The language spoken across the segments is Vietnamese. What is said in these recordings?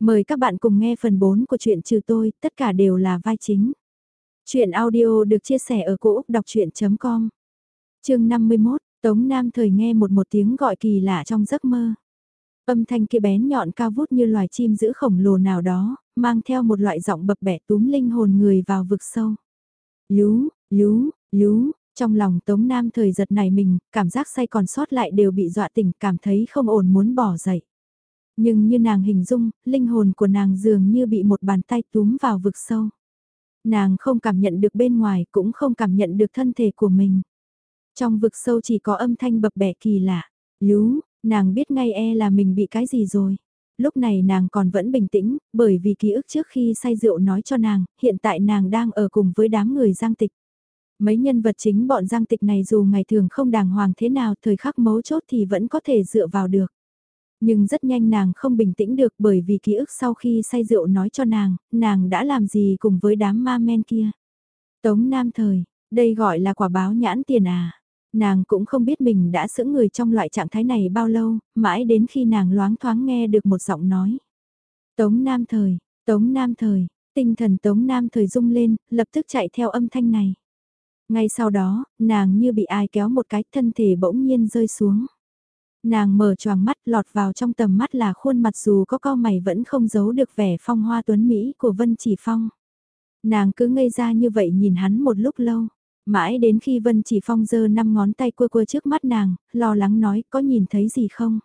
Mời các bạn cùng nghe phần 4 của truyện trừ tôi, tất cả đều là vai chính. Chuyện audio được chia sẻ ở cỗ đọc chuyện.com Trường 51, Tống Nam thời nghe một một tiếng gọi kỳ lạ trong giấc mơ. Âm thanh kia bén nhọn cao vút như loài chim giữ khổng lồ nào đó, mang theo một loại giọng bập bẹ túm linh hồn người vào vực sâu. Lú, lú, lú, trong lòng Tống Nam thời giật này mình, cảm giác say còn sót lại đều bị dọa tỉnh, cảm thấy không ổn muốn bỏ dậy. Nhưng như nàng hình dung, linh hồn của nàng dường như bị một bàn tay túm vào vực sâu. Nàng không cảm nhận được bên ngoài, cũng không cảm nhận được thân thể của mình. Trong vực sâu chỉ có âm thanh bập bẹ kỳ lạ. Lú, nàng biết ngay e là mình bị cái gì rồi. Lúc này nàng còn vẫn bình tĩnh, bởi vì ký ức trước khi say rượu nói cho nàng, hiện tại nàng đang ở cùng với đám người giang tịch. Mấy nhân vật chính bọn giang tịch này dù ngày thường không đàng hoàng thế nào, thời khắc mấu chốt thì vẫn có thể dựa vào được. Nhưng rất nhanh nàng không bình tĩnh được bởi vì ký ức sau khi say rượu nói cho nàng, nàng đã làm gì cùng với đám ma men kia. Tống Nam Thời, đây gọi là quả báo nhãn tiền à. Nàng cũng không biết mình đã sững người trong loại trạng thái này bao lâu, mãi đến khi nàng loáng thoáng nghe được một giọng nói. Tống Nam Thời, Tống Nam Thời, tinh thần Tống Nam Thời rung lên, lập tức chạy theo âm thanh này. Ngay sau đó, nàng như bị ai kéo một cái thân thể bỗng nhiên rơi xuống. Nàng mở choàng mắt lọt vào trong tầm mắt là khuôn mặt dù có cao mày vẫn không giấu được vẻ phong hoa tuấn Mỹ của Vân Chỉ Phong. Nàng cứ ngây ra như vậy nhìn hắn một lúc lâu. Mãi đến khi Vân Chỉ Phong giơ năm ngón tay quơ quơ trước mắt nàng, lo lắng nói có nhìn thấy gì không?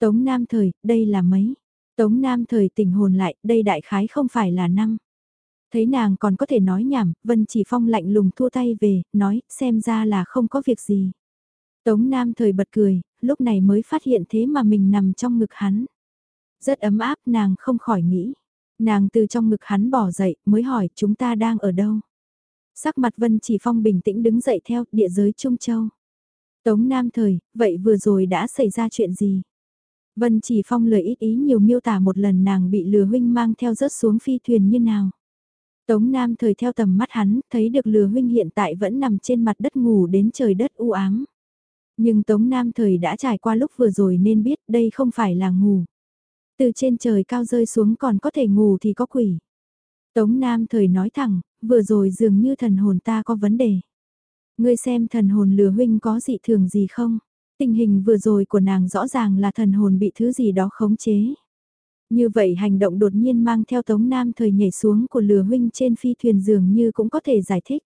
Tống Nam Thời, đây là mấy? Tống Nam Thời tỉnh hồn lại, đây đại khái không phải là năm. Thấy nàng còn có thể nói nhảm, Vân Chỉ Phong lạnh lùng thua tay về, nói, xem ra là không có việc gì. Tống Nam Thời bật cười, lúc này mới phát hiện thế mà mình nằm trong ngực hắn. Rất ấm áp nàng không khỏi nghĩ. Nàng từ trong ngực hắn bỏ dậy mới hỏi chúng ta đang ở đâu. Sắc mặt Vân Chỉ Phong bình tĩnh đứng dậy theo địa giới Trung Châu. Tống Nam Thời, vậy vừa rồi đã xảy ra chuyện gì? Vân Chỉ Phong lời ít ý nhiều miêu tả một lần nàng bị lừa huynh mang theo rớt xuống phi thuyền như nào. Tống Nam Thời theo tầm mắt hắn, thấy được lừa huynh hiện tại vẫn nằm trên mặt đất ngủ đến trời đất u ám. Nhưng Tống Nam thời đã trải qua lúc vừa rồi nên biết đây không phải là ngủ. Từ trên trời cao rơi xuống còn có thể ngủ thì có quỷ. Tống Nam thời nói thẳng, vừa rồi dường như thần hồn ta có vấn đề. Ngươi xem thần hồn lừa huynh có dị thường gì không? Tình hình vừa rồi của nàng rõ ràng là thần hồn bị thứ gì đó khống chế. Như vậy hành động đột nhiên mang theo Tống Nam thời nhảy xuống của lừa huynh trên phi thuyền dường như cũng có thể giải thích.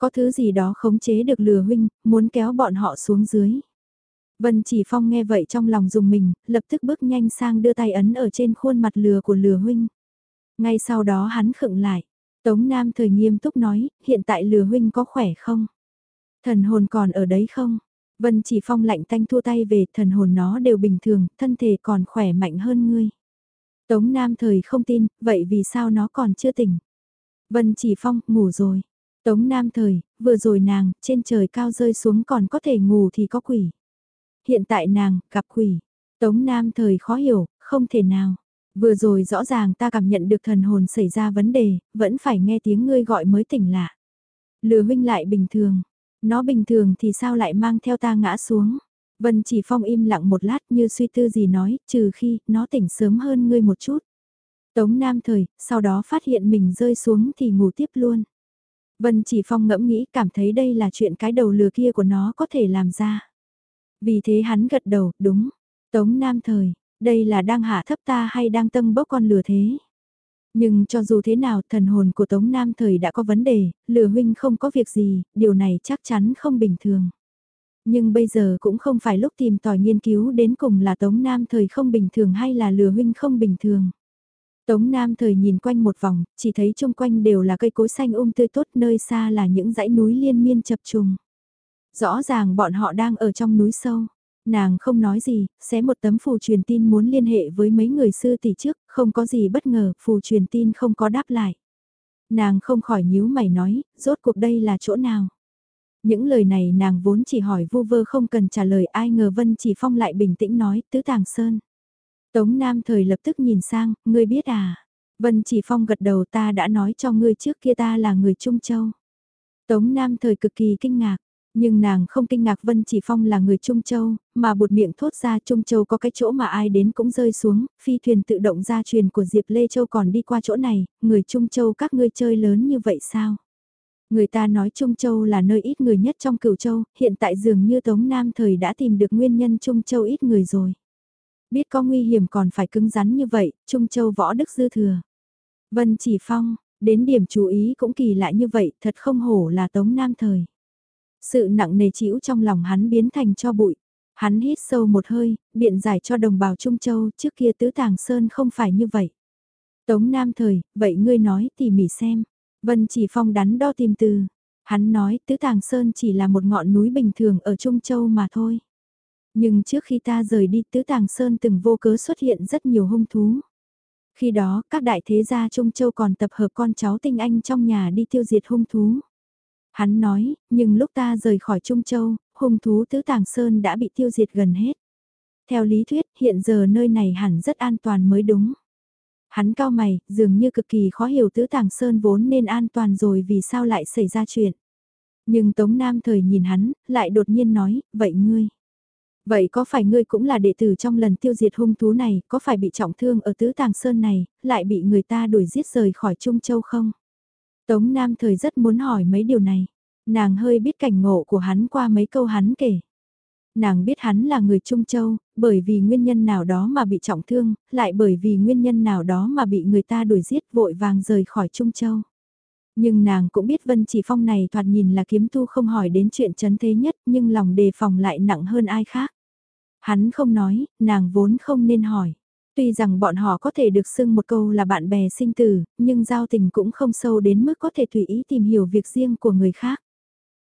Có thứ gì đó khống chế được lừa huynh, muốn kéo bọn họ xuống dưới. Vân Chỉ Phong nghe vậy trong lòng dùng mình, lập tức bước nhanh sang đưa tay ấn ở trên khuôn mặt lừa của lừa huynh. Ngay sau đó hắn khựng lại. Tống Nam thời nghiêm túc nói, hiện tại lừa huynh có khỏe không? Thần hồn còn ở đấy không? Vân Chỉ Phong lạnh tanh thua tay về, thần hồn nó đều bình thường, thân thể còn khỏe mạnh hơn ngươi. Tống Nam thời không tin, vậy vì sao nó còn chưa tỉnh? Vân Chỉ Phong, ngủ rồi. Tống Nam thời, vừa rồi nàng, trên trời cao rơi xuống còn có thể ngủ thì có quỷ. Hiện tại nàng, gặp quỷ. Tống Nam thời khó hiểu, không thể nào. Vừa rồi rõ ràng ta cảm nhận được thần hồn xảy ra vấn đề, vẫn phải nghe tiếng ngươi gọi mới tỉnh lạ. Lừa huynh lại bình thường. Nó bình thường thì sao lại mang theo ta ngã xuống. Vân chỉ phong im lặng một lát như suy tư gì nói, trừ khi nó tỉnh sớm hơn ngươi một chút. Tống Nam thời, sau đó phát hiện mình rơi xuống thì ngủ tiếp luôn. Vân Chỉ Phong ngẫm nghĩ cảm thấy đây là chuyện cái đầu lừa kia của nó có thể làm ra. Vì thế hắn gật đầu, đúng. Tống Nam Thời, đây là đang hạ thấp ta hay đang tâm bốc con lừa thế? Nhưng cho dù thế nào thần hồn của Tống Nam Thời đã có vấn đề, lừa huynh không có việc gì, điều này chắc chắn không bình thường. Nhưng bây giờ cũng không phải lúc tìm tòi nghiên cứu đến cùng là Tống Nam Thời không bình thường hay là lừa huynh không bình thường. Tống Nam thời nhìn quanh một vòng, chỉ thấy chung quanh đều là cây cối xanh um tươi tốt nơi xa là những dãy núi liên miên chập trùng. Rõ ràng bọn họ đang ở trong núi sâu. Nàng không nói gì, xé một tấm phù truyền tin muốn liên hệ với mấy người sư tỷ trước, không có gì bất ngờ, phù truyền tin không có đáp lại. Nàng không khỏi nhíu mày nói, rốt cuộc đây là chỗ nào? Những lời này nàng vốn chỉ hỏi vu vơ không cần trả lời ai ngờ Vân chỉ phong lại bình tĩnh nói, tứ tàng sơn. Tống Nam thời lập tức nhìn sang, ngươi biết à? Vân Chỉ Phong gật đầu ta đã nói cho ngươi trước kia ta là người Trung Châu. Tống Nam thời cực kỳ kinh ngạc, Nhưng nàng không kinh ngạc Vân Chỉ Phong là người Trung Châu, mà buột miệng thốt ra Trung Châu có cái chỗ mà ai đến cũng rơi xuống, phi thuyền tự động ra truyền của Diệp Lê Châu còn đi qua chỗ này, người Trung Châu các ngươi chơi lớn như vậy sao? Người ta nói Trung Châu là nơi ít người nhất trong cửu châu, hiện tại dường như Tống Nam thời đã tìm được nguyên nhân Trung Châu ít người rồi. Biết có nguy hiểm còn phải cứng rắn như vậy, Trung Châu võ đức dư thừa. Vân Chỉ Phong, đến điểm chú ý cũng kỳ lạ như vậy, thật không hổ là Tống Nam thời. Sự nặng nề chịu trong lòng hắn biến thành cho bụi. Hắn hít sâu một hơi, biện giải cho đồng bào Trung Châu trước kia tứ tàng sơn không phải như vậy. Tống Nam thời, vậy ngươi nói tỉ mỉ xem. Vân chỉ phong đắn đo tìm từ. Hắn nói tứ tàng sơn chỉ là một ngọn núi bình thường ở Trung Châu mà thôi. Nhưng trước khi ta rời đi tứ tàng sơn từng vô cớ xuất hiện rất nhiều hung thú. Khi đó, các đại thế gia Trung Châu còn tập hợp con cháu tinh anh trong nhà đi tiêu diệt hung thú. Hắn nói, nhưng lúc ta rời khỏi Trung Châu, hung thú tứ tàng sơn đã bị tiêu diệt gần hết. Theo lý thuyết, hiện giờ nơi này hẳn rất an toàn mới đúng. Hắn cao mày, dường như cực kỳ khó hiểu tứ tàng sơn vốn nên an toàn rồi vì sao lại xảy ra chuyện. Nhưng Tống Nam thời nhìn hắn, lại đột nhiên nói, vậy ngươi. Vậy có phải ngươi cũng là đệ tử trong lần tiêu diệt hung thú này, có phải bị trọng thương ở tứ tàng sơn này, lại bị người ta đuổi giết rời khỏi Trung Châu không? Tống Nam thời rất muốn hỏi mấy điều này. Nàng hơi biết cảnh ngộ của hắn qua mấy câu hắn kể. Nàng biết hắn là người Trung Châu, bởi vì nguyên nhân nào đó mà bị trọng thương, lại bởi vì nguyên nhân nào đó mà bị người ta đuổi giết vội vàng rời khỏi Trung Châu. Nhưng nàng cũng biết Vân Chỉ Phong này thoạt nhìn là kiếm tu không hỏi đến chuyện chấn thế nhất nhưng lòng đề phòng lại nặng hơn ai khác. Hắn không nói, nàng vốn không nên hỏi. Tuy rằng bọn họ có thể được xưng một câu là bạn bè sinh tử, nhưng giao tình cũng không sâu đến mức có thể tùy ý tìm hiểu việc riêng của người khác.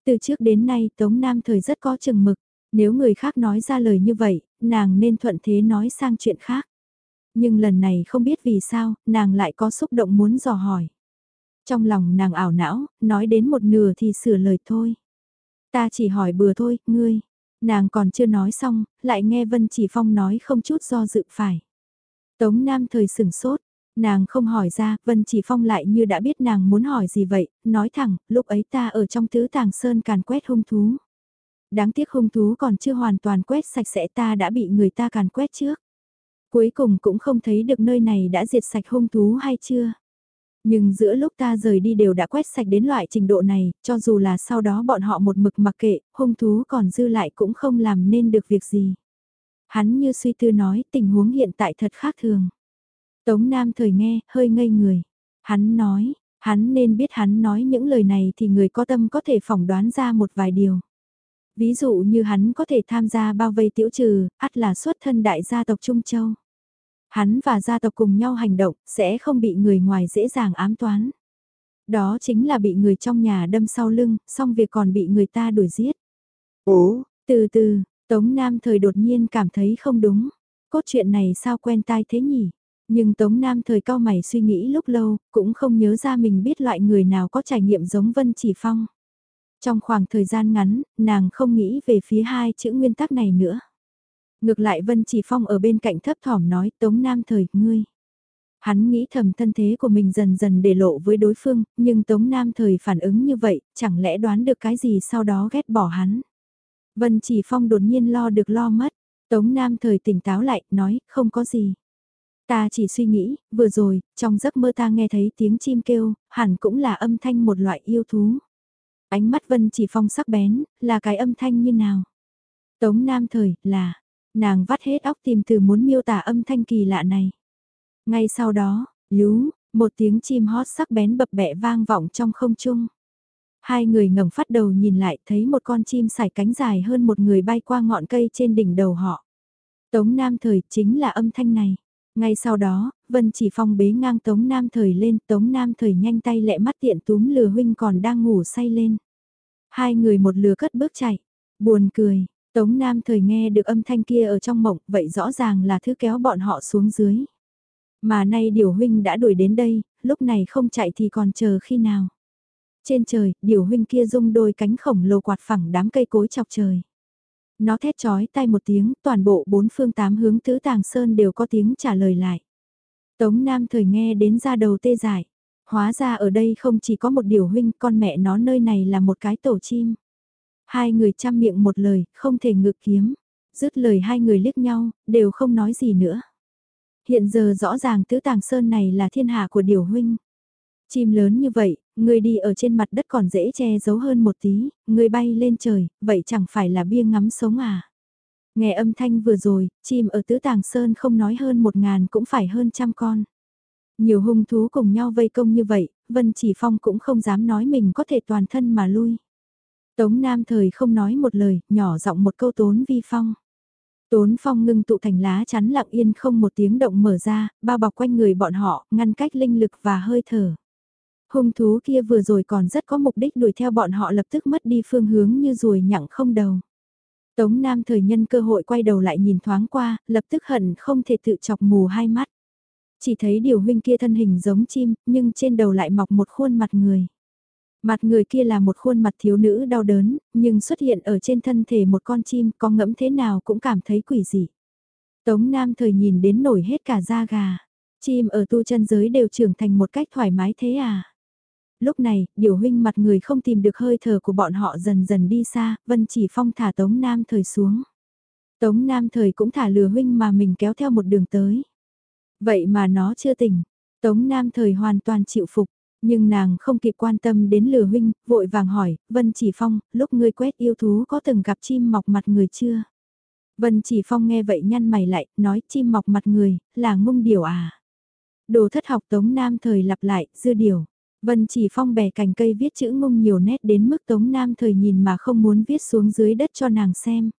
Từ trước đến nay Tống Nam thời rất có chừng mực, nếu người khác nói ra lời như vậy, nàng nên thuận thế nói sang chuyện khác. Nhưng lần này không biết vì sao, nàng lại có xúc động muốn dò hỏi. Trong lòng nàng ảo não, nói đến một nửa thì sửa lời thôi. Ta chỉ hỏi bừa thôi, ngươi. Nàng còn chưa nói xong, lại nghe Vân Chỉ Phong nói không chút do dự phải. Tống Nam thời sửng sốt, nàng không hỏi ra, Vân Chỉ Phong lại như đã biết nàng muốn hỏi gì vậy, nói thẳng, lúc ấy ta ở trong tứ tàng sơn càn quét hung thú. Đáng tiếc hung thú còn chưa hoàn toàn quét sạch sẽ ta đã bị người ta càn quét trước. Cuối cùng cũng không thấy được nơi này đã diệt sạch hung thú hay chưa. Nhưng giữa lúc ta rời đi đều đã quét sạch đến loại trình độ này, cho dù là sau đó bọn họ một mực mặc kệ, hung thú còn dư lại cũng không làm nên được việc gì. Hắn như suy tư nói tình huống hiện tại thật khác thường. Tống Nam thời nghe, hơi ngây người. Hắn nói, hắn nên biết hắn nói những lời này thì người có tâm có thể phỏng đoán ra một vài điều. Ví dụ như hắn có thể tham gia bao vây tiểu trừ, ắt là xuất thân đại gia tộc Trung Châu. Hắn và gia tộc cùng nhau hành động, sẽ không bị người ngoài dễ dàng ám toán. Đó chính là bị người trong nhà đâm sau lưng, xong việc còn bị người ta đuổi giết. Ồ, từ từ, Tống Nam thời đột nhiên cảm thấy không đúng. Cốt truyện này sao quen tai thế nhỉ? Nhưng Tống Nam thời cao mày suy nghĩ lúc lâu, cũng không nhớ ra mình biết loại người nào có trải nghiệm giống Vân Chỉ Phong. Trong khoảng thời gian ngắn, nàng không nghĩ về phía hai chữ nguyên tắc này nữa. Ngược lại Vân Chỉ Phong ở bên cạnh thấp thỏm nói Tống Nam thời, ngươi. Hắn nghĩ thầm thân thế của mình dần dần để lộ với đối phương, nhưng Tống Nam thời phản ứng như vậy, chẳng lẽ đoán được cái gì sau đó ghét bỏ hắn. Vân Chỉ Phong đột nhiên lo được lo mất, Tống Nam thời tỉnh táo lại, nói, không có gì. Ta chỉ suy nghĩ, vừa rồi, trong giấc mơ ta nghe thấy tiếng chim kêu, hẳn cũng là âm thanh một loại yêu thú. Ánh mắt Vân Chỉ Phong sắc bén, là cái âm thanh như nào? Tống Nam thời, là, nàng vắt hết óc tìm từ muốn miêu tả âm thanh kỳ lạ này. Ngay sau đó, lú, một tiếng chim hót sắc bén bập bẹ vang vọng trong không trung. Hai người ngẩng phát đầu nhìn lại thấy một con chim sải cánh dài hơn một người bay qua ngọn cây trên đỉnh đầu họ. Tống Nam Thời chính là âm thanh này. Ngay sau đó, Vân Chỉ Phong bế ngang Tống Nam Thời lên, Tống Nam Thời nhanh tay lẹ mắt tiện túm lừa huynh còn đang ngủ say lên. Hai người một lừa cất bước chạy, buồn cười, Tống Nam Thời nghe được âm thanh kia ở trong mộng, vậy rõ ràng là thứ kéo bọn họ xuống dưới. Mà nay điều huynh đã đuổi đến đây, lúc này không chạy thì còn chờ khi nào. Trên trời, điều huynh kia rung đôi cánh khổng lồ quạt phẳng đám cây cối chọc trời. Nó thét chói tay một tiếng, toàn bộ bốn phương tám hướng tứ tàng sơn đều có tiếng trả lời lại. Tống Nam thời nghe đến ra đầu tê dại. Hóa ra ở đây không chỉ có một điều huynh, con mẹ nó nơi này là một cái tổ chim. Hai người chăm miệng một lời, không thể ngự kiếm. Dứt lời hai người liếc nhau, đều không nói gì nữa. Hiện giờ rõ ràng tứ tàng sơn này là thiên hạ của điều huynh. Chim lớn như vậy, người đi ở trên mặt đất còn dễ che giấu hơn một tí, người bay lên trời, vậy chẳng phải là bia ngắm sống à. Nghe âm thanh vừa rồi, chim ở tứ tàng sơn không nói hơn một ngàn cũng phải hơn trăm con. Nhiều hung thú cùng nhau vây công như vậy, Vân Chỉ Phong cũng không dám nói mình có thể toàn thân mà lui. Tống Nam thời không nói một lời, nhỏ giọng một câu tốn vi phong. Tốn phong ngưng tụ thành lá chắn lặng yên không một tiếng động mở ra, bao bọc quanh người bọn họ, ngăn cách linh lực và hơi thở. Hung thú kia vừa rồi còn rất có mục đích đuổi theo bọn họ lập tức mất đi phương hướng như ruồi nhặng không đầu. Tống Nam thời nhân cơ hội quay đầu lại nhìn thoáng qua, lập tức hận không thể tự chọc mù hai mắt. Chỉ thấy điều huynh kia thân hình giống chim, nhưng trên đầu lại mọc một khuôn mặt người. Mặt người kia là một khuôn mặt thiếu nữ đau đớn, nhưng xuất hiện ở trên thân thể một con chim có ngẫm thế nào cũng cảm thấy quỷ dị. Tống Nam thời nhìn đến nổi hết cả da gà. Chim ở tu chân giới đều trưởng thành một cách thoải mái thế à? Lúc này, điều huynh mặt người không tìm được hơi thở của bọn họ dần dần đi xa, Vân chỉ phong thả Tống Nam thời xuống. Tống Nam thời cũng thả lừa huynh mà mình kéo theo một đường tới. Vậy mà nó chưa tỉnh. Tống Nam thời hoàn toàn chịu phục, nhưng nàng không kịp quan tâm đến lừa huynh, vội vàng hỏi, Vân Chỉ Phong, lúc ngươi quét yêu thú có từng gặp chim mọc mặt người chưa? Vân Chỉ Phong nghe vậy nhăn mày lại, nói chim mọc mặt người, là ngung điểu à? Đồ thất học Tống Nam thời lặp lại, dư điểu. Vân Chỉ Phong bẻ cành cây viết chữ ngung nhiều nét đến mức Tống Nam thời nhìn mà không muốn viết xuống dưới đất cho nàng xem.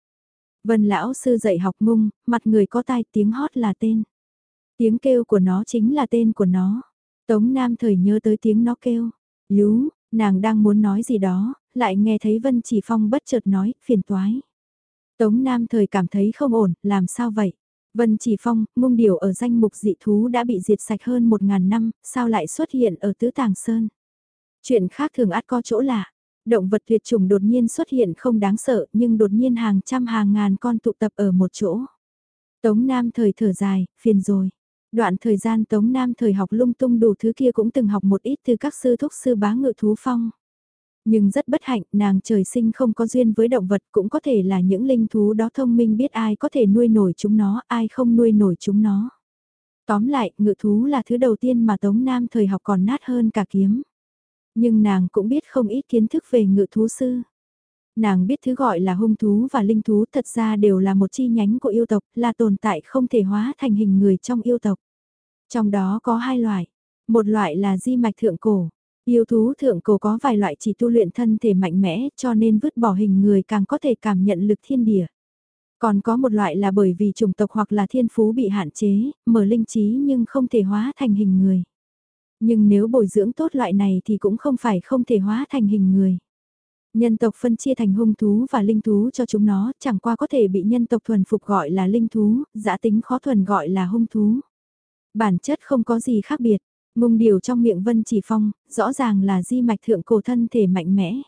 Vân lão sư dạy học ngung, mặt người có tai tiếng hót là tên. Tiếng kêu của nó chính là tên của nó. Tống Nam thời nhớ tới tiếng nó kêu. Lú, nàng đang muốn nói gì đó, lại nghe thấy Vân Chỉ Phong bất chợt nói, phiền toái. Tống Nam thời cảm thấy không ổn, làm sao vậy? Vân Chỉ Phong, ngung điểu ở danh mục dị thú đã bị diệt sạch hơn một ngàn năm, sao lại xuất hiện ở Tứ Tàng Sơn? Chuyện khác thường át có chỗ lạ. Động vật tuyệt chủng đột nhiên xuất hiện không đáng sợ, nhưng đột nhiên hàng trăm hàng ngàn con tụ tập ở một chỗ. Tống Nam thời thở dài, phiền rồi. Đoạn thời gian Tống Nam thời học lung tung đủ thứ kia cũng từng học một ít từ các sư thúc sư bá ngự thú phong. Nhưng rất bất hạnh, nàng trời sinh không có duyên với động vật cũng có thể là những linh thú đó thông minh biết ai có thể nuôi nổi chúng nó, ai không nuôi nổi chúng nó. Tóm lại, ngự thú là thứ đầu tiên mà Tống Nam thời học còn nát hơn cả kiếm. Nhưng nàng cũng biết không ít kiến thức về ngự thú sư. Nàng biết thứ gọi là hung thú và linh thú thật ra đều là một chi nhánh của yêu tộc, là tồn tại không thể hóa thành hình người trong yêu tộc. Trong đó có hai loại. Một loại là di mạch thượng cổ. Yêu thú thượng cổ có vài loại chỉ tu luyện thân thể mạnh mẽ cho nên vứt bỏ hình người càng có thể cảm nhận lực thiên địa. Còn có một loại là bởi vì chủng tộc hoặc là thiên phú bị hạn chế, mở linh trí nhưng không thể hóa thành hình người. Nhưng nếu bồi dưỡng tốt loại này thì cũng không phải không thể hóa thành hình người. Nhân tộc phân chia thành hung thú và linh thú cho chúng nó, chẳng qua có thể bị nhân tộc thuần phục gọi là linh thú, giả tính khó thuần gọi là hung thú. Bản chất không có gì khác biệt, mông điều trong miệng Vân Chỉ Phong, rõ ràng là di mạch thượng cổ thân thể mạnh mẽ.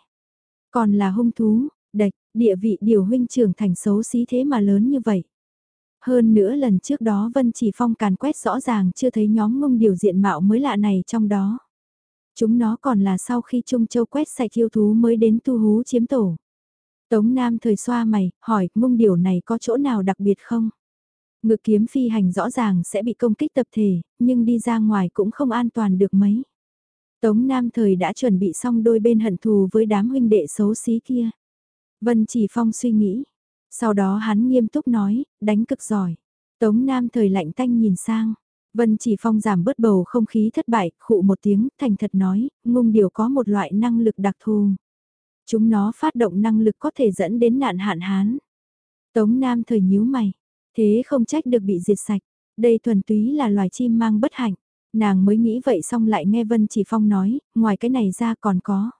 Còn là hung thú, đạch, địa vị điều huynh trưởng thành xấu xí thế mà lớn như vậy. Hơn nữa lần trước đó Vân Chỉ Phong càn quét rõ ràng chưa thấy nhóm mông điều diện mạo mới lạ này trong đó. Chúng nó còn là sau khi Trung Châu quét sạch yêu thú mới đến tu hú chiếm tổ. Tống Nam thời xoa mày, hỏi, mông điều này có chỗ nào đặc biệt không? Ngự kiếm phi hành rõ ràng sẽ bị công kích tập thể, nhưng đi ra ngoài cũng không an toàn được mấy. Tống Nam thời đã chuẩn bị xong đôi bên hận thù với đám huynh đệ xấu xí kia. Vân Chỉ Phong suy nghĩ. Sau đó hắn nghiêm túc nói, đánh cực giỏi. Tống Nam thời lạnh tanh nhìn sang. Vân Chỉ Phong giảm bớt bầu không khí thất bại, khụ một tiếng, thành thật nói, ngung điều có một loại năng lực đặc thù. Chúng nó phát động năng lực có thể dẫn đến nạn hạn hán. Tống Nam thời nhíu mày, thế không trách được bị diệt sạch, đây thuần túy là loài chim mang bất hạnh. Nàng mới nghĩ vậy xong lại nghe Vân Chỉ Phong nói, ngoài cái này ra còn có.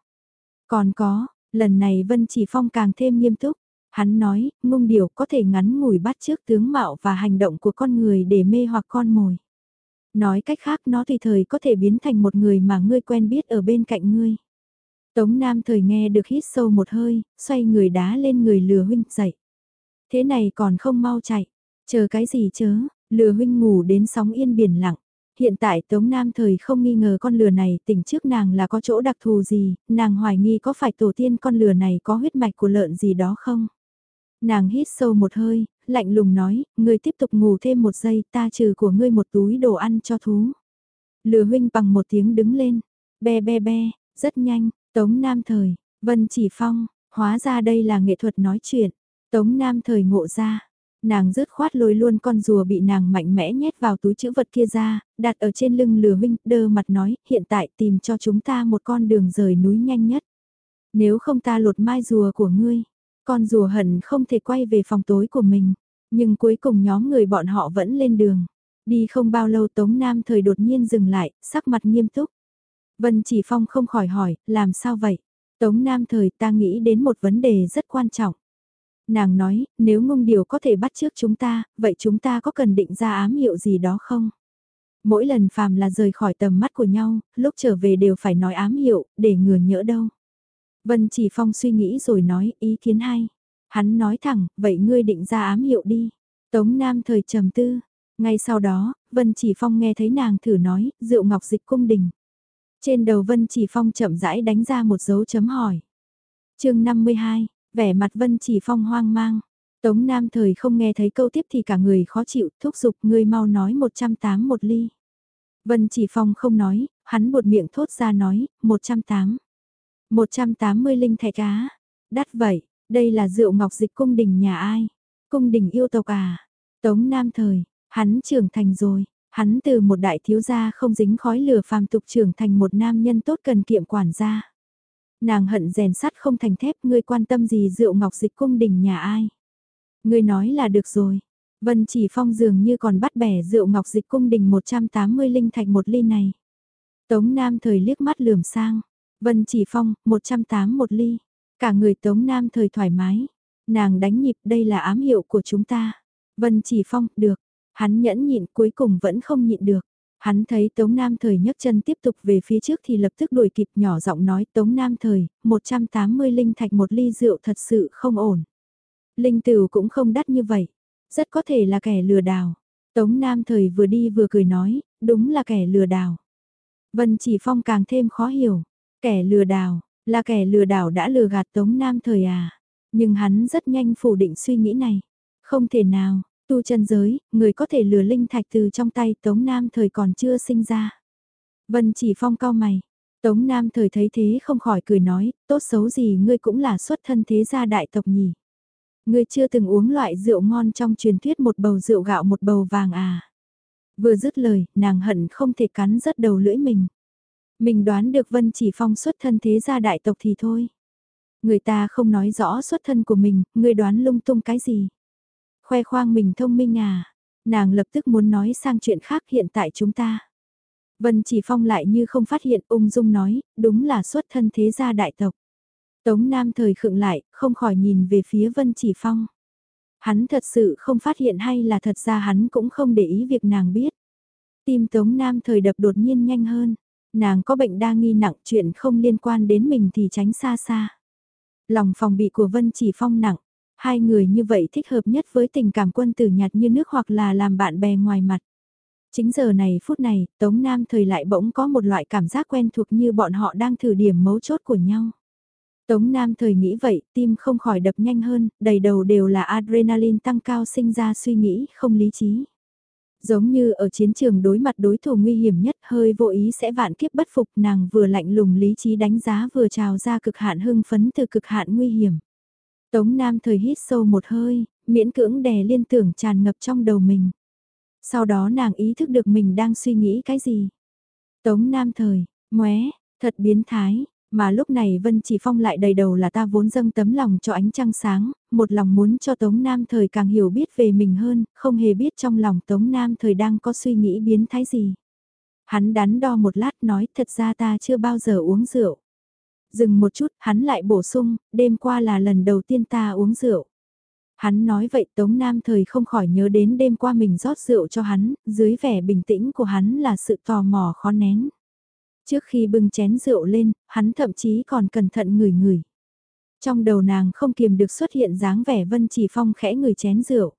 Còn có, lần này Vân Chỉ Phong càng thêm nghiêm túc. Hắn nói, ngung điều có thể ngắn ngủi bắt trước tướng mạo và hành động của con người để mê hoặc con mồi. Nói cách khác nó tùy thời có thể biến thành một người mà ngươi quen biết ở bên cạnh ngươi. Tống Nam thời nghe được hít sâu một hơi, xoay người đá lên người lừa huynh dậy. Thế này còn không mau chạy, chờ cái gì chớ, lừa huynh ngủ đến sóng yên biển lặng. Hiện tại Tống Nam thời không nghi ngờ con lừa này tỉnh trước nàng là có chỗ đặc thù gì, nàng hoài nghi có phải tổ tiên con lừa này có huyết mạch của lợn gì đó không? Nàng hít sâu một hơi, lạnh lùng nói, ngươi tiếp tục ngủ thêm một giây, ta trừ của ngươi một túi đồ ăn cho thú. Lừa huynh bằng một tiếng đứng lên, be be be, rất nhanh, Tống Nam thời, Vân Chỉ Phong, hóa ra đây là nghệ thuật nói chuyện. Tống Nam thời ngộ ra, nàng rứt khoát lôi luôn con rùa bị nàng mạnh mẽ nhét vào túi chữ vật kia ra, đặt ở trên lưng lừa huynh, đơ mặt nói, hiện tại tìm cho chúng ta một con đường rời núi nhanh nhất. Nếu không ta lột mai rùa của ngươi, con rùa hận không thể quay về phòng tối của mình, nhưng cuối cùng nhóm người bọn họ vẫn lên đường. Đi không bao lâu Tống Nam thời đột nhiên dừng lại, sắc mặt nghiêm túc. Vân Chỉ Phong không khỏi hỏi, làm sao vậy? Tống Nam thời ta nghĩ đến một vấn đề rất quan trọng. Nàng nói, nếu ngung điều có thể bắt trước chúng ta, vậy chúng ta có cần định ra ám hiệu gì đó không? Mỗi lần phàm là rời khỏi tầm mắt của nhau, lúc trở về đều phải nói ám hiệu, để ngừa nhỡ đâu. Vân Chỉ Phong suy nghĩ rồi nói, ý kiến hay. Hắn nói thẳng, vậy ngươi định ra ám hiệu đi. Tống Nam thời trầm tư. Ngay sau đó, Vân Chỉ Phong nghe thấy nàng thử nói, rượu ngọc dịch cung đình. Trên đầu Vân Chỉ Phong chậm rãi đánh ra một dấu chấm hỏi. chương 52, vẻ mặt Vân Chỉ Phong hoang mang. Tống Nam thời không nghe thấy câu tiếp thì cả người khó chịu, thúc giục ngươi mau nói 108 một ly. Vân Chỉ Phong không nói, hắn một miệng thốt ra nói, 108. 180 linh thẻ cá. Đắt vậy, đây là rượu ngọc dịch cung đình nhà ai? Cung đình yêu tộc à? Tống Nam thời, hắn trưởng thành rồi, hắn từ một đại thiếu gia không dính khói lửa phàm tục trưởng thành một nam nhân tốt cần kiệm quản gia. Nàng hận rèn sắt không thành thép, ngươi quan tâm gì rượu ngọc dịch cung đình nhà ai? Ngươi nói là được rồi. Vân chỉ phong dường như còn bắt bẻ rượu ngọc dịch cung đình 180 linh thạch một ly này. Tống Nam thời liếc mắt lườm sang. Vân chỉ phong, 108 một ly. Cả người Tống Nam thời thoải mái. Nàng đánh nhịp đây là ám hiệu của chúng ta. Vân chỉ phong, được. Hắn nhẫn nhịn cuối cùng vẫn không nhịn được. Hắn thấy Tống Nam Thời nhấc chân tiếp tục về phía trước thì lập tức đuổi kịp nhỏ giọng nói Tống Nam Thời, 180 linh thạch một ly rượu thật sự không ổn. Linh tử cũng không đắt như vậy. Rất có thể là kẻ lừa đảo. Tống Nam Thời vừa đi vừa cười nói, đúng là kẻ lừa đảo. Vân Chỉ Phong càng thêm khó hiểu. Kẻ lừa đảo, là kẻ lừa đảo đã lừa gạt Tống Nam Thời à. Nhưng hắn rất nhanh phủ định suy nghĩ này. Không thể nào, tu chân giới, người có thể lừa linh thạch từ trong tay Tống Nam Thời còn chưa sinh ra. Vân chỉ phong cao mày. Tống Nam Thời thấy thế không khỏi cười nói, tốt xấu gì ngươi cũng là xuất thân thế gia đại tộc nhỉ. Ngươi chưa từng uống loại rượu ngon trong truyền thuyết một bầu rượu gạo một bầu vàng à. Vừa dứt lời, nàng hận không thể cắn rớt đầu lưỡi mình. Mình đoán được Vân chỉ phong xuất thân thế gia đại tộc thì thôi. Người ta không nói rõ xuất thân của mình, người đoán lung tung cái gì. Khoe khoang mình thông minh à. Nàng lập tức muốn nói sang chuyện khác hiện tại chúng ta. Vân chỉ phong lại như không phát hiện ung dung nói, đúng là xuất thân thế gia đại tộc. Tống Nam thời khựng lại, không khỏi nhìn về phía Vân chỉ phong. Hắn thật sự không phát hiện hay là thật ra hắn cũng không để ý việc nàng biết. Tim Tống Nam thời đập đột nhiên nhanh hơn. Nàng có bệnh đa nghi nặng chuyện không liên quan đến mình thì tránh xa xa. Lòng phòng bị của Vân chỉ phong nặng. Hai người như vậy thích hợp nhất với tình cảm quân tử nhạt như nước hoặc là làm bạn bè ngoài mặt. Chính giờ này phút này, Tống Nam thời lại bỗng có một loại cảm giác quen thuộc như bọn họ đang thử điểm mấu chốt của nhau. Tống Nam thời nghĩ vậy, tim không khỏi đập nhanh hơn, đầy đầu đều là adrenaline tăng cao sinh ra suy nghĩ không lý trí. Giống như ở chiến trường đối mặt đối thủ nguy hiểm nhất hơi vô ý sẽ vạn kiếp bất phục nàng vừa lạnh lùng lý trí đánh giá vừa trào ra cực hạn hưng phấn từ cực hạn nguy hiểm. Tống Nam thời hít sâu một hơi, miễn cưỡng đè liên tưởng tràn ngập trong đầu mình. Sau đó nàng ý thức được mình đang suy nghĩ cái gì. Tống Nam thời, ngoé, thật biến thái, mà lúc này Vân Chỉ Phong lại đầy đầu là ta vốn dâng tấm lòng cho ánh trăng sáng, một lòng muốn cho Tống Nam thời càng hiểu biết về mình hơn, không hề biết trong lòng Tống Nam thời đang có suy nghĩ biến thái gì. Hắn đắn đo một lát nói thật ra ta chưa bao giờ uống rượu. Dừng một chút, hắn lại bổ sung, đêm qua là lần đầu tiên ta uống rượu. Hắn nói vậy Tống Nam thời không khỏi nhớ đến đêm qua mình rót rượu cho hắn, dưới vẻ bình tĩnh của hắn là sự tò mò khó nén. Trước khi bưng chén rượu lên, hắn thậm chí còn cẩn thận ngửi ngửi. Trong đầu nàng không kiềm được xuất hiện dáng vẻ Vân Chỉ Phong khẽ ngửi chén rượu.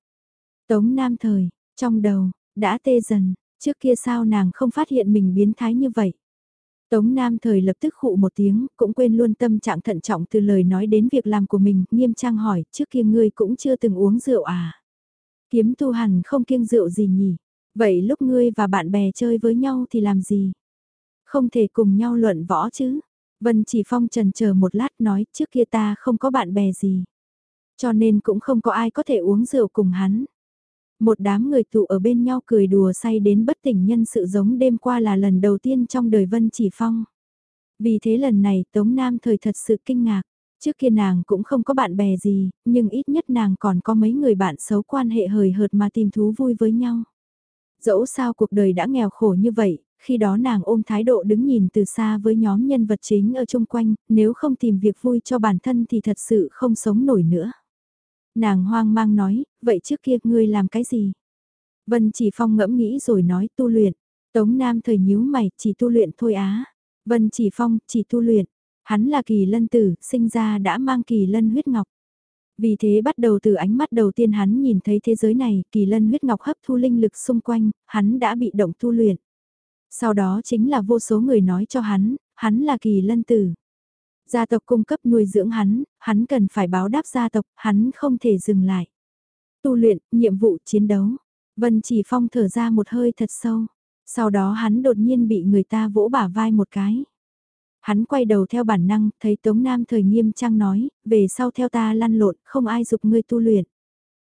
Tống Nam thời, trong đầu, đã tê dần, Trước kia sao nàng không phát hiện mình biến thái như vậy? Tống Nam thời lập tức khụ một tiếng, cũng quên luôn tâm trạng thận trọng từ lời nói đến việc làm của mình, nghiêm trang hỏi, trước kia ngươi cũng chưa từng uống rượu à? Kiếm tu hẳn không kiêng rượu gì nhỉ? Vậy lúc ngươi và bạn bè chơi với nhau thì làm gì? Không thể cùng nhau luận võ chứ? Vân chỉ phong trần chờ một lát nói trước kia ta không có bạn bè gì. Cho nên cũng không có ai có thể uống rượu cùng hắn. Một đám người tụ ở bên nhau cười đùa say đến bất tỉnh nhân sự giống đêm qua là lần đầu tiên trong đời Vân Chỉ Phong. Vì thế lần này Tống Nam thời thật sự kinh ngạc. Trước kia nàng cũng không có bạn bè gì, nhưng ít nhất nàng còn có mấy người bạn xấu quan hệ hời hợt mà tìm thú vui với nhau. Dẫu sao cuộc đời đã nghèo khổ như vậy, khi đó nàng ôm thái độ đứng nhìn từ xa với nhóm nhân vật chính ở chung quanh, nếu không tìm việc vui cho bản thân thì thật sự không sống nổi nữa. Nàng hoang mang nói, vậy trước kia ngươi làm cái gì? Vân chỉ phong ngẫm nghĩ rồi nói tu luyện. Tống Nam thời nhíu mày, chỉ tu luyện thôi á. Vân chỉ phong, chỉ tu luyện. Hắn là kỳ lân tử, sinh ra đã mang kỳ lân huyết ngọc. Vì thế bắt đầu từ ánh mắt đầu tiên hắn nhìn thấy thế giới này, kỳ lân huyết ngọc hấp thu linh lực xung quanh, hắn đã bị động tu luyện. Sau đó chính là vô số người nói cho hắn, hắn là kỳ lân tử. Gia tộc cung cấp nuôi dưỡng hắn, hắn cần phải báo đáp gia tộc, hắn không thể dừng lại. Tu luyện, nhiệm vụ chiến đấu. Vân Chỉ Phong thở ra một hơi thật sâu. Sau đó hắn đột nhiên bị người ta vỗ bả vai một cái. Hắn quay đầu theo bản năng, thấy Tống Nam thời nghiêm trang nói, về sau theo ta lăn lộn, không ai dục ngươi tu luyện.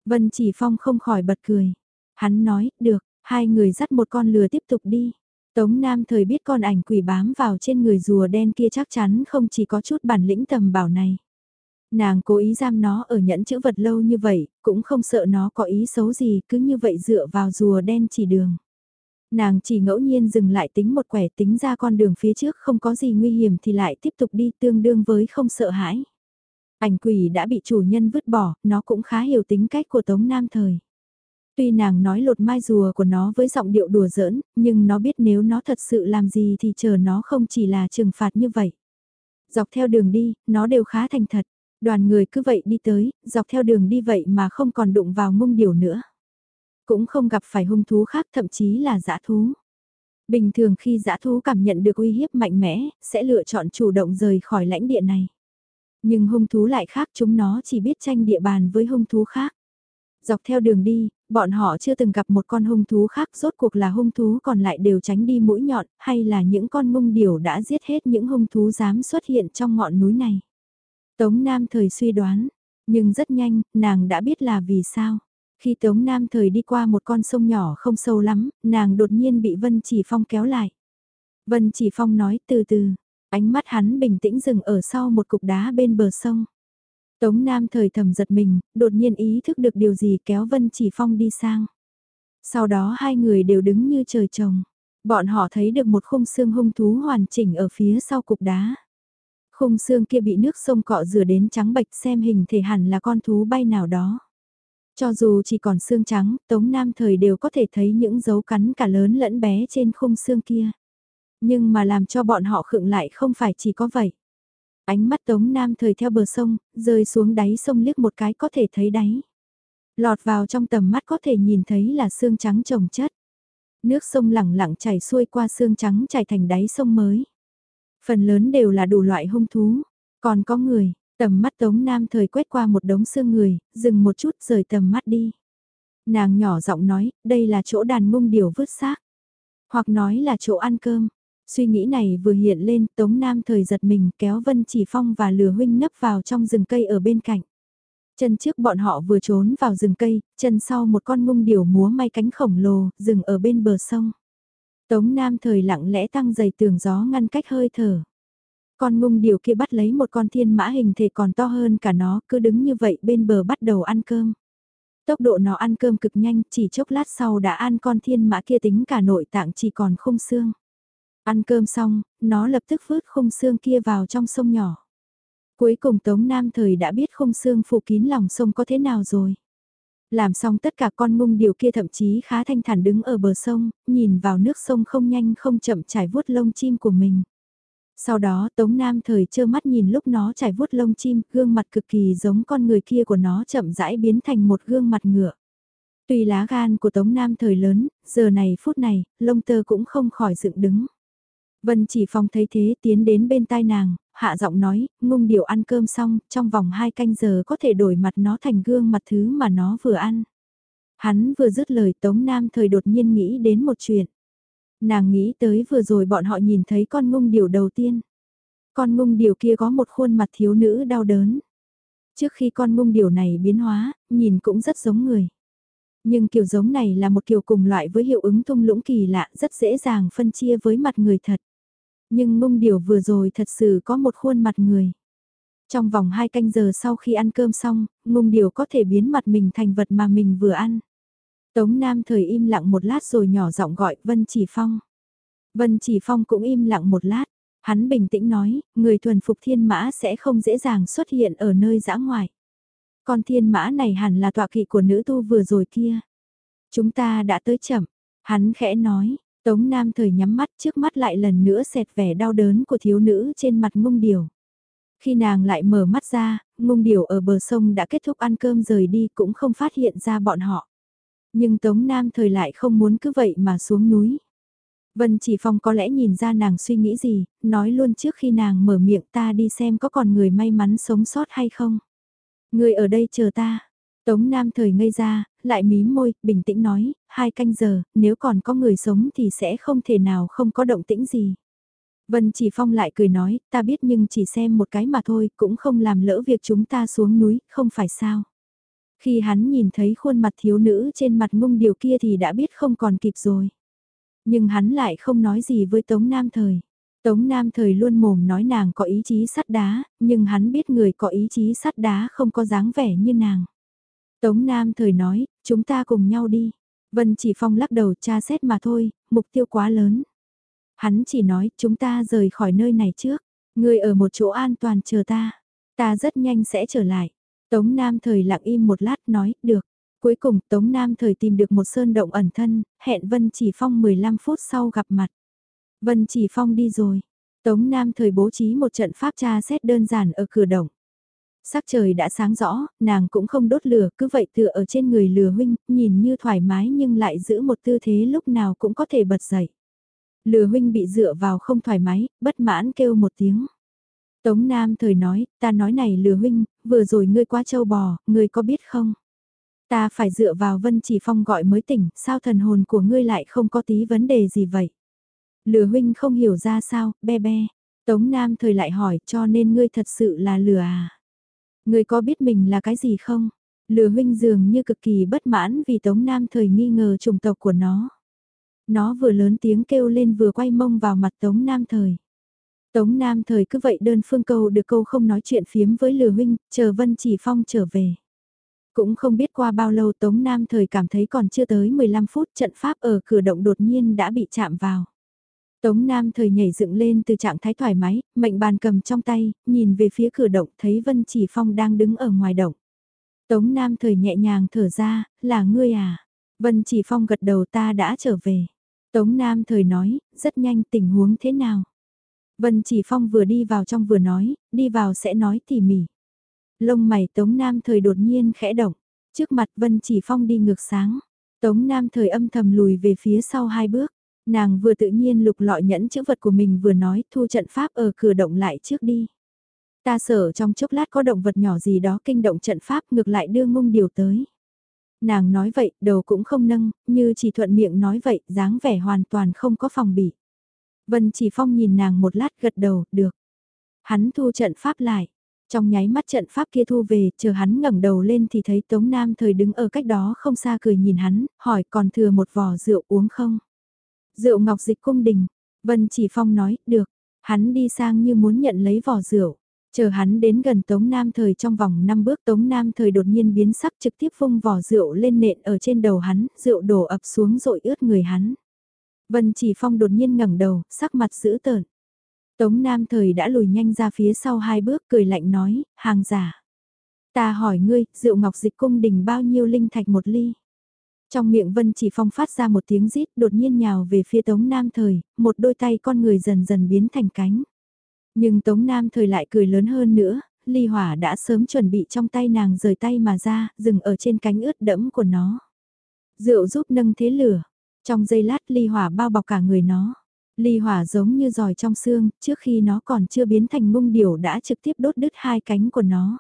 Vân Chỉ Phong không khỏi bật cười. Hắn nói, được, hai người dắt một con lừa tiếp tục đi. Tống Nam thời biết con ảnh quỷ bám vào trên người rùa đen kia chắc chắn không chỉ có chút bản lĩnh tầm bảo này. Nàng cố ý giam nó ở nhẫn chữ vật lâu như vậy, cũng không sợ nó có ý xấu gì, cứ như vậy dựa vào rùa đen chỉ đường. Nàng chỉ ngẫu nhiên dừng lại tính một quẻ tính ra con đường phía trước không có gì nguy hiểm thì lại tiếp tục đi tương đương với không sợ hãi. Ảnh quỷ đã bị chủ nhân vứt bỏ, nó cũng khá hiểu tính cách của Tống Nam Thời. Tuy nàng nói lột mai rùa của nó với giọng điệu đùa giỡn, nhưng nó biết nếu nó thật sự làm gì thì chờ nó không chỉ là trừng phạt như vậy. Dọc theo đường đi, nó đều khá thành thật. Đoàn người cứ vậy đi tới, dọc theo đường đi vậy mà không còn đụng vào mông điểu nữa. Cũng không gặp phải hung thú khác thậm chí là dã thú. Bình thường khi dã thú cảm nhận được uy hiếp mạnh mẽ, sẽ lựa chọn chủ động rời khỏi lãnh địa này. Nhưng hung thú lại khác chúng nó chỉ biết tranh địa bàn với hung thú khác. Dọc theo đường đi, bọn họ chưa từng gặp một con hung thú khác rốt cuộc là hung thú còn lại đều tránh đi mũi nhọn hay là những con mông điều đã giết hết những hung thú dám xuất hiện trong ngọn núi này. Tống Nam thời suy đoán, nhưng rất nhanh, nàng đã biết là vì sao. Khi Tống Nam thời đi qua một con sông nhỏ không sâu lắm, nàng đột nhiên bị Vân Chỉ Phong kéo lại. Vân Chỉ Phong nói từ từ, ánh mắt hắn bình tĩnh dừng ở sau một cục đá bên bờ sông. Tống Nam thời thầm giật mình, đột nhiên ý thức được điều gì kéo Vân Chỉ Phong đi sang. Sau đó hai người đều đứng như trời trồng. Bọn họ thấy được một khung xương hung thú hoàn chỉnh ở phía sau cục đá. Khung xương kia bị nước sông cọ rửa đến trắng bạch xem hình thể hẳn là con thú bay nào đó. Cho dù chỉ còn xương trắng, Tống Nam thời đều có thể thấy những dấu cắn cả lớn lẫn bé trên khung xương kia. Nhưng mà làm cho bọn họ khựng lại không phải chỉ có vậy. Ánh mắt Tống Nam thời theo bờ sông, rơi xuống đáy sông liếc một cái có thể thấy đáy. Lọt vào trong tầm mắt có thể nhìn thấy là xương trắng trồng chất. Nước sông lẳng lặng chảy xuôi qua xương trắng chảy thành đáy sông mới. Phần lớn đều là đủ loại hung thú, còn có người, tầm mắt Tống Nam thời quét qua một đống xương người, dừng một chút rời tầm mắt đi. Nàng nhỏ giọng nói, đây là chỗ đàn mông điều vứt xác. Hoặc nói là chỗ ăn cơm. Suy nghĩ này vừa hiện lên, Tống Nam thời giật mình kéo Vân Chỉ Phong và lừa huynh nấp vào trong rừng cây ở bên cạnh. Chân trước bọn họ vừa trốn vào rừng cây, chân sau một con ngung điểu múa may cánh khổng lồ, dừng ở bên bờ sông. Tống Nam thời lặng lẽ tăng dày tường gió ngăn cách hơi thở. Con ngung điểu kia bắt lấy một con thiên mã hình thể còn to hơn cả nó, cứ đứng như vậy bên bờ bắt đầu ăn cơm. Tốc độ nó ăn cơm cực nhanh, chỉ chốc lát sau đã ăn con thiên mã kia tính cả nội tạng chỉ còn khung xương. Ăn cơm xong, nó lập tức vứt khung xương kia vào trong sông nhỏ. Cuối cùng Tống Nam Thời đã biết khung xương phủ kín lòng sông có thế nào rồi. Làm xong tất cả con ngung điều kia thậm chí khá thanh thản đứng ở bờ sông, nhìn vào nước sông không nhanh không chậm trải vuốt lông chim của mình. Sau đó Tống Nam Thời trơ mắt nhìn lúc nó trải vuốt lông chim, gương mặt cực kỳ giống con người kia của nó chậm rãi biến thành một gương mặt ngựa. Tuy lá gan của Tống Nam thời lớn, giờ này phút này, lông tơ cũng không khỏi dựng đứng. Vân chỉ phong thấy thế tiến đến bên tai nàng, hạ giọng nói, ngung điều ăn cơm xong, trong vòng hai canh giờ có thể đổi mặt nó thành gương mặt thứ mà nó vừa ăn. Hắn vừa dứt lời Tống Nam thời đột nhiên nghĩ đến một chuyện. Nàng nghĩ tới vừa rồi bọn họ nhìn thấy con ngung điều đầu tiên. Con ngung điều kia có một khuôn mặt thiếu nữ đau đớn. Trước khi con ngung điều này biến hóa, nhìn cũng rất giống người. Nhưng kiểu giống này là một kiểu cùng loại với hiệu ứng thung lũng kỳ lạ rất dễ dàng phân chia với mặt người thật. Nhưng ngung Điểu vừa rồi thật sự có một khuôn mặt người. Trong vòng 2 canh giờ sau khi ăn cơm xong, ngung điều có thể biến mặt mình thành vật mà mình vừa ăn. Tống Nam thời im lặng một lát rồi nhỏ giọng gọi Vân Chỉ Phong. Vân Chỉ Phong cũng im lặng một lát, hắn bình tĩnh nói, người thuần phục thiên mã sẽ không dễ dàng xuất hiện ở nơi dã ngoại. Con thiên mã này hẳn là tọa kỵ của nữ tu vừa rồi kia. Chúng ta đã tới chậm, hắn khẽ nói, Tống Nam thời nhắm mắt trước mắt lại lần nữa xẹt vẻ đau đớn của thiếu nữ trên mặt ngung điều. Khi nàng lại mở mắt ra, ngung điều ở bờ sông đã kết thúc ăn cơm rời đi cũng không phát hiện ra bọn họ. Nhưng Tống Nam thời lại không muốn cứ vậy mà xuống núi. Vân Chỉ Phong có lẽ nhìn ra nàng suy nghĩ gì, nói luôn trước khi nàng mở miệng ta đi xem có còn người may mắn sống sót hay không. Người ở đây chờ ta. Tống Nam thời ngây ra, lại mí môi, bình tĩnh nói, hai canh giờ, nếu còn có người sống thì sẽ không thể nào không có động tĩnh gì. Vân Chỉ Phong lại cười nói, ta biết nhưng chỉ xem một cái mà thôi, cũng không làm lỡ việc chúng ta xuống núi, không phải sao. Khi hắn nhìn thấy khuôn mặt thiếu nữ trên mặt ngung điều kia thì đã biết không còn kịp rồi. Nhưng hắn lại không nói gì với Tống Nam Thời. Tống Nam Thời luôn mồm nói nàng có ý chí sắt đá, nhưng hắn biết người có ý chí sắt đá không có dáng vẻ như nàng. Tống Nam Thời nói, chúng ta cùng nhau đi. Vân chỉ phong lắc đầu tra xét mà thôi, mục tiêu quá lớn. Hắn chỉ nói, chúng ta rời khỏi nơi này trước. Người ở một chỗ an toàn chờ ta. Ta rất nhanh sẽ trở lại. Tống Nam Thời lặng im một lát nói, được. Cuối cùng Tống Nam Thời tìm được một sơn động ẩn thân, hẹn Vân Chỉ Phong 15 phút sau gặp mặt. Vân Chỉ Phong đi rồi. Tống Nam Thời bố trí một trận pháp tra xét đơn giản ở cửa động. Sắc trời đã sáng rõ, nàng cũng không đốt lửa, cứ vậy tựa ở trên người lừa huynh, nhìn như thoải mái nhưng lại giữ một tư thế lúc nào cũng có thể bật dậy. Lừa huynh bị dựa vào không thoải mái, bất mãn kêu một tiếng. Tống Nam thời nói, ta nói này lừa huynh, vừa rồi ngươi qua châu bò, ngươi có biết không? Ta phải dựa vào Vân Chỉ Phong gọi mới tỉnh, sao thần hồn của ngươi lại không có tí vấn đề gì vậy? Lừa huynh không hiểu ra sao, be be. Tống Nam thời lại hỏi cho nên ngươi thật sự là lừa à? Người có biết mình là cái gì không? Lừa huynh dường như cực kỳ bất mãn vì Tống Nam thời nghi ngờ chủng tộc của nó. Nó vừa lớn tiếng kêu lên vừa quay mông vào mặt Tống Nam thời. Tống Nam thời cứ vậy đơn phương câu được câu không nói chuyện phiếm với lừa huynh, chờ Vân Chỉ Phong trở về. Cũng không biết qua bao lâu Tống Nam thời cảm thấy còn chưa tới 15 phút trận pháp ở cửa động đột nhiên đã bị chạm vào. Tống Nam thời nhảy dựng lên từ trạng thái thoải mái, mệnh bàn cầm trong tay, nhìn về phía cửa động thấy Vân Chỉ Phong đang đứng ở ngoài động. Tống Nam thời nhẹ nhàng thở ra, là ngươi à? Vân Chỉ Phong gật đầu ta đã trở về. Tống Nam thời nói, rất nhanh tình huống thế nào? Vân Chỉ Phong vừa đi vào trong vừa nói, đi vào sẽ nói tỉ mỉ. Lông mày Tống Nam thời đột nhiên khẽ động, trước mặt Vân Chỉ Phong đi ngược sáng. Tống Nam thời âm thầm lùi về phía sau hai bước, nàng vừa tự nhiên lục lọi nhẫn chữ vật của mình vừa nói thu trận pháp ở cửa động lại trước đi. Ta sợ trong chốc lát có động vật nhỏ gì đó kinh động trận pháp ngược lại đưa ngung điều tới. Nàng nói vậy, đầu cũng không nâng, như chỉ thuận miệng nói vậy, dáng vẻ hoàn toàn không có phòng bị. Vân Chỉ Phong nhìn nàng một lát gật đầu, được. Hắn thu trận pháp lại. Trong nháy mắt trận pháp kia thu về, chờ hắn ngẩng đầu lên thì thấy Tống Nam thời đứng ở cách đó không xa cười nhìn hắn, hỏi còn thừa một vò rượu uống không? Rượu ngọc dịch cung đình. Vân Chỉ Phong nói, được. Hắn đi sang như muốn nhận lấy vò rượu. Chờ hắn đến gần Tống Nam Thời trong vòng 5 bước Tống Nam Thời đột nhiên biến sắc trực tiếp vung vỏ rượu lên nện ở trên đầu hắn, rượu đổ ập xuống rội ướt người hắn. Vân Chỉ Phong đột nhiên ngẩng đầu, sắc mặt dữ tợn. Tống Nam Thời đã lùi nhanh ra phía sau hai bước cười lạnh nói, hàng giả. Ta hỏi ngươi, rượu ngọc dịch cung đình bao nhiêu linh thạch một ly? Trong miệng Vân Chỉ Phong phát ra một tiếng rít đột nhiên nhào về phía Tống Nam Thời, một đôi tay con người dần dần biến thành cánh. Nhưng Tống Nam Thời lại cười lớn hơn nữa, ly hỏa đã sớm chuẩn bị trong tay nàng rời tay mà ra, dừng ở trên cánh ướt đẫm của nó. Rượu giúp nâng thế lửa. Trong giây lát ly hỏa bao bọc cả người nó. Ly hỏa giống như giòi trong xương, trước khi nó còn chưa biến thành mông điểu đã trực tiếp đốt đứt hai cánh của nó.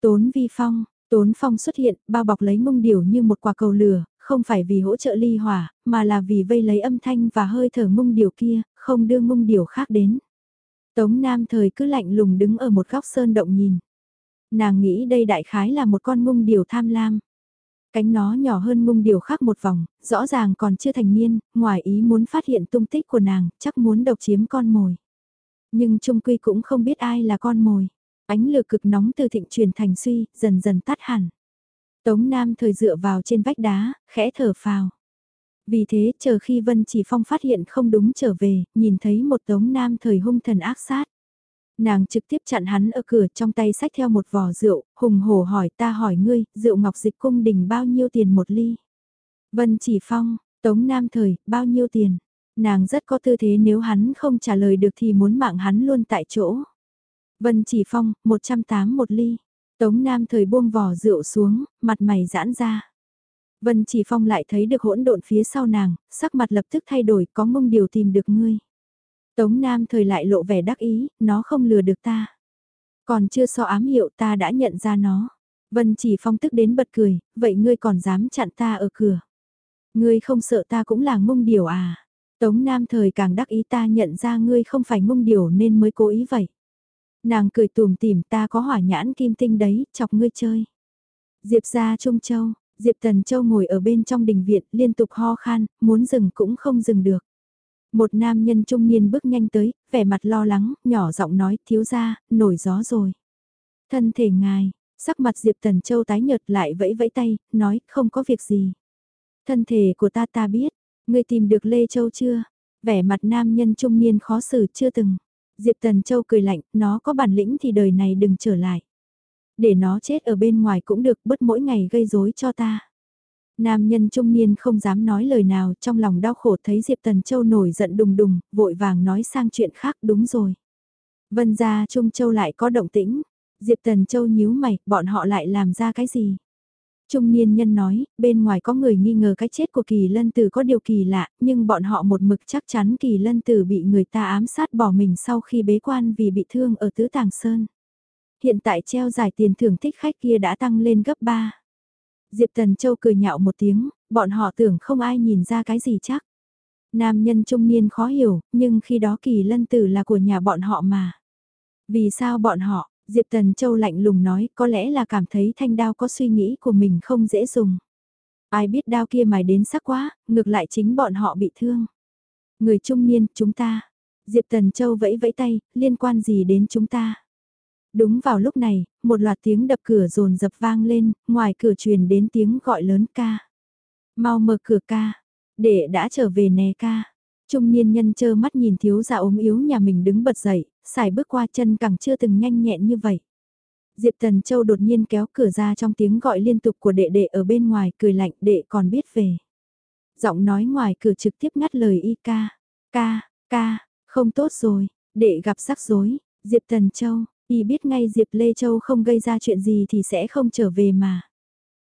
Tốn vi phong, tốn phong xuất hiện, bao bọc lấy mông điểu như một quả cầu lửa, không phải vì hỗ trợ ly hỏa, mà là vì vây lấy âm thanh và hơi thở mông điểu kia, không đưa mông điểu khác đến. Tống Nam thời cứ lạnh lùng đứng ở một góc sơn động nhìn. Nàng nghĩ đây đại khái là một con mông điểu tham lam. Cánh nó nhỏ hơn mông điểu khác một vòng, rõ ràng còn chưa thành niên, ngoài ý muốn phát hiện tung tích của nàng, chắc muốn độc chiếm con mồi. Nhưng trung quy cũng không biết ai là con mồi. Ánh lửa cực nóng từ thịnh truyền thành suy, dần dần tắt hẳn. Tống Nam thời dựa vào trên vách đá, khẽ thở phào. Vì thế, chờ khi Vân Chỉ Phong phát hiện không đúng trở về, nhìn thấy một Tống Nam thời hung thần ác sát. Nàng trực tiếp chặn hắn ở cửa trong tay sách theo một vò rượu, hùng hổ hỏi ta hỏi ngươi, rượu ngọc dịch cung đình bao nhiêu tiền một ly? Vân Chỉ Phong, Tống Nam thời, bao nhiêu tiền? Nàng rất có tư thế nếu hắn không trả lời được thì muốn mạng hắn luôn tại chỗ. Vân Chỉ Phong, 108 một ly. Tống Nam thời buông vỏ rượu xuống, mặt mày giãn ra. Vân Chỉ Phong lại thấy được hỗn độn phía sau nàng, sắc mặt lập tức thay đổi có mông điều tìm được ngươi. Tống Nam thời lại lộ vẻ đắc ý, nó không lừa được ta. Còn chưa so ám hiệu ta đã nhận ra nó. Vân Chỉ Phong tức đến bật cười, vậy ngươi còn dám chặn ta ở cửa. Ngươi không sợ ta cũng là mông điều à. Tống Nam thời càng đắc ý ta nhận ra ngươi không phải mông điều nên mới cố ý vậy. Nàng cười tùm tìm ta có hỏa nhãn kim tinh đấy, chọc ngươi chơi. Diệp ra Trung Châu, Diệp Tần Châu ngồi ở bên trong đình viện liên tục ho khan, muốn dừng cũng không dừng được. Một nam nhân trung niên bước nhanh tới, vẻ mặt lo lắng, nhỏ giọng nói thiếu ra, nổi gió rồi. Thân thể ngài, sắc mặt Diệp Tần Châu tái nhợt lại vẫy vẫy tay, nói không có việc gì. Thân thể của ta ta biết, ngươi tìm được Lê Châu chưa? Vẻ mặt nam nhân trung niên khó xử chưa từng. Diệp Tần Châu cười lạnh, nó có bản lĩnh thì đời này đừng trở lại. Để nó chết ở bên ngoài cũng được, bớt mỗi ngày gây rối cho ta. Nam nhân trung niên không dám nói lời nào, trong lòng đau khổ thấy Diệp Tần Châu nổi giận đùng đùng, vội vàng nói sang chuyện khác, đúng rồi. Vân gia Trung Châu lại có động tĩnh, Diệp Tần Châu nhíu mày, bọn họ lại làm ra cái gì? Trung niên nhân nói, bên ngoài có người nghi ngờ cái chết của kỳ lân tử có điều kỳ lạ, nhưng bọn họ một mực chắc chắn kỳ lân tử bị người ta ám sát bỏ mình sau khi bế quan vì bị thương ở Tứ Tàng Sơn. Hiện tại treo giải tiền thưởng thích khách kia đã tăng lên gấp 3. Diệp Tần Châu cười nhạo một tiếng, bọn họ tưởng không ai nhìn ra cái gì chắc. Nam nhân trung niên khó hiểu, nhưng khi đó kỳ lân tử là của nhà bọn họ mà. Vì sao bọn họ, Diệp Tần Châu lạnh lùng nói có lẽ là cảm thấy thanh đao có suy nghĩ của mình không dễ dùng. Ai biết đao kia mài đến sắc quá, ngược lại chính bọn họ bị thương. Người trung niên, chúng ta. Diệp Tần Châu vẫy vẫy tay, liên quan gì đến chúng ta? Đúng vào lúc này, một loạt tiếng đập cửa rồn dập vang lên, ngoài cửa truyền đến tiếng gọi lớn ca. Mau mở cửa ca, để đã trở về nè ca. Trung niên nhân chơ mắt nhìn thiếu gia ốm yếu nhà mình đứng bật dậy, xài bước qua chân càng chưa từng nhanh nhẹn như vậy. Diệp Tần Châu đột nhiên kéo cửa ra trong tiếng gọi liên tục của đệ đệ ở bên ngoài cười lạnh đệ còn biết về. Giọng nói ngoài cửa trực tiếp ngắt lời y ca. Ca, ca, không tốt rồi, đệ gặp rắc rối, Diệp Tần Châu, y biết ngay Diệp Lê Châu không gây ra chuyện gì thì sẽ không trở về mà.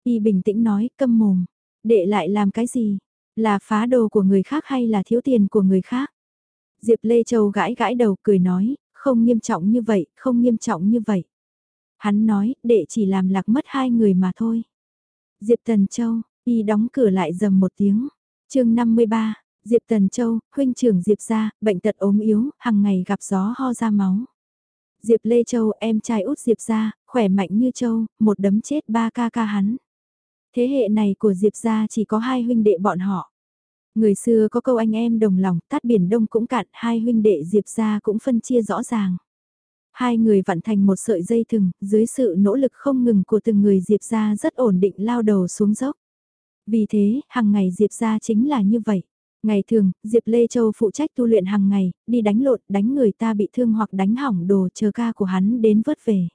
Y bình tĩnh nói câm mồm, đệ lại làm cái gì, là phá đồ của người khác hay là thiếu tiền của người khác? Diệp Lê Châu gãi gãi đầu cười nói, không nghiêm trọng như vậy, không nghiêm trọng như vậy. Hắn nói, đệ chỉ làm lạc mất hai người mà thôi. Diệp Tần Châu, y đóng cửa lại dầm một tiếng. chương 53, Diệp Tần Châu, huynh trưởng Diệp gia, bệnh tật ốm yếu, hàng ngày gặp gió ho ra máu. Diệp Lê Châu, em trai út Diệp gia, khỏe mạnh như Châu, một đấm chết ba ca ca hắn. Thế hệ này của Diệp gia chỉ có hai huynh đệ bọn họ. Người xưa có câu anh em đồng lòng, tát biển đông cũng cạn, hai huynh đệ Diệp gia cũng phân chia rõ ràng. Hai người vặn thành một sợi dây thừng, dưới sự nỗ lực không ngừng của từng người Diệp gia rất ổn định lao đầu xuống dốc. Vì thế, hàng ngày Diệp gia chính là như vậy. Ngày thường, Diệp Lê Châu phụ trách tu luyện hàng ngày, đi đánh lộn, đánh người ta bị thương hoặc đánh hỏng đồ chờ ca của hắn đến vớt về.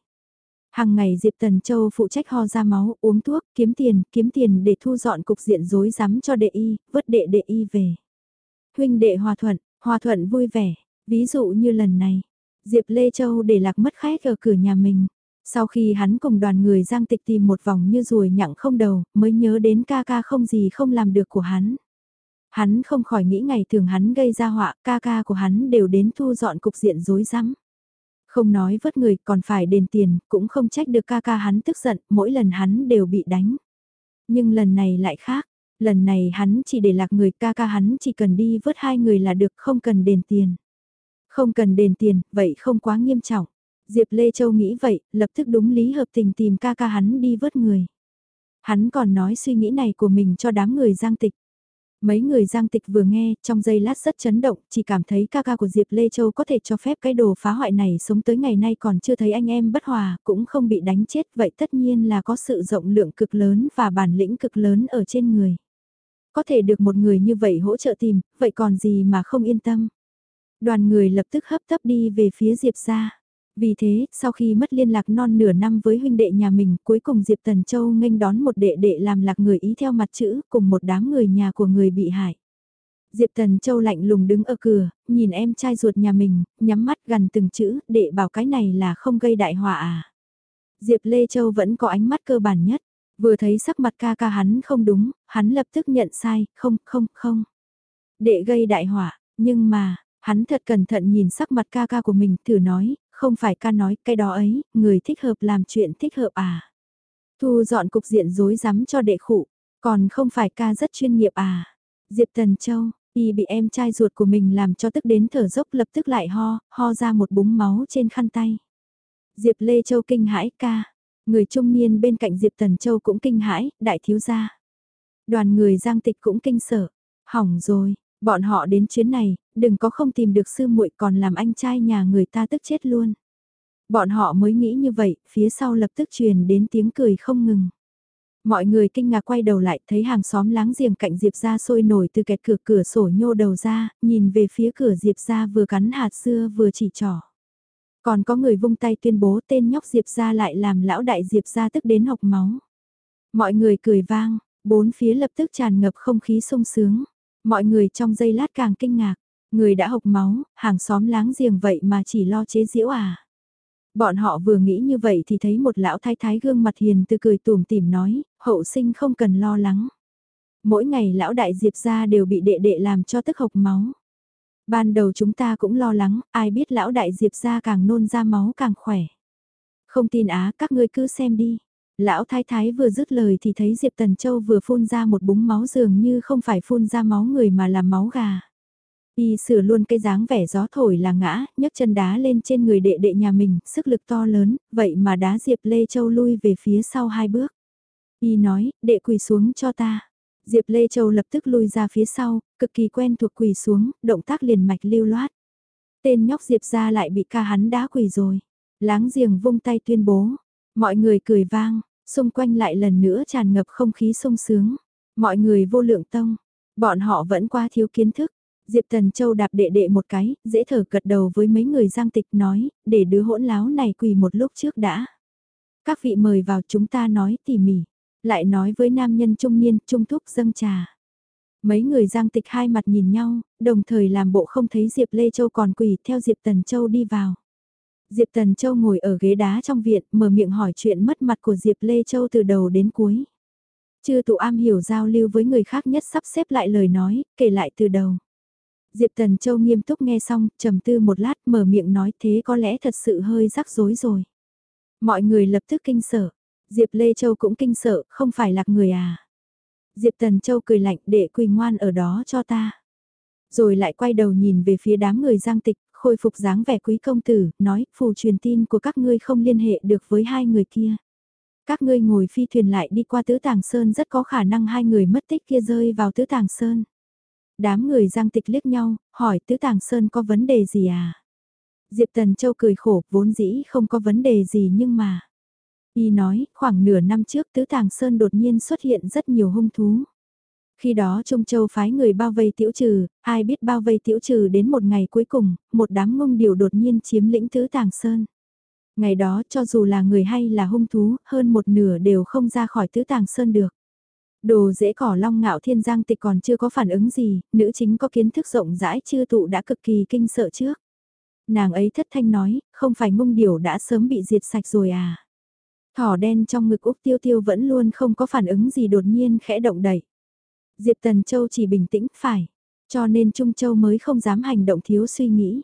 Hàng ngày Diệp Tần Châu phụ trách ho ra máu, uống thuốc, kiếm tiền, kiếm tiền để thu dọn cục diện rối rắm cho đệ y, vớt đệ đệ y về. Huynh đệ hòa thuận, hòa thuận vui vẻ, ví dụ như lần này, Diệp Lê Châu để lạc mất khách ở cửa nhà mình. Sau khi hắn cùng đoàn người giang tịch tìm một vòng như ruồi nhặng không đầu, mới nhớ đến ca ca không gì không làm được của hắn. Hắn không khỏi nghĩ ngày thường hắn gây ra họa, ca ca của hắn đều đến thu dọn cục diện rối rắm. Không nói vớt người còn phải đền tiền, cũng không trách được ca ca hắn tức giận, mỗi lần hắn đều bị đánh. Nhưng lần này lại khác, lần này hắn chỉ để lạc người ca ca hắn chỉ cần đi vớt hai người là được không cần đền tiền. Không cần đền tiền, vậy không quá nghiêm trọng. Diệp Lê Châu nghĩ vậy, lập tức đúng lý hợp tình tìm ca ca hắn đi vớt người. Hắn còn nói suy nghĩ này của mình cho đám người giang tịch. Mấy người giang tịch vừa nghe, trong giây lát rất chấn động, chỉ cảm thấy ca ca của Diệp Lê Châu có thể cho phép cái đồ phá hoại này sống tới ngày nay còn chưa thấy anh em bất hòa, cũng không bị đánh chết, vậy tất nhiên là có sự rộng lượng cực lớn và bản lĩnh cực lớn ở trên người. Có thể được một người như vậy hỗ trợ tìm, vậy còn gì mà không yên tâm. Đoàn người lập tức hấp tấp đi về phía Diệp ra. Vì thế, sau khi mất liên lạc non nửa năm với huynh đệ nhà mình, cuối cùng Diệp Tần Châu nghênh đón một đệ đệ làm lạc người ý theo mặt chữ, cùng một đám người nhà của người bị hại. Diệp Tần Châu lạnh lùng đứng ở cửa, nhìn em trai ruột nhà mình, nhắm mắt gần từng chữ, đệ bảo cái này là không gây đại họa à. Diệp Lê Châu vẫn có ánh mắt cơ bản nhất, vừa thấy sắc mặt ca ca hắn không đúng, hắn lập tức nhận sai, không, không, không. Đệ gây đại họa, nhưng mà, hắn thật cẩn thận nhìn sắc mặt ca ca của mình, thử nói, không phải ca nói cái đó ấy, người thích hợp làm chuyện thích hợp à. Thu dọn cục diện rối rắm cho đệ khụ, còn không phải ca rất chuyên nghiệp à. Diệp Tần Châu, y bị em trai ruột của mình làm cho tức đến thở dốc lập tức lại ho, ho ra một búng máu trên khăn tay. Diệp Lê Châu kinh hãi ca, người trung niên bên cạnh Diệp Tần Châu cũng kinh hãi, đại thiếu gia. Đoàn người giang tịch cũng kinh sợ, hỏng rồi, Bọn họ đến chuyến này, đừng có không tìm được sư muội còn làm anh trai nhà người ta tức chết luôn. Bọn họ mới nghĩ như vậy, phía sau lập tức truyền đến tiếng cười không ngừng. Mọi người kinh ngạc quay đầu lại thấy hàng xóm láng giềng cạnh Diệp ra sôi nổi từ kẹt cửa cửa sổ nhô đầu ra, nhìn về phía cửa Diệp ra vừa cắn hạt xưa vừa chỉ trỏ. Còn có người vung tay tuyên bố tên nhóc Diệp ra lại làm lão đại Diệp ra tức đến học máu. Mọi người cười vang, bốn phía lập tức tràn ngập không khí sung sướng. Mọi người trong giây lát càng kinh ngạc, người đã hộc máu, hàng xóm láng giềng vậy mà chỉ lo chế giễu à. Bọn họ vừa nghĩ như vậy thì thấy một lão thái thái gương mặt hiền từ cười tủm tỉm nói, hậu sinh không cần lo lắng. Mỗi ngày lão đại diệp ra đều bị đệ đệ làm cho tức hộc máu. Ban đầu chúng ta cũng lo lắng, ai biết lão đại diệp ra càng nôn ra máu càng khỏe. Không tin á, các ngươi cứ xem đi. Lão thái thái vừa dứt lời thì thấy Diệp Tần Châu vừa phun ra một búng máu dường như không phải phun ra máu người mà là máu gà. Y sửa luôn cái dáng vẻ gió thổi là ngã, nhấc chân đá lên trên người đệ đệ nhà mình, sức lực to lớn, vậy mà đá Diệp Lê Châu lui về phía sau hai bước. Y nói, đệ quỳ xuống cho ta. Diệp Lê Châu lập tức lui ra phía sau, cực kỳ quen thuộc quỳ xuống, động tác liền mạch lưu loát. Tên nhóc Diệp ra lại bị ca hắn đá quỳ rồi. Láng giềng vung tay tuyên bố, Mọi người cười vang, xung quanh lại lần nữa tràn ngập không khí sung sướng. Mọi người vô lượng tông, bọn họ vẫn qua thiếu kiến thức. Diệp Tần Châu đạp đệ đệ một cái, dễ thở gật đầu với mấy người giang tịch nói, để đứa hỗn láo này quỳ một lúc trước đã. Các vị mời vào chúng ta nói tỉ mỉ, lại nói với nam nhân trung niên, trung thúc dâng trà. Mấy người giang tịch hai mặt nhìn nhau, đồng thời làm bộ không thấy Diệp Lê Châu còn quỳ theo Diệp Tần Châu đi vào. Diệp Tần Châu ngồi ở ghế đá trong viện, mở miệng hỏi chuyện mất mặt của Diệp Lê Châu từ đầu đến cuối. Chưa tụ am hiểu giao lưu với người khác nhất sắp xếp lại lời nói, kể lại từ đầu. Diệp Tần Châu nghiêm túc nghe xong, trầm tư một lát mở miệng nói thế có lẽ thật sự hơi rắc rối rồi. Mọi người lập tức kinh sợ. Diệp Lê Châu cũng kinh sợ, không phải lạc người à. Diệp Tần Châu cười lạnh để quỳ ngoan ở đó cho ta. Rồi lại quay đầu nhìn về phía đám người giang tịch khôi phục dáng vẻ quý công tử, nói, phù truyền tin của các ngươi không liên hệ được với hai người kia. Các ngươi ngồi phi thuyền lại đi qua tứ tàng sơn rất có khả năng hai người mất tích kia rơi vào tứ tàng sơn. Đám người giang tịch liếc nhau, hỏi tứ tàng sơn có vấn đề gì à? Diệp Tần Châu cười khổ, vốn dĩ không có vấn đề gì nhưng mà... Y nói, khoảng nửa năm trước tứ tàng sơn đột nhiên xuất hiện rất nhiều hung thú. Khi đó Trung Châu phái người bao vây tiểu trừ, ai biết bao vây tiểu trừ đến một ngày cuối cùng, một đám ngông điều đột nhiên chiếm lĩnh tứ tàng sơn. Ngày đó cho dù là người hay là hung thú, hơn một nửa đều không ra khỏi tứ tàng sơn được. Đồ dễ cỏ long ngạo thiên giang tịch còn chưa có phản ứng gì, nữ chính có kiến thức rộng rãi chưa tụ đã cực kỳ kinh sợ trước. Nàng ấy thất thanh nói, không phải ngung điều đã sớm bị diệt sạch rồi à. Thỏ đen trong ngực Úc Tiêu Tiêu vẫn luôn không có phản ứng gì đột nhiên khẽ động đẩy. Diệp Tần Châu chỉ bình tĩnh phải, cho nên Trung Châu mới không dám hành động thiếu suy nghĩ.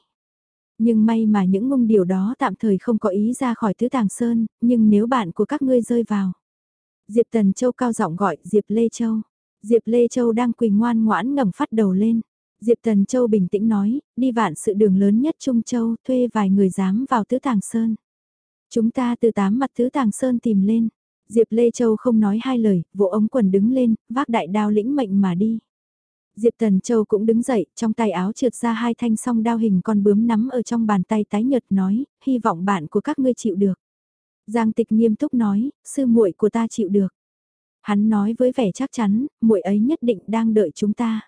Nhưng may mà những ngung điều đó tạm thời không có ý ra khỏi tứ tàng sơn, nhưng nếu bạn của các ngươi rơi vào. Diệp Tần Châu cao giọng gọi Diệp Lê Châu. Diệp Lê Châu đang quỳ ngoan ngoãn ngẩng phát đầu lên. Diệp Tần Châu bình tĩnh nói, đi vạn sự đường lớn nhất Trung Châu thuê vài người dám vào tứ tàng sơn. Chúng ta từ tám mặt tứ tàng sơn tìm lên. Diệp Lê Châu không nói hai lời, vỗ ống quần đứng lên, vác đại đao lĩnh mệnh mà đi. Diệp Tần Châu cũng đứng dậy, trong tay áo trượt ra hai thanh song đao hình con bướm nắm ở trong bàn tay tái nhợt nói, hy vọng bạn của các ngươi chịu được. Giang Tịch nghiêm túc nói, sư muội của ta chịu được. Hắn nói với vẻ chắc chắn, muội ấy nhất định đang đợi chúng ta.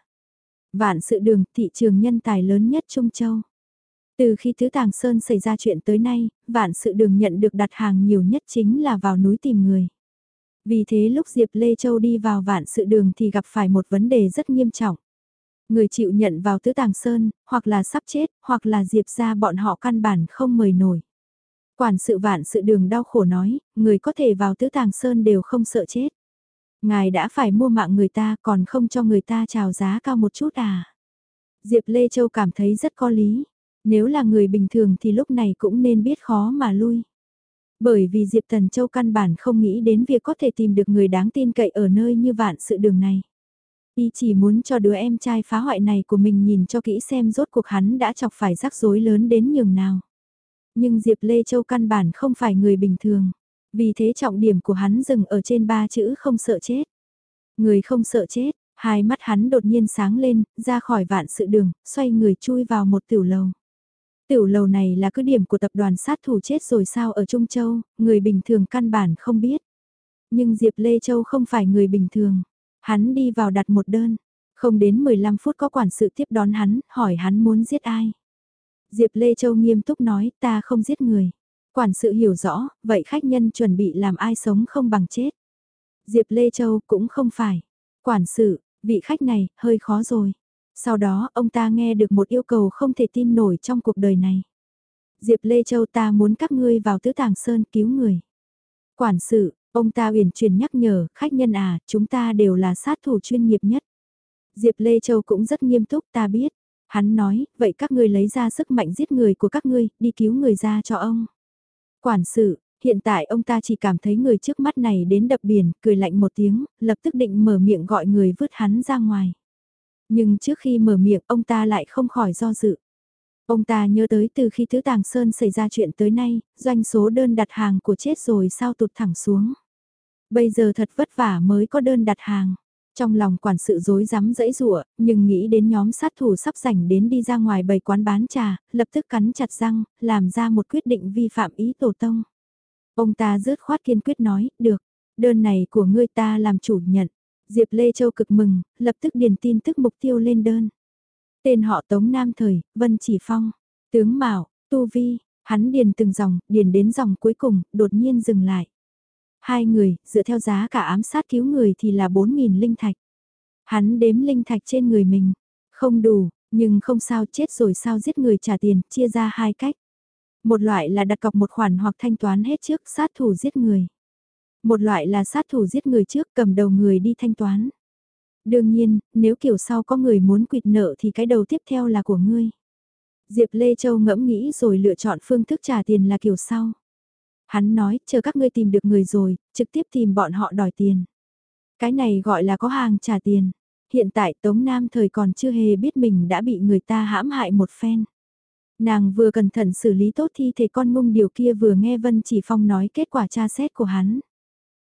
Vạn sự đường, thị trường nhân tài lớn nhất Trung Châu. Từ khi Thứ Tàng Sơn xảy ra chuyện tới nay, vạn sự đường nhận được đặt hàng nhiều nhất chính là vào núi tìm người. Vì thế lúc Diệp Lê Châu đi vào vạn sự đường thì gặp phải một vấn đề rất nghiêm trọng. Người chịu nhận vào Tứ Tàng Sơn, hoặc là sắp chết, hoặc là Diệp ra bọn họ căn bản không mời nổi. Quản sự vạn sự đường đau khổ nói, người có thể vào Tứ Tàng Sơn đều không sợ chết. Ngài đã phải mua mạng người ta còn không cho người ta chào giá cao một chút à. Diệp Lê Châu cảm thấy rất có lý. Nếu là người bình thường thì lúc này cũng nên biết khó mà lui. Bởi vì Diệp Tần Châu căn bản không nghĩ đến việc có thể tìm được người đáng tin cậy ở nơi như vạn sự đường này. Y chỉ muốn cho đứa em trai phá hoại này của mình nhìn cho kỹ xem rốt cuộc hắn đã chọc phải rắc rối lớn đến nhường nào. Nhưng Diệp Lê Châu căn bản không phải người bình thường. Vì thế trọng điểm của hắn dừng ở trên ba chữ không sợ chết. Người không sợ chết, hai mắt hắn đột nhiên sáng lên, ra khỏi vạn sự đường, xoay người chui vào một tiểu lầu. Tiểu lầu này là cứ điểm của tập đoàn sát thủ chết rồi sao ở Trung Châu, người bình thường căn bản không biết. Nhưng Diệp Lê Châu không phải người bình thường. Hắn đi vào đặt một đơn. Không đến 15 phút có quản sự tiếp đón hắn, hỏi hắn muốn giết ai. Diệp Lê Châu nghiêm túc nói ta không giết người. Quản sự hiểu rõ, vậy khách nhân chuẩn bị làm ai sống không bằng chết. Diệp Lê Châu cũng không phải. Quản sự, vị khách này, hơi khó rồi. Sau đó, ông ta nghe được một yêu cầu không thể tin nổi trong cuộc đời này. Diệp Lê Châu ta muốn các ngươi vào tứ tàng sơn cứu người. Quản sự, ông ta uyển chuyển nhắc nhở, khách nhân à, chúng ta đều là sát thủ chuyên nghiệp nhất. Diệp Lê Châu cũng rất nghiêm túc ta biết. Hắn nói, vậy các ngươi lấy ra sức mạnh giết người của các ngươi, đi cứu người ra cho ông. Quản sự, hiện tại ông ta chỉ cảm thấy người trước mắt này đến đập biển, cười lạnh một tiếng, lập tức định mở miệng gọi người vứt hắn ra ngoài. Nhưng trước khi mở miệng ông ta lại không khỏi do dự. Ông ta nhớ tới từ khi Thứ Tàng Sơn xảy ra chuyện tới nay, doanh số đơn đặt hàng của chết rồi sao tụt thẳng xuống. Bây giờ thật vất vả mới có đơn đặt hàng. Trong lòng quản sự dối rắm dẫy rụa, nhưng nghĩ đến nhóm sát thủ sắp rảnh đến đi ra ngoài bày quán bán trà, lập tức cắn chặt răng, làm ra một quyết định vi phạm ý tổ tông. Ông ta rớt khoát kiên quyết nói, được, đơn này của ngươi ta làm chủ nhận. Diệp Lê Châu cực mừng, lập tức điền tin tức mục tiêu lên đơn. Tên họ Tống Nam Thời, Vân Chỉ Phong, tướng Mạo, Tu Vi, hắn điền từng dòng, điền đến dòng cuối cùng, đột nhiên dừng lại. Hai người, dựa theo giá cả ám sát cứu người thì là 4.000 linh thạch. Hắn đếm linh thạch trên người mình, không đủ, nhưng không sao chết rồi sao giết người trả tiền, chia ra hai cách. Một loại là đặt cọc một khoản hoặc thanh toán hết trước sát thủ giết người. Một loại là sát thủ giết người trước cầm đầu người đi thanh toán. Đương nhiên, nếu kiểu sau có người muốn quyệt nợ thì cái đầu tiếp theo là của ngươi. Diệp Lê Châu ngẫm nghĩ rồi lựa chọn phương thức trả tiền là kiểu sau. Hắn nói, chờ các ngươi tìm được người rồi, trực tiếp tìm bọn họ đòi tiền. Cái này gọi là có hàng trả tiền. Hiện tại Tống Nam thời còn chưa hề biết mình đã bị người ta hãm hại một phen. Nàng vừa cẩn thận xử lý tốt thi thể con ngung điều kia vừa nghe Vân Chỉ Phong nói kết quả tra xét của hắn.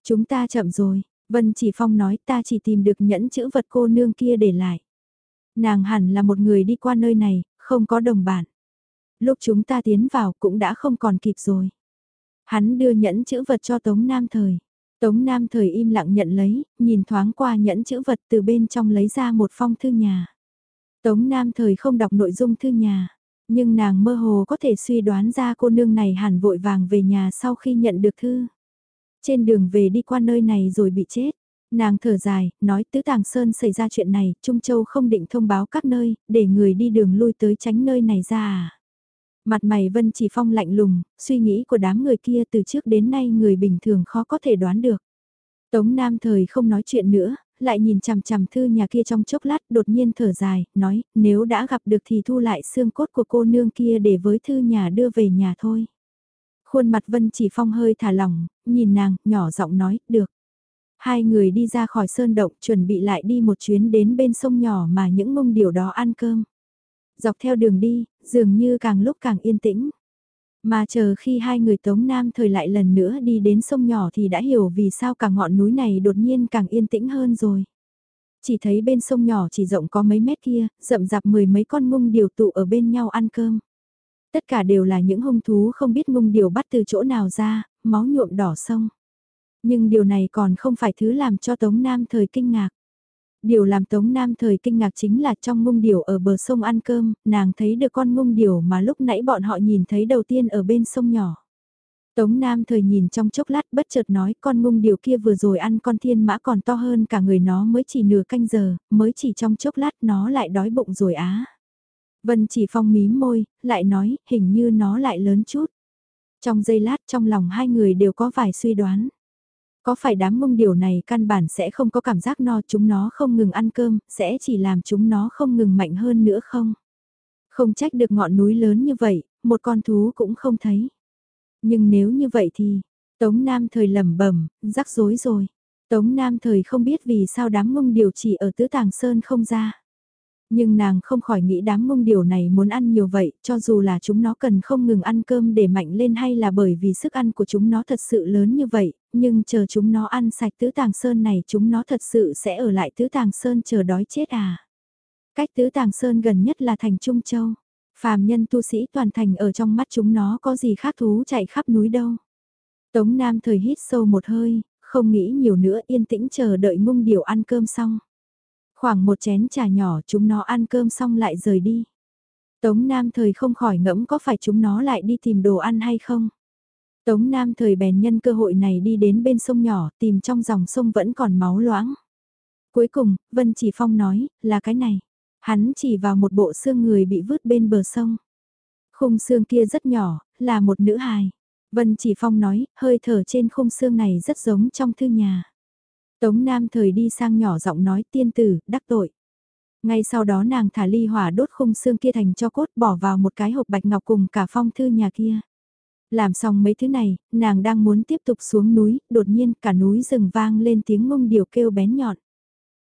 Chúng ta chậm rồi, Vân Chỉ Phong nói ta chỉ tìm được nhẫn chữ vật cô nương kia để lại. Nàng hẳn là một người đi qua nơi này, không có đồng bạn, Lúc chúng ta tiến vào cũng đã không còn kịp rồi. Hắn đưa nhẫn chữ vật cho Tống Nam Thời. Tống Nam Thời im lặng nhận lấy, nhìn thoáng qua nhẫn chữ vật từ bên trong lấy ra một phong thư nhà. Tống Nam Thời không đọc nội dung thư nhà, nhưng nàng mơ hồ có thể suy đoán ra cô nương này hẳn vội vàng về nhà sau khi nhận được thư. Trên đường về đi qua nơi này rồi bị chết. Nàng thở dài, nói tứ tàng sơn xảy ra chuyện này, Trung Châu không định thông báo các nơi, để người đi đường lui tới tránh nơi này ra à. Mặt mày Vân Chỉ Phong lạnh lùng, suy nghĩ của đám người kia từ trước đến nay người bình thường khó có thể đoán được. Tống Nam thời không nói chuyện nữa, lại nhìn chằm chằm thư nhà kia trong chốc lát đột nhiên thở dài, nói nếu đã gặp được thì thu lại xương cốt của cô nương kia để với thư nhà đưa về nhà thôi. Khuôn mặt Vân Chỉ Phong hơi thả lỏng, nhìn nàng, nhỏ giọng nói, được. Hai người đi ra khỏi sơn động chuẩn bị lại đi một chuyến đến bên sông nhỏ mà những mông điều đó ăn cơm. Dọc theo đường đi, dường như càng lúc càng yên tĩnh. Mà chờ khi hai người Tống Nam thời lại lần nữa đi đến sông nhỏ thì đã hiểu vì sao cả ngọn núi này đột nhiên càng yên tĩnh hơn rồi. Chỉ thấy bên sông nhỏ chỉ rộng có mấy mét kia, rậm rạp mười mấy con ngung điều tụ ở bên nhau ăn cơm. Tất cả đều là những hung thú không biết ngung điều bắt từ chỗ nào ra, máu nhuộm đỏ sông. Nhưng điều này còn không phải thứ làm cho Tống Nam thời kinh ngạc. Điều làm Tống Nam thời kinh ngạc chính là trong ngung điều ở bờ sông ăn cơm, nàng thấy được con ngung điều mà lúc nãy bọn họ nhìn thấy đầu tiên ở bên sông nhỏ. Tống Nam thời nhìn trong chốc lát bất chợt nói con ngung điều kia vừa rồi ăn con thiên mã còn to hơn cả người nó mới chỉ nửa canh giờ, mới chỉ trong chốc lát nó lại đói bụng rồi á. Vân chỉ phong mím môi, lại nói hình như nó lại lớn chút. Trong giây lát trong lòng hai người đều có vài suy đoán. Có phải đám mông điều này căn bản sẽ không có cảm giác no chúng nó không ngừng ăn cơm, sẽ chỉ làm chúng nó không ngừng mạnh hơn nữa không? Không trách được ngọn núi lớn như vậy, một con thú cũng không thấy. Nhưng nếu như vậy thì, Tống Nam thời lẩm bẩm, rắc rối rồi. Tống Nam thời không biết vì sao đám mông điều chỉ ở tứ tàng sơn không ra. Nhưng nàng không khỏi nghĩ đám mông điều này muốn ăn nhiều vậy, cho dù là chúng nó cần không ngừng ăn cơm để mạnh lên hay là bởi vì sức ăn của chúng nó thật sự lớn như vậy, nhưng chờ chúng nó ăn sạch tứ tàng sơn này chúng nó thật sự sẽ ở lại tứ tàng sơn chờ đói chết à. Cách tứ tàng sơn gần nhất là thành Trung Châu. Phàm nhân tu sĩ toàn thành ở trong mắt chúng nó có gì khác thú chạy khắp núi đâu. Tống Nam thời hít sâu một hơi, không nghĩ nhiều nữa yên tĩnh chờ đợi ngung điều ăn cơm xong. Khoảng một chén trà nhỏ chúng nó ăn cơm xong lại rời đi. Tống Nam thời không khỏi ngẫm có phải chúng nó lại đi tìm đồ ăn hay không. Tống Nam thời bèn nhân cơ hội này đi đến bên sông nhỏ tìm trong dòng sông vẫn còn máu loãng. Cuối cùng, Vân Chỉ Phong nói, là cái này. Hắn chỉ vào một bộ xương người bị vứt bên bờ sông. Khung xương kia rất nhỏ, là một nữ hài. Vân Chỉ Phong nói, hơi thở trên khung xương này rất giống trong thư nhà. Tống Nam thời đi sang nhỏ giọng nói tiên tử, đắc tội. Ngay sau đó nàng thả ly hỏa đốt khung xương kia thành cho cốt bỏ vào một cái hộp bạch ngọc cùng cả phong thư nhà kia. Làm xong mấy thứ này, nàng đang muốn tiếp tục xuống núi, đột nhiên cả núi rừng vang lên tiếng ngông điều kêu bén nhọn.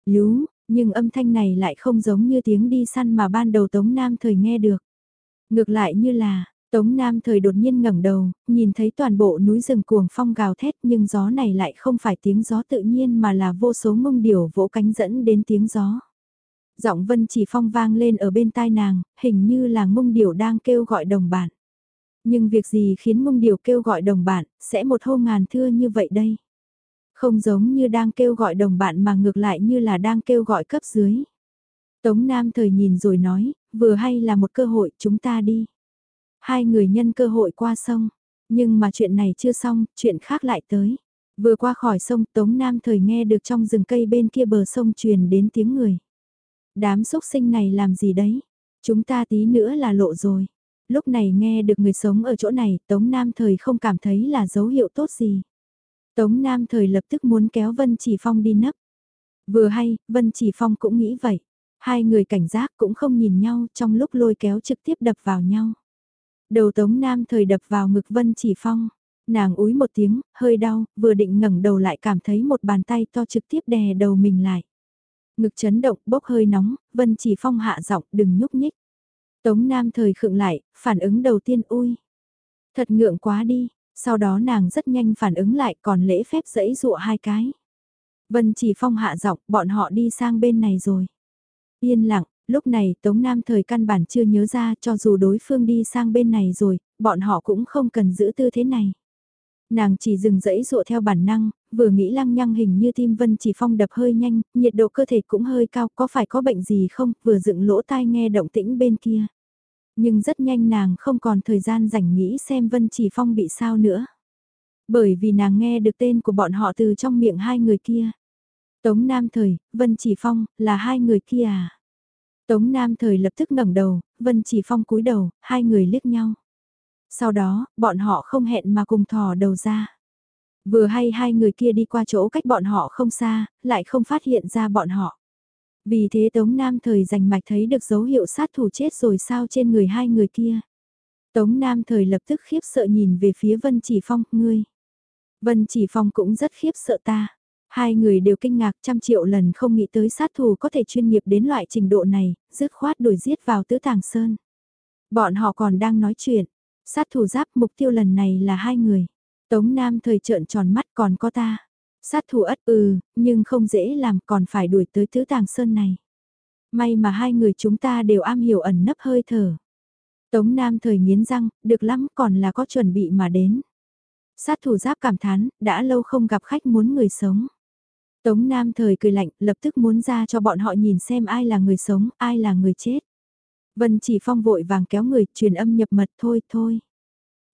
Lú, nhưng âm thanh này lại không giống như tiếng đi săn mà ban đầu Tống Nam thời nghe được. Ngược lại như là, Tống Nam thời đột nhiên ngẩng đầu, nhìn thấy toàn bộ núi rừng cuồng phong gào thét nhưng gió này lại không phải tiếng gió tự nhiên mà là vô số mông điểu vỗ cánh dẫn đến tiếng gió. Giọng vân chỉ phong vang lên ở bên tai nàng, hình như là mông điểu đang kêu gọi đồng bạn. Nhưng việc gì khiến mông điểu kêu gọi đồng bạn, sẽ một hô ngàn thưa như vậy đây? Không giống như đang kêu gọi đồng bạn mà ngược lại như là đang kêu gọi cấp dưới. Tống Nam thời nhìn rồi nói, vừa hay là một cơ hội chúng ta đi. Hai người nhân cơ hội qua sông, nhưng mà chuyện này chưa xong, chuyện khác lại tới. Vừa qua khỏi sông Tống Nam thời nghe được trong rừng cây bên kia bờ sông truyền đến tiếng người. Đám xúc sinh này làm gì đấy? Chúng ta tí nữa là lộ rồi. Lúc này nghe được người sống ở chỗ này, Tống Nam thời không cảm thấy là dấu hiệu tốt gì. Tống Nam thời lập tức muốn kéo Vân Chỉ Phong đi nấp. Vừa hay, Vân Chỉ Phong cũng nghĩ vậy. Hai người cảnh giác cũng không nhìn nhau trong lúc lôi kéo trực tiếp đập vào nhau. Đầu Tống Nam thời đập vào ngực Vân Chỉ Phong. Nàng úi một tiếng, hơi đau, vừa định ngẩng đầu lại cảm thấy một bàn tay to trực tiếp đè đầu mình lại. Ngực chấn động, bốc hơi nóng, Vân Chỉ Phong hạ giọng, đừng nhúc nhích. Tống Nam thời khựng lại, phản ứng đầu tiên ui. Thật ngượng quá đi, sau đó nàng rất nhanh phản ứng lại còn lễ phép dẫy dụa hai cái. Vân Chỉ Phong hạ giọng, bọn họ đi sang bên này rồi. Yên lặng, Lúc này Tống Nam thời căn bản chưa nhớ ra cho dù đối phương đi sang bên này rồi, bọn họ cũng không cần giữ tư thế này. Nàng chỉ dừng dẫy dụa theo bản năng, vừa nghĩ lăng nhăng hình như tim Vân chỉ phong đập hơi nhanh, nhiệt độ cơ thể cũng hơi cao, có phải có bệnh gì không, vừa dựng lỗ tai nghe động tĩnh bên kia. Nhưng rất nhanh nàng không còn thời gian rảnh nghĩ xem Vân chỉ phong bị sao nữa. Bởi vì nàng nghe được tên của bọn họ từ trong miệng hai người kia. Tống Nam Thời, Vân Chỉ Phong, là hai người kia à? Tống Nam thời lập tức ngẩng đầu, Vân Chỉ Phong cúi đầu, hai người liếc nhau. Sau đó, bọn họ không hẹn mà cùng thò đầu ra. Vừa hay hai người kia đi qua chỗ cách bọn họ không xa, lại không phát hiện ra bọn họ. Vì thế Tống Nam thời giành mạch thấy được dấu hiệu sát thủ chết rồi sao trên người hai người kia. Tống Nam thời lập tức khiếp sợ nhìn về phía Vân Chỉ Phong, ngươi. Vân Chỉ Phong cũng rất khiếp sợ ta. Hai người đều kinh ngạc trăm triệu lần không nghĩ tới sát thủ có thể chuyên nghiệp đến loại trình độ này, dứt khoát đuổi giết vào tứ tàng sơn. Bọn họ còn đang nói chuyện, sát thủ giáp mục tiêu lần này là hai người. Tống Nam thời trợn tròn mắt còn có ta. Sát thủ ất ừ, nhưng không dễ làm còn phải đuổi tới tứ tàng sơn này. May mà hai người chúng ta đều am hiểu ẩn nấp hơi thở. Tống Nam thời nghiến răng, được lắm còn là có chuẩn bị mà đến. Sát thủ giáp cảm thán, đã lâu không gặp khách muốn người sống. Tống Nam thời cười lạnh, lập tức muốn ra cho bọn họ nhìn xem ai là người sống, ai là người chết. Vân chỉ phong vội vàng kéo người, truyền âm nhập mật thôi thôi.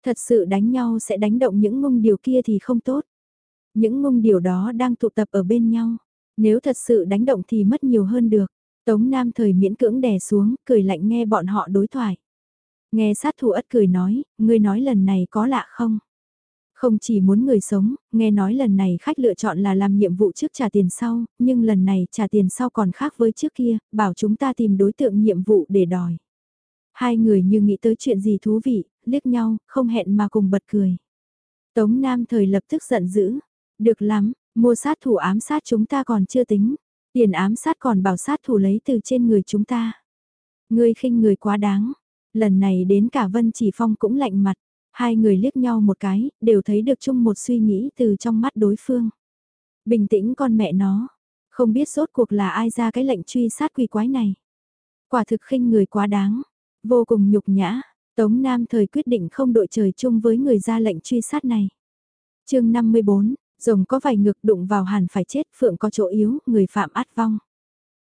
Thật sự đánh nhau sẽ đánh động những ngung điều kia thì không tốt. Những ngung điều đó đang tụ tập ở bên nhau. Nếu thật sự đánh động thì mất nhiều hơn được. Tống Nam thời miễn cưỡng đè xuống, cười lạnh nghe bọn họ đối thoại. Nghe sát thủ ất cười nói, ngươi nói lần này có lạ không? Không chỉ muốn người sống, nghe nói lần này khách lựa chọn là làm nhiệm vụ trước trả tiền sau, nhưng lần này trả tiền sau còn khác với trước kia, bảo chúng ta tìm đối tượng nhiệm vụ để đòi. Hai người như nghĩ tới chuyện gì thú vị, liếc nhau, không hẹn mà cùng bật cười. Tống Nam thời lập tức giận dữ, được lắm, mua sát thủ ám sát chúng ta còn chưa tính, tiền ám sát còn bảo sát thủ lấy từ trên người chúng ta. Ngươi khinh người quá đáng, lần này đến cả Vân Chỉ Phong cũng lạnh mặt. Hai người liếc nhau một cái, đều thấy được chung một suy nghĩ từ trong mắt đối phương. Bình tĩnh con mẹ nó, không biết rốt cuộc là ai ra cái lệnh truy sát quỷ quái này. Quả thực khinh người quá đáng, vô cùng nhục nhã, Tống Nam thời quyết định không đội trời chung với người ra lệnh truy sát này. chương 54, rồng có vài ngực đụng vào hàn phải chết, phượng có chỗ yếu, người phạm át vong.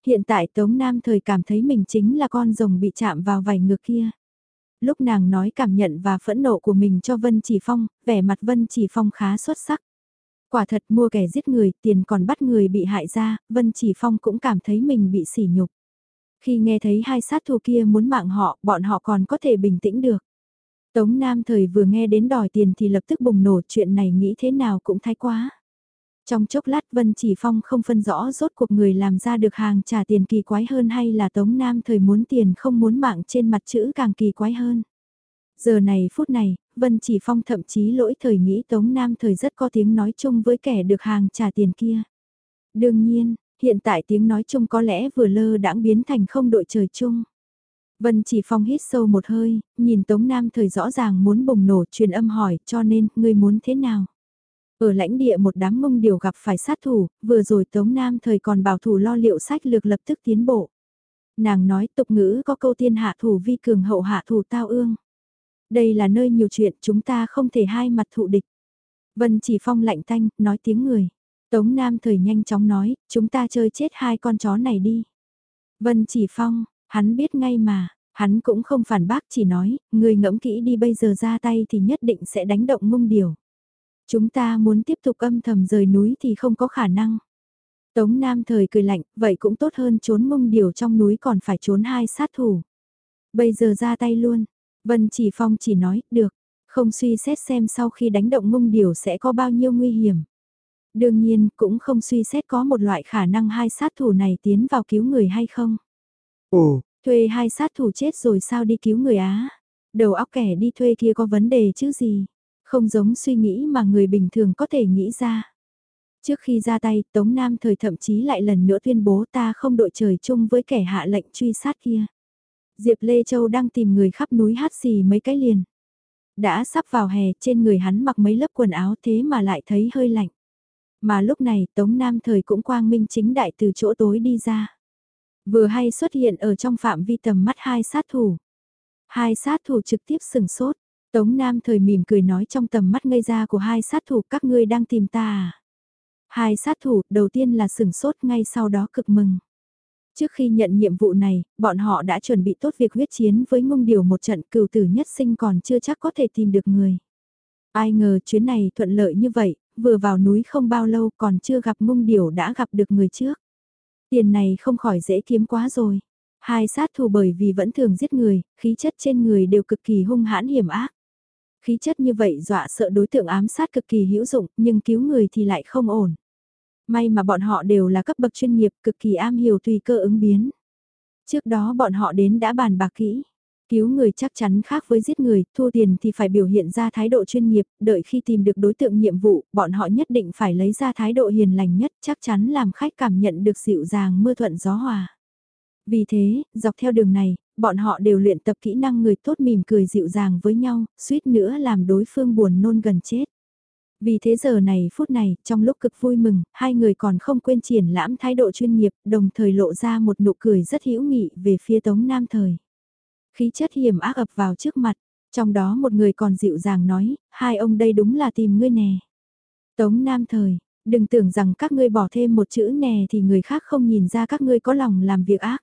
Hiện tại Tống Nam thời cảm thấy mình chính là con rồng bị chạm vào vài ngực kia. Lúc nàng nói cảm nhận và phẫn nộ của mình cho Vân Chỉ Phong, vẻ mặt Vân Chỉ Phong khá xuất sắc. Quả thật mua kẻ giết người, tiền còn bắt người bị hại ra, Vân Chỉ Phong cũng cảm thấy mình bị sỉ nhục. Khi nghe thấy hai sát thủ kia muốn mạng họ, bọn họ còn có thể bình tĩnh được. Tống Nam thời vừa nghe đến đòi tiền thì lập tức bùng nổ chuyện này nghĩ thế nào cũng thái quá. Trong chốc lát Vân Chỉ Phong không phân rõ rốt cuộc người làm ra được hàng trả tiền kỳ quái hơn hay là Tống Nam thời muốn tiền không muốn mạng trên mặt chữ càng kỳ quái hơn. Giờ này phút này, Vân Chỉ Phong thậm chí lỗi thời nghĩ Tống Nam thời rất có tiếng nói chung với kẻ được hàng trả tiền kia. Đương nhiên, hiện tại tiếng nói chung có lẽ vừa lơ đãng biến thành không đội trời chung. Vân Chỉ Phong hít sâu một hơi, nhìn Tống Nam thời rõ ràng muốn bùng nổ truyền âm hỏi cho nên, ngươi muốn thế nào? Ở lãnh địa một đám mông điều gặp phải sát thủ, vừa rồi Tống Nam thời còn bảo thủ lo liệu sách lược lập tức tiến bộ. Nàng nói tục ngữ có câu tiên hạ thủ vi cường hậu hạ thủ tao ương. Đây là nơi nhiều chuyện chúng ta không thể hai mặt thụ địch. Vân chỉ phong lạnh thanh, nói tiếng người. Tống Nam thời nhanh chóng nói, chúng ta chơi chết hai con chó này đi. Vân chỉ phong, hắn biết ngay mà, hắn cũng không phản bác chỉ nói, người ngẫm kỹ đi bây giờ ra tay thì nhất định sẽ đánh động mông điều. Chúng ta muốn tiếp tục âm thầm rời núi thì không có khả năng. Tống Nam thời cười lạnh, vậy cũng tốt hơn trốn mông điều trong núi còn phải trốn hai sát thủ. Bây giờ ra tay luôn. Vân Chỉ Phong chỉ nói, được, không suy xét xem sau khi đánh động mông điều sẽ có bao nhiêu nguy hiểm. Đương nhiên, cũng không suy xét có một loại khả năng hai sát thủ này tiến vào cứu người hay không. Ồ, thuê hai sát thủ chết rồi sao đi cứu người Á? Đầu óc kẻ đi thuê kia có vấn đề chứ gì? Không giống suy nghĩ mà người bình thường có thể nghĩ ra. Trước khi ra tay, Tống Nam thời thậm chí lại lần nữa tuyên bố ta không đội trời chung với kẻ hạ lệnh truy sát kia. Diệp Lê Châu đang tìm người khắp núi hát xì mấy cái liền. Đã sắp vào hè trên người hắn mặc mấy lớp quần áo thế mà lại thấy hơi lạnh. Mà lúc này Tống Nam thời cũng quang minh chính đại từ chỗ tối đi ra. Vừa hay xuất hiện ở trong phạm vi tầm mắt hai sát thủ. Hai sát thủ trực tiếp sừng sốt. Tống Nam thời mỉm cười nói trong tầm mắt ngây ra của hai sát thủ các ngươi đang tìm ta à. Hai sát thủ đầu tiên là sửng sốt ngay sau đó cực mừng. Trước khi nhận nhiệm vụ này, bọn họ đã chuẩn bị tốt việc huyết chiến với ngung điều một trận cừu tử nhất sinh còn chưa chắc có thể tìm được người. Ai ngờ chuyến này thuận lợi như vậy, vừa vào núi không bao lâu còn chưa gặp ngung điều đã gặp được người trước. Tiền này không khỏi dễ kiếm quá rồi. Hai sát thủ bởi vì vẫn thường giết người, khí chất trên người đều cực kỳ hung hãn hiểm ác. Khí chất như vậy dọa sợ đối tượng ám sát cực kỳ hữu dụng, nhưng cứu người thì lại không ổn. May mà bọn họ đều là cấp bậc chuyên nghiệp, cực kỳ am hiểu tùy cơ ứng biến. Trước đó bọn họ đến đã bàn bạc kỹ. Cứu người chắc chắn khác với giết người, thu tiền thì phải biểu hiện ra thái độ chuyên nghiệp, đợi khi tìm được đối tượng nhiệm vụ, bọn họ nhất định phải lấy ra thái độ hiền lành nhất, chắc chắn làm khách cảm nhận được dịu dàng mưa thuận gió hòa. Vì thế, dọc theo đường này, bọn họ đều luyện tập kỹ năng người tốt mỉm cười dịu dàng với nhau, suýt nữa làm đối phương buồn nôn gần chết. Vì thế giờ này phút này, trong lúc cực vui mừng, hai người còn không quên triển lãm thái độ chuyên nghiệp, đồng thời lộ ra một nụ cười rất hữu nghị về phía Tống Nam Thời. Khí chất hiểm ác ập vào trước mặt, trong đó một người còn dịu dàng nói, hai ông đây đúng là tìm ngươi nè. Tống Nam Thời, đừng tưởng rằng các ngươi bỏ thêm một chữ nè thì người khác không nhìn ra các ngươi có lòng làm việc ác.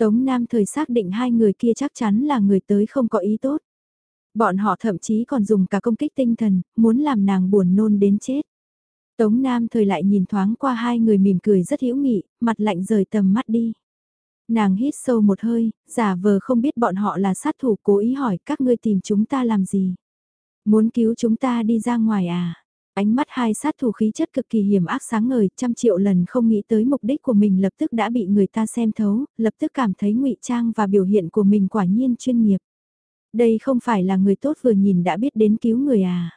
Tống Nam Thời xác định hai người kia chắc chắn là người tới không có ý tốt. Bọn họ thậm chí còn dùng cả công kích tinh thần, muốn làm nàng buồn nôn đến chết. Tống Nam Thời lại nhìn thoáng qua hai người mỉm cười rất hữu nghị, mặt lạnh rời tầm mắt đi. Nàng hít sâu một hơi, giả vờ không biết bọn họ là sát thủ cố ý hỏi các ngươi tìm chúng ta làm gì. Muốn cứu chúng ta đi ra ngoài à? Ánh mắt hai sát thủ khí chất cực kỳ hiểm ác sáng ngời, trăm triệu lần không nghĩ tới mục đích của mình lập tức đã bị người ta xem thấu, lập tức cảm thấy ngụy trang và biểu hiện của mình quả nhiên chuyên nghiệp. Đây không phải là người tốt vừa nhìn đã biết đến cứu người à.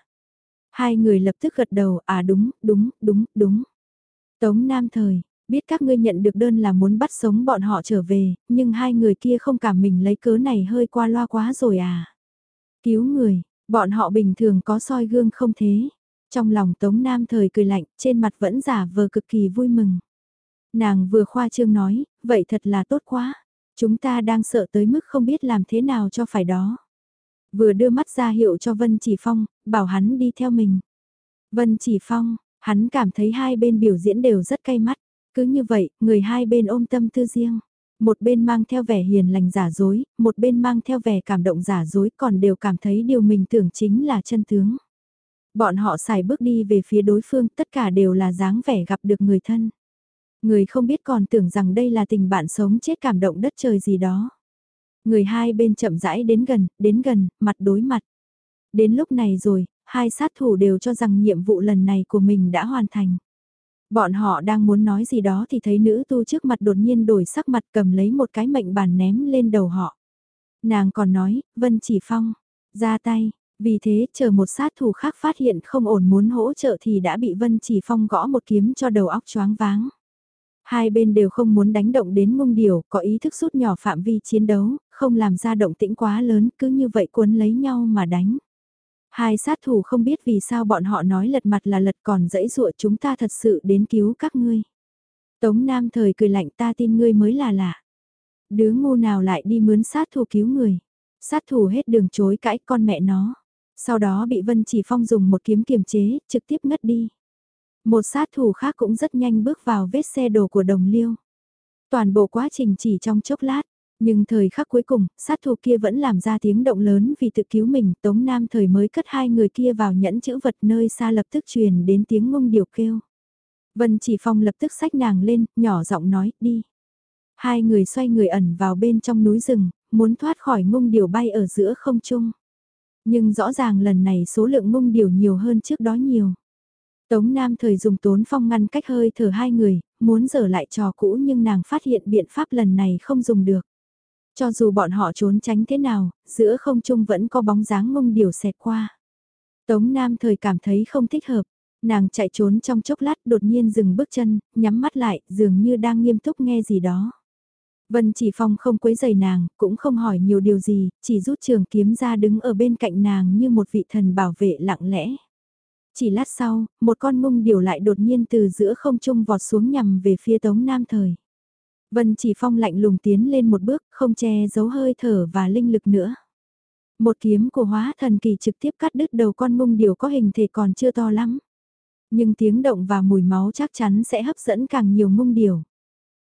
Hai người lập tức gật đầu, à đúng, đúng, đúng, đúng. Tống Nam Thời, biết các ngươi nhận được đơn là muốn bắt sống bọn họ trở về, nhưng hai người kia không cảm mình lấy cớ này hơi qua loa quá rồi à. Cứu người, bọn họ bình thường có soi gương không thế. Trong lòng Tống Nam thời cười lạnh, trên mặt vẫn giả vờ cực kỳ vui mừng. Nàng vừa khoa trương nói, vậy thật là tốt quá. Chúng ta đang sợ tới mức không biết làm thế nào cho phải đó. Vừa đưa mắt ra hiệu cho Vân Chỉ Phong, bảo hắn đi theo mình. Vân Chỉ Phong, hắn cảm thấy hai bên biểu diễn đều rất cay mắt. Cứ như vậy, người hai bên ôm tâm tư riêng. Một bên mang theo vẻ hiền lành giả dối, một bên mang theo vẻ cảm động giả dối còn đều cảm thấy điều mình tưởng chính là chân tướng. Bọn họ xài bước đi về phía đối phương tất cả đều là dáng vẻ gặp được người thân. Người không biết còn tưởng rằng đây là tình bạn sống chết cảm động đất trời gì đó. Người hai bên chậm rãi đến gần, đến gần, mặt đối mặt. Đến lúc này rồi, hai sát thủ đều cho rằng nhiệm vụ lần này của mình đã hoàn thành. Bọn họ đang muốn nói gì đó thì thấy nữ tu trước mặt đột nhiên đổi sắc mặt cầm lấy một cái mệnh bàn ném lên đầu họ. Nàng còn nói, Vân Chỉ Phong, ra tay, vì thế chờ một sát thủ khác phát hiện không ổn muốn hỗ trợ thì đã bị Vân Chỉ Phong gõ một kiếm cho đầu óc choáng váng. Hai bên đều không muốn đánh động đến mông điều, có ý thức rút nhỏ phạm vi chiến đấu, không làm ra động tĩnh quá lớn, cứ như vậy cuốn lấy nhau mà đánh. Hai sát thủ không biết vì sao bọn họ nói lật mặt là lật còn dãy dụa chúng ta thật sự đến cứu các ngươi. Tống Nam thời cười lạnh ta tin ngươi mới là lạ. Đứa ngu nào lại đi mướn sát thủ cứu người. Sát thủ hết đường chối cãi con mẹ nó. Sau đó bị Vân Chỉ Phong dùng một kiếm kiềm chế, trực tiếp ngất đi. Một sát thủ khác cũng rất nhanh bước vào vết xe đổ của đồng liêu. Toàn bộ quá trình chỉ trong chốc lát, nhưng thời khắc cuối cùng, sát thủ kia vẫn làm ra tiếng động lớn vì tự cứu mình, Tống Nam thời mới cất hai người kia vào nhẫn chữ vật nơi xa lập tức truyền đến tiếng ngông điều kêu. Vân Chỉ Phong lập tức sách nàng lên, nhỏ giọng nói, đi. Hai người xoay người ẩn vào bên trong núi rừng, muốn thoát khỏi ngông điều bay ở giữa không trung. Nhưng rõ ràng lần này số lượng mông điều nhiều hơn trước đó nhiều. Tống Nam thời dùng tốn phong ngăn cách hơi thở hai người, muốn dở lại trò cũ nhưng nàng phát hiện biện pháp lần này không dùng được. Cho dù bọn họ trốn tránh thế nào, giữa không trung vẫn có bóng dáng mông điều xẹt qua. Tống Nam thời cảm thấy không thích hợp, nàng chạy trốn trong chốc lát đột nhiên dừng bước chân, nhắm mắt lại, dường như đang nghiêm túc nghe gì đó. Vân Chỉ Phong không quấy giày nàng, cũng không hỏi nhiều điều gì, chỉ rút trường kiếm ra đứng ở bên cạnh nàng như một vị thần bảo vệ lặng lẽ. Chỉ lát sau, một con mông điều lại đột nhiên từ giữa không trung vọt xuống nhằm về phía Tống Nam Thời. Vân Chỉ Phong lạnh lùng tiến lên một bước, không che giấu hơi thở và linh lực nữa. Một kiếm của hóa thần kỳ trực tiếp cắt đứt đầu con mông điều có hình thể còn chưa to lắm. Nhưng tiếng động và mùi máu chắc chắn sẽ hấp dẫn càng nhiều mông điều.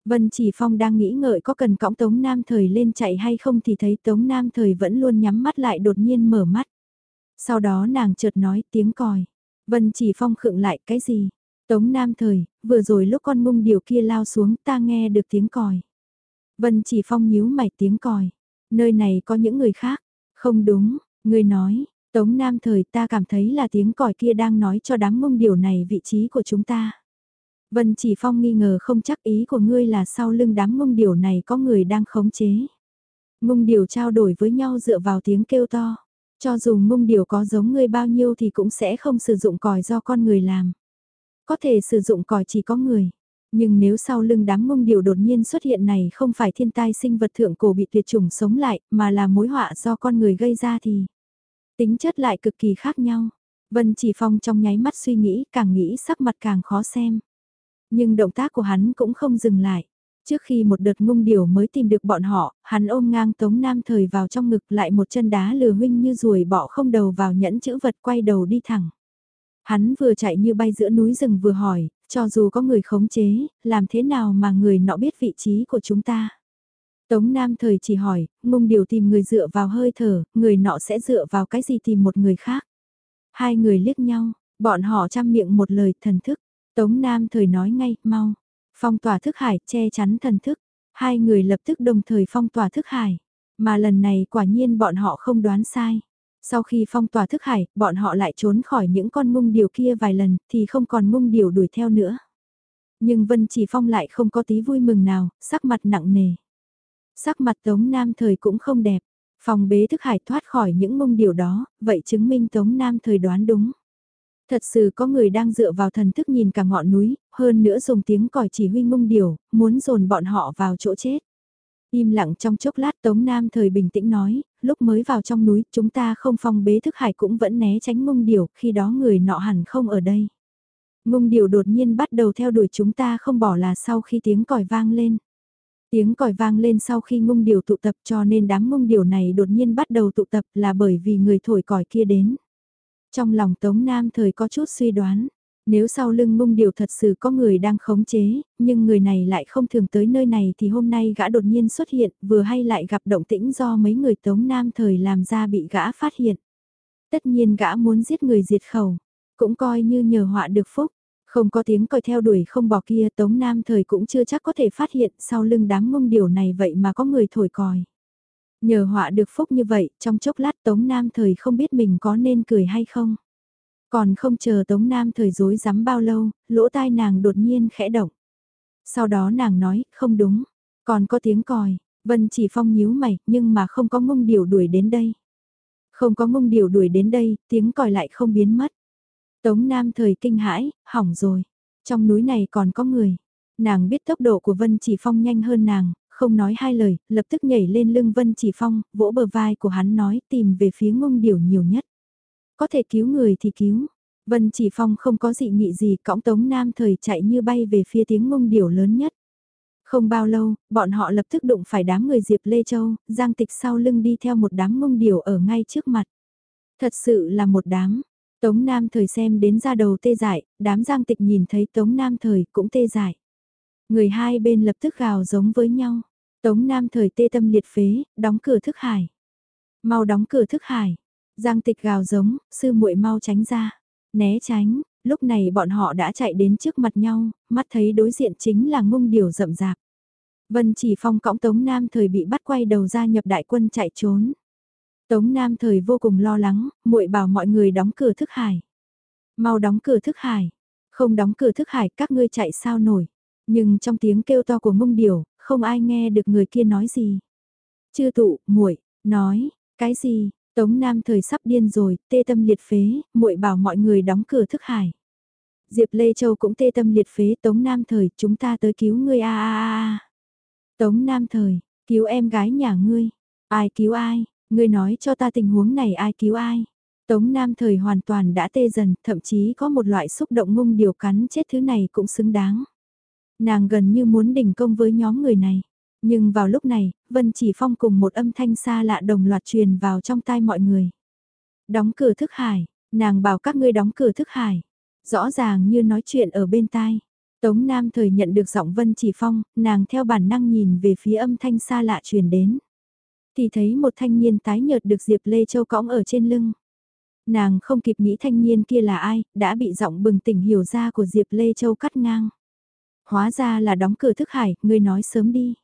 Vân Chỉ Phong đang nghĩ ngợi có cần cõng Tống Nam Thời lên chạy hay không thì thấy Tống Nam Thời vẫn luôn nhắm mắt lại đột nhiên mở mắt. Sau đó nàng chợt nói tiếng còi. Vân Chỉ Phong khựng lại cái gì? Tống Nam Thời, vừa rồi lúc con mông điều kia lao xuống ta nghe được tiếng còi. Vân Chỉ Phong nhíu mày tiếng còi. Nơi này có những người khác. Không đúng, người nói, Tống Nam thời ta cảm thấy là tiếng còi kia đang nói cho đám mông điều này vị trí của chúng ta. Vân Chỉ Phong nghi ngờ không chắc ý của ngươi là sau lưng đám mông điều này có người đang khống chế. Mông điều trao đổi với nhau dựa vào tiếng kêu to. Cho dù mông điều có giống ngươi bao nhiêu thì cũng sẽ không sử dụng còi do con người làm. Có thể sử dụng còi chỉ có người. Nhưng nếu sau lưng đám mông điều đột nhiên xuất hiện này không phải thiên tai sinh vật thượng cổ bị tuyệt chủng sống lại, mà là mối họa do con người gây ra thì tính chất lại cực kỳ khác nhau. Vân Chỉ Phong trong nháy mắt suy nghĩ, càng nghĩ sắc mặt càng khó xem. Nhưng động tác của hắn cũng không dừng lại. Trước khi một đợt ngung điểu mới tìm được bọn họ, hắn ôm ngang Tống Nam Thời vào trong ngực lại một chân đá lừa huynh như ruồi bọ không đầu vào nhẫn chữ vật quay đầu đi thẳng. Hắn vừa chạy như bay giữa núi rừng vừa hỏi, cho dù có người khống chế, làm thế nào mà người nọ biết vị trí của chúng ta? Tống Nam Thời chỉ hỏi, ngung điều tìm người dựa vào hơi thở, người nọ sẽ dựa vào cái gì tìm một người khác? Hai người liếc nhau, bọn họ chăm miệng một lời thần thức. Tống Nam Thời nói ngay, mau. Phong tỏa thức hải, che chắn thần thức. Hai người lập tức đồng thời phong tỏa thức hải. Mà lần này quả nhiên bọn họ không đoán sai. Sau khi phong tỏa thức hải, bọn họ lại trốn khỏi những con mung điều kia vài lần, thì không còn mung điều đuổi theo nữa. Nhưng Vân Chỉ Phong lại không có tí vui mừng nào, sắc mặt nặng nề. Sắc mặt Tống Nam Thời cũng không đẹp. Phòng bế thức hải thoát khỏi những mông điều đó, vậy chứng minh Tống Nam Thời đoán đúng. Thật sự có người đang dựa vào thần thức nhìn cả ngọn núi, hơn nữa dùng tiếng còi chỉ huy ngung điều, muốn dồn bọn họ vào chỗ chết. Im lặng trong chốc lát Tống Nam thời bình tĩnh nói, lúc mới vào trong núi chúng ta không phong bế thức hải cũng vẫn né tránh ngung điều, khi đó người nọ hẳn không ở đây. ngung điều đột nhiên bắt đầu theo đuổi chúng ta không bỏ là sau khi tiếng còi vang lên. Tiếng còi vang lên sau khi ngung điều tụ tập cho nên đám ngung điều này đột nhiên bắt đầu tụ tập là bởi vì người thổi còi kia đến. Trong lòng Tống Nam thời có chút suy đoán, nếu sau lưng mung điều thật sự có người đang khống chế, nhưng người này lại không thường tới nơi này thì hôm nay gã đột nhiên xuất hiện, vừa hay lại gặp động tĩnh do mấy người Tống Nam thời làm ra bị gã phát hiện. Tất nhiên gã muốn giết người diệt khẩu, cũng coi như nhờ họa được phúc. Không có tiếng còi theo đuổi không bỏ kia Tống Nam thời cũng chưa chắc có thể phát hiện sau lưng đám mông điều này vậy mà có người thổi còi. Nhờ họa được phúc như vậy, trong chốc lát Tống Nam thời không biết mình có nên cười hay không. Còn không chờ Tống Nam thời dối rắm bao lâu, lỗ tai nàng đột nhiên khẽ động. Sau đó nàng nói, không đúng, còn có tiếng còi, Vân chỉ phong nhíu mày, nhưng mà không có ngung điều đuổi đến đây. Không có ngung điều đuổi đến đây, tiếng còi lại không biến mất. Tống Nam thời kinh hãi, hỏng rồi. Trong núi này còn có người. Nàng biết tốc độ của Vân Chỉ Phong nhanh hơn nàng, không nói hai lời, lập tức nhảy lên lưng Vân Chỉ Phong, vỗ bờ vai của hắn nói tìm về phía ngung điểu nhiều nhất. Có thể cứu người thì cứu. Vân Chỉ Phong không có dị nghị gì, cõng Tống Nam thời chạy như bay về phía tiếng ngung điểu lớn nhất. Không bao lâu, bọn họ lập tức đụng phải đám người Diệp Lê Châu, Giang Tịch sau lưng đi theo một đám ngung điểu ở ngay trước mặt. Thật sự là một đám. Tống Nam thời xem đến ra đầu tê dại, đám Giang Tịch nhìn thấy Tống Nam thời cũng tê dại. Người hai bên lập tức gào giống với nhau. Tống Nam thời tê tâm liệt phế, đóng cửa thức hải. Mau đóng cửa thức hải. Giang tịch gào giống, sư muội mau tránh ra. Né tránh, lúc này bọn họ đã chạy đến trước mặt nhau, mắt thấy đối diện chính là ngung điều rậm rạp. Vân chỉ phong cõng Tống Nam thời bị bắt quay đầu ra nhập đại quân chạy trốn. Tống Nam thời vô cùng lo lắng, muội bảo mọi người đóng cửa thức hải. Mau đóng cửa thức hải. Không đóng cửa thức hải các ngươi chạy sao nổi. Nhưng trong tiếng kêu to của mông điểu, không ai nghe được người kia nói gì. Chư tụ, muội nói, cái gì, Tống Nam thời sắp điên rồi, tê tâm liệt phế, muội bảo mọi người đóng cửa thức hải. Diệp Lê Châu cũng tê tâm liệt phế Tống Nam thời, chúng ta tới cứu ngươi a a a. Tống Nam thời, cứu em gái nhà ngươi. Ai cứu ai, ngươi nói cho ta tình huống này ai cứu ai. Tống Nam thời hoàn toàn đã tê dần, thậm chí có một loại xúc động ngung điều cắn chết thứ này cũng xứng đáng. Nàng gần như muốn đỉnh công với nhóm người này. Nhưng vào lúc này, Vân Chỉ Phong cùng một âm thanh xa lạ đồng loạt truyền vào trong tai mọi người. Đóng cửa thức hải, nàng bảo các ngươi đóng cửa thức hải. Rõ ràng như nói chuyện ở bên tai. Tống Nam thời nhận được giọng Vân Chỉ Phong, nàng theo bản năng nhìn về phía âm thanh xa lạ truyền đến. Thì thấy một thanh niên tái nhợt được Diệp Lê Châu cõng ở trên lưng. Nàng không kịp nghĩ thanh niên kia là ai, đã bị giọng bừng tỉnh hiểu ra của Diệp Lê Châu cắt ngang. Hóa ra là đóng cửa thức hải, ngươi nói sớm đi.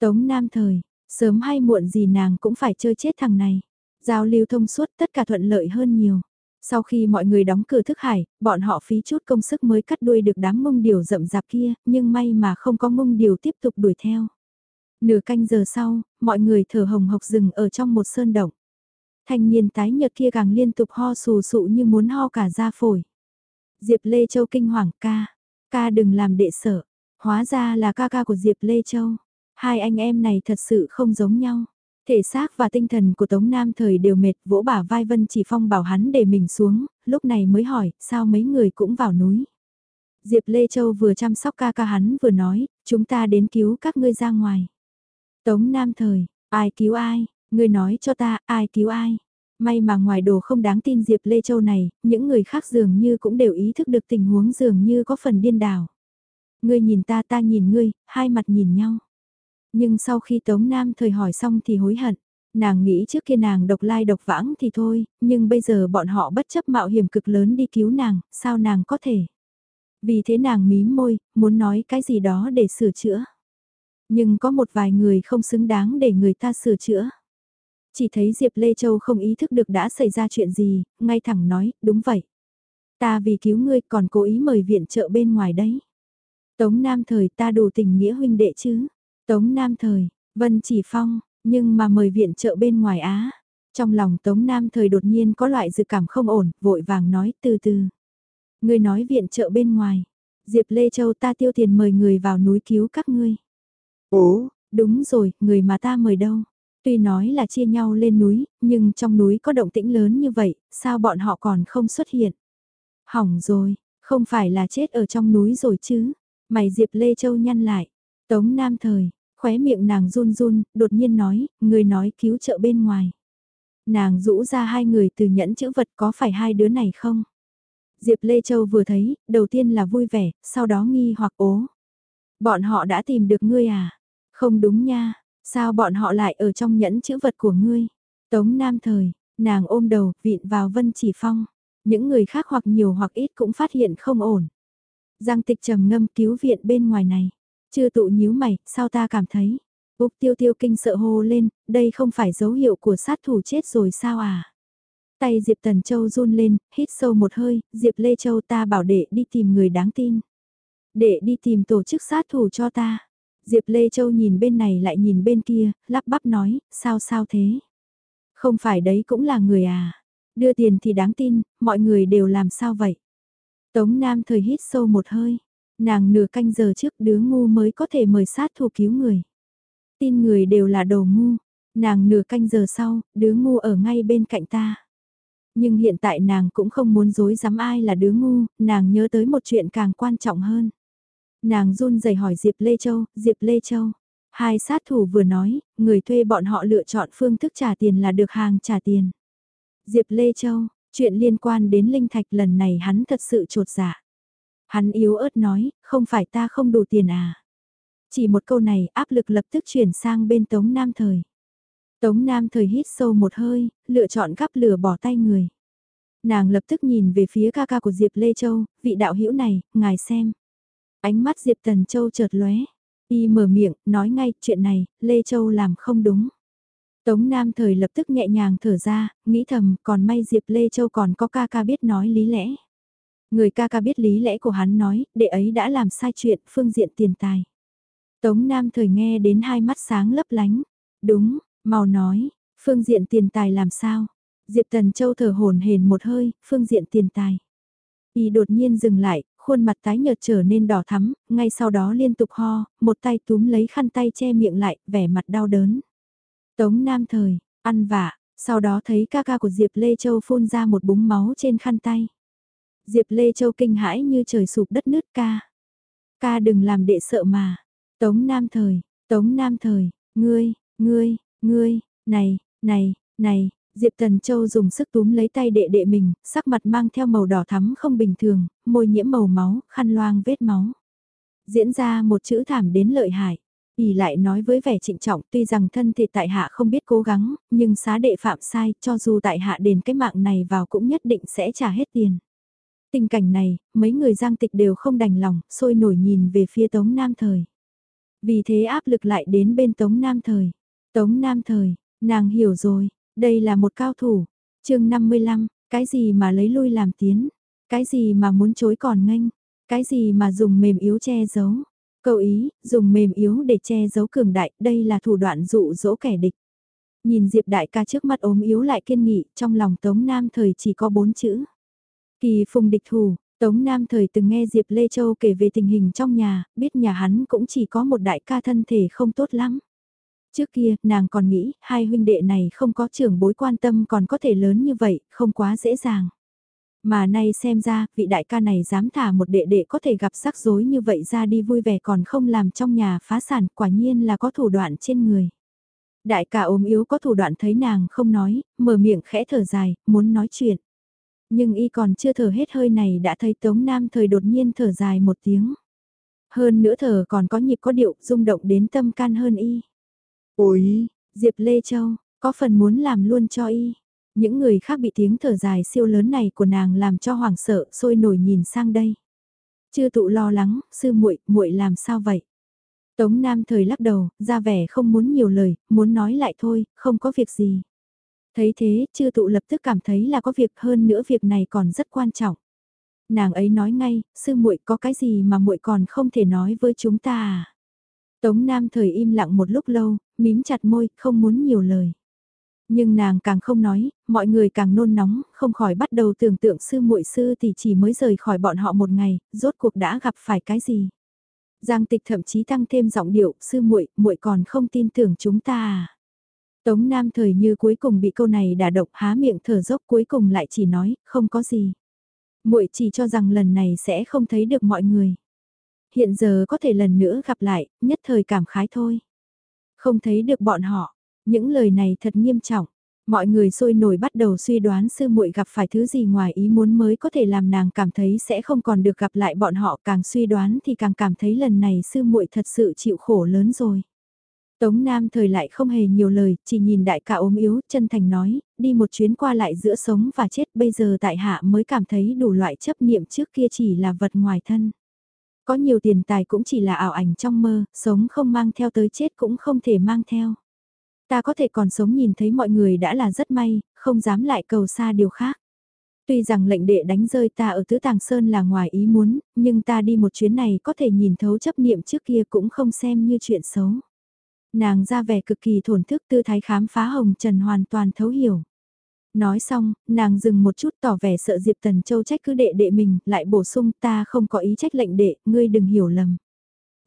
Tống Nam thời, sớm hay muộn gì nàng cũng phải chơi chết thằng này. Giao lưu thông suốt tất cả thuận lợi hơn nhiều. Sau khi mọi người đóng cửa thức hải, bọn họ phí chút công sức mới cắt đuôi được đám mông điều rậm rạp kia, nhưng may mà không có mông điều tiếp tục đuổi theo. Nửa canh giờ sau, mọi người thở hồng hộc rừng ở trong một sơn động. Thanh niên tái nhợt kia càng liên tục ho sù sụ như muốn ho cả da phổi. Diệp Lê Châu kinh hoàng ca, ca đừng làm đệ sợ, hóa ra là ca ca của Diệp Lê Châu. Hai anh em này thật sự không giống nhau. Thể xác và tinh thần của Tống Nam thời đều mệt vỗ bả vai Vân Chỉ Phong bảo hắn để mình xuống, lúc này mới hỏi, sao mấy người cũng vào núi. Diệp Lê Châu vừa chăm sóc ca ca hắn vừa nói, chúng ta đến cứu các ngươi ra ngoài. Tống Nam thời, ai cứu ai, ngươi nói cho ta, ai cứu ai. May mà ngoài đồ không đáng tin Diệp Lê Châu này, những người khác dường như cũng đều ý thức được tình huống dường như có phần điên đảo. Ngươi nhìn ta ta nhìn ngươi, hai mặt nhìn nhau. Nhưng sau khi Tống Nam thời hỏi xong thì hối hận. Nàng nghĩ trước kia nàng độc lai độc vãng thì thôi, nhưng bây giờ bọn họ bất chấp mạo hiểm cực lớn đi cứu nàng, sao nàng có thể. Vì thế nàng mím môi, muốn nói cái gì đó để sửa chữa. Nhưng có một vài người không xứng đáng để người ta sửa chữa. Chỉ thấy Diệp Lê Châu không ý thức được đã xảy ra chuyện gì, ngay thẳng nói, đúng vậy. Ta vì cứu ngươi còn cố ý mời viện trợ bên ngoài đấy. Tống Nam thời ta đủ tình nghĩa huynh đệ chứ. Tống Nam Thời, Vân Chỉ Phong, nhưng mà mời viện trợ bên ngoài Á. Trong lòng Tống Nam Thời đột nhiên có loại dự cảm không ổn, vội vàng nói từ từ. Người nói viện trợ bên ngoài. Diệp Lê Châu ta tiêu tiền mời người vào núi cứu các ngươi. Ồ, đúng rồi, người mà ta mời đâu. Tuy nói là chia nhau lên núi, nhưng trong núi có động tĩnh lớn như vậy, sao bọn họ còn không xuất hiện? Hỏng rồi, không phải là chết ở trong núi rồi chứ? Mày Diệp Lê Châu nhăn lại. Tống Nam Thời, khóe miệng nàng run run, đột nhiên nói, người nói cứu trợ bên ngoài. Nàng rũ ra hai người từ nhẫn chữ vật có phải hai đứa này không? Diệp Lê Châu vừa thấy, đầu tiên là vui vẻ, sau đó nghi hoặc ố. Bọn họ đã tìm được ngươi à? Không đúng nha, sao bọn họ lại ở trong nhẫn chữ vật của ngươi? Tống Nam Thời, nàng ôm đầu, vịn vào Vân Chỉ Phong. Những người khác hoặc nhiều hoặc ít cũng phát hiện không ổn. Giang tịch trầm ngâm cứu viện bên ngoài này. Chưa tụ nhíu mày, sao ta cảm thấy? Úc tiêu tiêu kinh sợ hô lên, đây không phải dấu hiệu của sát thủ chết rồi sao à? Tay Diệp Tần Châu run lên, hít sâu một hơi, Diệp Lê Châu ta bảo đệ đi tìm người đáng tin. Đệ đi tìm tổ chức sát thủ cho ta. Diệp Lê Châu nhìn bên này lại nhìn bên kia, lắp bắp nói, sao sao thế? Không phải đấy cũng là người à? Đưa tiền thì đáng tin, mọi người đều làm sao vậy? Tống Nam thời hít sâu một hơi, Nàng nửa canh giờ trước đứa ngu mới có thể mời sát thủ cứu người. Tin người đều là đồ ngu. Nàng nửa canh giờ sau, đứa ngu ở ngay bên cạnh ta. Nhưng hiện tại nàng cũng không muốn dối dám ai là đứa ngu, nàng nhớ tới một chuyện càng quan trọng hơn. Nàng run rẩy hỏi Diệp Lê Châu, Diệp Lê Châu. Hai sát thủ vừa nói, người thuê bọn họ lựa chọn phương thức trả tiền là được hàng trả tiền. Diệp Lê Châu, chuyện liên quan đến Linh Thạch lần này hắn thật sự trột dạ. Hắn yếu ớt nói, không phải ta không đủ tiền à. Chỉ một câu này áp lực lập tức chuyển sang bên Tống Nam Thời. Tống Nam Thời hít sâu một hơi, lựa chọn gắp lửa bỏ tay người. Nàng lập tức nhìn về phía ca ca của Diệp Lê Châu, vị đạo hữu này, ngài xem. Ánh mắt Diệp Tần Châu chợt lóe, y mở miệng, nói ngay, chuyện này, Lê Châu làm không đúng. Tống Nam Thời lập tức nhẹ nhàng thở ra, nghĩ thầm, còn may Diệp Lê Châu còn có ca ca biết nói lý lẽ. Người ca ca biết lý lẽ của hắn nói, đệ ấy đã làm sai chuyện phương diện tiền tài. Tống Nam thời nghe đến hai mắt sáng lấp lánh. Đúng, mau nói, phương diện tiền tài làm sao? Diệp Tần Châu thở hồn hển một hơi, phương diện tiền tài. Y đột nhiên dừng lại, khuôn mặt tái nhợt trở nên đỏ thắm, ngay sau đó liên tục ho, một tay túm lấy khăn tay che miệng lại, vẻ mặt đau đớn. Tống Nam thời, ăn vạ, sau đó thấy ca ca của Diệp Lê Châu phun ra một búng máu trên khăn tay. Diệp Lê Châu kinh hãi như trời sụp đất nứt ca. Ca đừng làm đệ sợ mà. Tống Nam Thời, Tống Nam Thời, ngươi, ngươi, ngươi, này, này, này, Diệp Tần Châu dùng sức túm lấy tay đệ đệ mình, sắc mặt mang theo màu đỏ thắm không bình thường, môi nhiễm màu máu, khăn loang vết máu. Diễn ra một chữ thảm đến lợi hại. ỉ lại nói với vẻ trịnh trọng tuy rằng thân thể tại hạ không biết cố gắng, nhưng xá đệ phạm sai, cho dù tại hạ đền cái mạng này vào cũng nhất định sẽ trả hết tiền. Tình cảnh này, mấy người giang tịch đều không đành lòng, sôi nổi nhìn về phía Tống Nam Thời. Vì thế áp lực lại đến bên Tống Nam Thời. Tống Nam Thời, nàng hiểu rồi, đây là một cao thủ. chương 55, cái gì mà lấy lui làm tiến? Cái gì mà muốn chối còn nganh? Cái gì mà dùng mềm yếu che giấu? Câu ý, dùng mềm yếu để che giấu cường đại, đây là thủ đoạn dụ dỗ kẻ địch. Nhìn Diệp đại ca trước mắt ốm yếu lại kiên nghị, trong lòng Tống Nam thời chỉ có bốn chữ. Kỳ phùng địch thủ, Tống Nam thời từng nghe Diệp Lê Châu kể về tình hình trong nhà, biết nhà hắn cũng chỉ có một đại ca thân thể không tốt lắm. Trước kia, nàng còn nghĩ, hai huynh đệ này không có trưởng bối quan tâm còn có thể lớn như vậy, không quá dễ dàng. Mà nay xem ra, vị đại ca này dám thả một đệ đệ có thể gặp rắc rối như vậy ra đi vui vẻ còn không làm trong nhà phá sản, quả nhiên là có thủ đoạn trên người. Đại ca ốm yếu có thủ đoạn thấy nàng không nói, mở miệng khẽ thở dài, muốn nói chuyện. Nhưng y còn chưa thở hết hơi này đã thấy Tống Nam thời đột nhiên thở dài một tiếng. Hơn nữa thở còn có nhịp có điệu, rung động đến tâm can hơn y. Ôi, Diệp Lê Châu, có phần muốn làm luôn cho y. Những người khác bị tiếng thở dài siêu lớn này của nàng làm cho hoảng sợ, sôi nổi nhìn sang đây. Chưa tụ lo lắng, sư muội, muội làm sao vậy? Tống Nam thời lắc đầu, ra vẻ không muốn nhiều lời, muốn nói lại thôi, không có việc gì. Thấy thế, chư tụ lập tức cảm thấy là có việc hơn nữa việc này còn rất quan trọng. Nàng ấy nói ngay, sư muội có cái gì mà muội còn không thể nói với chúng ta à? Tống Nam thời im lặng một lúc lâu, mím chặt môi, không muốn nhiều lời. Nhưng nàng càng không nói, mọi người càng nôn nóng, không khỏi bắt đầu tưởng tượng sư muội sư thì chỉ mới rời khỏi bọn họ một ngày, rốt cuộc đã gặp phải cái gì. Giang tịch thậm chí tăng thêm giọng điệu, sư muội, muội còn không tin tưởng chúng ta à. Tống Nam thời như cuối cùng bị câu này đả động há miệng thở dốc cuối cùng lại chỉ nói, không có gì. muội chỉ cho rằng lần này sẽ không thấy được mọi người. Hiện giờ có thể lần nữa gặp lại, nhất thời cảm khái thôi. Không thấy được bọn họ, những lời này thật nghiêm trọng. Mọi người sôi nổi bắt đầu suy đoán sư muội gặp phải thứ gì ngoài ý muốn mới có thể làm nàng cảm thấy sẽ không còn được gặp lại bọn họ càng suy đoán thì càng cảm thấy lần này sư muội thật sự chịu khổ lớn rồi. Tống Nam thời lại không hề nhiều lời, chỉ nhìn đại ca ốm yếu, chân thành nói, đi một chuyến qua lại giữa sống và chết bây giờ tại hạ mới cảm thấy đủ loại chấp niệm trước kia chỉ là vật ngoài thân. Có nhiều tiền tài cũng chỉ là ảo ảnh trong mơ, sống không mang theo tới chết cũng không thể mang theo. Ta có thể còn sống nhìn thấy mọi người đã là rất may, không dám lại cầu xa điều khác. Tuy rằng lệnh đệ đánh rơi ta ở Tứ Tàng Sơn là ngoài ý muốn, nhưng ta đi một chuyến này có thể nhìn thấu chấp niệm trước kia cũng không xem như chuyện xấu. Nàng ra vẻ cực kỳ thổn thức tư thái khám phá hồng trần hoàn toàn thấu hiểu. Nói xong, nàng dừng một chút tỏ vẻ sợ Diệp Tần Châu trách cứ đệ đệ mình, lại bổ sung ta không có ý trách lệnh đệ, ngươi đừng hiểu lầm.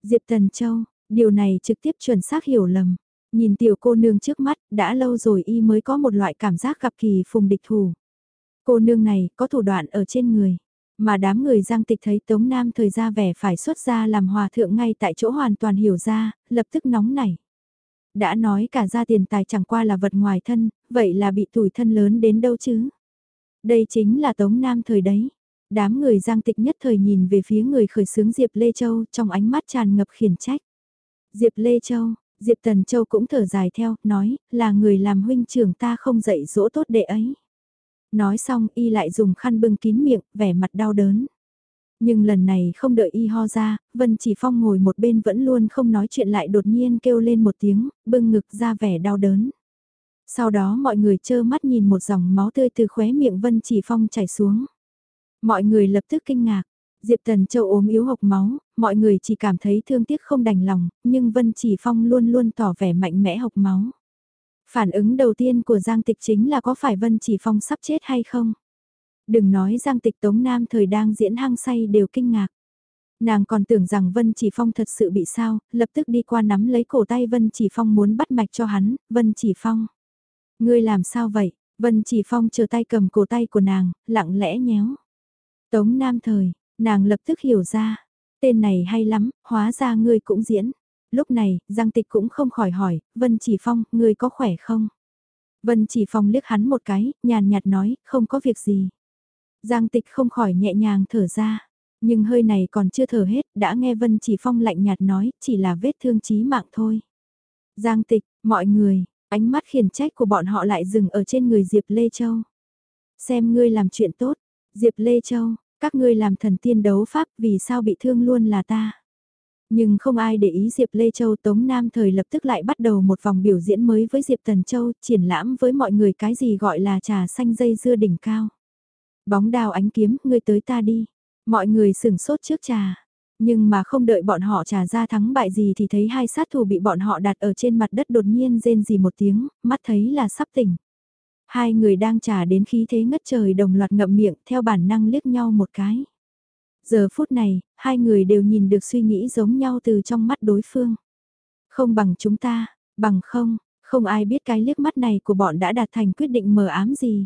Diệp Tần Châu, điều này trực tiếp chuẩn xác hiểu lầm. Nhìn tiểu cô nương trước mắt, đã lâu rồi y mới có một loại cảm giác gặp kỳ phùng địch thủ. Cô nương này có thủ đoạn ở trên người. Mà đám người giang tịch thấy Tống Nam thời ra vẻ phải xuất ra làm hòa thượng ngay tại chỗ hoàn toàn hiểu ra, lập tức nóng nảy đã nói cả gia tiền tài chẳng qua là vật ngoài thân, vậy là bị tủi thân lớn đến đâu chứ? Đây chính là Tống Nam thời đấy. Đám người giang tịch nhất thời nhìn về phía người khởi xướng Diệp Lê Châu trong ánh mắt tràn ngập khiển trách. Diệp Lê Châu, Diệp Tần Châu cũng thở dài theo, nói, là người làm huynh trưởng ta không dạy dỗ tốt đệ ấy. Nói xong y lại dùng khăn bưng kín miệng, vẻ mặt đau đớn. Nhưng lần này không đợi y ho ra, Vân Chỉ Phong ngồi một bên vẫn luôn không nói chuyện lại đột nhiên kêu lên một tiếng, bưng ngực ra vẻ đau đớn. Sau đó mọi người trơ mắt nhìn một dòng máu tươi từ khóe miệng Vân Chỉ Phong chảy xuống. Mọi người lập tức kinh ngạc, Diệp Tần Châu ốm yếu hộc máu, mọi người chỉ cảm thấy thương tiếc không đành lòng, nhưng Vân Chỉ Phong luôn luôn tỏ vẻ mạnh mẽ hộc máu. Phản ứng đầu tiên của Giang Tịch chính là có phải Vân Chỉ Phong sắp chết hay không? Đừng nói Giang Tịch Tống Nam thời đang diễn hăng say đều kinh ngạc. Nàng còn tưởng rằng Vân Chỉ Phong thật sự bị sao, lập tức đi qua nắm lấy cổ tay Vân Chỉ Phong muốn bắt mạch cho hắn, Vân Chỉ Phong. Ngươi làm sao vậy? Vân Chỉ Phong chờ tay cầm cổ tay của nàng, lặng lẽ nhéo. Tống Nam thời, nàng lập tức hiểu ra. Tên này hay lắm, hóa ra ngươi cũng diễn. Lúc này, Giang Tịch cũng không khỏi hỏi, Vân Chỉ Phong, ngươi có khỏe không? Vân Chỉ Phong liếc hắn một cái, nhàn nhạt nói, không có việc gì. Giang tịch không khỏi nhẹ nhàng thở ra. Nhưng hơi này còn chưa thở hết, đã nghe Vân Chỉ Phong lạnh nhạt nói, chỉ là vết thương chí mạng thôi. Giang tịch, mọi người, ánh mắt khiển trách của bọn họ lại dừng ở trên người Diệp Lê Châu. Xem ngươi làm chuyện tốt, Diệp Lê Châu, các ngươi làm thần tiên đấu pháp vì sao bị thương luôn là ta. Nhưng không ai để ý Diệp Lê Châu Tống Nam thời lập tức lại bắt đầu một vòng biểu diễn mới với Diệp Tần Châu, triển lãm với mọi người cái gì gọi là trà xanh dây dưa đỉnh cao. Bóng đào ánh kiếm, ngươi tới ta đi. Mọi người sửng sốt trước trà. Nhưng mà không đợi bọn họ trà ra thắng bại gì thì thấy hai sát thủ bị bọn họ đặt ở trên mặt đất đột nhiên rên gì một tiếng, mắt thấy là sắp tỉnh. Hai người đang trà đến khí thế ngất trời đồng loạt ngậm miệng theo bản năng liếc nhau một cái. Giờ phút này, hai người đều nhìn được suy nghĩ giống nhau từ trong mắt đối phương. Không bằng chúng ta, bằng không, không ai biết cái liếc mắt này của bọn đã đạt thành quyết định mờ ám gì.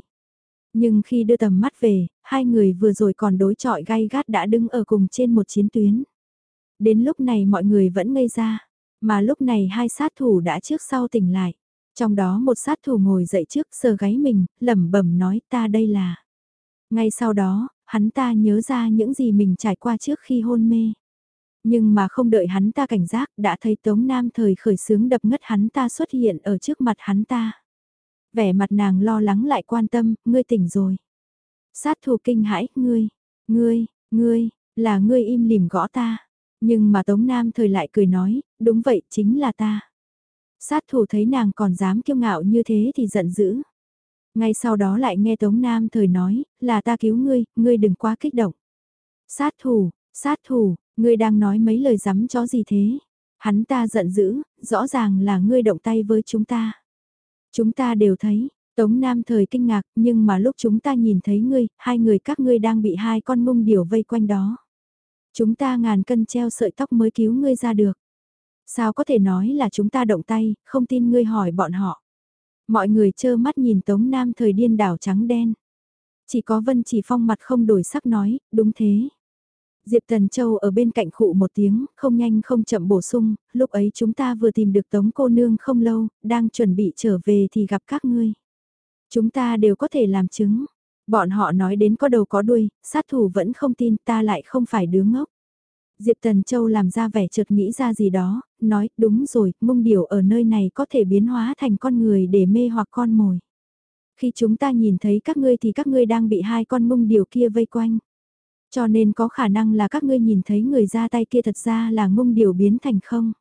Nhưng khi đưa tầm mắt về, hai người vừa rồi còn đối chọi gay gắt đã đứng ở cùng trên một chiến tuyến. Đến lúc này mọi người vẫn ngây ra, mà lúc này hai sát thủ đã trước sau tỉnh lại. Trong đó một sát thủ ngồi dậy trước sờ gáy mình, lẩm bẩm nói ta đây là. Ngay sau đó, hắn ta nhớ ra những gì mình trải qua trước khi hôn mê. Nhưng mà không đợi hắn ta cảnh giác đã thấy Tống Nam thời khởi sướng đập ngất hắn ta xuất hiện ở trước mặt hắn ta. Vẻ mặt nàng lo lắng lại quan tâm, ngươi tỉnh rồi. Sát thủ kinh hãi, ngươi, ngươi, ngươi, là ngươi im lìm gõ ta. Nhưng mà Tống Nam thời lại cười nói, đúng vậy, chính là ta. Sát thủ thấy nàng còn dám kiêu ngạo như thế thì giận dữ. Ngay sau đó lại nghe Tống Nam thời nói, là ta cứu ngươi, ngươi đừng quá kích động. Sát thủ, sát thủ, ngươi đang nói mấy lời dám chó gì thế? Hắn ta giận dữ, rõ ràng là ngươi động tay với chúng ta. Chúng ta đều thấy, Tống Nam thời kinh ngạc, nhưng mà lúc chúng ta nhìn thấy ngươi, hai người các ngươi đang bị hai con mông điểu vây quanh đó. Chúng ta ngàn cân treo sợi tóc mới cứu ngươi ra được. Sao có thể nói là chúng ta động tay, không tin ngươi hỏi bọn họ. Mọi người trơ mắt nhìn Tống Nam thời điên đảo trắng đen. Chỉ có Vân Chỉ Phong mặt không đổi sắc nói, đúng thế. Diệp Tần Châu ở bên cạnh khụ một tiếng, không nhanh không chậm bổ sung, lúc ấy chúng ta vừa tìm được Tống cô nương không lâu, đang chuẩn bị trở về thì gặp các ngươi. Chúng ta đều có thể làm chứng. Bọn họ nói đến có đầu có đuôi, sát thủ vẫn không tin ta lại không phải đứa ngốc. Diệp Tần Châu làm ra vẻ chợt nghĩ ra gì đó, nói, đúng rồi, mông điểu ở nơi này có thể biến hóa thành con người để mê hoặc con mồi. Khi chúng ta nhìn thấy các ngươi thì các ngươi đang bị hai con mông điểu kia vây quanh. Cho nên có khả năng là các ngươi nhìn thấy người ra tay kia thật ra là ngung điều biến thành không.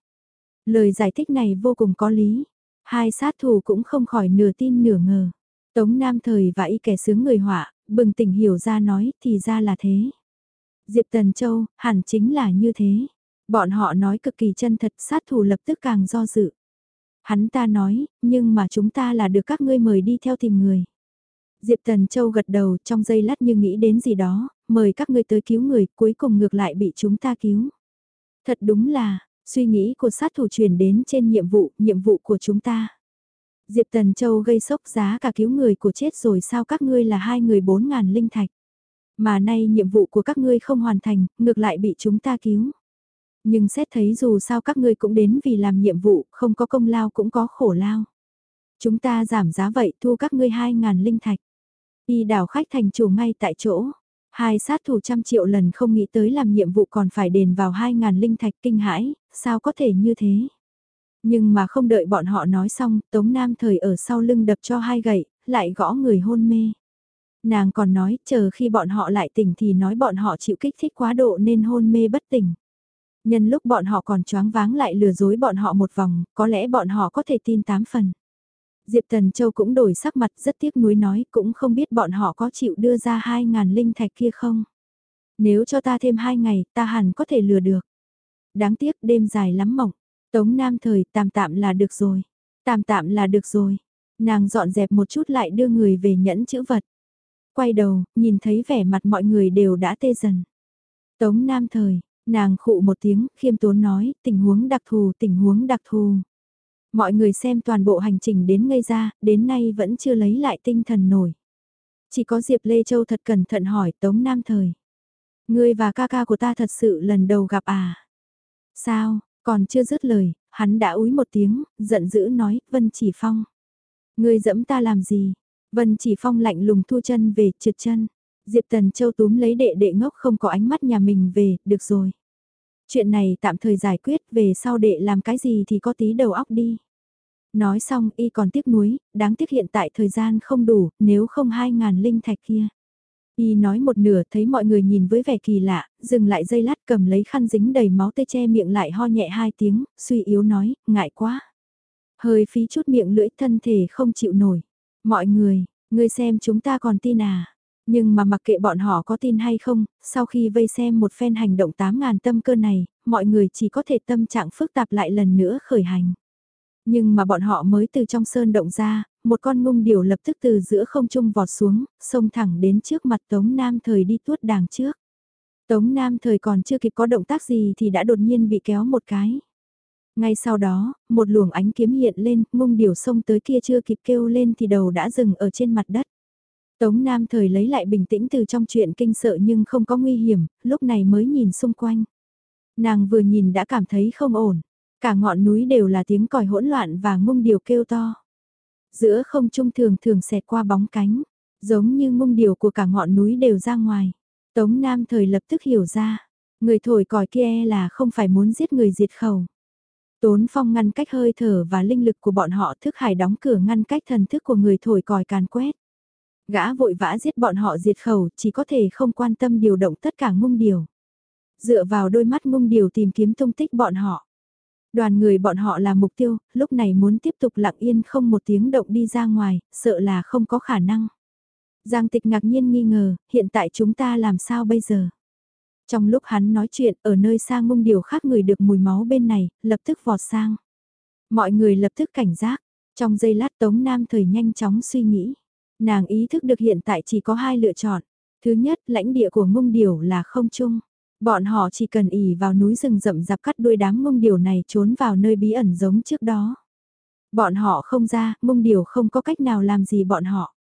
Lời giải thích này vô cùng có lý. Hai sát thủ cũng không khỏi nửa tin nửa ngờ. Tống Nam Thời và y kẻ sướng người họa, bừng tỉnh hiểu ra nói thì ra là thế. Diệp Tần Châu, hẳn chính là như thế. Bọn họ nói cực kỳ chân thật, sát thủ lập tức càng do dự. Hắn ta nói, nhưng mà chúng ta là được các ngươi mời đi theo tìm người. Diệp Tần Châu gật đầu trong giây lát như nghĩ đến gì đó, mời các ngươi tới cứu người, cuối cùng ngược lại bị chúng ta cứu. Thật đúng là, suy nghĩ của sát thủ truyền đến trên nhiệm vụ, nhiệm vụ của chúng ta. Diệp Tần Châu gây sốc giá cả cứu người của chết rồi sao các ngươi là hai người bốn ngàn linh thạch. Mà nay nhiệm vụ của các ngươi không hoàn thành, ngược lại bị chúng ta cứu. Nhưng xét thấy dù sao các ngươi cũng đến vì làm nhiệm vụ, không có công lao cũng có khổ lao. Chúng ta giảm giá vậy thu các ngươi hai ngàn linh thạch. Y đảo khách thành chủ ngay tại chỗ. Hai sát thủ trăm triệu lần không nghĩ tới làm nhiệm vụ còn phải đền vào 2.000 linh thạch kinh hãi, sao có thể như thế. Nhưng mà không đợi bọn họ nói xong, Tống Nam thời ở sau lưng đập cho hai gậy, lại gõ người hôn mê. Nàng còn nói, chờ khi bọn họ lại tỉnh thì nói bọn họ chịu kích thích quá độ nên hôn mê bất tỉnh. Nhân lúc bọn họ còn choáng váng lại lừa dối bọn họ một vòng, có lẽ bọn họ có thể tin tám phần. Diệp Tần Châu cũng đổi sắc mặt rất tiếc nuối nói cũng không biết bọn họ có chịu đưa ra hai ngàn linh thạch kia không. Nếu cho ta thêm hai ngày ta hẳn có thể lừa được. Đáng tiếc đêm dài lắm mộng. Tống Nam thời tạm tạm là được rồi. Tạm tạm là được rồi. Nàng dọn dẹp một chút lại đưa người về nhẫn chữ vật. Quay đầu, nhìn thấy vẻ mặt mọi người đều đã tê dần. Tống Nam thời, nàng khụ một tiếng, khiêm tốn nói, tình huống đặc thù, tình huống đặc thù. Mọi người xem toàn bộ hành trình đến ngây ra, đến nay vẫn chưa lấy lại tinh thần nổi. Chỉ có Diệp Lê Châu thật cẩn thận hỏi Tống Nam Thời. Ngươi và ca ca của ta thật sự lần đầu gặp à? Sao, còn chưa dứt lời, hắn đã úi một tiếng, giận dữ nói, Vân Chỉ Phong. Ngươi dẫm ta làm gì? Vân Chỉ Phong lạnh lùng thu chân về, trượt chân. Diệp Tần Châu túm lấy đệ đệ ngốc không có ánh mắt nhà mình về, được rồi. Chuyện này tạm thời giải quyết, về sau đệ làm cái gì thì có tí đầu óc đi. Nói xong y còn tiếc nuối, đáng tiếc hiện tại thời gian không đủ, nếu không hai ngàn linh thạch kia. Y nói một nửa thấy mọi người nhìn với vẻ kỳ lạ, dừng lại dây lát cầm lấy khăn dính đầy máu tê che miệng lại ho nhẹ hai tiếng, suy yếu nói, ngại quá. Hơi phí chút miệng lưỡi thân thể không chịu nổi. Mọi người, ngươi xem chúng ta còn tin à. Nhưng mà mặc kệ bọn họ có tin hay không, sau khi vây xem một phen hành động 8.000 tâm cơ này, mọi người chỉ có thể tâm trạng phức tạp lại lần nữa khởi hành. Nhưng mà bọn họ mới từ trong sơn động ra, một con ngung điểu lập tức từ giữa không trung vọt xuống, xông thẳng đến trước mặt Tống Nam Thời đi tuốt đàng trước. Tống Nam Thời còn chưa kịp có động tác gì thì đã đột nhiên bị kéo một cái. Ngay sau đó, một luồng ánh kiếm hiện lên, ngung điểu xông tới kia chưa kịp kêu lên thì đầu đã dừng ở trên mặt đất. Tống Nam Thời lấy lại bình tĩnh từ trong chuyện kinh sợ nhưng không có nguy hiểm, lúc này mới nhìn xung quanh. Nàng vừa nhìn đã cảm thấy không ổn. Cả ngọn núi đều là tiếng còi hỗn loạn và ngung điều kêu to. Giữa không trung thường thường xẹt qua bóng cánh, giống như ngung điều của cả ngọn núi đều ra ngoài. Tống Nam thời lập tức hiểu ra, người thổi còi kia là không phải muốn giết người diệt khẩu. Tốn phong ngăn cách hơi thở và linh lực của bọn họ thức hải đóng cửa ngăn cách thần thức của người thổi còi càn quét. Gã vội vã giết bọn họ diệt khẩu chỉ có thể không quan tâm điều động tất cả ngung điều. Dựa vào đôi mắt ngung điều tìm kiếm tung tích bọn họ. Đoàn người bọn họ là mục tiêu, lúc này muốn tiếp tục lặng yên không một tiếng động đi ra ngoài, sợ là không có khả năng. Giang tịch ngạc nhiên nghi ngờ, hiện tại chúng ta làm sao bây giờ? Trong lúc hắn nói chuyện, ở nơi xa ngung điều khác người được mùi máu bên này, lập tức vọt sang. Mọi người lập tức cảnh giác, trong giây lát Tống Nam thời nhanh chóng suy nghĩ. Nàng ý thức được hiện tại chỉ có hai lựa chọn. Thứ nhất, lãnh địa của ngung điều là không chung. Bọn họ chỉ cần ỉ vào núi rừng rậm rạp cắt đuôi đám mông điều này trốn vào nơi bí ẩn giống trước đó. Bọn họ không ra, mông điều không có cách nào làm gì bọn họ.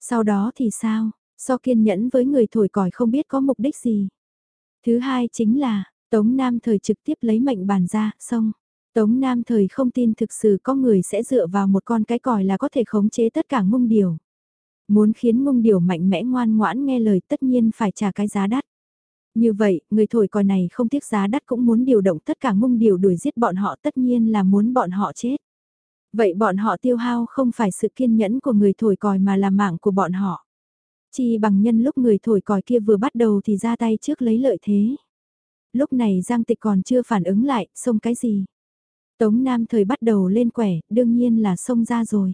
Sau đó thì sao, so kiên nhẫn với người thổi còi không biết có mục đích gì. Thứ hai chính là, Tống Nam Thời trực tiếp lấy mệnh bàn ra, xong. Tống Nam Thời không tin thực sự có người sẽ dựa vào một con cái còi là có thể khống chế tất cả mông điều. Muốn khiến mông điều mạnh mẽ ngoan ngoãn nghe lời tất nhiên phải trả cái giá đắt. Như vậy, người thổi còi này không tiếc giá đắt cũng muốn điều động tất cả ngung điều đuổi giết bọn họ tất nhiên là muốn bọn họ chết. Vậy bọn họ tiêu hao không phải sự kiên nhẫn của người thổi còi mà là mạng của bọn họ. Chi bằng nhân lúc người thổi còi kia vừa bắt đầu thì ra tay trước lấy lợi thế. Lúc này Giang Tịch còn chưa phản ứng lại, xông cái gì? Tống Nam thời bắt đầu lên quẻ, đương nhiên là xông ra rồi.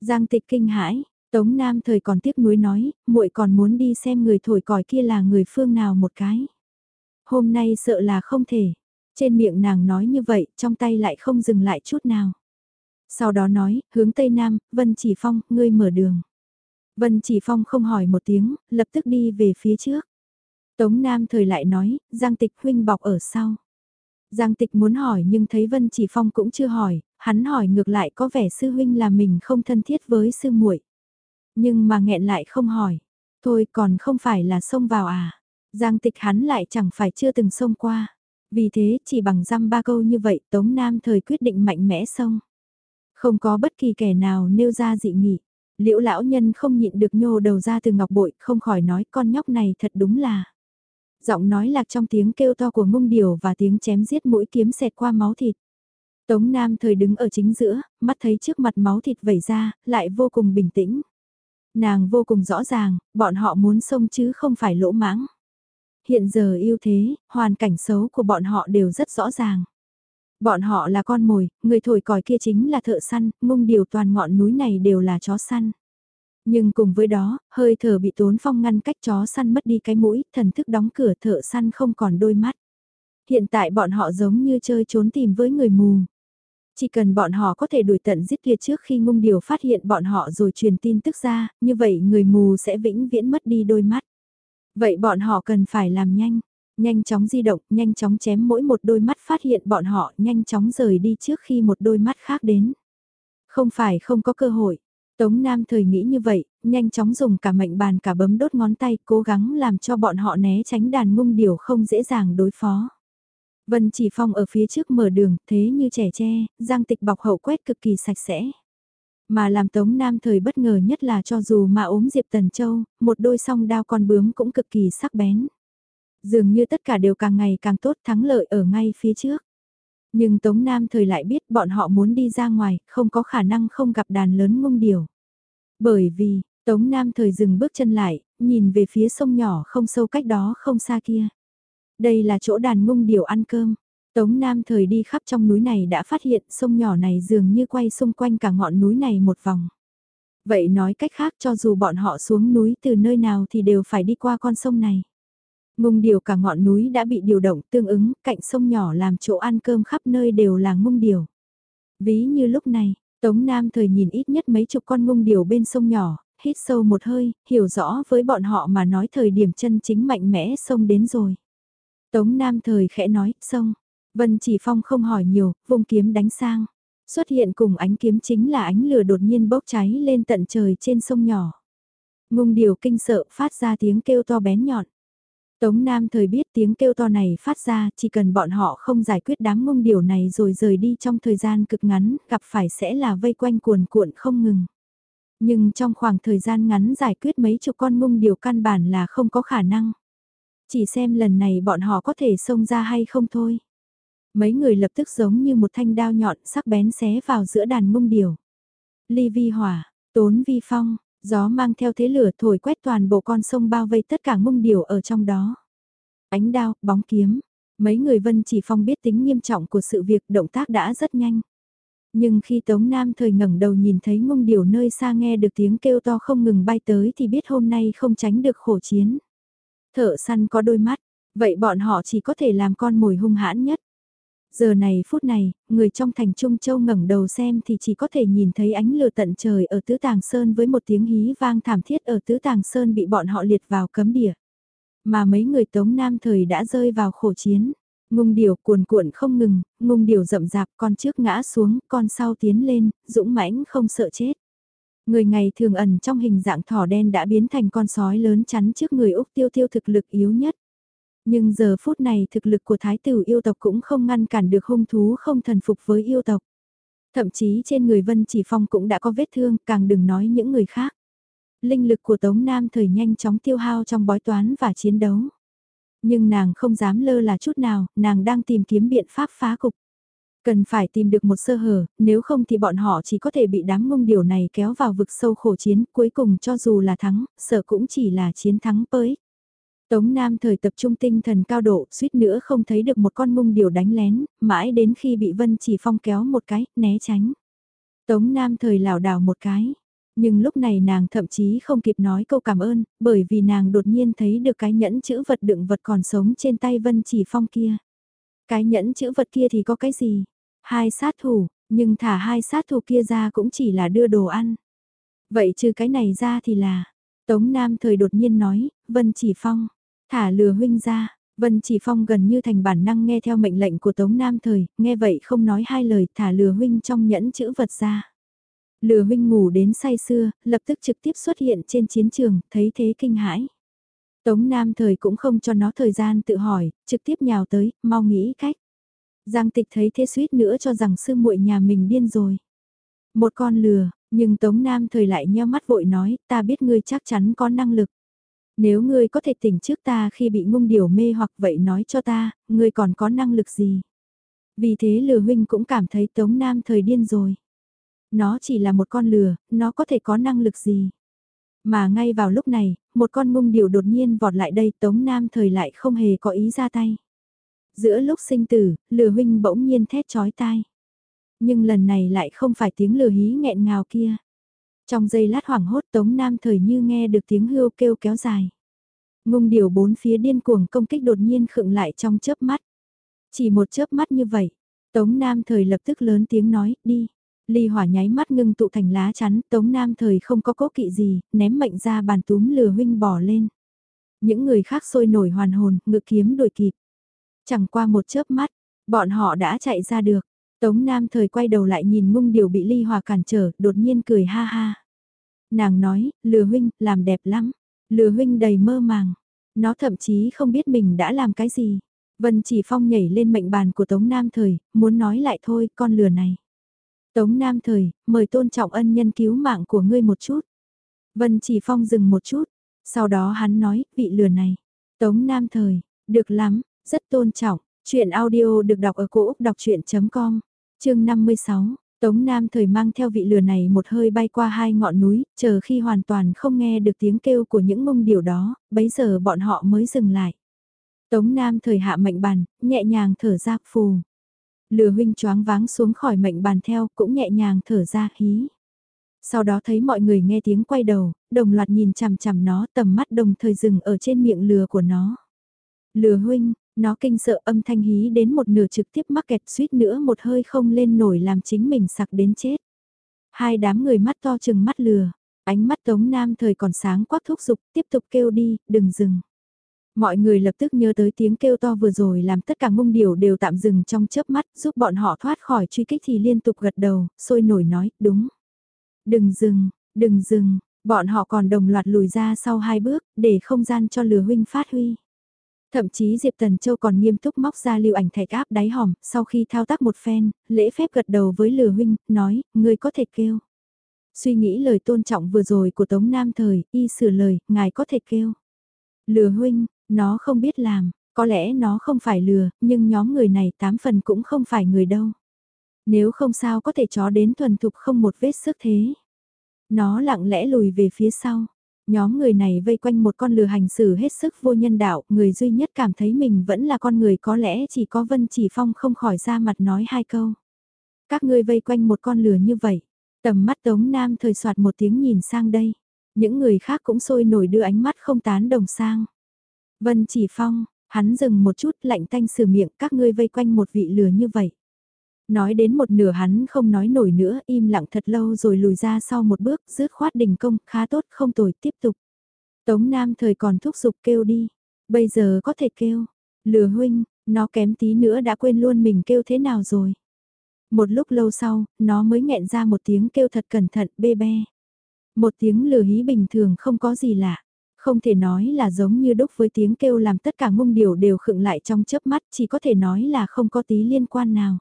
Giang Tịch kinh hãi, Tống Nam thời còn tiếc nuối nói, muội còn muốn đi xem người thổi còi kia là người phương nào một cái. Hôm nay sợ là không thể. Trên miệng nàng nói như vậy, trong tay lại không dừng lại chút nào. Sau đó nói, hướng Tây Nam, Vân Chỉ Phong, ngươi mở đường. Vân Chỉ Phong không hỏi một tiếng, lập tức đi về phía trước. Tống Nam thời lại nói, Giang Tịch huynh bọc ở sau. Giang Tịch muốn hỏi nhưng thấy Vân Chỉ Phong cũng chưa hỏi, hắn hỏi ngược lại có vẻ sư huynh là mình không thân thiết với sư muội. Nhưng mà nghẹn lại không hỏi. Thôi còn không phải là xông vào à. Giang tịch hắn lại chẳng phải chưa từng xông qua. Vì thế chỉ bằng răm ba câu như vậy Tống Nam thời quyết định mạnh mẽ xông. Không có bất kỳ kẻ nào nêu ra dị nghị. Liễu lão nhân không nhịn được nhô đầu ra từ ngọc bội không khỏi nói con nhóc này thật đúng là. Giọng nói lạc trong tiếng kêu to của ngung điều và tiếng chém giết mũi kiếm xẹt qua máu thịt. Tống Nam thời đứng ở chính giữa, mắt thấy trước mặt máu thịt vẩy ra, lại vô cùng bình tĩnh. Nàng vô cùng rõ ràng, bọn họ muốn sông chứ không phải lỗ mãng. Hiện giờ yêu thế, hoàn cảnh xấu của bọn họ đều rất rõ ràng. Bọn họ là con mồi, người thổi còi kia chính là thợ săn, ngung điều toàn ngọn núi này đều là chó săn. Nhưng cùng với đó, hơi thở bị tốn phong ngăn cách chó săn mất đi cái mũi, thần thức đóng cửa thợ săn không còn đôi mắt. Hiện tại bọn họ giống như chơi trốn tìm với người mù. Chỉ cần bọn họ có thể đuổi tận giết tuyệt trước khi ngung điều phát hiện bọn họ rồi truyền tin tức ra, như vậy người mù sẽ vĩnh viễn mất đi đôi mắt. Vậy bọn họ cần phải làm nhanh, nhanh chóng di động, nhanh chóng chém mỗi một đôi mắt phát hiện bọn họ, nhanh chóng rời đi trước khi một đôi mắt khác đến. Không phải không có cơ hội. Tống Nam thời nghĩ như vậy, nhanh chóng dùng cả mệnh bàn cả bấm đốt ngón tay cố gắng làm cho bọn họ né tránh đàn ngung điều không dễ dàng đối phó. Vân Chỉ Phong ở phía trước mở đường, thế như trẻ tre, giang tịch bọc hậu quét cực kỳ sạch sẽ. Mà làm Tống Nam thời bất ngờ nhất là cho dù mà ốm Diệp Tần Châu, một đôi song đao con bướm cũng cực kỳ sắc bén. Dường như tất cả đều càng ngày càng tốt thắng lợi ở ngay phía trước. Nhưng Tống Nam thời lại biết bọn họ muốn đi ra ngoài, không có khả năng không gặp đàn lớn ngung điều. Bởi vì, Tống Nam thời dừng bước chân lại, nhìn về phía sông nhỏ không sâu cách đó không xa kia. Đây là chỗ đàn ngung điều ăn cơm. Tống Nam thời đi khắp trong núi này đã phát hiện sông nhỏ này dường như quay xung quanh cả ngọn núi này một vòng. Vậy nói cách khác cho dù bọn họ xuống núi từ nơi nào thì đều phải đi qua con sông này. Ngung điều cả ngọn núi đã bị điều động tương ứng, cạnh sông nhỏ làm chỗ ăn cơm khắp nơi đều là ngung điều. Ví như lúc này, Tống Nam thời nhìn ít nhất mấy chục con ngung điều bên sông nhỏ, hít sâu một hơi, hiểu rõ với bọn họ mà nói thời điểm chân chính mạnh mẽ sông đến rồi. Tống Nam thời khẽ nói, xong, Vân Chỉ Phong không hỏi nhiều, vùng kiếm đánh sang. Xuất hiện cùng ánh kiếm chính là ánh lửa đột nhiên bốc cháy lên tận trời trên sông nhỏ. Ngung điều kinh sợ phát ra tiếng kêu to bén nhọn. Tống Nam thời biết tiếng kêu to này phát ra chỉ cần bọn họ không giải quyết đám ngung điều này rồi rời đi trong thời gian cực ngắn, gặp phải sẽ là vây quanh cuồn cuộn không ngừng. Nhưng trong khoảng thời gian ngắn giải quyết mấy chục con ngung điều căn bản là không có khả năng. Chỉ xem lần này bọn họ có thể xông ra hay không thôi. Mấy người lập tức giống như một thanh đao nhọn sắc bén xé vào giữa đàn mông điều. Ly vi hỏa, tốn vi phong, Gió mang theo thế lửa thổi quét toàn bộ con sông bao vây tất cả mông điều ở trong đó. Ánh đao, bóng kiếm. Mấy người Vân Chỉ Phong biết tính nghiêm trọng của sự việc động tác đã rất nhanh. Nhưng khi Tống Nam thời ngẩng đầu nhìn thấy mông điều nơi xa nghe được tiếng kêu to không ngừng bay tới thì biết hôm nay không tránh được khổ chiến. Thợ săn có đôi mắt, vậy bọn họ chỉ có thể làm con mồi hung hãn nhất. Giờ này phút này, người trong thành Trung Châu ngẩng đầu xem thì chỉ có thể nhìn thấy ánh lửa tận trời ở Tứ Tàng Sơn với một tiếng hí vang thảm thiết ở Tứ Tàng Sơn bị bọn họ liệt vào cấm địa. Mà mấy người Tống Nam thời đã rơi vào khổ chiến. Ngung điểu cuồn cuộn không ngừng, ngung điểu rậm rạp con trước ngã xuống, con sau tiến lên, dũng mãnh không sợ chết. Người ngày thường ẩn trong hình dạng thỏ đen đã biến thành con sói lớn chắn trước người Úc tiêu tiêu thực lực yếu nhất. Nhưng giờ phút này thực lực của thái tử yêu tộc cũng không ngăn cản được hung thú không thần phục với yêu tộc. Thậm chí trên người Vân Chỉ Phong cũng đã có vết thương, càng đừng nói những người khác. Linh lực của Tống Nam thời nhanh chóng tiêu hao trong bói toán và chiến đấu. Nhưng nàng không dám lơ là chút nào, nàng đang tìm kiếm biện pháp phá cục. Cần phải tìm được một sơ hở, nếu không thì bọn họ chỉ có thể bị đám ngông điều này kéo vào vực sâu khổ chiến, cuối cùng cho dù là thắng, sợ cũng chỉ là chiến thắng pới. Tống Nam thời tập trung tinh thần cao độ, suýt nữa không thấy được một con mung điều đánh lén, mãi đến khi bị Vân Chỉ Phong kéo một cái, né tránh. Tống Nam thời lảo đảo một cái, nhưng lúc này nàng thậm chí không kịp nói câu cảm ơn, bởi vì nàng đột nhiên thấy được cái nhẫn chữ vật đựng vật còn sống trên tay Vân Chỉ Phong kia. Cái nhẫn chữ vật kia thì có cái gì? Hai sát thủ, nhưng thả hai sát thủ kia ra cũng chỉ là đưa đồ ăn. Vậy trừ cái này ra thì là... Tống Nam thời đột nhiên nói, Vân Chỉ Phong. Thả lừa huynh ra, Vân Chỉ Phong gần như thành bản năng nghe theo mệnh lệnh của Tống Nam Thời, nghe vậy không nói hai lời thả lừa huynh trong nhẫn chữ vật ra. Lừa huynh ngủ đến say xưa, lập tức trực tiếp xuất hiện trên chiến trường, thấy thế kinh hãi. Tống Nam Thời cũng không cho nó thời gian tự hỏi, trực tiếp nhào tới, mau nghĩ cách. Giang tịch thấy thế suýt nữa cho rằng sư muội nhà mình điên rồi. Một con lừa, nhưng Tống Nam Thời lại nheo mắt vội nói, ta biết ngươi chắc chắn có năng lực. Nếu ngươi có thể tỉnh trước ta khi bị ngung điều mê hoặc vậy nói cho ta, ngươi còn có năng lực gì? Vì thế lừa huynh cũng cảm thấy Tống Nam thời điên rồi. Nó chỉ là một con lừa, nó có thể có năng lực gì? Mà ngay vào lúc này, một con ngung điều đột nhiên vọt lại đây Tống Nam thời lại không hề có ý ra tay. Giữa lúc sinh tử, lừa huynh bỗng nhiên thét chói tai. Nhưng lần này lại không phải tiếng lừa hí nghẹn ngào kia. Trong giây lát hoảng hốt Tống Nam thời như nghe được tiếng hươu kêu kéo dài. Ngung điều bốn phía điên cuồng công kích đột nhiên khựng lại trong chớp mắt. Chỉ một chớp mắt như vậy, Tống Nam thời lập tức lớn tiếng nói, đi. Ly hỏa nháy mắt ngưng tụ thành lá chắn, Tống Nam thời không có cố kỵ gì, ném mệnh ra bàn túm lừa huynh bỏ lên. Những người khác sôi nổi hoàn hồn, ngự kiếm đuổi kịp. Chẳng qua một chớp mắt, bọn họ đã chạy ra được. Tống Nam thời quay đầu lại nhìn ngung điều bị ly hòa cản trở, đột nhiên cười ha ha. Nàng nói, lừa huynh, làm đẹp lắm. Lừa huynh đầy mơ màng. Nó thậm chí không biết mình đã làm cái gì. Vân chỉ phong nhảy lên mệnh bàn của Tống Nam thời, muốn nói lại thôi, con lừa này. Tống Nam thời, mời tôn trọng ân nhân cứu mạng của ngươi một chút. Vân chỉ phong dừng một chút. Sau đó hắn nói, vị lừa này. Tống Nam thời, được lắm, rất tôn trọng. Chuyện audio được đọc ở cổ Úc đọc chuyện.com chương 56, Tống Nam thời mang theo vị lừa này một hơi bay qua hai ngọn núi, chờ khi hoàn toàn không nghe được tiếng kêu của những mông điều đó, bấy giờ bọn họ mới dừng lại. Tống Nam thời hạ mệnh bàn, nhẹ nhàng thở ra phù. Lừa huynh choáng váng xuống khỏi mệnh bàn theo, cũng nhẹ nhàng thở ra hí. Sau đó thấy mọi người nghe tiếng quay đầu, đồng loạt nhìn chằm chằm nó tầm mắt đồng thời dừng ở trên miệng lừa của nó. Lừa huynh, nó kinh sợ âm thanh hí đến một nửa trực tiếp mắc kẹt suýt nữa một hơi không lên nổi làm chính mình sặc đến chết. Hai đám người mắt to chừng mắt lừa, ánh mắt Tống Nam thời còn sáng quắc thúc giục tiếp tục kêu đi, đừng dừng. Mọi người lập tức nhớ tới tiếng kêu to vừa rồi làm tất cả ngung điều đều tạm dừng trong chớp mắt giúp bọn họ thoát khỏi truy kích thì liên tục gật đầu, sôi nổi nói, đúng. Đừng dừng, đừng dừng, bọn họ còn đồng loạt lùi ra sau hai bước, để không gian cho lừa huynh phát huy. Thậm chí Diệp Tần Châu còn nghiêm túc móc ra lưu ảnh thạch áp đáy hòm, sau khi thao tác một phen, lễ phép gật đầu với lừa huynh, nói, ngươi có thể kêu. Suy nghĩ lời tôn trọng vừa rồi của Tống Nam Thời, y sửa lời, ngài có thể kêu. Lừa huynh, nó không biết làm, có lẽ nó không phải lừa, nhưng nhóm người này tám phần cũng không phải người đâu. Nếu không sao có thể chó đến thuần thục không một vết sức thế. Nó lặng lẽ lùi về phía sau. Nhóm người này vây quanh một con lừa hành xử hết sức vô nhân đạo, người duy nhất cảm thấy mình vẫn là con người có lẽ chỉ có Vân Chỉ Phong không khỏi ra mặt nói hai câu. Các ngươi vây quanh một con lừa như vậy, tầm mắt Tống Nam thời soạt một tiếng nhìn sang đây. Những người khác cũng sôi nổi đưa ánh mắt không tán đồng sang. Vân Chỉ Phong, hắn dừng một chút lạnh tanh sửa miệng các ngươi vây quanh một vị lừa như vậy. Nói đến một nửa hắn không nói nổi nữa, im lặng thật lâu rồi lùi ra sau một bước, rứt khoát đình công, khá tốt, không tồi, tiếp tục. Tống Nam thời còn thúc giục kêu đi, bây giờ có thể kêu, lừa huynh, nó kém tí nữa đã quên luôn mình kêu thế nào rồi. Một lúc lâu sau, nó mới nghẹn ra một tiếng kêu thật cẩn thận, bê be. Một tiếng lừa hí bình thường không có gì lạ. Không thể nói là giống như đúc với tiếng kêu làm tất cả ngung điều đều khựng lại trong chớp mắt, chỉ có thể nói là không có tí liên quan nào.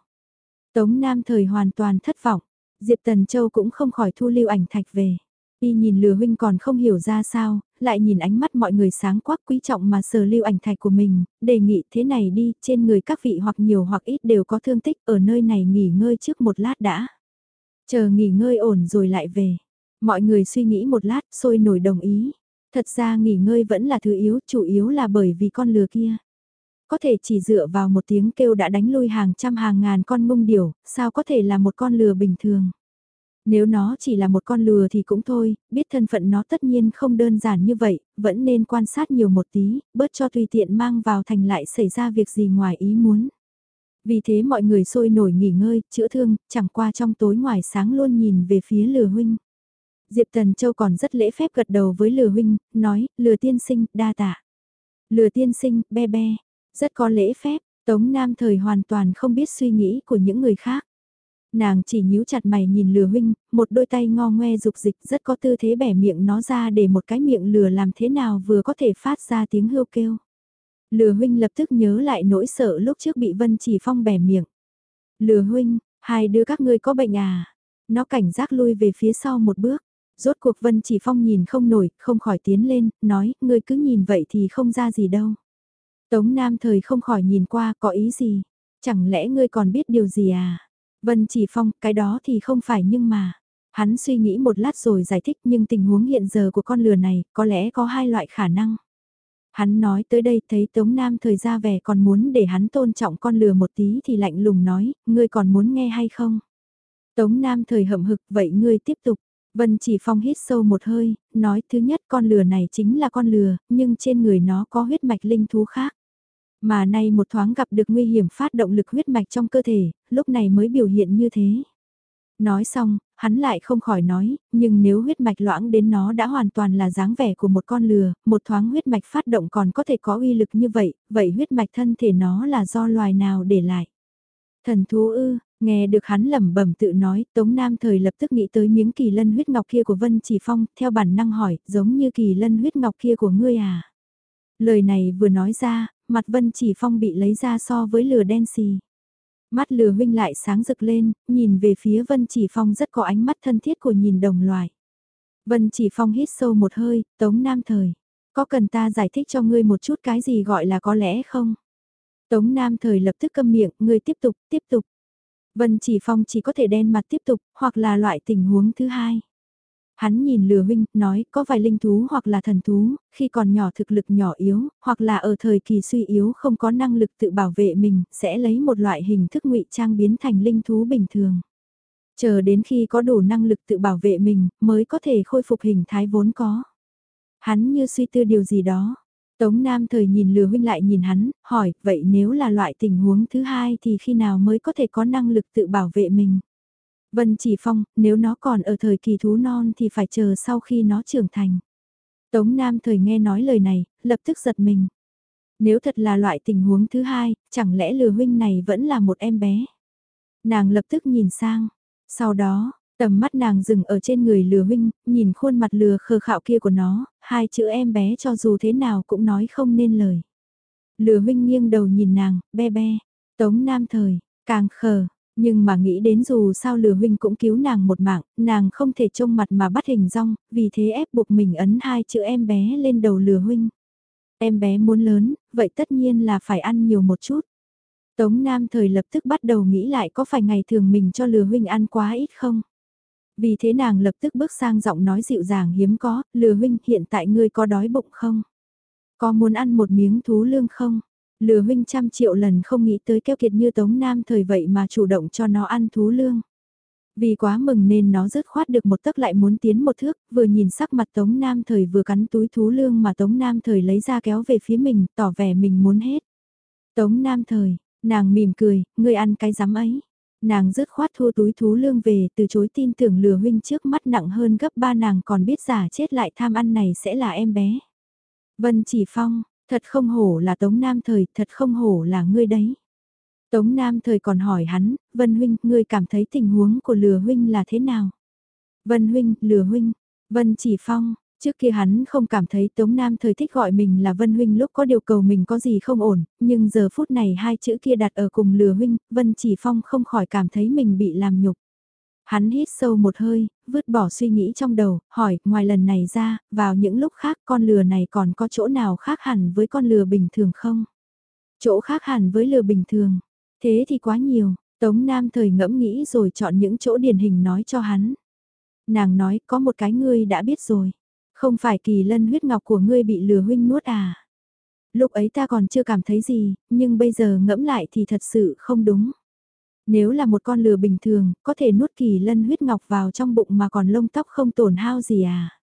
Tống Nam thời hoàn toàn thất vọng, Diệp Tần Châu cũng không khỏi thu lưu ảnh thạch về. Y nhìn lừa huynh còn không hiểu ra sao, lại nhìn ánh mắt mọi người sáng quắc quý trọng mà sờ lưu ảnh thạch của mình, đề nghị thế này đi, trên người các vị hoặc nhiều hoặc ít đều có thương tích, ở nơi này nghỉ ngơi trước một lát đã. Chờ nghỉ ngơi ổn rồi lại về. Mọi người suy nghĩ một lát, sôi nổi đồng ý. Thật ra nghỉ ngơi vẫn là thứ yếu, chủ yếu là bởi vì con lừa kia. Có thể chỉ dựa vào một tiếng kêu đã đánh lui hàng trăm hàng ngàn con mông điểu, sao có thể là một con lừa bình thường. Nếu nó chỉ là một con lừa thì cũng thôi, biết thân phận nó tất nhiên không đơn giản như vậy, vẫn nên quan sát nhiều một tí, bớt cho tùy tiện mang vào thành lại xảy ra việc gì ngoài ý muốn. Vì thế mọi người sôi nổi nghỉ ngơi, chữa thương, chẳng qua trong tối ngoài sáng luôn nhìn về phía lừa huynh. Diệp Tần Châu còn rất lễ phép gật đầu với lừa huynh, nói, lừa tiên sinh, đa tạ. Lừa tiên sinh, be be, rất có lễ phép, Tống Nam thời hoàn toàn không biết suy nghĩ của những người khác. Nàng chỉ nhíu chặt mày nhìn lừa huynh, một đôi tay ngo ngoe dục dịch rất có tư thế bẻ miệng nó ra để một cái miệng lừa làm thế nào vừa có thể phát ra tiếng hưu kêu. Lừa huynh lập tức nhớ lại nỗi sợ lúc trước bị Vân Chỉ Phong bẻ miệng. Lừa huynh, hai đứa các ngươi có bệnh à? Nó cảnh giác lui về phía sau một bước. Rốt cuộc Vân Chỉ Phong nhìn không nổi, không khỏi tiến lên, nói, ngươi cứ nhìn vậy thì không ra gì đâu. Tống Nam thời không khỏi nhìn qua, có ý gì? Chẳng lẽ ngươi còn biết điều gì à? Vân Chỉ Phong, cái đó thì không phải nhưng mà. Hắn suy nghĩ một lát rồi giải thích nhưng tình huống hiện giờ của con lừa này có lẽ có hai loại khả năng. Hắn nói tới đây thấy Tống Nam thời ra vẻ còn muốn để hắn tôn trọng con lừa một tí thì lạnh lùng nói, ngươi còn muốn nghe hay không? Tống Nam thời hậm hực, vậy ngươi tiếp tục. Vân Chỉ Phong hít sâu một hơi, nói thứ nhất con lừa này chính là con lừa, nhưng trên người nó có huyết mạch linh thú khác. Mà nay một thoáng gặp được nguy hiểm phát động lực huyết mạch trong cơ thể, lúc này mới biểu hiện như thế. Nói xong, hắn lại không khỏi nói, nhưng nếu huyết mạch loãng đến nó đã hoàn toàn là dáng vẻ của một con lừa, một thoáng huyết mạch phát động còn có thể có uy lực như vậy, vậy huyết mạch thân thể nó là do loài nào để lại? Thần thú ư, nghe được hắn lẩm bẩm tự nói, Tống Nam thời lập tức nghĩ tới miếng kỳ lân huyết ngọc kia của Vân Chỉ Phong, theo bản năng hỏi, giống như kỳ lân huyết ngọc kia của ngươi à? Lời này vừa nói ra, mặt Vân Chỉ Phong bị lấy ra so với lửa đen xì. Mắt lừa huynh lại sáng rực lên, nhìn về phía Vân Chỉ Phong rất có ánh mắt thân thiết của nhìn đồng loài. Vân Chỉ Phong hít sâu một hơi, Tống Nam Thời. Có cần ta giải thích cho ngươi một chút cái gì gọi là có lẽ không? Tống Nam Thời lập tức câm miệng, ngươi tiếp tục, tiếp tục. Vân Chỉ Phong chỉ có thể đen mặt tiếp tục, hoặc là loại tình huống thứ hai. Hắn nhìn lừa huynh, nói có vài linh thú hoặc là thần thú, khi còn nhỏ thực lực nhỏ yếu, hoặc là ở thời kỳ suy yếu không có năng lực tự bảo vệ mình, sẽ lấy một loại hình thức ngụy trang biến thành linh thú bình thường. Chờ đến khi có đủ năng lực tự bảo vệ mình, mới có thể khôi phục hình thái vốn có. Hắn như suy tư điều gì đó. Tống Nam thời nhìn lừa huynh lại nhìn hắn, hỏi, vậy nếu là loại tình huống thứ hai thì khi nào mới có thể có năng lực tự bảo vệ mình? Vân Chỉ Phong, nếu nó còn ở thời kỳ thú non thì phải chờ sau khi nó trưởng thành. Tống Nam thời nghe nói lời này, lập tức giật mình. Nếu thật là loại tình huống thứ hai, chẳng lẽ lừa huynh này vẫn là một em bé? Nàng lập tức nhìn sang. Sau đó, tầm mắt nàng dừng ở trên người lừa huynh, nhìn khuôn mặt lừa khờ khạo kia của nó, hai chữ em bé cho dù thế nào cũng nói không nên lời. Lừa huynh nghiêng đầu nhìn nàng, be be. Tống Nam thời, càng khờ, nhưng mà nghĩ đến dù sao lừa huynh cũng cứu nàng một mạng, nàng không thể trông mặt mà bắt hình rong, vì thế ép buộc mình ấn hai chữ em bé lên đầu lừa huynh. Em bé muốn lớn, vậy tất nhiên là phải ăn nhiều một chút. Tống Nam thời lập tức bắt đầu nghĩ lại có phải ngày thường mình cho lừa huynh ăn quá ít không? Vì thế nàng lập tức bước sang giọng nói dịu dàng hiếm có, lừa huynh hiện tại ngươi có đói bụng không? Có muốn ăn một miếng thú lương không? Lừa huynh trăm triệu lần không nghĩ tới keo kiệt như Tống Nam thời vậy mà chủ động cho nó ăn thú lương. Vì quá mừng nên nó rớt khoát được một tấc lại muốn tiến một thước, vừa nhìn sắc mặt Tống Nam thời vừa cắn túi thú lương mà Tống Nam thời lấy ra kéo về phía mình, tỏ vẻ mình muốn hết. Tống Nam thời, nàng mỉm cười, ngươi ăn cái rắm ấy. Nàng rớt khoát thua túi thú lương về từ chối tin tưởng lừa huynh trước mắt nặng hơn gấp ba nàng còn biết giả chết lại tham ăn này sẽ là em bé. Vân chỉ phong, Thật không hổ là Tống Nam Thời, thật không hổ là ngươi đấy. Tống Nam Thời còn hỏi hắn, Vân Huynh, ngươi cảm thấy tình huống của lừa Huynh là thế nào? Vân Huynh, lừa Huynh, Vân Chỉ Phong, Trước kia hắn không cảm thấy Tống Nam thời thích gọi mình là Vân Huynh lúc có điều cầu mình có gì không ổn, nhưng giờ phút này hai chữ kia đặt ở cùng lừa Huynh, Vân Chỉ Phong không khỏi cảm thấy mình bị làm nhục. Hắn hít sâu một hơi, vứt bỏ suy nghĩ trong đầu, hỏi, ngoài lần này ra, vào những lúc khác con lừa này còn có chỗ nào khác hẳn với con lừa bình thường không? Chỗ khác hẳn với lừa bình thường. Thế thì quá nhiều, Tống Nam thời ngẫm nghĩ rồi chọn những chỗ điển hình nói cho hắn. Nàng nói, có một cái ngươi đã biết rồi. Không phải kỳ lân huyết ngọc của ngươi bị lừa huynh nuốt à? Lúc ấy ta còn chưa cảm thấy gì, nhưng bây giờ ngẫm lại thì thật sự không đúng. Nếu là một con lừa bình thường, có thể nuốt kỳ lân huyết ngọc vào trong bụng mà còn lông tóc không tổn hao gì à.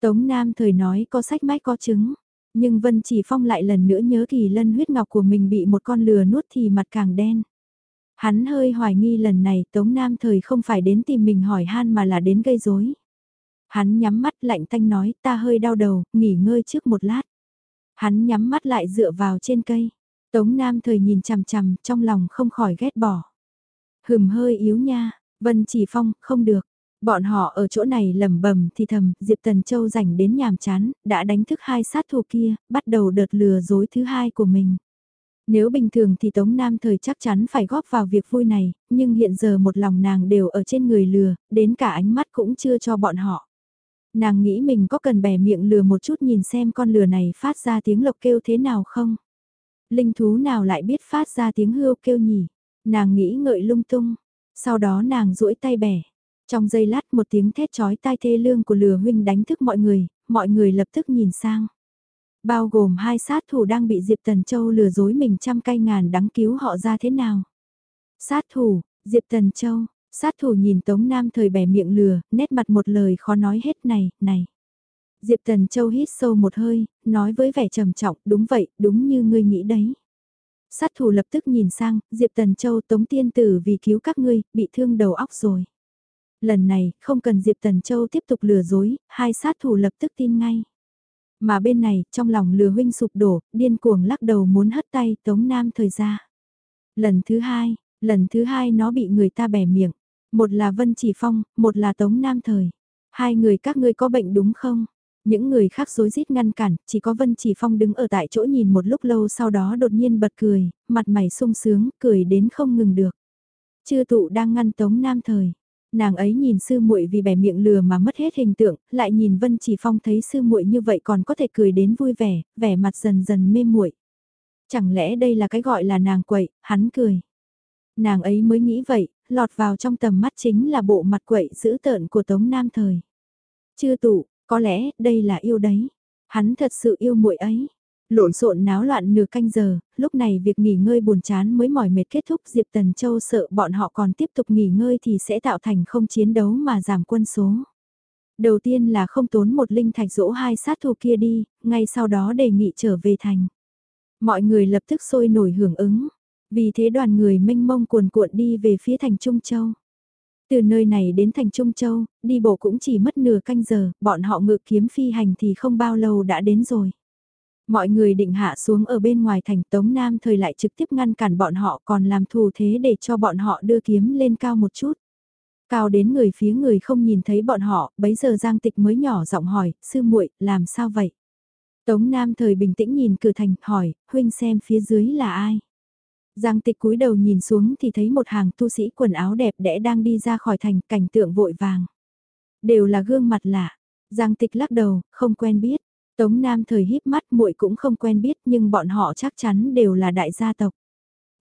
Tống Nam thời nói có sách mách có chứng, nhưng Vân Chỉ Phong lại lần nữa nhớ kỳ lân huyết ngọc của mình bị một con lừa nuốt thì mặt càng đen. Hắn hơi hoài nghi lần này Tống Nam thời không phải đến tìm mình hỏi han mà là đến gây rối. Hắn nhắm mắt lạnh tanh nói ta hơi đau đầu, nghỉ ngơi trước một lát. Hắn nhắm mắt lại dựa vào trên cây. Tống Nam thời nhìn chằm chằm trong lòng không khỏi ghét bỏ. Hừm hơi yếu nha, Vân Chỉ Phong, không được. Bọn họ ở chỗ này lầm bầm thì thầm, Diệp Tần Châu rảnh đến nhàm chán, đã đánh thức hai sát thủ kia, bắt đầu đợt lừa dối thứ hai của mình. Nếu bình thường thì Tống Nam thời chắc chắn phải góp vào việc vui này, nhưng hiện giờ một lòng nàng đều ở trên người lừa, đến cả ánh mắt cũng chưa cho bọn họ. Nàng nghĩ mình có cần bẻ miệng lừa một chút nhìn xem con lừa này phát ra tiếng lộc kêu thế nào không? Linh thú nào lại biết phát ra tiếng hươu kêu nhỉ? Nàng nghĩ ngợi lung tung, sau đó nàng duỗi tay bẻ. Trong giây lát một tiếng thét chói tai thê lương của lừa huynh đánh thức mọi người, mọi người lập tức nhìn sang. Bao gồm hai sát thủ đang bị Diệp Tần Châu lừa dối mình trăm cây ngàn đắng cứu họ ra thế nào. Sát thủ, Diệp Tần Châu, sát thủ nhìn Tống Nam thời bẻ miệng lừa, nét mặt một lời khó nói hết này, này. Diệp Tần Châu hít sâu một hơi, nói với vẻ trầm trọng, đúng vậy, đúng như ngươi nghĩ đấy. Sát thủ lập tức nhìn sang, Diệp Tần Châu tống tiên tử vì cứu các ngươi, bị thương đầu óc rồi. Lần này, không cần Diệp Tần Châu tiếp tục lừa dối, hai sát thủ lập tức tin ngay. Mà bên này, trong lòng lừa huynh sụp đổ, điên cuồng lắc đầu muốn hất tay tống nam thời ra. Lần thứ hai, lần thứ hai nó bị người ta bẻ miệng. Một là Vân Chỉ Phong, một là Tống Nam Thời. Hai người các ngươi có bệnh đúng không? Những người khác rối rít ngăn cản, chỉ có Vân Chỉ Phong đứng ở tại chỗ nhìn một lúc lâu sau đó đột nhiên bật cười, mặt mày sung sướng, cười đến không ngừng được. Chư tụ đang ngăn Tống Nam Thời. Nàng ấy nhìn sư muội vì bẻ miệng lừa mà mất hết hình tượng, lại nhìn Vân Chỉ Phong thấy sư muội như vậy còn có thể cười đến vui vẻ, vẻ mặt dần dần mê muội. Chẳng lẽ đây là cái gọi là nàng quậy, hắn cười. Nàng ấy mới nghĩ vậy, lọt vào trong tầm mắt chính là bộ mặt quậy dữ tợn của Tống Nam Thời. chư tụ, có lẽ đây là yêu đấy. Hắn thật sự yêu muội ấy. Lộn xộn náo loạn nửa canh giờ, lúc này việc nghỉ ngơi buồn chán mới mỏi mệt kết thúc Diệp Tần Châu sợ bọn họ còn tiếp tục nghỉ ngơi thì sẽ tạo thành không chiến đấu mà giảm quân số. Đầu tiên là không tốn một linh thạch dỗ hai sát thủ kia đi, ngay sau đó đề nghị trở về thành. Mọi người lập tức sôi nổi hưởng ứng, vì thế đoàn người mênh mông cuồn cuộn đi về phía thành Trung Châu. Từ nơi này đến thành Trung Châu, đi bộ cũng chỉ mất nửa canh giờ, bọn họ ngự kiếm phi hành thì không bao lâu đã đến rồi. Mọi người định hạ xuống ở bên ngoài thành Tống Nam thời lại trực tiếp ngăn cản bọn họ còn làm thù thế để cho bọn họ đưa kiếm lên cao một chút. Cao đến người phía người không nhìn thấy bọn họ, bấy giờ Giang Tịch mới nhỏ giọng hỏi, sư muội làm sao vậy? Tống Nam thời bình tĩnh nhìn cửa thành, hỏi, huynh xem phía dưới là ai? Giang Tịch cúi đầu nhìn xuống thì thấy một hàng tu sĩ quần áo đẹp đẽ đang đi ra khỏi thành, cảnh tượng vội vàng. Đều là gương mặt lạ. Giang Tịch lắc đầu, không quen biết. Tống Nam thời híp mắt muội cũng không quen biết nhưng bọn họ chắc chắn đều là đại gia tộc.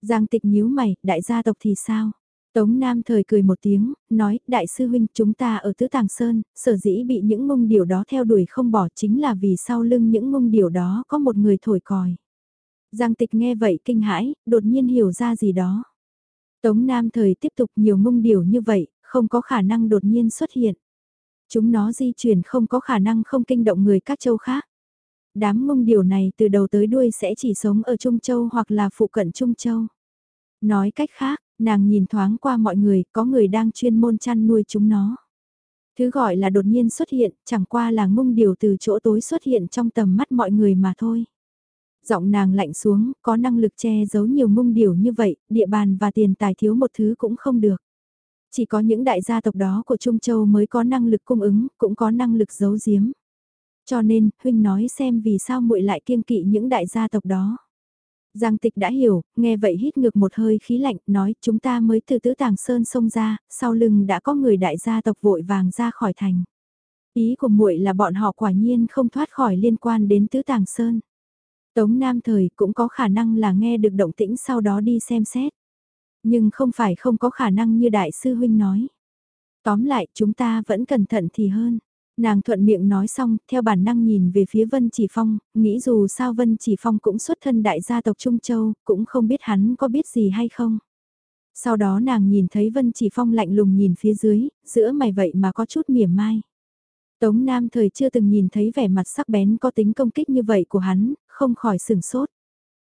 Giang Tịch nhíu mày, đại gia tộc thì sao? Tống Nam thời cười một tiếng, nói, đại sư huynh chúng ta ở Tứ Tàng Sơn, sở dĩ bị những mông điều đó theo đuổi không bỏ chính là vì sau lưng những mông điều đó có một người thổi còi. Giang tịch nghe vậy kinh hãi, đột nhiên hiểu ra gì đó. Tống Nam thời tiếp tục nhiều mông điều như vậy, không có khả năng đột nhiên xuất hiện. Chúng nó di chuyển không có khả năng không kinh động người các châu khác. Đám mông điều này từ đầu tới đuôi sẽ chỉ sống ở Trung Châu hoặc là phụ cận Trung Châu. Nói cách khác, Nàng nhìn thoáng qua mọi người, có người đang chuyên môn chăn nuôi chúng nó. Thứ gọi là đột nhiên xuất hiện, chẳng qua là mông điều từ chỗ tối xuất hiện trong tầm mắt mọi người mà thôi. Giọng nàng lạnh xuống, có năng lực che giấu nhiều ngung điều như vậy, địa bàn và tiền tài thiếu một thứ cũng không được. Chỉ có những đại gia tộc đó của Trung Châu mới có năng lực cung ứng, cũng có năng lực giấu giếm. Cho nên, huynh nói xem vì sao muội lại kiêng kỵ những đại gia tộc đó. Giang tịch đã hiểu, nghe vậy hít ngược một hơi khí lạnh, nói chúng ta mới từ tứ tàng sơn xông ra, sau lưng đã có người đại gia tộc vội vàng ra khỏi thành. Ý của muội là bọn họ quả nhiên không thoát khỏi liên quan đến tứ tàng sơn. Tống Nam thời cũng có khả năng là nghe được động tĩnh sau đó đi xem xét. Nhưng không phải không có khả năng như đại sư huynh nói. Tóm lại chúng ta vẫn cẩn thận thì hơn. Nàng thuận miệng nói xong, theo bản năng nhìn về phía Vân Chỉ Phong, nghĩ dù sao Vân Chỉ Phong cũng xuất thân đại gia tộc Trung Châu, cũng không biết hắn có biết gì hay không. Sau đó nàng nhìn thấy Vân Chỉ Phong lạnh lùng nhìn phía dưới, giữa mày vậy mà có chút mỉa mai. Tống Nam thời chưa từng nhìn thấy vẻ mặt sắc bén có tính công kích như vậy của hắn, không khỏi sửng sốt.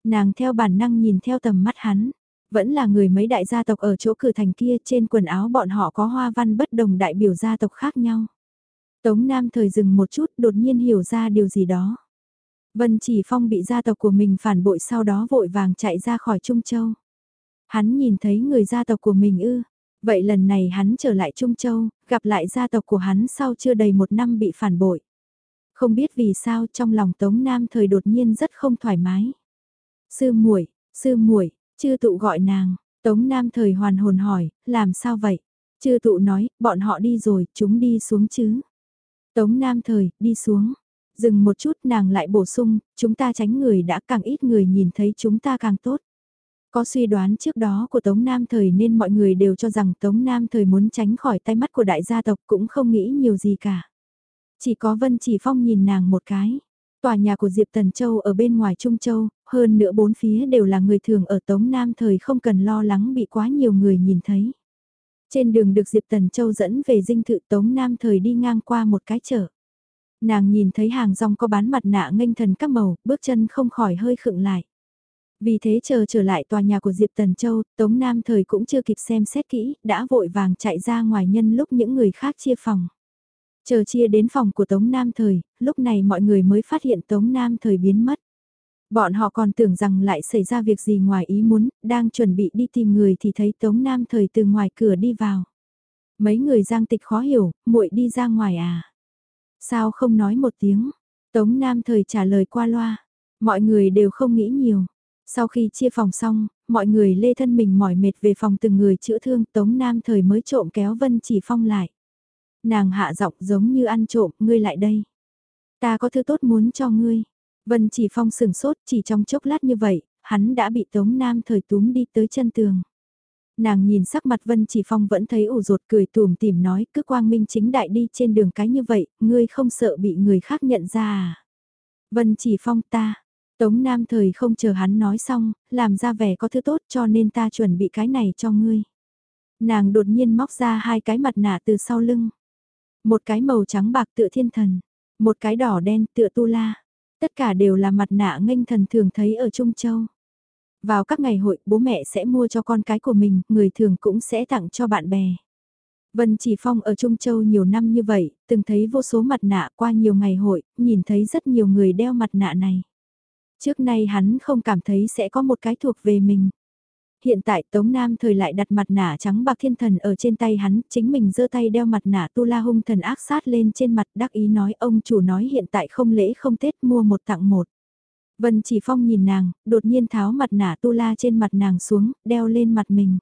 Nàng theo bản năng nhìn theo tầm mắt hắn, vẫn là người mấy đại gia tộc ở chỗ cửa thành kia trên quần áo bọn họ có hoa văn bất đồng đại biểu gia tộc khác nhau. Tống Nam thời dừng một chút đột nhiên hiểu ra điều gì đó. Vân Chỉ Phong bị gia tộc của mình phản bội sau đó vội vàng chạy ra khỏi Trung Châu. Hắn nhìn thấy người gia tộc của mình ư. Vậy lần này hắn trở lại Trung Châu, gặp lại gia tộc của hắn sau chưa đầy một năm bị phản bội. Không biết vì sao trong lòng Tống Nam thời đột nhiên rất không thoải mái. Sư muội, sư muội, chư tụ gọi nàng, Tống Nam thời hoàn hồn hỏi, làm sao vậy? Chư tụ nói, bọn họ đi rồi, chúng đi xuống chứ. Tống Nam Thời, đi xuống. Dừng một chút nàng lại bổ sung, chúng ta tránh người đã càng ít người nhìn thấy chúng ta càng tốt. Có suy đoán trước đó của Tống Nam Thời nên mọi người đều cho rằng Tống Nam Thời muốn tránh khỏi tay mắt của đại gia tộc cũng không nghĩ nhiều gì cả. Chỉ có Vân Chỉ Phong nhìn nàng một cái. Tòa nhà của Diệp Tần Châu ở bên ngoài Trung Châu, hơn nữa bốn phía đều là người thường ở Tống Nam Thời không cần lo lắng bị quá nhiều người nhìn thấy. Trên đường được Diệp Tần Châu dẫn về dinh thự Tống Nam thời đi ngang qua một cái chợ. Nàng nhìn thấy hàng rong có bán mặt nạ nghênh thần các màu, bước chân không khỏi hơi khựng lại. Vì thế chờ trở lại tòa nhà của Diệp Tần Châu, Tống Nam thời cũng chưa kịp xem xét kỹ, đã vội vàng chạy ra ngoài nhân lúc những người khác chia phòng. Chờ chia đến phòng của Tống Nam thời, lúc này mọi người mới phát hiện Tống Nam thời biến mất. Bọn họ còn tưởng rằng lại xảy ra việc gì ngoài ý muốn, đang chuẩn bị đi tìm người thì thấy Tống Nam thời từ ngoài cửa đi vào. Mấy người giang tịch khó hiểu, muội đi ra ngoài à? Sao không nói một tiếng? Tống Nam thời trả lời qua loa. Mọi người đều không nghĩ nhiều. Sau khi chia phòng xong, mọi người lê thân mình mỏi mệt về phòng từng người chữa thương Tống Nam thời mới trộm kéo Vân Chỉ Phong lại. Nàng hạ giọng giống như ăn trộm, ngươi lại đây. Ta có thứ tốt muốn cho ngươi. Vân chỉ phong sừng sốt chỉ trong chốc lát như vậy, hắn đã bị Tống Nam thời túm đi tới chân tường. Nàng nhìn sắc mặt Vân Chỉ Phong vẫn thấy ủ rột cười tùm tìm nói cứ quang minh chính đại đi trên đường cái như vậy, ngươi không sợ bị người khác nhận ra à. Vân Chỉ Phong ta, Tống Nam thời không chờ hắn nói xong, làm ra vẻ có thứ tốt cho nên ta chuẩn bị cái này cho ngươi. Nàng đột nhiên móc ra hai cái mặt nạ từ sau lưng. Một cái màu trắng bạc tựa thiên thần, một cái đỏ đen tựa tu la. Tất cả đều là mặt nạ nghênh thần thường thấy ở Trung Châu. Vào các ngày hội, bố mẹ sẽ mua cho con cái của mình, người thường cũng sẽ tặng cho bạn bè. Vân Chỉ Phong ở Trung Châu nhiều năm như vậy, từng thấy vô số mặt nạ qua nhiều ngày hội, nhìn thấy rất nhiều người đeo mặt nạ này. Trước nay hắn không cảm thấy sẽ có một cái thuộc về mình. Hiện tại Tống Nam thời lại đặt mặt nạ trắng bạc thiên thần ở trên tay hắn, chính mình giơ tay đeo mặt nạ tu la hung thần ác sát lên trên mặt đắc ý nói ông chủ nói hiện tại không lễ không Tết mua một tặng một. Vân chỉ phong nhìn nàng, đột nhiên tháo mặt nạ tu la trên mặt nàng xuống, đeo lên mặt mình.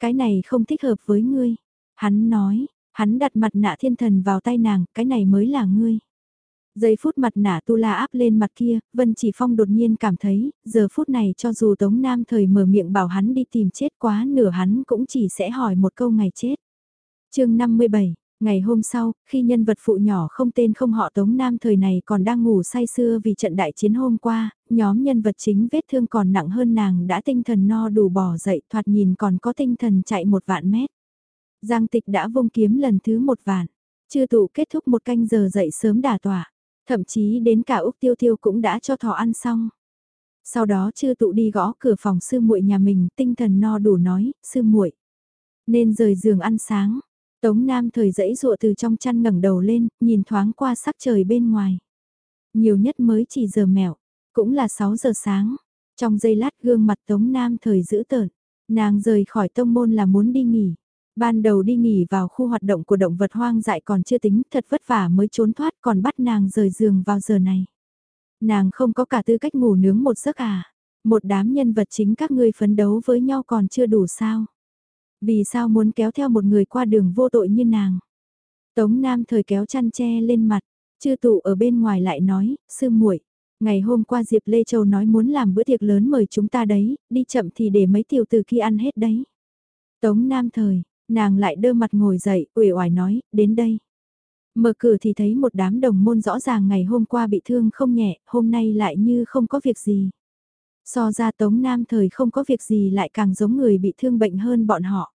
Cái này không thích hợp với ngươi. Hắn nói, hắn đặt mặt nạ thiên thần vào tay nàng, cái này mới là ngươi. Giây phút mặt nạ tu la áp lên mặt kia, Vân Chỉ Phong đột nhiên cảm thấy, giờ phút này cho dù Tống Nam thời mở miệng bảo hắn đi tìm chết quá nửa hắn cũng chỉ sẽ hỏi một câu ngày chết. chương 57 Ngày hôm sau, khi nhân vật phụ nhỏ không tên không họ Tống Nam thời này còn đang ngủ say sưa vì trận đại chiến hôm qua, nhóm nhân vật chính vết thương còn nặng hơn nàng đã tinh thần no đủ bỏ dậy thoạt nhìn còn có tinh thần chạy một vạn mét. Giang tịch đã vung kiếm lần thứ một vạn, chưa tụ kết thúc một canh giờ dậy sớm đả tỏa. Thậm chí đến cả Úc Tiêu Tiêu cũng đã cho thỏ ăn xong. Sau đó chưa tụ đi gõ cửa phòng sư muội nhà mình, tinh thần no đủ nói, sư muội nên rời giường ăn sáng. Tống Nam thời dẫy dụa từ trong chăn ngẩng đầu lên, nhìn thoáng qua sắc trời bên ngoài. Nhiều nhất mới chỉ giờ mẹo, cũng là 6 giờ sáng. Trong giây lát gương mặt Tống Nam thời giữ tợn, nàng rời khỏi tông môn là muốn đi nghỉ. Ban đầu đi nghỉ vào khu hoạt động của động vật hoang dại còn chưa tính thật vất vả mới trốn thoát còn bắt nàng rời giường vào giờ này. Nàng không có cả tư cách ngủ nướng một giấc à. Một đám nhân vật chính các ngươi phấn đấu với nhau còn chưa đủ sao. Vì sao muốn kéo theo một người qua đường vô tội như nàng. Tống Nam thời kéo chăn che lên mặt, chư tụ ở bên ngoài lại nói, sư muội Ngày hôm qua Diệp Lê Châu nói muốn làm bữa tiệc lớn mời chúng ta đấy, đi chậm thì để mấy tiểu từ kia ăn hết đấy. Tống Nam thời, Nàng lại đơ mặt ngồi dậy, uể oải nói, đến đây. Mở cửa thì thấy một đám đồng môn rõ ràng ngày hôm qua bị thương không nhẹ, hôm nay lại như không có việc gì. So ra Tống Nam thời không có việc gì lại càng giống người bị thương bệnh hơn bọn họ.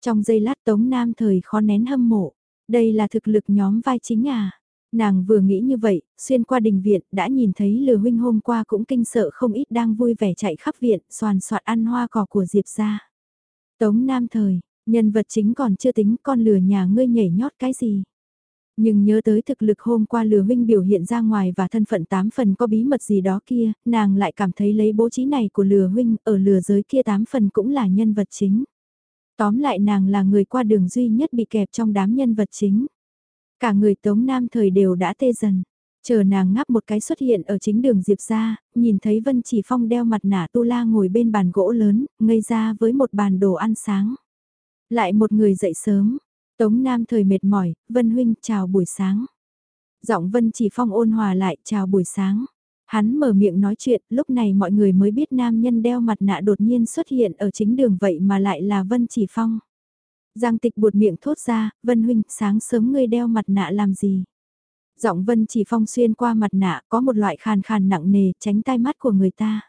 Trong giây lát Tống Nam thời khó nén hâm mộ. Đây là thực lực nhóm vai chính à. Nàng vừa nghĩ như vậy, xuyên qua đình viện, đã nhìn thấy lừa huynh hôm qua cũng kinh sợ không ít đang vui vẻ chạy khắp viện, soàn soạt ăn hoa cỏ của Diệp ra. Tống Nam thời, Nhân vật chính còn chưa tính con lừa nhà ngươi nhảy nhót cái gì. Nhưng nhớ tới thực lực hôm qua lừa huynh biểu hiện ra ngoài và thân phận tám phần có bí mật gì đó kia, nàng lại cảm thấy lấy bố trí này của lừa huynh ở lừa giới kia tám phần cũng là nhân vật chính. Tóm lại nàng là người qua đường duy nhất bị kẹp trong đám nhân vật chính. Cả người tống nam thời đều đã tê dần. Chờ nàng ngáp một cái xuất hiện ở chính đường Diệp ra, nhìn thấy Vân Chỉ Phong đeo mặt nạ tu la ngồi bên bàn gỗ lớn, ngây ra với một bàn đồ ăn sáng. Lại một người dậy sớm. Tống Nam thời mệt mỏi, Vân Huynh chào buổi sáng. Giọng Vân chỉ phong ôn hòa lại chào buổi sáng. Hắn mở miệng nói chuyện, lúc này mọi người mới biết nam nhân đeo mặt nạ đột nhiên xuất hiện ở chính đường vậy mà lại là Vân chỉ phong. Giang tịch buột miệng thốt ra, Vân Huynh, sáng sớm ngươi đeo mặt nạ làm gì? Giọng Vân chỉ phong xuyên qua mặt nạ có một loại khàn khàn nặng nề tránh tai mắt của người ta.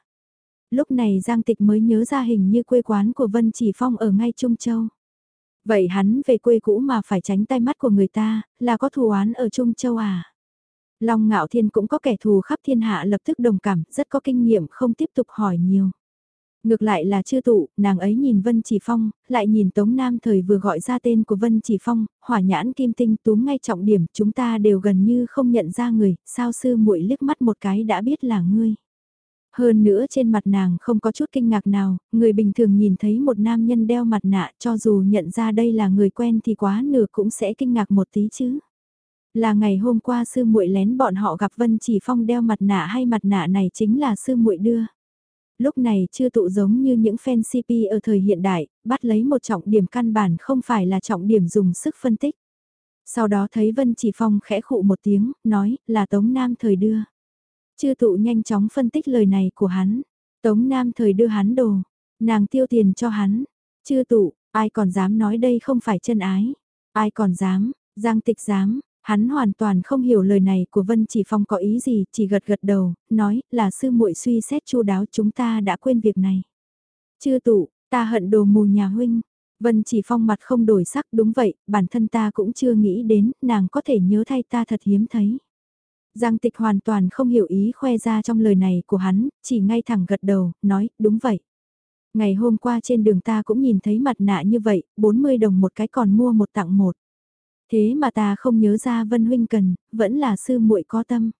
Lúc này Giang tịch mới nhớ ra hình như quê quán của Vân chỉ phong ở ngay Trung Châu. Vậy hắn về quê cũ mà phải tránh tay mắt của người ta, là có thù oán ở Trung Châu à? Long Ngạo Thiên cũng có kẻ thù khắp thiên hạ lập tức đồng cảm, rất có kinh nghiệm không tiếp tục hỏi nhiều. Ngược lại là chưa tụ, nàng ấy nhìn Vân Chỉ Phong, lại nhìn Tống Nam thời vừa gọi ra tên của Vân Chỉ Phong, hỏa nhãn kim tinh túm ngay trọng điểm, chúng ta đều gần như không nhận ra người, sao sư muội liếc mắt một cái đã biết là ngươi. Hơn nữa trên mặt nàng không có chút kinh ngạc nào, người bình thường nhìn thấy một nam nhân đeo mặt nạ cho dù nhận ra đây là người quen thì quá nửa cũng sẽ kinh ngạc một tí chứ. Là ngày hôm qua sư muội lén bọn họ gặp Vân Chỉ Phong đeo mặt nạ hay mặt nạ này chính là sư muội đưa. Lúc này chưa tụ giống như những fan CP ở thời hiện đại, bắt lấy một trọng điểm căn bản không phải là trọng điểm dùng sức phân tích. Sau đó thấy Vân Chỉ Phong khẽ khụ một tiếng, nói là Tống Nam thời đưa. Chư tụ nhanh chóng phân tích lời này của hắn. Tống Nam thời đưa hắn đồ. Nàng tiêu tiền cho hắn. Chư tụ, ai còn dám nói đây không phải chân ái? Ai còn dám, Giang Tịch dám, hắn hoàn toàn không hiểu lời này của Vân Chỉ Phong có ý gì, chỉ gật gật đầu, nói là sư muội suy xét chu đáo chúng ta đã quên việc này. Chư tụ, ta hận đồ mù nhà huynh. Vân Chỉ Phong mặt không đổi sắc đúng vậy, bản thân ta cũng chưa nghĩ đến, nàng có thể nhớ thay ta thật hiếm thấy. Giang tịch hoàn toàn không hiểu ý khoe ra trong lời này của hắn, chỉ ngay thẳng gật đầu, nói, đúng vậy. Ngày hôm qua trên đường ta cũng nhìn thấy mặt nạ như vậy, 40 đồng một cái còn mua một tặng một. Thế mà ta không nhớ ra Vân Huynh cần, vẫn là sư muội có tâm.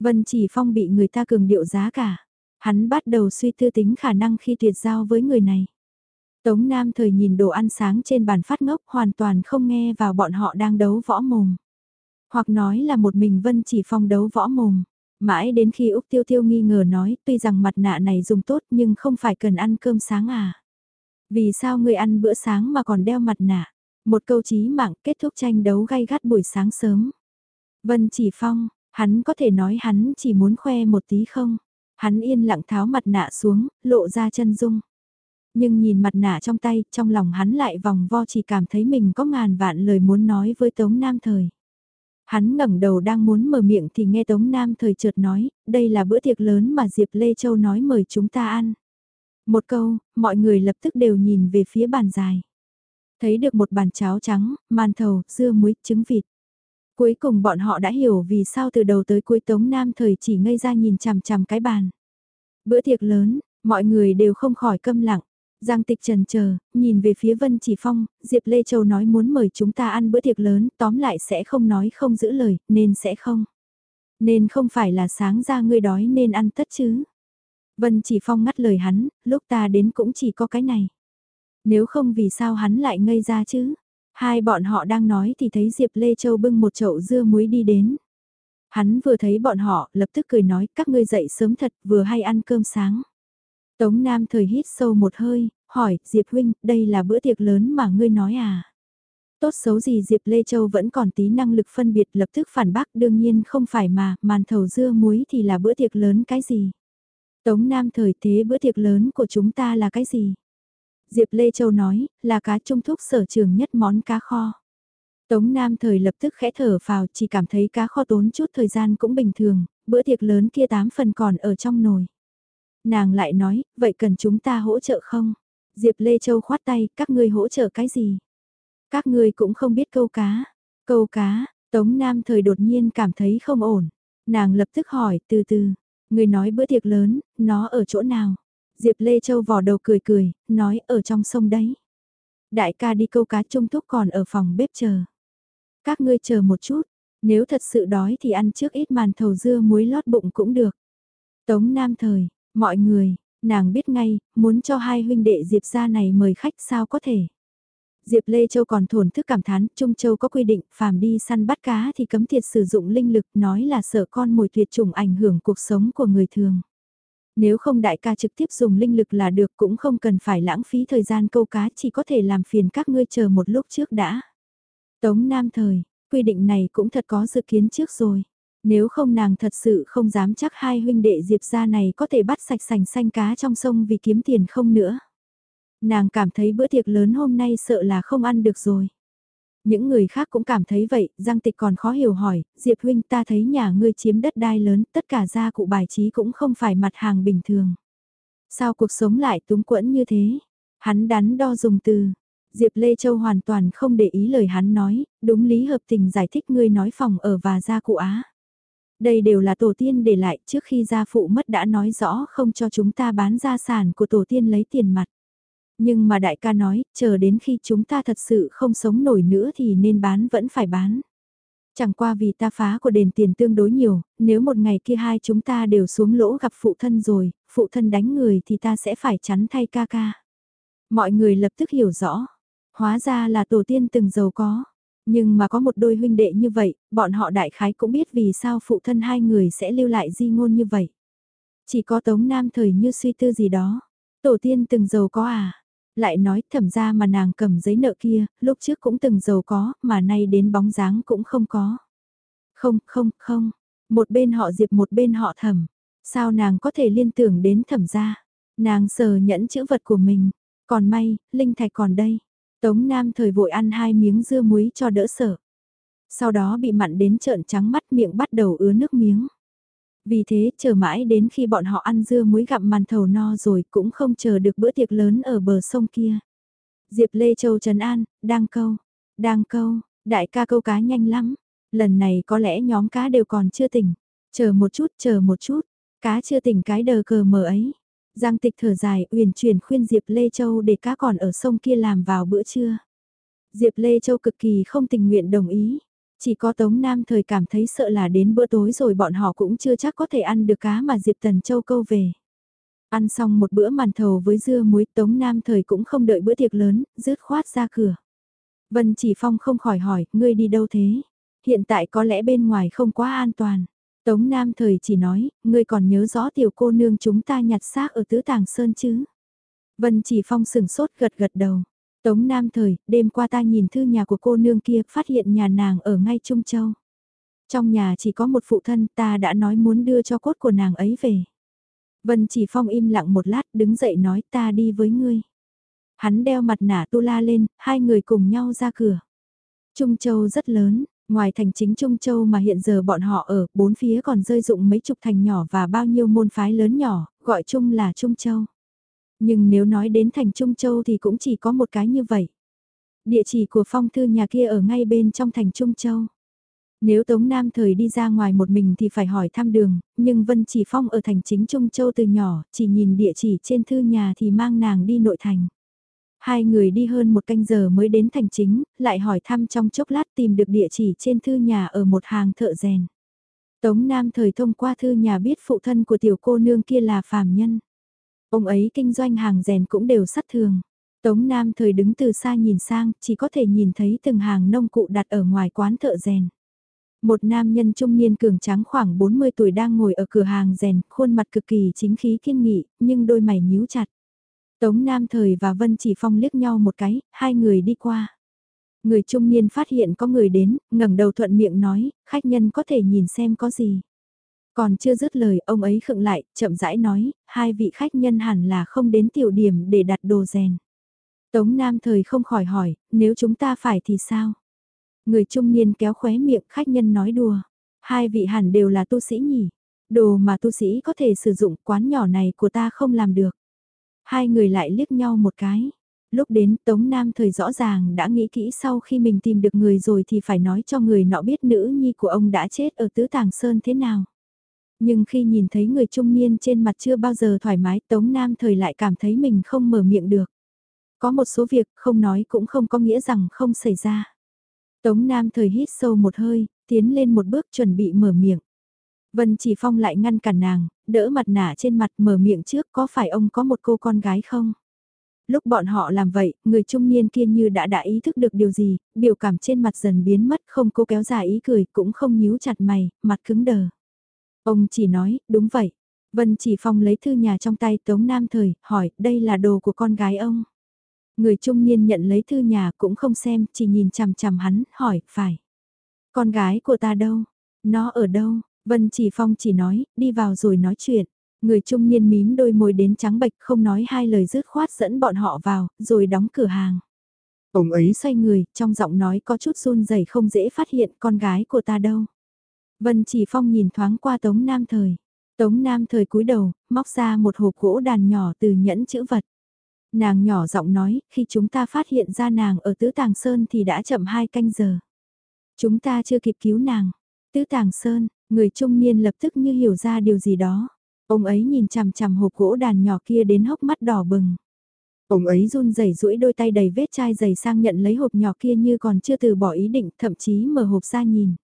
Vân chỉ phong bị người ta cường điệu giá cả. Hắn bắt đầu suy tư tính khả năng khi tuyệt giao với người này. Tống Nam thời nhìn đồ ăn sáng trên bàn phát ngốc hoàn toàn không nghe vào bọn họ đang đấu võ mồm. Hoặc nói là một mình Vân chỉ phong đấu võ mồm. Mãi đến khi Úc Tiêu Tiêu nghi ngờ nói tuy rằng mặt nạ này dùng tốt nhưng không phải cần ăn cơm sáng à. Vì sao người ăn bữa sáng mà còn đeo mặt nạ? Một câu chí mạng kết thúc tranh đấu gay gắt buổi sáng sớm. Vân chỉ phong, hắn có thể nói hắn chỉ muốn khoe một tí không? Hắn yên lặng tháo mặt nạ xuống, lộ ra chân dung. Nhưng nhìn mặt nạ trong tay, trong lòng hắn lại vòng vo chỉ cảm thấy mình có ngàn vạn lời muốn nói với Tống Nam Thời. Hắn ngẩng đầu đang muốn mở miệng thì nghe Tống Nam Thời chợt nói, đây là bữa tiệc lớn mà Diệp Lê Châu nói mời chúng ta ăn. Một câu, mọi người lập tức đều nhìn về phía bàn dài. Thấy được một bàn cháo trắng, man thầu, dưa muối, trứng vịt. Cuối cùng bọn họ đã hiểu vì sao từ đầu tới cuối Tống Nam Thời chỉ ngây ra nhìn chằm chằm cái bàn. Bữa tiệc lớn, mọi người đều không khỏi câm lặng. Giang tịch trần chờ nhìn về phía Vân Chỉ Phong, Diệp Lê Châu nói muốn mời chúng ta ăn bữa tiệc lớn, tóm lại sẽ không nói không giữ lời, nên sẽ không. Nên không phải là sáng ra ngươi đói nên ăn tất chứ. Vân Chỉ Phong ngắt lời hắn, lúc ta đến cũng chỉ có cái này. Nếu không vì sao hắn lại ngây ra chứ? Hai bọn họ đang nói thì thấy Diệp Lê Châu bưng một chậu dưa muối đi đến. Hắn vừa thấy bọn họ, lập tức cười nói, các ngươi dậy sớm thật, vừa hay ăn cơm sáng. Tống Nam thời hít sâu một hơi, hỏi, Diệp Huynh, đây là bữa tiệc lớn mà ngươi nói à? Tốt xấu gì Diệp Lê Châu vẫn còn tí năng lực phân biệt lập tức phản bác đương nhiên không phải mà, màn thầu dưa muối thì là bữa tiệc lớn cái gì? Tống Nam thời thế bữa tiệc lớn của chúng ta là cái gì? Diệp Lê Châu nói, là cá trung thúc sở trường nhất món cá kho. Tống Nam thời lập tức khẽ thở vào chỉ cảm thấy cá kho tốn chút thời gian cũng bình thường, bữa tiệc lớn kia tám phần còn ở trong nồi. Nàng lại nói, vậy cần chúng ta hỗ trợ không? Diệp Lê Châu khoát tay, các ngươi hỗ trợ cái gì? Các ngươi cũng không biết câu cá. Câu cá, Tống Nam thời đột nhiên cảm thấy không ổn. Nàng lập tức hỏi, từ từ, người nói bữa tiệc lớn, nó ở chỗ nào? Diệp Lê Châu vò đầu cười cười, nói ở trong sông đấy. Đại ca đi câu cá trung thúc còn ở phòng bếp chờ. Các ngươi chờ một chút, nếu thật sự đói thì ăn trước ít màn thầu dưa muối lót bụng cũng được. Tống Nam Thời, mọi người, nàng biết ngay, muốn cho hai huynh đệ Diệp gia này mời khách sao có thể. Diệp Lê Châu còn thổn thức cảm thán, Trung Châu có quy định, phàm đi săn bắt cá thì cấm thiệt sử dụng linh lực, nói là sợ con mồi tuyệt chủng ảnh hưởng cuộc sống của người thường. Nếu không đại ca trực tiếp dùng linh lực là được cũng không cần phải lãng phí thời gian câu cá chỉ có thể làm phiền các ngươi chờ một lúc trước đã. Tống Nam Thời, quy định này cũng thật có dự kiến trước rồi. Nếu không nàng thật sự không dám chắc hai huynh đệ Diệp ra này có thể bắt sạch sành xanh cá trong sông vì kiếm tiền không nữa. Nàng cảm thấy bữa tiệc lớn hôm nay sợ là không ăn được rồi. Những người khác cũng cảm thấy vậy, Giang Tịch còn khó hiểu hỏi, Diệp huynh ta thấy nhà ngươi chiếm đất đai lớn, tất cả gia cụ bài trí cũng không phải mặt hàng bình thường. Sao cuộc sống lại túng quẫn như thế? Hắn đắn đo dùng từ. Diệp Lê Châu hoàn toàn không để ý lời hắn nói, đúng lý hợp tình giải thích ngươi nói phòng ở và gia cụ á. Đây đều là tổ tiên để lại trước khi gia phụ mất đã nói rõ không cho chúng ta bán gia sản của tổ tiên lấy tiền mặt. Nhưng mà đại ca nói, chờ đến khi chúng ta thật sự không sống nổi nữa thì nên bán vẫn phải bán. Chẳng qua vì ta phá của đền tiền tương đối nhiều, nếu một ngày kia hai chúng ta đều xuống lỗ gặp phụ thân rồi, phụ thân đánh người thì ta sẽ phải chắn thay ca ca. Mọi người lập tức hiểu rõ, hóa ra là tổ tiên từng giàu có. Nhưng mà có một đôi huynh đệ như vậy, bọn họ đại khái cũng biết vì sao phụ thân hai người sẽ lưu lại di ngôn như vậy. Chỉ có tống nam thời như suy tư gì đó. Tổ tiên từng giàu có à? Lại nói thẩm ra mà nàng cầm giấy nợ kia, lúc trước cũng từng giàu có, mà nay đến bóng dáng cũng không có. Không, không, không. Một bên họ diệp một bên họ thẩm. Sao nàng có thể liên tưởng đến thẩm ra? Nàng sờ nhẫn chữ vật của mình. Còn may, Linh Thạch còn đây. Tống Nam thời vội ăn hai miếng dưa muối cho đỡ sợ. Sau đó bị mặn đến trợn trắng mắt miệng bắt đầu ứa nước miếng. Vì thế, chờ mãi đến khi bọn họ ăn dưa muối gặm màn thầu no rồi cũng không chờ được bữa tiệc lớn ở bờ sông kia. Diệp Lê Châu Trần An, đang câu, đang câu, đại ca câu cá nhanh lắm. Lần này có lẽ nhóm cá đều còn chưa tỉnh. Chờ một chút, chờ một chút, cá chưa tỉnh cái đờ cờ mờ ấy. Giang tịch thở dài, uyển chuyển khuyên Diệp Lê Châu để cá còn ở sông kia làm vào bữa trưa. Diệp Lê Châu cực kỳ không tình nguyện đồng ý. Chỉ có Tống Nam thời cảm thấy sợ là đến bữa tối rồi bọn họ cũng chưa chắc có thể ăn được cá mà Diệp Tần Châu câu về. Ăn xong một bữa màn thầu với dưa muối Tống Nam thời cũng không đợi bữa tiệc lớn, rứt khoát ra cửa. Vân Chỉ Phong không khỏi hỏi, ngươi đi đâu thế? Hiện tại có lẽ bên ngoài không quá an toàn. Tống Nam thời chỉ nói, ngươi còn nhớ rõ tiểu cô nương chúng ta nhặt xác ở tứ tàng sơn chứ? Vân Chỉ Phong sừng sốt gật gật đầu. Tống Nam thời, đêm qua ta nhìn thư nhà của cô nương kia, phát hiện nhà nàng ở ngay Trung Châu. Trong nhà chỉ có một phụ thân ta đã nói muốn đưa cho cốt của nàng ấy về. Vân chỉ phong im lặng một lát đứng dậy nói ta đi với ngươi. Hắn đeo mặt nạ tu la lên, hai người cùng nhau ra cửa. Trung Châu rất lớn, ngoài thành chính Trung Châu mà hiện giờ bọn họ ở, bốn phía còn rơi dụng mấy chục thành nhỏ và bao nhiêu môn phái lớn nhỏ, gọi chung là Trung Châu. Nhưng nếu nói đến thành Trung Châu thì cũng chỉ có một cái như vậy. Địa chỉ của phong thư nhà kia ở ngay bên trong thành Trung Châu. Nếu Tống Nam thời đi ra ngoài một mình thì phải hỏi thăm đường, nhưng Vân Chỉ Phong ở thành chính Trung Châu từ nhỏ, chỉ nhìn địa chỉ trên thư nhà thì mang nàng đi nội thành. Hai người đi hơn một canh giờ mới đến thành chính, lại hỏi thăm trong chốc lát tìm được địa chỉ trên thư nhà ở một hàng thợ rèn. Tống Nam thời thông qua thư nhà biết phụ thân của tiểu cô nương kia là phàm nhân. Ông ấy kinh doanh hàng rèn cũng đều sắt thường. Tống Nam thời đứng từ xa nhìn sang, chỉ có thể nhìn thấy từng hàng nông cụ đặt ở ngoài quán thợ rèn. Một nam nhân trung niên cường tráng khoảng 40 tuổi đang ngồi ở cửa hàng rèn, khuôn mặt cực kỳ chính khí kiên nghị, nhưng đôi mày nhíu chặt. Tống Nam Thời và Vân Chỉ Phong liếc nhau một cái, hai người đi qua. Người trung niên phát hiện có người đến, ngẩng đầu thuận miệng nói, khách nhân có thể nhìn xem có gì. Còn chưa dứt lời, ông ấy khựng lại, chậm rãi nói, hai vị khách nhân hẳn là không đến tiểu điểm để đặt đồ rèn. Tống Nam Thời không khỏi hỏi, nếu chúng ta phải thì sao? Người trung niên kéo khóe miệng khách nhân nói đùa. Hai vị hẳn đều là tu sĩ nhỉ. Đồ mà tu sĩ có thể sử dụng quán nhỏ này của ta không làm được. Hai người lại liếc nhau một cái. Lúc đến Tống Nam thời rõ ràng đã nghĩ kỹ sau khi mình tìm được người rồi thì phải nói cho người nọ biết nữ nhi của ông đã chết ở Tứ Tàng Sơn thế nào. Nhưng khi nhìn thấy người trung niên trên mặt chưa bao giờ thoải mái Tống Nam thời lại cảm thấy mình không mở miệng được. Có một số việc không nói cũng không có nghĩa rằng không xảy ra. Tống Nam thời hít sâu một hơi, tiến lên một bước chuẩn bị mở miệng. Vân Chỉ Phong lại ngăn cản nàng, đỡ mặt nạ trên mặt mở miệng trước có phải ông có một cô con gái không? Lúc bọn họ làm vậy, người trung niên kia như đã đã ý thức được điều gì, biểu cảm trên mặt dần biến mất không cố kéo dài ý cười cũng không nhíu chặt mày, mặt cứng đờ. Ông chỉ nói, đúng vậy. Vân Chỉ Phong lấy thư nhà trong tay Tống Nam Thời, hỏi, đây là đồ của con gái ông. Người trung niên nhận lấy thư nhà cũng không xem, chỉ nhìn chằm chằm hắn, hỏi, phải. Con gái của ta đâu? Nó ở đâu? Vân Chỉ Phong chỉ nói, đi vào rồi nói chuyện. Người trung niên mím đôi môi đến trắng bệch không nói hai lời dứt khoát dẫn bọn họ vào, rồi đóng cửa hàng. Ông ấy xoay người, trong giọng nói có chút run rẩy không dễ phát hiện con gái của ta đâu. Vân Chỉ Phong nhìn thoáng qua Tống Nam Thời. Tống Nam Thời cúi đầu, móc ra một hộp gỗ đàn nhỏ từ nhẫn chữ vật. Nàng nhỏ giọng nói, khi chúng ta phát hiện ra nàng ở Tứ Tàng Sơn thì đã chậm hai canh giờ. Chúng ta chưa kịp cứu nàng. Tứ Tàng Sơn, người trung niên lập tức như hiểu ra điều gì đó. Ông ấy nhìn chằm chằm hộp gỗ đàn nhỏ kia đến hốc mắt đỏ bừng. Ông ấy run rẩy duỗi đôi tay đầy vết chai dày sang nhận lấy hộp nhỏ kia như còn chưa từ bỏ ý định, thậm chí mở hộp ra nhìn.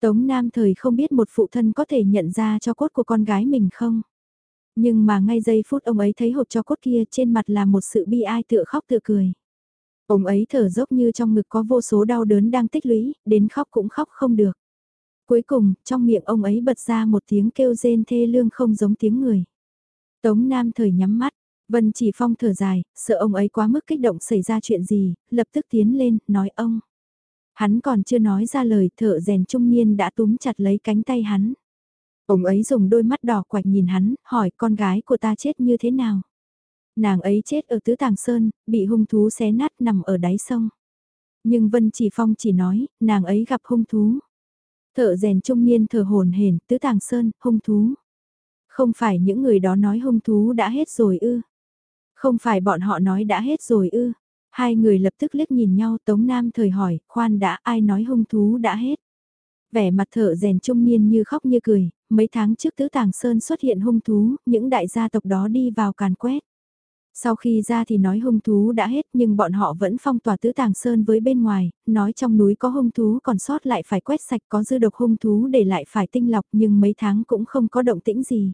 Tống Nam thời không biết một phụ thân có thể nhận ra cho cốt của con gái mình không? Nhưng mà ngay giây phút ông ấy thấy hộp cho cốt kia trên mặt là một sự bi ai tựa khóc tựa cười. Ông ấy thở dốc như trong ngực có vô số đau đớn đang tích lũy, đến khóc cũng khóc không được. Cuối cùng, trong miệng ông ấy bật ra một tiếng kêu rên thê lương không giống tiếng người. Tống Nam thời nhắm mắt, Vân chỉ phong thở dài, sợ ông ấy quá mức kích động xảy ra chuyện gì, lập tức tiến lên, nói ông. Hắn còn chưa nói ra lời thợ rèn trung niên đã túm chặt lấy cánh tay hắn. Ông ấy dùng đôi mắt đỏ quạch nhìn hắn, hỏi con gái của ta chết như thế nào. Nàng ấy chết ở tứ tàng sơn, bị hung thú xé nát nằm ở đáy sông. Nhưng Vân Chỉ Phong chỉ nói, nàng ấy gặp hung thú. Thợ rèn trung niên thờ hồn hển, tứ tàng sơn, hung thú. Không phải những người đó nói hung thú đã hết rồi ư. Không phải bọn họ nói đã hết rồi ư. Hai người lập tức liếc nhìn nhau Tống Nam thời hỏi, khoan đã ai nói hung thú đã hết. Vẻ mặt thợ rèn trung niên như khóc như cười, mấy tháng trước tứ tàng sơn xuất hiện hung thú, những đại gia tộc đó đi vào càn quét. Sau khi ra thì nói hung thú đã hết nhưng bọn họ vẫn phong tỏa tứ tàng sơn với bên ngoài, nói trong núi có hung thú còn sót lại phải quét sạch có dư độc hung thú để lại phải tinh lọc nhưng mấy tháng cũng không có động tĩnh gì.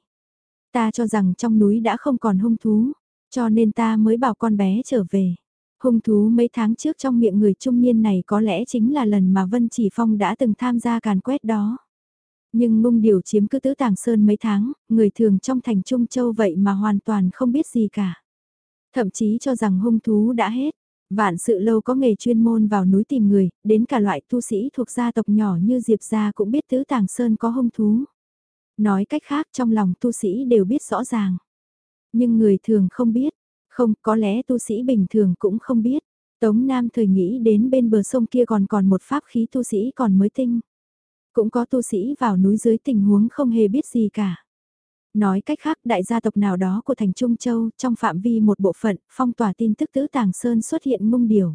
Ta cho rằng trong núi đã không còn hung thú, cho nên ta mới bảo con bé trở về. Hung thú mấy tháng trước trong miệng người trung niên này có lẽ chính là lần mà Vân Chỉ Phong đã từng tham gia càn quét đó. Nhưng ngung điều chiếm cứ tứ tàng sơn mấy tháng, người thường trong thành Trung Châu vậy mà hoàn toàn không biết gì cả. Thậm chí cho rằng hung thú đã hết. Vạn sự lâu có nghề chuyên môn vào núi tìm người, đến cả loại tu sĩ thuộc gia tộc nhỏ như Diệp gia cũng biết tứ tàng sơn có hung thú. Nói cách khác trong lòng tu sĩ đều biết rõ ràng. Nhưng người thường không biết, không có lẽ tu sĩ bình thường cũng không biết. Tống Nam thời nghĩ đến bên bờ sông kia còn còn một pháp khí tu sĩ còn mới tinh. Cũng có tu sĩ vào núi dưới tình huống không hề biết gì cả. Nói cách khác đại gia tộc nào đó của thành Trung Châu trong phạm vi một bộ phận phong tỏa tin tức tứ tàng sơn xuất hiện ngung điều.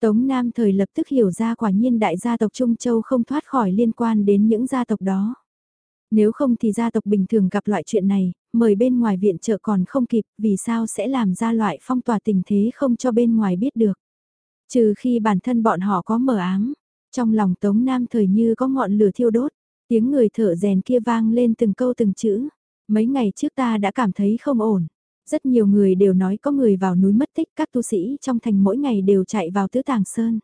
Tống Nam thời lập tức hiểu ra quả nhiên đại gia tộc Trung Châu không thoát khỏi liên quan đến những gia tộc đó. Nếu không thì gia tộc bình thường gặp loại chuyện này, mời bên ngoài viện trợ còn không kịp, vì sao sẽ làm ra loại phong tỏa tình thế không cho bên ngoài biết được. Trừ khi bản thân bọn họ có mở ám, trong lòng Tống Nam thời như có ngọn lửa thiêu đốt, tiếng người thở rèn kia vang lên từng câu từng chữ. Mấy ngày trước ta đã cảm thấy không ổn. Rất nhiều người đều nói có người vào núi mất tích các tu sĩ trong thành mỗi ngày đều chạy vào tứ tàng sơn.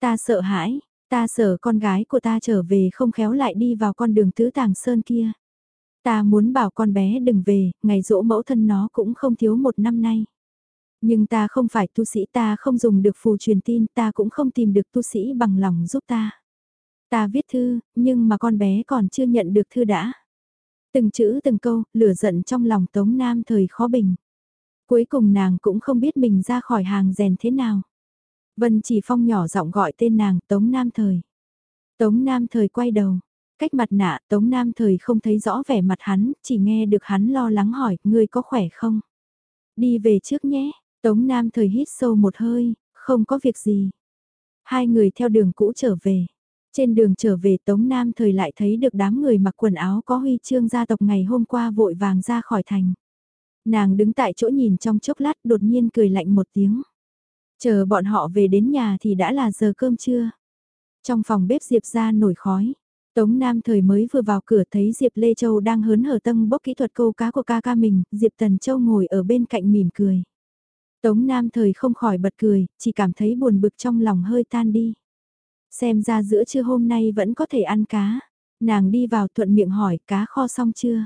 Ta sợ hãi, ta sợ con gái của ta trở về không khéo lại đi vào con đường tứ tàng sơn kia. Ta muốn bảo con bé đừng về, ngày dỗ mẫu thân nó cũng không thiếu một năm nay. Nhưng ta không phải tu sĩ ta không dùng được phù truyền tin ta cũng không tìm được tu sĩ bằng lòng giúp ta. Ta viết thư, nhưng mà con bé còn chưa nhận được thư đã. Từng chữ từng câu, lửa giận trong lòng Tống Nam thời khó bình. Cuối cùng nàng cũng không biết mình ra khỏi hàng rèn thế nào. Vân chỉ phong nhỏ giọng gọi tên nàng Tống Nam thời. Tống Nam thời quay đầu. Cách mặt nạ Tống Nam thời không thấy rõ vẻ mặt hắn, chỉ nghe được hắn lo lắng hỏi, ngươi có khỏe không? Đi về trước nhé, Tống Nam thời hít sâu một hơi, không có việc gì. Hai người theo đường cũ trở về. Trên đường trở về Tống Nam thời lại thấy được đám người mặc quần áo có huy chương gia tộc ngày hôm qua vội vàng ra khỏi thành. Nàng đứng tại chỗ nhìn trong chốc lát đột nhiên cười lạnh một tiếng. Chờ bọn họ về đến nhà thì đã là giờ cơm trưa. Trong phòng bếp Diệp ra nổi khói. Tống Nam thời mới vừa vào cửa thấy Diệp Lê Châu đang hớn hở tâm bốc kỹ thuật câu cá của ca ca mình, Diệp Tần Châu ngồi ở bên cạnh mỉm cười. Tống Nam thời không khỏi bật cười, chỉ cảm thấy buồn bực trong lòng hơi tan đi. Xem ra giữa trưa hôm nay vẫn có thể ăn cá. Nàng đi vào thuận miệng hỏi cá kho xong chưa?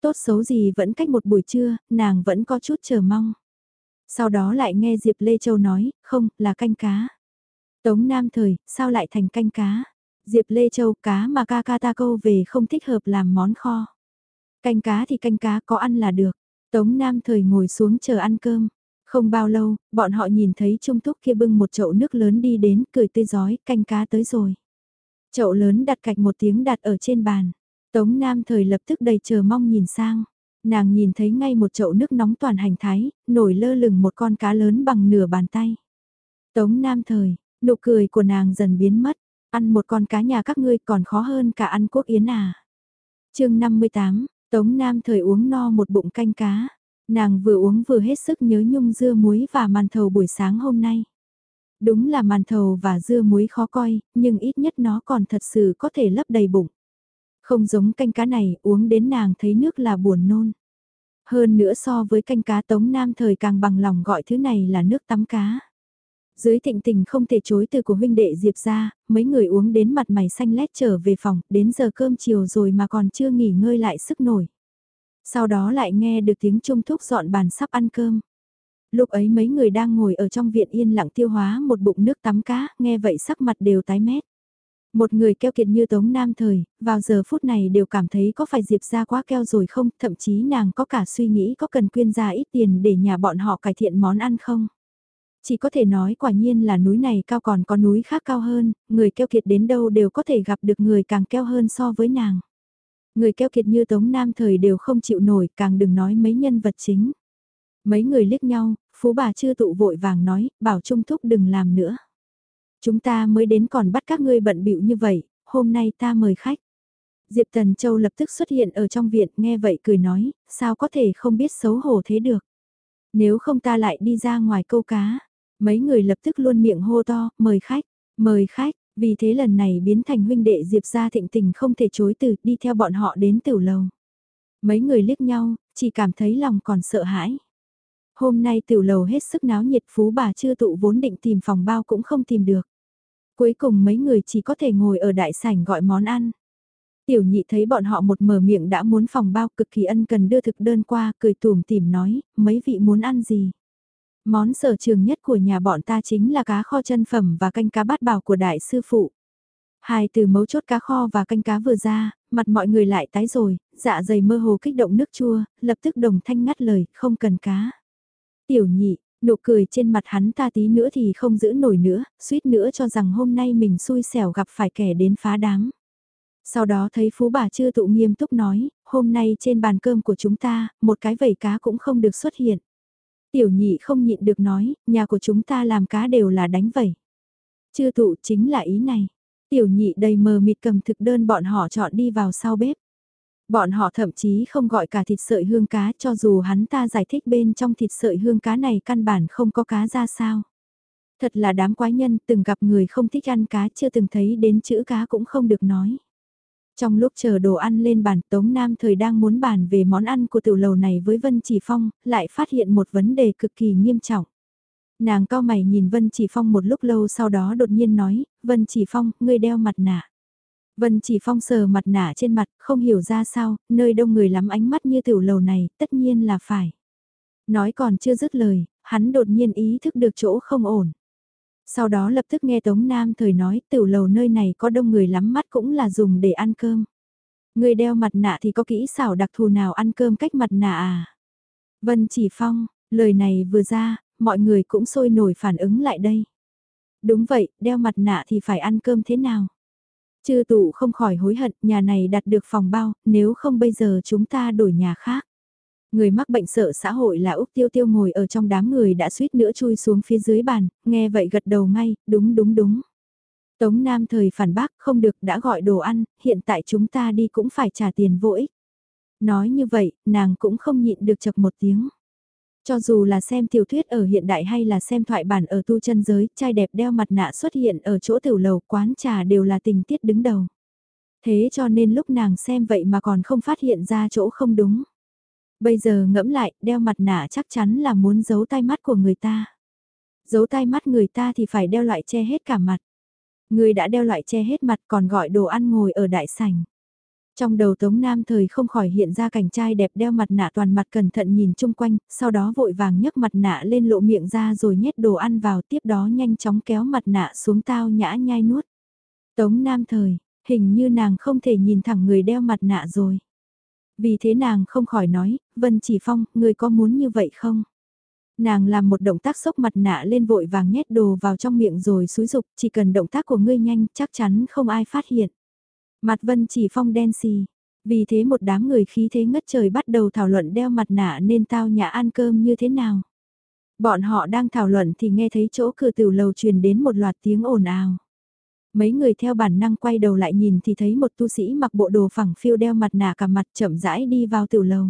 Tốt xấu gì vẫn cách một buổi trưa, nàng vẫn có chút chờ mong. Sau đó lại nghe Diệp Lê Châu nói, không, là canh cá. Tống Nam Thời, sao lại thành canh cá? Diệp Lê Châu, cá mà ca ca ta câu về không thích hợp làm món kho. Canh cá thì canh cá có ăn là được. Tống Nam Thời ngồi xuống chờ ăn cơm. Không bao lâu, bọn họ nhìn thấy Trung Túc kia bưng một chậu nước lớn đi đến, cười tươi giói, canh cá tới rồi. Chậu lớn đặt cạch một tiếng đặt ở trên bàn. Tống Nam thời lập tức đầy chờ mong nhìn sang. Nàng nhìn thấy ngay một chậu nước nóng toàn hành thái, nổi lơ lửng một con cá lớn bằng nửa bàn tay. Tống Nam thời, nụ cười của nàng dần biến mất. Ăn một con cá nhà các ngươi còn khó hơn cả ăn quốc yến à. chương 58, Tống Nam thời uống no một bụng canh cá. Nàng vừa uống vừa hết sức nhớ nhung dưa muối và màn thầu buổi sáng hôm nay. Đúng là màn thầu và dưa muối khó coi, nhưng ít nhất nó còn thật sự có thể lấp đầy bụng. Không giống canh cá này, uống đến nàng thấy nước là buồn nôn. Hơn nữa so với canh cá tống nam thời càng bằng lòng gọi thứ này là nước tắm cá. Dưới thịnh tình không thể chối từ của huynh đệ Diệp ra, mấy người uống đến mặt mày xanh lét trở về phòng, đến giờ cơm chiều rồi mà còn chưa nghỉ ngơi lại sức nổi. Sau đó lại nghe được tiếng trung thúc dọn bàn sắp ăn cơm. Lúc ấy mấy người đang ngồi ở trong viện yên lặng tiêu hóa một bụng nước tắm cá, nghe vậy sắc mặt đều tái mét. Một người keo kiệt như Tống Nam Thời, vào giờ phút này đều cảm thấy có phải Diệp ra quá keo rồi không, thậm chí nàng có cả suy nghĩ có cần quyên ra ít tiền để nhà bọn họ cải thiện món ăn không. Chỉ có thể nói quả nhiên là núi này cao còn có núi khác cao hơn, người keo kiệt đến đâu đều có thể gặp được người càng keo hơn so với nàng. Người keo kiệt như Tống Nam Thời đều không chịu nổi càng đừng nói mấy nhân vật chính. Mấy người liếc nhau, phú bà chưa tụ vội vàng nói, bảo Trung Thúc đừng làm nữa. Chúng ta mới đến còn bắt các ngươi bận bịu như vậy, hôm nay ta mời khách. Diệp Tần Châu lập tức xuất hiện ở trong viện nghe vậy cười nói, sao có thể không biết xấu hổ thế được. Nếu không ta lại đi ra ngoài câu cá. Mấy người lập tức luôn miệng hô to, mời khách, mời khách, vì thế lần này biến thành huynh đệ Diệp ra thịnh tình không thể chối từ đi theo bọn họ đến tiểu lầu. Mấy người liếc nhau, chỉ cảm thấy lòng còn sợ hãi. Hôm nay tiểu lầu hết sức náo nhiệt phú bà chưa tụ vốn định tìm phòng bao cũng không tìm được. Cuối cùng mấy người chỉ có thể ngồi ở đại sảnh gọi món ăn. Tiểu nhị thấy bọn họ một mở miệng đã muốn phòng bao cực kỳ ân cần đưa thực đơn qua, cười tùm tìm nói, mấy vị muốn ăn gì. Món sở trường nhất của nhà bọn ta chính là cá kho chân phẩm và canh cá bát bảo của đại sư phụ. Hai từ mấu chốt cá kho và canh cá vừa ra, mặt mọi người lại tái rồi, dạ dày mơ hồ kích động nước chua, lập tức đồng thanh ngắt lời, không cần cá. Tiểu nhị, nụ cười trên mặt hắn ta tí nữa thì không giữ nổi nữa, suýt nữa cho rằng hôm nay mình xui xẻo gặp phải kẻ đến phá đám. Sau đó thấy phú bà chưa tụ nghiêm túc nói, hôm nay trên bàn cơm của chúng ta, một cái vẩy cá cũng không được xuất hiện. Tiểu nhị không nhịn được nói, nhà của chúng ta làm cá đều là đánh vẩy. Chưa thụ chính là ý này. Tiểu nhị đầy mờ mịt cầm thực đơn bọn họ chọn đi vào sau bếp. Bọn họ thậm chí không gọi cả thịt sợi hương cá cho dù hắn ta giải thích bên trong thịt sợi hương cá này căn bản không có cá ra sao. Thật là đám quái nhân từng gặp người không thích ăn cá chưa từng thấy đến chữ cá cũng không được nói. Trong lúc chờ đồ ăn lên bàn Tống Nam thời đang muốn bàn về món ăn của tiểu lầu này với Vân Chỉ Phong, lại phát hiện một vấn đề cực kỳ nghiêm trọng. Nàng cao mày nhìn Vân Chỉ Phong một lúc lâu sau đó đột nhiên nói, Vân Chỉ Phong, ngươi đeo mặt nạ. Vân Chỉ Phong sờ mặt nạ trên mặt, không hiểu ra sao, nơi đông người lắm ánh mắt như tiểu lầu này, tất nhiên là phải. Nói còn chưa dứt lời, hắn đột nhiên ý thức được chỗ không ổn. Sau đó lập tức nghe Tống Nam thời nói tiểu lầu nơi này có đông người lắm mắt cũng là dùng để ăn cơm. Người đeo mặt nạ thì có kỹ xảo đặc thù nào ăn cơm cách mặt nạ à? Vân Chỉ Phong, lời này vừa ra, mọi người cũng sôi nổi phản ứng lại đây. Đúng vậy, đeo mặt nạ thì phải ăn cơm thế nào? Chư tụ không khỏi hối hận, nhà này đặt được phòng bao, nếu không bây giờ chúng ta đổi nhà khác. Người mắc bệnh sợ xã hội là Úc Tiêu Tiêu ngồi ở trong đám người đã suýt nữa chui xuống phía dưới bàn, nghe vậy gật đầu ngay, đúng đúng đúng. Tống Nam thời phản bác không được đã gọi đồ ăn, hiện tại chúng ta đi cũng phải trả tiền vô ích. Nói như vậy, nàng cũng không nhịn được chập một tiếng. Cho dù là xem tiểu thuyết ở hiện đại hay là xem thoại bản ở tu chân giới, trai đẹp đeo mặt nạ xuất hiện ở chỗ tiểu lầu quán trà đều là tình tiết đứng đầu. Thế cho nên lúc nàng xem vậy mà còn không phát hiện ra chỗ không đúng. Bây giờ ngẫm lại, đeo mặt nạ chắc chắn là muốn giấu tai mắt của người ta. Giấu tai mắt người ta thì phải đeo loại che hết cả mặt. Người đã đeo loại che hết mặt còn gọi đồ ăn ngồi ở đại sảnh. Trong đầu Tống Nam thời không khỏi hiện ra cảnh trai đẹp đeo mặt nạ toàn mặt cẩn thận nhìn chung quanh, sau đó vội vàng nhấc mặt nạ lên lộ miệng ra rồi nhét đồ ăn vào tiếp đó nhanh chóng kéo mặt nạ xuống tao nhã nhai nuốt. Tống Nam thời, hình như nàng không thể nhìn thẳng người đeo mặt nạ rồi. Vì thế nàng không khỏi nói, Vân Chỉ Phong, người có muốn như vậy không? Nàng làm một động tác sốc mặt nạ lên vội vàng nhét đồ vào trong miệng rồi xúi dục, chỉ cần động tác của ngươi nhanh chắc chắn không ai phát hiện. Mặt Vân Chỉ Phong đen xì, vì thế một đám người khí thế ngất trời bắt đầu thảo luận đeo mặt nạ nên tao nhã ăn cơm như thế nào. Bọn họ đang thảo luận thì nghe thấy chỗ cửa tiểu lầu truyền đến một loạt tiếng ồn ào. Mấy người theo bản năng quay đầu lại nhìn thì thấy một tu sĩ mặc bộ đồ phẳng phiêu đeo mặt nạ cả mặt chậm rãi đi vào tiểu lầu.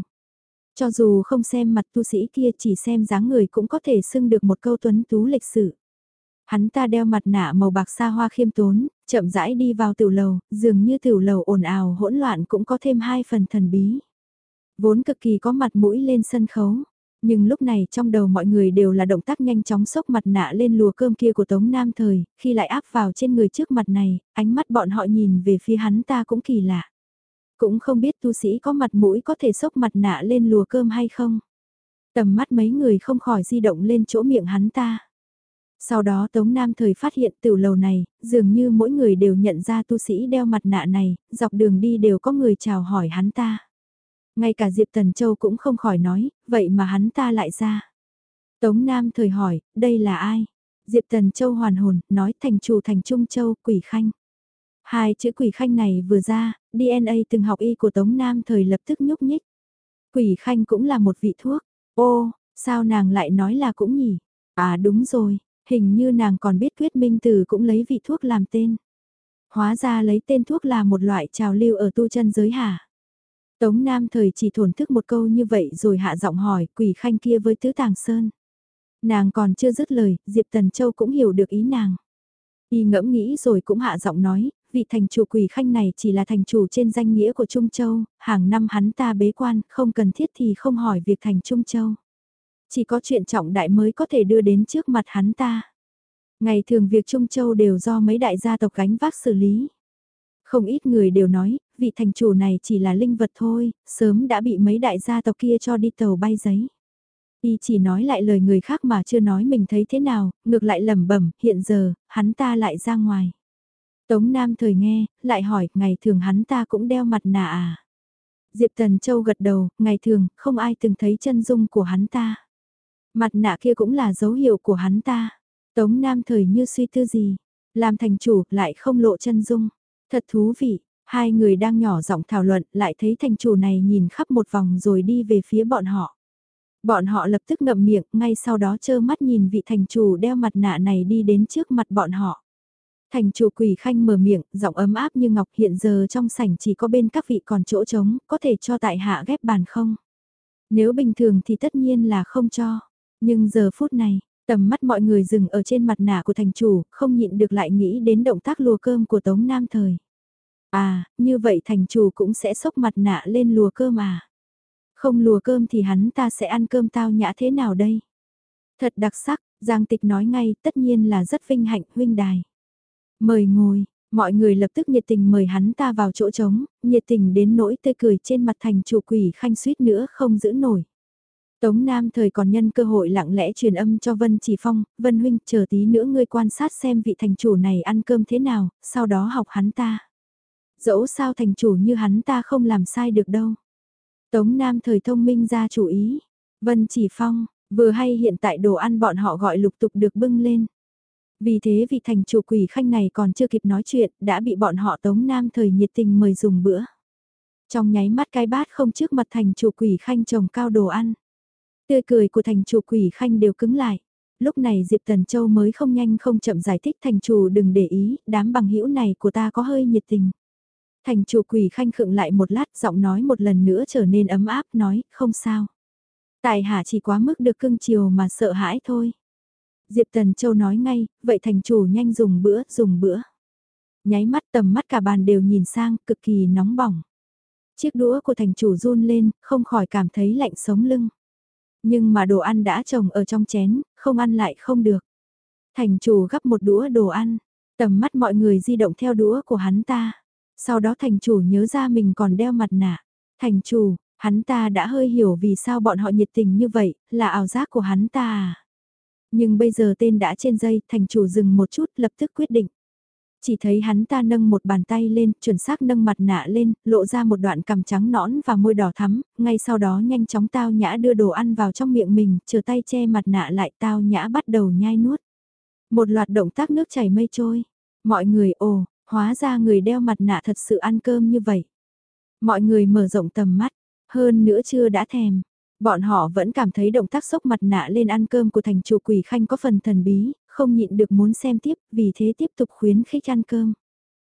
Cho dù không xem mặt tu sĩ kia chỉ xem dáng người cũng có thể xưng được một câu tuấn tú lịch sử. Hắn ta đeo mặt nạ màu bạc xa hoa khiêm tốn, chậm rãi đi vào tiểu lầu, dường như tiểu lầu ồn ào hỗn loạn cũng có thêm hai phần thần bí. Vốn cực kỳ có mặt mũi lên sân khấu, nhưng lúc này trong đầu mọi người đều là động tác nhanh chóng sốc mặt nạ lên lùa cơm kia của Tống Nam Thời, khi lại áp vào trên người trước mặt này, ánh mắt bọn họ nhìn về phía hắn ta cũng kỳ lạ. Cũng không biết tu sĩ có mặt mũi có thể sốc mặt nạ lên lùa cơm hay không. Tầm mắt mấy người không khỏi di động lên chỗ miệng hắn ta. Sau đó Tống Nam thời phát hiện tiểu lầu này, dường như mỗi người đều nhận ra tu sĩ đeo mặt nạ này, dọc đường đi đều có người chào hỏi hắn ta. Ngay cả Diệp Tần Châu cũng không khỏi nói, vậy mà hắn ta lại ra. Tống Nam thời hỏi, đây là ai? Diệp Tần Châu hoàn hồn, nói thành chủ thành Trung Châu, quỷ khanh. Hai chữ quỷ khanh này vừa ra, DNA từng học y của Tống Nam thời lập tức nhúc nhích. Quỷ khanh cũng là một vị thuốc. Ô, sao nàng lại nói là cũng nhỉ? À đúng rồi, hình như nàng còn biết quyết minh từ cũng lấy vị thuốc làm tên. Hóa ra lấy tên thuốc là một loại trào lưu ở tu chân giới hả? Tống Nam thời chỉ thổn thức một câu như vậy rồi hạ giọng hỏi quỷ khanh kia với tứ tàng sơn. Nàng còn chưa dứt lời, Diệp Tần Châu cũng hiểu được ý nàng. Y ngẫm nghĩ rồi cũng hạ giọng nói, vị thành chủ quỷ khanh này chỉ là thành chủ trên danh nghĩa của Trung Châu, hàng năm hắn ta bế quan, không cần thiết thì không hỏi việc thành Trung Châu. Chỉ có chuyện trọng đại mới có thể đưa đến trước mặt hắn ta. Ngày thường việc Trung Châu đều do mấy đại gia tộc gánh vác xử lý. Không ít người đều nói, vị thành chủ này chỉ là linh vật thôi, sớm đã bị mấy đại gia tộc kia cho đi tàu bay giấy. Y chỉ nói lại lời người khác mà chưa nói mình thấy thế nào, ngược lại lẩm bẩm, hiện giờ, hắn ta lại ra ngoài. Tống Nam thời nghe, lại hỏi, ngày thường hắn ta cũng đeo mặt nạ à? Diệp Tần Châu gật đầu, ngày thường, không ai từng thấy chân dung của hắn ta. Mặt nạ kia cũng là dấu hiệu của hắn ta. Tống Nam thời như suy tư gì, làm thành chủ lại không lộ chân dung. Thật thú vị, hai người đang nhỏ giọng thảo luận lại thấy thành chủ này nhìn khắp một vòng rồi đi về phía bọn họ. Bọn họ lập tức ngậm miệng, ngay sau đó trơ mắt nhìn vị thành chủ đeo mặt nạ này đi đến trước mặt bọn họ. Thành chủ quỷ khanh mở miệng, giọng ấm áp như ngọc hiện giờ trong sảnh chỉ có bên các vị còn chỗ trống, có thể cho tại hạ ghép bàn không? Nếu bình thường thì tất nhiên là không cho. Nhưng giờ phút này, tầm mắt mọi người dừng ở trên mặt nạ của thành chủ, không nhịn được lại nghĩ đến động tác lùa cơm của Tống Nam Thời. À, như vậy thành chủ cũng sẽ xốc mặt nạ lên lùa cơm à? Không lùa cơm thì hắn ta sẽ ăn cơm tao nhã thế nào đây? Thật đặc sắc, Giang Tịch nói ngay, tất nhiên là rất vinh hạnh huynh đài. Mời ngồi, mọi người lập tức nhiệt tình mời hắn ta vào chỗ trống, nhiệt tình đến nỗi tươi cười trên mặt thành chủ quỷ khanh suýt nữa không giữ nổi. Tống Nam thời còn nhân cơ hội lặng lẽ truyền âm cho Vân Chỉ Phong, Vân Huynh chờ tí nữa ngươi quan sát xem vị thành chủ này ăn cơm thế nào, sau đó học hắn ta. Dẫu sao thành chủ như hắn ta không làm sai được đâu. Tống Nam thời thông minh ra chủ ý. Vân Chỉ Phong, vừa hay hiện tại đồ ăn bọn họ gọi lục tục được bưng lên. Vì thế vị thành chủ quỷ khanh này còn chưa kịp nói chuyện, đã bị bọn họ Tống Nam thời nhiệt tình mời dùng bữa. Trong nháy mắt cái bát không trước mặt thành chủ quỷ khanh trồng cao đồ ăn. Tươi cười của thành chủ quỷ khanh đều cứng lại. Lúc này Diệp Tần Châu mới không nhanh không chậm giải thích thành chủ đừng để ý, đám bằng hữu này của ta có hơi nhiệt tình. Thành chủ quỷ khanh khựng lại một lát giọng nói một lần nữa trở nên ấm áp nói, không sao. Tại hạ chỉ quá mức được cưng chiều mà sợ hãi thôi. Diệp Tần Châu nói ngay, vậy thành chủ nhanh dùng bữa, dùng bữa. Nháy mắt tầm mắt cả bàn đều nhìn sang, cực kỳ nóng bỏng. Chiếc đũa của thành chủ run lên, không khỏi cảm thấy lạnh sống lưng. Nhưng mà đồ ăn đã trồng ở trong chén, không ăn lại không được. Thành chủ gắp một đũa đồ ăn, tầm mắt mọi người di động theo đũa của hắn ta. Sau đó thành chủ nhớ ra mình còn đeo mặt nạ. Thành chủ, hắn ta đã hơi hiểu vì sao bọn họ nhiệt tình như vậy, là ảo giác của hắn ta à. Nhưng bây giờ tên đã trên dây, thành chủ dừng một chút lập tức quyết định. Chỉ thấy hắn ta nâng một bàn tay lên, chuẩn xác nâng mặt nạ lên, lộ ra một đoạn cằm trắng nõn và môi đỏ thắm, ngay sau đó nhanh chóng tao nhã đưa đồ ăn vào trong miệng mình, chờ tay che mặt nạ lại tao nhã bắt đầu nhai nuốt. Một loạt động tác nước chảy mây trôi. Mọi người ồ, hóa ra người đeo mặt nạ thật sự ăn cơm như vậy. Mọi người mở rộng tầm mắt, hơn nữa chưa đã thèm. Bọn họ vẫn cảm thấy động tác sốc mặt nạ lên ăn cơm của thành chủ quỷ khanh có phần thần bí, không nhịn được muốn xem tiếp, vì thế tiếp tục khuyến khích ăn cơm.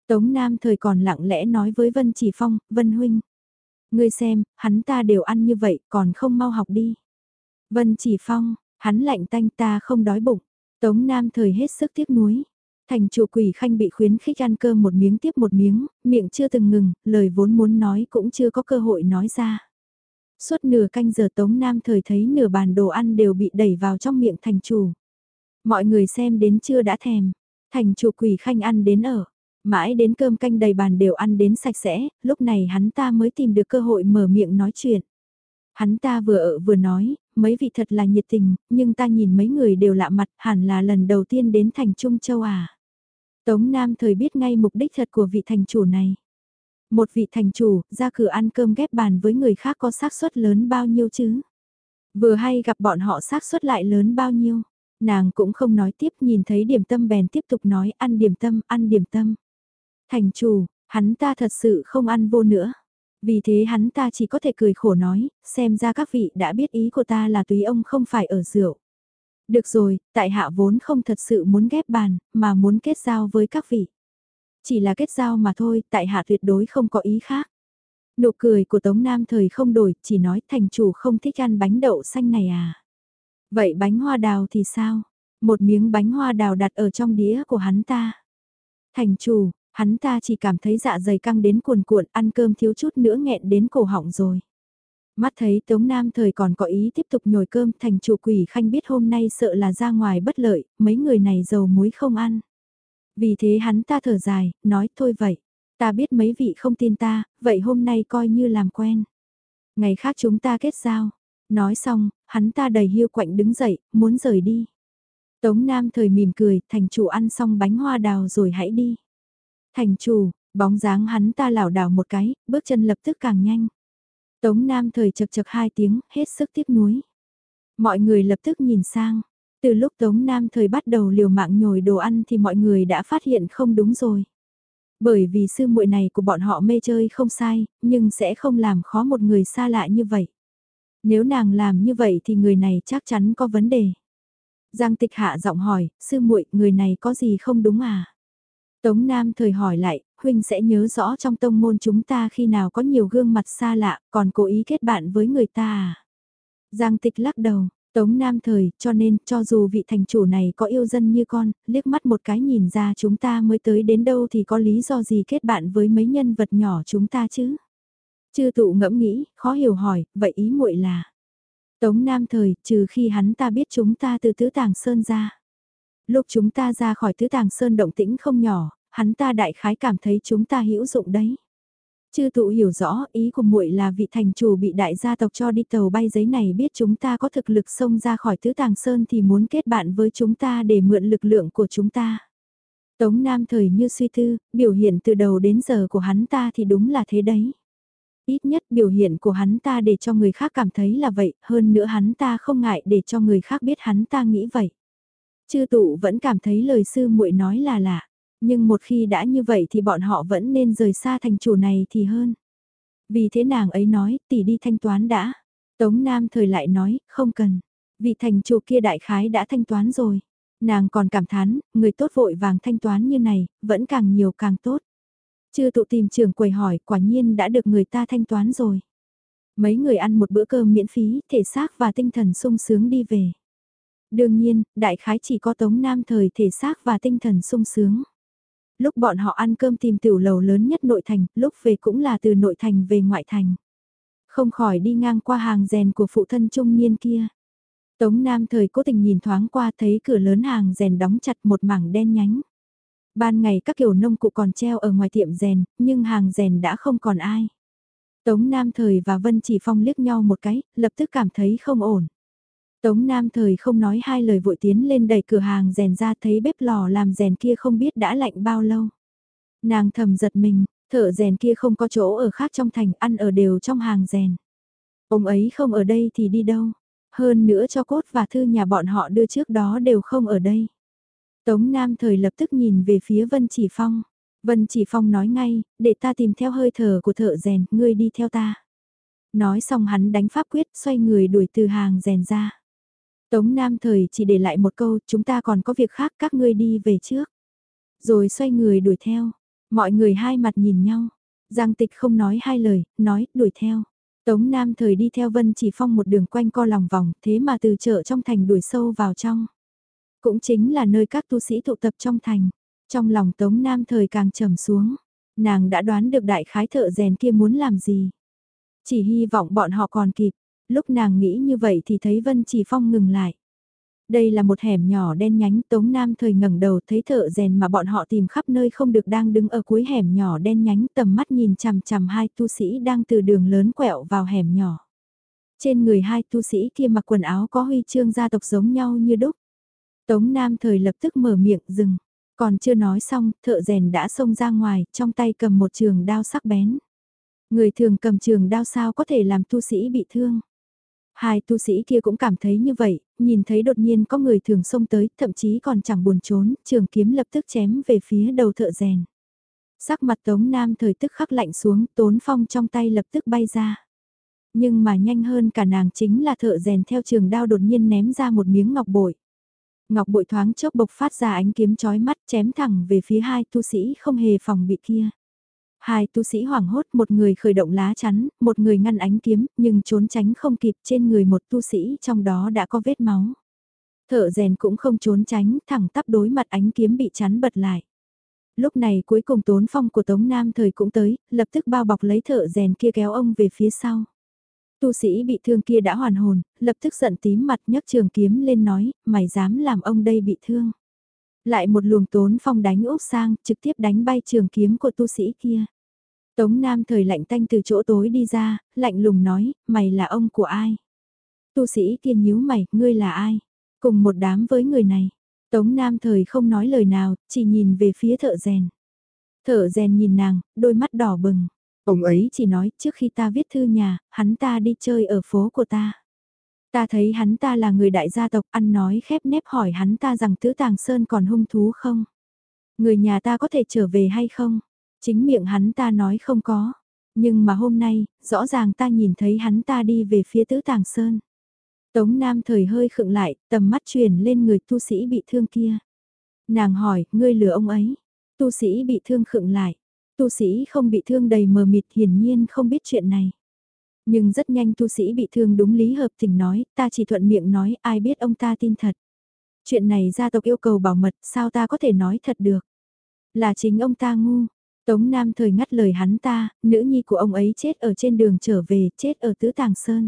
Tống Nam thời còn lặng lẽ nói với Vân Chỉ Phong, Vân Huynh. Ngươi xem, hắn ta đều ăn như vậy, còn không mau học đi. Vân Chỉ Phong, hắn lạnh tanh ta không đói bụng. Tống Nam thời hết sức tiếc nuối. Thành chủ quỷ khanh bị khuyến khích ăn cơm một miếng tiếp một miếng, miệng chưa từng ngừng, lời vốn muốn nói cũng chưa có cơ hội nói ra. Suốt nửa canh giờ Tống Nam thời thấy nửa bàn đồ ăn đều bị đẩy vào trong miệng thành chủ. Mọi người xem đến chưa đã thèm, thành chủ quỷ khanh ăn đến ở. Mãi đến cơm canh đầy bàn đều ăn đến sạch sẽ, lúc này hắn ta mới tìm được cơ hội mở miệng nói chuyện. Hắn ta vừa ở vừa nói, mấy vị thật là nhiệt tình, nhưng ta nhìn mấy người đều lạ mặt, hẳn là lần đầu tiên đến thành Trung Châu à. Tống Nam thời biết ngay mục đích thật của vị thành chủ này. Một vị thành chủ, ra cửa ăn cơm ghép bàn với người khác có xác suất lớn bao nhiêu chứ? Vừa hay gặp bọn họ xác suất lại lớn bao nhiêu? Nàng cũng không nói tiếp nhìn thấy điểm tâm bèn tiếp tục nói ăn điểm tâm, ăn điểm tâm. Thành chủ, hắn ta thật sự không ăn vô nữa. Vì thế hắn ta chỉ có thể cười khổ nói, xem ra các vị đã biết ý của ta là tùy ông không phải ở rượu. Được rồi, tại hạ vốn không thật sự muốn ghép bàn, mà muốn kết giao với các vị. Chỉ là kết giao mà thôi, tại hạ tuyệt đối không có ý khác. Nụ cười của Tống Nam thời không đổi, chỉ nói thành chủ không thích ăn bánh đậu xanh này à. Vậy bánh hoa đào thì sao? Một miếng bánh hoa đào đặt ở trong đĩa của hắn ta. Thành chủ, hắn ta chỉ cảm thấy dạ dày căng đến cuồn cuộn, ăn cơm thiếu chút nữa nghẹn đến cổ họng rồi. Mắt thấy Tống Nam thời còn có ý tiếp tục nhồi cơm thành chủ quỷ khanh biết hôm nay sợ là ra ngoài bất lợi, mấy người này dầu muối không ăn. Vì thế hắn ta thở dài, nói thôi vậy, ta biết mấy vị không tin ta, vậy hôm nay coi như làm quen. Ngày khác chúng ta kết giao. Nói xong, hắn ta đầy hiu quạnh đứng dậy, muốn rời đi. Tống Nam thời mỉm cười, thành chủ ăn xong bánh hoa đào rồi hãy đi. Thành chủ, bóng dáng hắn ta lảo đảo một cái, bước chân lập tức càng nhanh. Tống Nam thời chật chật hai tiếng, hết sức tiếc nuối. Mọi người lập tức nhìn sang. Từ lúc Tống Nam thời bắt đầu liều mạng nhồi đồ ăn thì mọi người đã phát hiện không đúng rồi. Bởi vì sư muội này của bọn họ mê chơi không sai, nhưng sẽ không làm khó một người xa lạ như vậy. Nếu nàng làm như vậy thì người này chắc chắn có vấn đề. Giang tịch hạ giọng hỏi, sư muội người này có gì không đúng à? Tống Nam thời hỏi lại, huynh sẽ nhớ rõ trong tông môn chúng ta khi nào có nhiều gương mặt xa lạ, còn cố ý kết bạn với người ta à? Giang tịch lắc đầu, Tống Nam thời, cho nên, cho dù vị thành chủ này có yêu dân như con, liếc mắt một cái nhìn ra chúng ta mới tới đến đâu thì có lý do gì kết bạn với mấy nhân vật nhỏ chúng ta chứ? Chư tụ ngẫm nghĩ, khó hiểu hỏi, vậy ý muội là... Tống Nam thời, trừ khi hắn ta biết chúng ta từ tứ tàng sơn ra. Lúc chúng ta ra khỏi tứ tàng sơn động tĩnh không nhỏ, hắn ta đại khái cảm thấy chúng ta hữu dụng đấy. Chư tụ hiểu rõ ý của muội là vị thành chủ bị đại gia tộc cho đi tàu bay giấy này biết chúng ta có thực lực xông ra khỏi tứ tàng sơn thì muốn kết bạn với chúng ta để mượn lực lượng của chúng ta. Tống Nam thời như suy tư, biểu hiện từ đầu đến giờ của hắn ta thì đúng là thế đấy. Ít nhất biểu hiện của hắn ta để cho người khác cảm thấy là vậy, hơn nữa hắn ta không ngại để cho người khác biết hắn ta nghĩ vậy. Chư tụ vẫn cảm thấy lời sư muội nói là lạ, nhưng một khi đã như vậy thì bọn họ vẫn nên rời xa thành chủ này thì hơn. Vì thế nàng ấy nói, tỷ đi thanh toán đã. Tống Nam thời lại nói, không cần. Vị thành chủ kia đại khái đã thanh toán rồi. Nàng còn cảm thán, người tốt vội vàng thanh toán như này, vẫn càng nhiều càng tốt. Chưa tụ tìm trưởng quầy hỏi, quả nhiên đã được người ta thanh toán rồi. Mấy người ăn một bữa cơm miễn phí, thể xác và tinh thần sung sướng đi về. Đương nhiên, đại khái chỉ có Tống Nam thời thể xác và tinh thần sung sướng. Lúc bọn họ ăn cơm tìm tiểu lầu lớn nhất nội thành, lúc về cũng là từ nội thành về ngoại thành. Không khỏi đi ngang qua hàng rèn của phụ thân trung niên kia. Tống Nam thời cố tình nhìn thoáng qua thấy cửa lớn hàng rèn đóng chặt một mảng đen nhánh. Ban ngày các kiểu nông cụ còn treo ở ngoài tiệm rèn, nhưng hàng rèn đã không còn ai. Tống Nam Thời và Vân Chỉ Phong liếc nhau một cái, lập tức cảm thấy không ổn. Tống Nam Thời không nói hai lời vội tiến lên đẩy cửa hàng rèn ra thấy bếp lò làm rèn kia không biết đã lạnh bao lâu. Nàng thầm giật mình, thợ rèn kia không có chỗ ở khác trong thành ăn ở đều trong hàng rèn. Ông ấy không ở đây thì đi đâu. Hơn nữa cho cốt và thư nhà bọn họ đưa trước đó đều không ở đây. Tống Nam Thời lập tức nhìn về phía Vân Chỉ Phong. Vân Chỉ Phong nói ngay, để ta tìm theo hơi thở của thợ rèn, ngươi đi theo ta. Nói xong hắn đánh pháp quyết, xoay người đuổi từ hàng rèn ra. Tống Nam Thời chỉ để lại một câu, chúng ta còn có việc khác, các ngươi đi về trước. Rồi xoay người đuổi theo. Mọi người hai mặt nhìn nhau. Giang tịch không nói hai lời, nói, đuổi theo. Tống Nam Thời đi theo Vân Chỉ Phong một đường quanh co lòng vòng, thế mà từ chợ trong thành đuổi sâu vào trong. Cũng chính là nơi các tu sĩ tụ tập trong thành. Trong lòng Tống Nam thời càng trầm xuống. Nàng đã đoán được đại khái thợ rèn kia muốn làm gì. Chỉ hy vọng bọn họ còn kịp. Lúc nàng nghĩ như vậy thì thấy Vân Chỉ Phong ngừng lại. Đây là một hẻm nhỏ đen nhánh Tống Nam thời ngẩng đầu thấy thợ rèn mà bọn họ tìm khắp nơi không được đang đứng ở cuối hẻm nhỏ đen nhánh tầm mắt nhìn chằm chằm hai tu sĩ đang từ đường lớn quẹo vào hẻm nhỏ. Trên người hai tu sĩ kia mặc quần áo có huy chương gia tộc giống nhau như đúc. Tống Nam thời lập tức mở miệng dừng. Còn chưa nói xong, thợ rèn đã xông ra ngoài, trong tay cầm một trường đao sắc bén. Người thường cầm trường đao sao có thể làm tu sĩ bị thương. Hai tu sĩ kia cũng cảm thấy như vậy, nhìn thấy đột nhiên có người thường xông tới, thậm chí còn chẳng buồn trốn, trường kiếm lập tức chém về phía đầu thợ rèn. Sắc mặt Tống Nam thời tức khắc lạnh xuống, tốn phong trong tay lập tức bay ra. Nhưng mà nhanh hơn cả nàng chính là thợ rèn theo trường đao đột nhiên ném ra một miếng ngọc bội. Ngọc bội thoáng chốc bộc phát ra ánh kiếm chói mắt chém thẳng về phía hai tu sĩ không hề phòng bị kia. Hai tu sĩ hoảng hốt một người khởi động lá chắn, một người ngăn ánh kiếm, nhưng trốn tránh không kịp trên người một tu sĩ trong đó đã có vết máu. Thợ rèn cũng không trốn tránh, thẳng tắp đối mặt ánh kiếm bị chắn bật lại. Lúc này cuối cùng tốn phong của Tống Nam thời cũng tới, lập tức bao bọc lấy thợ rèn kia kéo ông về phía sau. Tu sĩ bị thương kia đã hoàn hồn, lập tức giận tím mặt nhấc trường kiếm lên nói, mày dám làm ông đây bị thương. Lại một luồng tốn phong đánh úp sang, trực tiếp đánh bay trường kiếm của tu sĩ kia. Tống Nam thời lạnh tanh từ chỗ tối đi ra, lạnh lùng nói, mày là ông của ai? Tu sĩ kia nhíu mày, ngươi là ai? Cùng một đám với người này. Tống Nam thời không nói lời nào, chỉ nhìn về phía thợ rèn. Thợ rèn nhìn nàng, đôi mắt đỏ bừng. Ông ấy chỉ nói trước khi ta viết thư nhà, hắn ta đi chơi ở phố của ta. Ta thấy hắn ta là người đại gia tộc ăn nói khép nép hỏi hắn ta rằng tứ tàng sơn còn hung thú không? Người nhà ta có thể trở về hay không? Chính miệng hắn ta nói không có. Nhưng mà hôm nay, rõ ràng ta nhìn thấy hắn ta đi về phía tứ tàng sơn. Tống Nam thời hơi khựng lại, tầm mắt truyền lên người tu sĩ bị thương kia. Nàng hỏi, ngươi lừa ông ấy. Tu sĩ bị thương khựng lại. Tu sĩ không bị thương đầy mờ mịt hiển nhiên không biết chuyện này. Nhưng rất nhanh tu sĩ bị thương đúng lý hợp tình nói, ta chỉ thuận miệng nói ai biết ông ta tin thật. Chuyện này gia tộc yêu cầu bảo mật, sao ta có thể nói thật được. Là chính ông ta ngu. Tống Nam thời ngắt lời hắn ta, nữ nhi của ông ấy chết ở trên đường trở về, chết ở Tứ Tàng Sơn.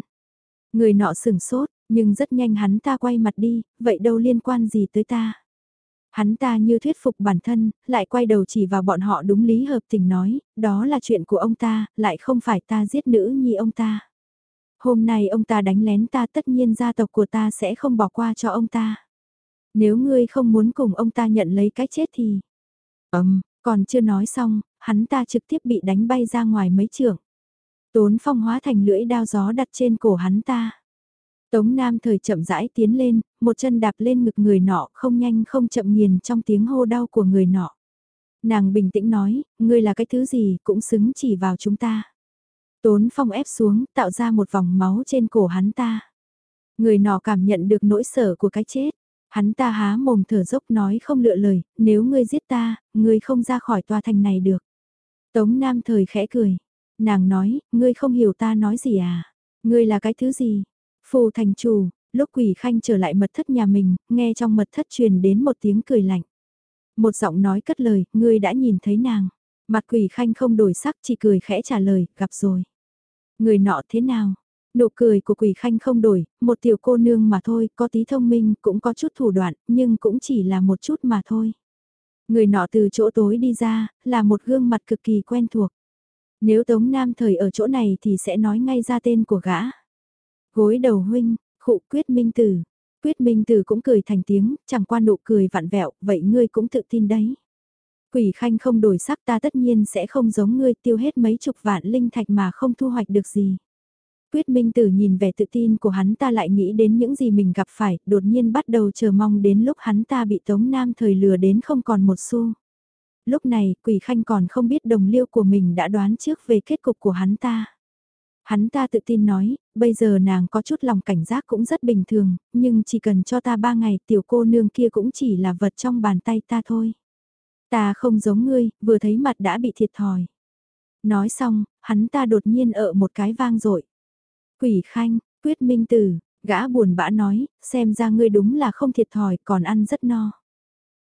Người nọ sửng sốt, nhưng rất nhanh hắn ta quay mặt đi, vậy đâu liên quan gì tới ta. Hắn ta như thuyết phục bản thân, lại quay đầu chỉ vào bọn họ đúng lý hợp tình nói, đó là chuyện của ông ta, lại không phải ta giết nữ nhi ông ta. Hôm nay ông ta đánh lén ta tất nhiên gia tộc của ta sẽ không bỏ qua cho ông ta. Nếu ngươi không muốn cùng ông ta nhận lấy cái chết thì... Ấm, còn chưa nói xong, hắn ta trực tiếp bị đánh bay ra ngoài mấy trường. Tốn phong hóa thành lưỡi đao gió đặt trên cổ hắn ta. Tống Nam thời chậm rãi tiến lên, một chân đạp lên ngực người nọ không nhanh không chậm nghiền trong tiếng hô đau của người nọ. Nàng bình tĩnh nói, ngươi là cái thứ gì cũng xứng chỉ vào chúng ta. Tốn phong ép xuống, tạo ra một vòng máu trên cổ hắn ta. Người nọ cảm nhận được nỗi sở của cái chết. Hắn ta há mồm thở dốc nói không lựa lời, nếu ngươi giết ta, ngươi không ra khỏi tòa thành này được. Tống Nam thời khẽ cười. Nàng nói, ngươi không hiểu ta nói gì à? Ngươi là cái thứ gì? Phù thành chủ, lúc quỷ khanh trở lại mật thất nhà mình, nghe trong mật thất truyền đến một tiếng cười lạnh. Một giọng nói cất lời, ngươi đã nhìn thấy nàng. Mặt quỷ khanh không đổi sắc chỉ cười khẽ trả lời, gặp rồi. Người nọ thế nào? Nụ cười của quỷ khanh không đổi, một tiểu cô nương mà thôi, có tí thông minh, cũng có chút thủ đoạn, nhưng cũng chỉ là một chút mà thôi. Người nọ từ chỗ tối đi ra, là một gương mặt cực kỳ quen thuộc. Nếu Tống Nam thời ở chỗ này thì sẽ nói ngay ra tên của gã. Gối đầu huynh, khụ quyết minh tử. Quyết minh tử cũng cười thành tiếng, chẳng qua nụ cười vặn vẹo, vậy ngươi cũng tự tin đấy. Quỷ khanh không đổi sắc ta tất nhiên sẽ không giống ngươi tiêu hết mấy chục vạn linh thạch mà không thu hoạch được gì. Quyết Minh Tử nhìn vẻ tự tin của hắn ta lại nghĩ đến những gì mình gặp phải, đột nhiên bắt đầu chờ mong đến lúc hắn ta bị Tống Nam thời lừa đến không còn một xu. Lúc này, Quỷ Khanh còn không biết đồng liêu của mình đã đoán trước về kết cục của hắn ta. Hắn ta tự tin nói, bây giờ nàng có chút lòng cảnh giác cũng rất bình thường, nhưng chỉ cần cho ta ba ngày tiểu cô nương kia cũng chỉ là vật trong bàn tay ta thôi. Ta không giống ngươi, vừa thấy mặt đã bị thiệt thòi. Nói xong, hắn ta đột nhiên ở một cái vang dội Quỷ khanh, quyết minh tử, gã buồn bã nói, xem ra ngươi đúng là không thiệt thòi còn ăn rất no.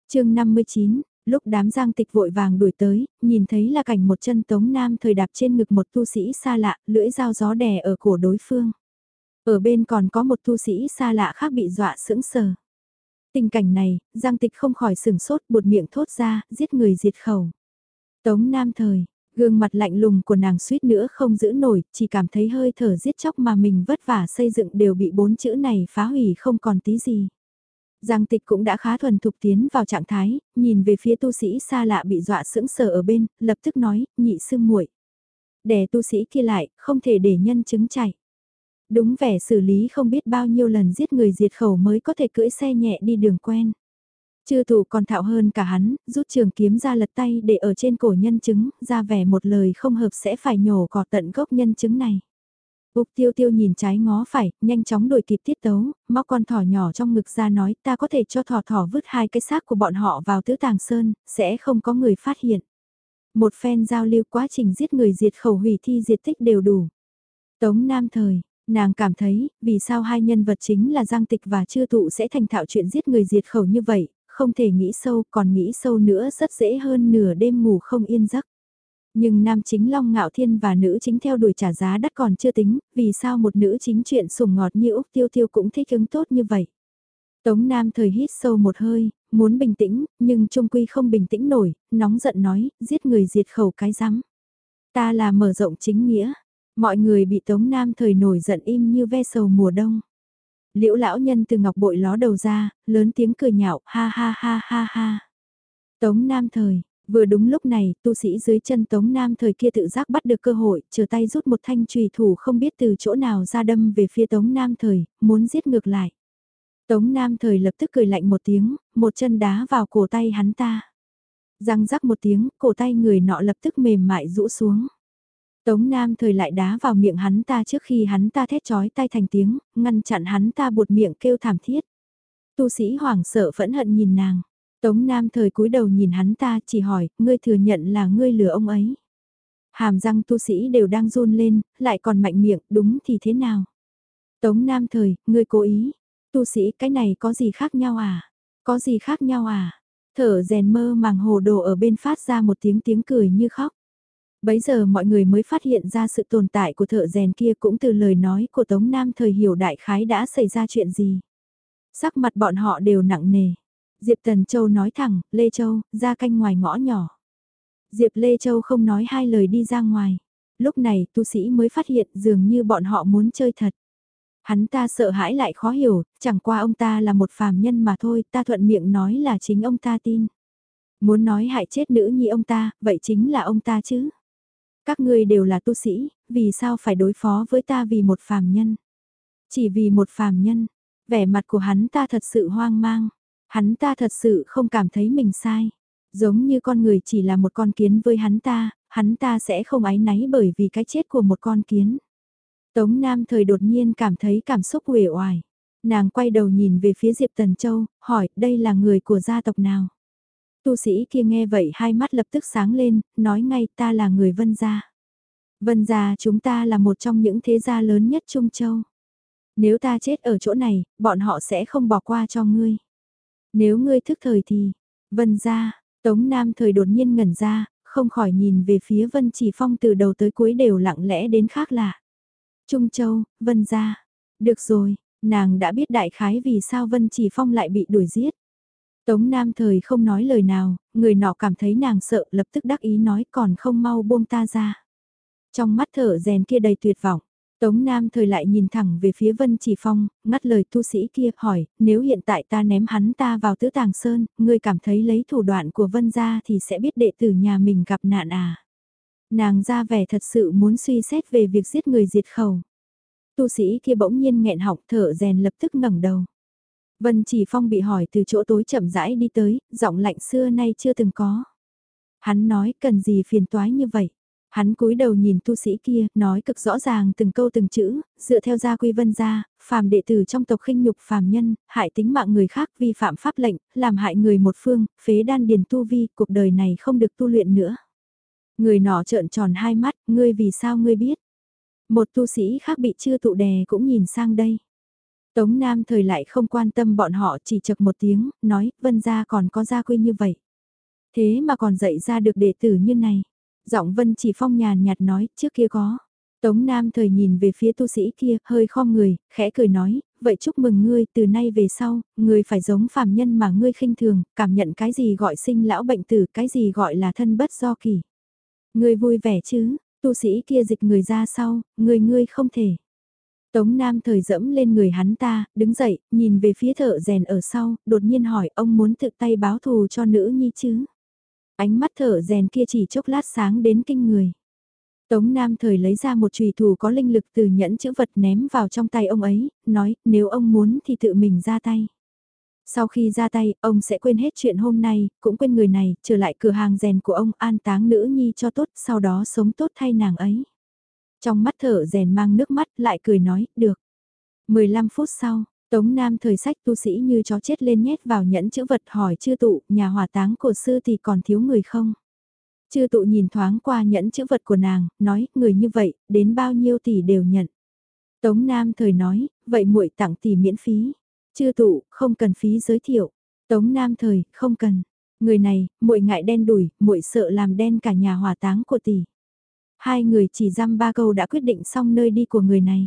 chương 59, lúc đám giang tịch vội vàng đuổi tới, nhìn thấy là cảnh một chân tống nam thời đạp trên ngực một tu sĩ xa lạ, lưỡi dao gió đè ở cổ đối phương. Ở bên còn có một tu sĩ xa lạ khác bị dọa sững sờ. Tình cảnh này, giang tịch không khỏi sừng sốt buột miệng thốt ra, giết người diệt khẩu. Tống nam thời, Gương mặt lạnh lùng của nàng suýt nữa không giữ nổi, chỉ cảm thấy hơi thở giết chóc mà mình vất vả xây dựng đều bị bốn chữ này phá hủy không còn tí gì. Giang tịch cũng đã khá thuần thục tiến vào trạng thái, nhìn về phía tu sĩ xa lạ bị dọa sững sờ ở bên, lập tức nói, nhị sư muội Đè tu sĩ kia lại, không thể để nhân chứng chạy. Đúng vẻ xử lý không biết bao nhiêu lần giết người diệt khẩu mới có thể cưỡi xe nhẹ đi đường quen. Chư thủ còn thạo hơn cả hắn, rút trường kiếm ra lật tay để ở trên cổ nhân chứng, ra vẻ một lời không hợp sẽ phải nhổ cỏ tận gốc nhân chứng này. Úc tiêu tiêu nhìn trái ngó phải, nhanh chóng đổi kịp tiết tấu, móc con thỏ nhỏ trong ngực ra nói ta có thể cho thỏ thỏ vứt hai cái xác của bọn họ vào tứ tàng sơn, sẽ không có người phát hiện. Một phen giao lưu quá trình giết người diệt khẩu hủy thi diệt tích đều đủ. Tống Nam Thời, nàng cảm thấy, vì sao hai nhân vật chính là Giang Tịch và Chư Tụ sẽ thành thạo chuyện giết người diệt khẩu như vậy, không thể nghĩ sâu, còn nghĩ sâu nữa rất dễ hơn nửa đêm ngủ không yên giấc. Nhưng nam chính Long Ngạo Thiên và nữ chính theo đuổi trả giá đắt còn chưa tính, vì sao một nữ chính chuyện sủng ngọt như Úc Tiêu Tiêu cũng thích ứng tốt như vậy. Tống Nam thời hít sâu một hơi, muốn bình tĩnh, nhưng trung quy không bình tĩnh nổi, nóng giận nói, giết người diệt khẩu cái rắm. Ta là mở rộng chính nghĩa. Mọi người bị Tống Nam thời nổi giận im như ve sầu mùa đông. Liễu lão nhân từ ngọc bội ló đầu ra, lớn tiếng cười nhạo, ha ha ha ha ha. Tống Nam thời, vừa đúng lúc này, tu sĩ dưới chân Tống Nam thời kia tự giác bắt được cơ hội, chờ tay rút một thanh trùy thủ không biết từ chỗ nào ra đâm về phía Tống Nam thời, muốn giết ngược lại. Tống Nam thời lập tức cười lạnh một tiếng, một chân đá vào cổ tay hắn ta. Răng rắc một tiếng, cổ tay người nọ lập tức mềm mại rũ xuống. Tống Nam thời lại đá vào miệng hắn ta trước khi hắn ta thét chói tay thành tiếng, ngăn chặn hắn ta buột miệng kêu thảm thiết. Tu sĩ hoảng sợ phẫn hận nhìn nàng. Tống Nam thời cúi đầu nhìn hắn ta chỉ hỏi, ngươi thừa nhận là ngươi lừa ông ấy. Hàm răng tu sĩ đều đang run lên, lại còn mạnh miệng, đúng thì thế nào? Tống Nam thời, ngươi cố ý. Tu sĩ cái này có gì khác nhau à? Có gì khác nhau à? Thở rèn mơ màng hồ đồ ở bên phát ra một tiếng tiếng cười như khóc. Bấy giờ mọi người mới phát hiện ra sự tồn tại của thợ rèn kia cũng từ lời nói của Tống Nam thời hiểu đại khái đã xảy ra chuyện gì. Sắc mặt bọn họ đều nặng nề. Diệp Tần Châu nói thẳng, Lê Châu, ra canh ngoài ngõ nhỏ. Diệp Lê Châu không nói hai lời đi ra ngoài. Lúc này tu sĩ mới phát hiện dường như bọn họ muốn chơi thật. Hắn ta sợ hãi lại khó hiểu, chẳng qua ông ta là một phàm nhân mà thôi, ta thuận miệng nói là chính ông ta tin. Muốn nói hại chết nữ nhi ông ta, vậy chính là ông ta chứ. Các ngươi đều là tu sĩ, vì sao phải đối phó với ta vì một phàm nhân? Chỉ vì một phàm nhân, vẻ mặt của hắn ta thật sự hoang mang, hắn ta thật sự không cảm thấy mình sai. Giống như con người chỉ là một con kiến với hắn ta, hắn ta sẽ không ái náy bởi vì cái chết của một con kiến. Tống Nam thời đột nhiên cảm thấy cảm xúc uể oải. Nàng quay đầu nhìn về phía Diệp Tần Châu, hỏi đây là người của gia tộc nào? Tu sĩ kia nghe vậy hai mắt lập tức sáng lên, nói ngay ta là người vân gia. Vân gia chúng ta là một trong những thế gia lớn nhất Trung Châu. Nếu ta chết ở chỗ này, bọn họ sẽ không bỏ qua cho ngươi. Nếu ngươi thức thời thì, vân gia, Tống Nam thời đột nhiên ngẩn ra, không khỏi nhìn về phía Vân Chỉ Phong từ đầu tới cuối đều lặng lẽ đến khác lạ. Trung Châu, Vân gia. Được rồi, nàng đã biết đại khái vì sao Vân Chỉ Phong lại bị đuổi giết. Tống Nam thời không nói lời nào, người nọ cảm thấy nàng sợ lập tức đắc ý nói còn không mau buông ta ra. Trong mắt thở rèn kia đầy tuyệt vọng, Tống Nam thời lại nhìn thẳng về phía Vân Chỉ Phong, ngắt lời tu sĩ kia hỏi, nếu hiện tại ta ném hắn ta vào tứ tàng sơn, ngươi cảm thấy lấy thủ đoạn của Vân ra thì sẽ biết đệ tử nhà mình gặp nạn à. Nàng ra vẻ thật sự muốn suy xét về việc giết người diệt khẩu. Tu sĩ kia bỗng nhiên nghẹn họng thở rèn lập tức ngẩng đầu. Vân Chỉ Phong bị hỏi từ chỗ tối chậm rãi đi tới, giọng lạnh xưa nay chưa từng có. Hắn nói cần gì phiền toái như vậy. Hắn cúi đầu nhìn tu sĩ kia, nói cực rõ ràng từng câu từng chữ, dựa theo gia quy vân gia, phàm đệ tử trong tộc khinh nhục phàm nhân, hại tính mạng người khác vi phạm pháp lệnh, làm hại người một phương, phế đan điền tu vi, cuộc đời này không được tu luyện nữa. Người nọ trợn tròn hai mắt, ngươi vì sao ngươi biết? Một tu sĩ khác bị chưa tụ đè cũng nhìn sang đây. Tống Nam thời lại không quan tâm bọn họ chỉ chật một tiếng, nói, vân gia còn có gia quy như vậy. Thế mà còn dạy ra được đệ tử như này. Giọng vân chỉ phong nhàn nhạt nói, trước kia có. Tống Nam thời nhìn về phía tu sĩ kia, hơi khom người, khẽ cười nói, vậy chúc mừng ngươi, từ nay về sau, ngươi phải giống phàm nhân mà ngươi khinh thường, cảm nhận cái gì gọi sinh lão bệnh tử, cái gì gọi là thân bất do kỳ. Ngươi vui vẻ chứ, tu sĩ kia dịch người ra sau, ngươi ngươi không thể. Tống Nam thời dẫm lên người hắn ta, đứng dậy, nhìn về phía thợ rèn ở sau, đột nhiên hỏi ông muốn tự tay báo thù cho nữ nhi chứ. Ánh mắt thợ rèn kia chỉ chốc lát sáng đến kinh người. Tống Nam thời lấy ra một trùy thủ có linh lực từ nhẫn chữ vật ném vào trong tay ông ấy, nói nếu ông muốn thì tự mình ra tay. Sau khi ra tay, ông sẽ quên hết chuyện hôm nay, cũng quên người này, trở lại cửa hàng rèn của ông an táng nữ nhi cho tốt, sau đó sống tốt thay nàng ấy. Trong mắt thở rèn mang nước mắt lại cười nói, được. 15 phút sau, Tống Nam thời sách tu sĩ như chó chết lên nhét vào nhẫn chữ vật hỏi chư tụ, nhà hỏa táng của sư thì còn thiếu người không? Chư tụ nhìn thoáng qua nhẫn chữ vật của nàng, nói, người như vậy, đến bao nhiêu tỷ đều nhận. Tống Nam thời nói, vậy muội tặng tỷ miễn phí. Chư tụ, không cần phí giới thiệu. Tống Nam thời, không cần. Người này, muội ngại đen đùi, muội sợ làm đen cả nhà hỏa táng của tỷ. Hai người chỉ dăm ba câu đã quyết định xong nơi đi của người này.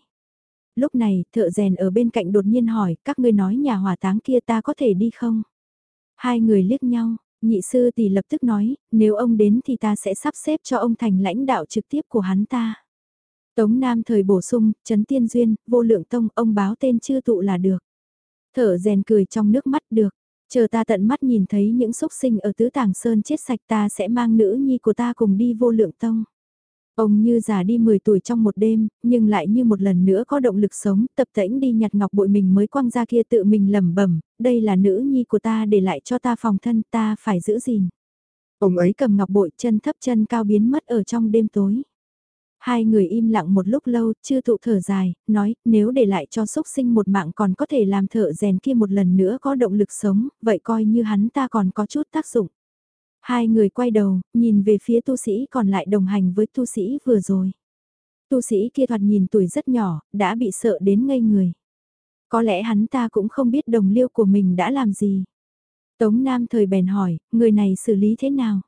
Lúc này, thợ rèn ở bên cạnh đột nhiên hỏi, các ngươi nói nhà hỏa táng kia ta có thể đi không? Hai người liếc nhau, nhị sư tỷ lập tức nói, nếu ông đến thì ta sẽ sắp xếp cho ông thành lãnh đạo trực tiếp của hắn ta. Tống Nam thời bổ sung, Trấn Tiên Duyên, vô lượng tông, ông báo tên chưa tụ là được. Thở rèn cười trong nước mắt được, chờ ta tận mắt nhìn thấy những xúc sinh ở tứ tàng sơn chết sạch ta sẽ mang nữ nhi của ta cùng đi vô lượng tông. Ông như già đi 10 tuổi trong một đêm, nhưng lại như một lần nữa có động lực sống, tập tễnh đi nhặt ngọc bội mình mới quăng ra kia tự mình lẩm bẩm, đây là nữ nhi của ta để lại cho ta phòng thân ta phải giữ gìn. Ông ấy cầm ngọc bội chân thấp chân cao biến mất ở trong đêm tối. Hai người im lặng một lúc lâu, chưa thụ thở dài, nói, nếu để lại cho xúc sinh một mạng còn có thể làm thợ rèn kia một lần nữa có động lực sống, vậy coi như hắn ta còn có chút tác dụng. Hai người quay đầu, nhìn về phía tu sĩ còn lại đồng hành với tu sĩ vừa rồi. Tu sĩ kia thoạt nhìn tuổi rất nhỏ, đã bị sợ đến ngây người. Có lẽ hắn ta cũng không biết đồng liêu của mình đã làm gì. Tống Nam thời bèn hỏi, người này xử lý thế nào?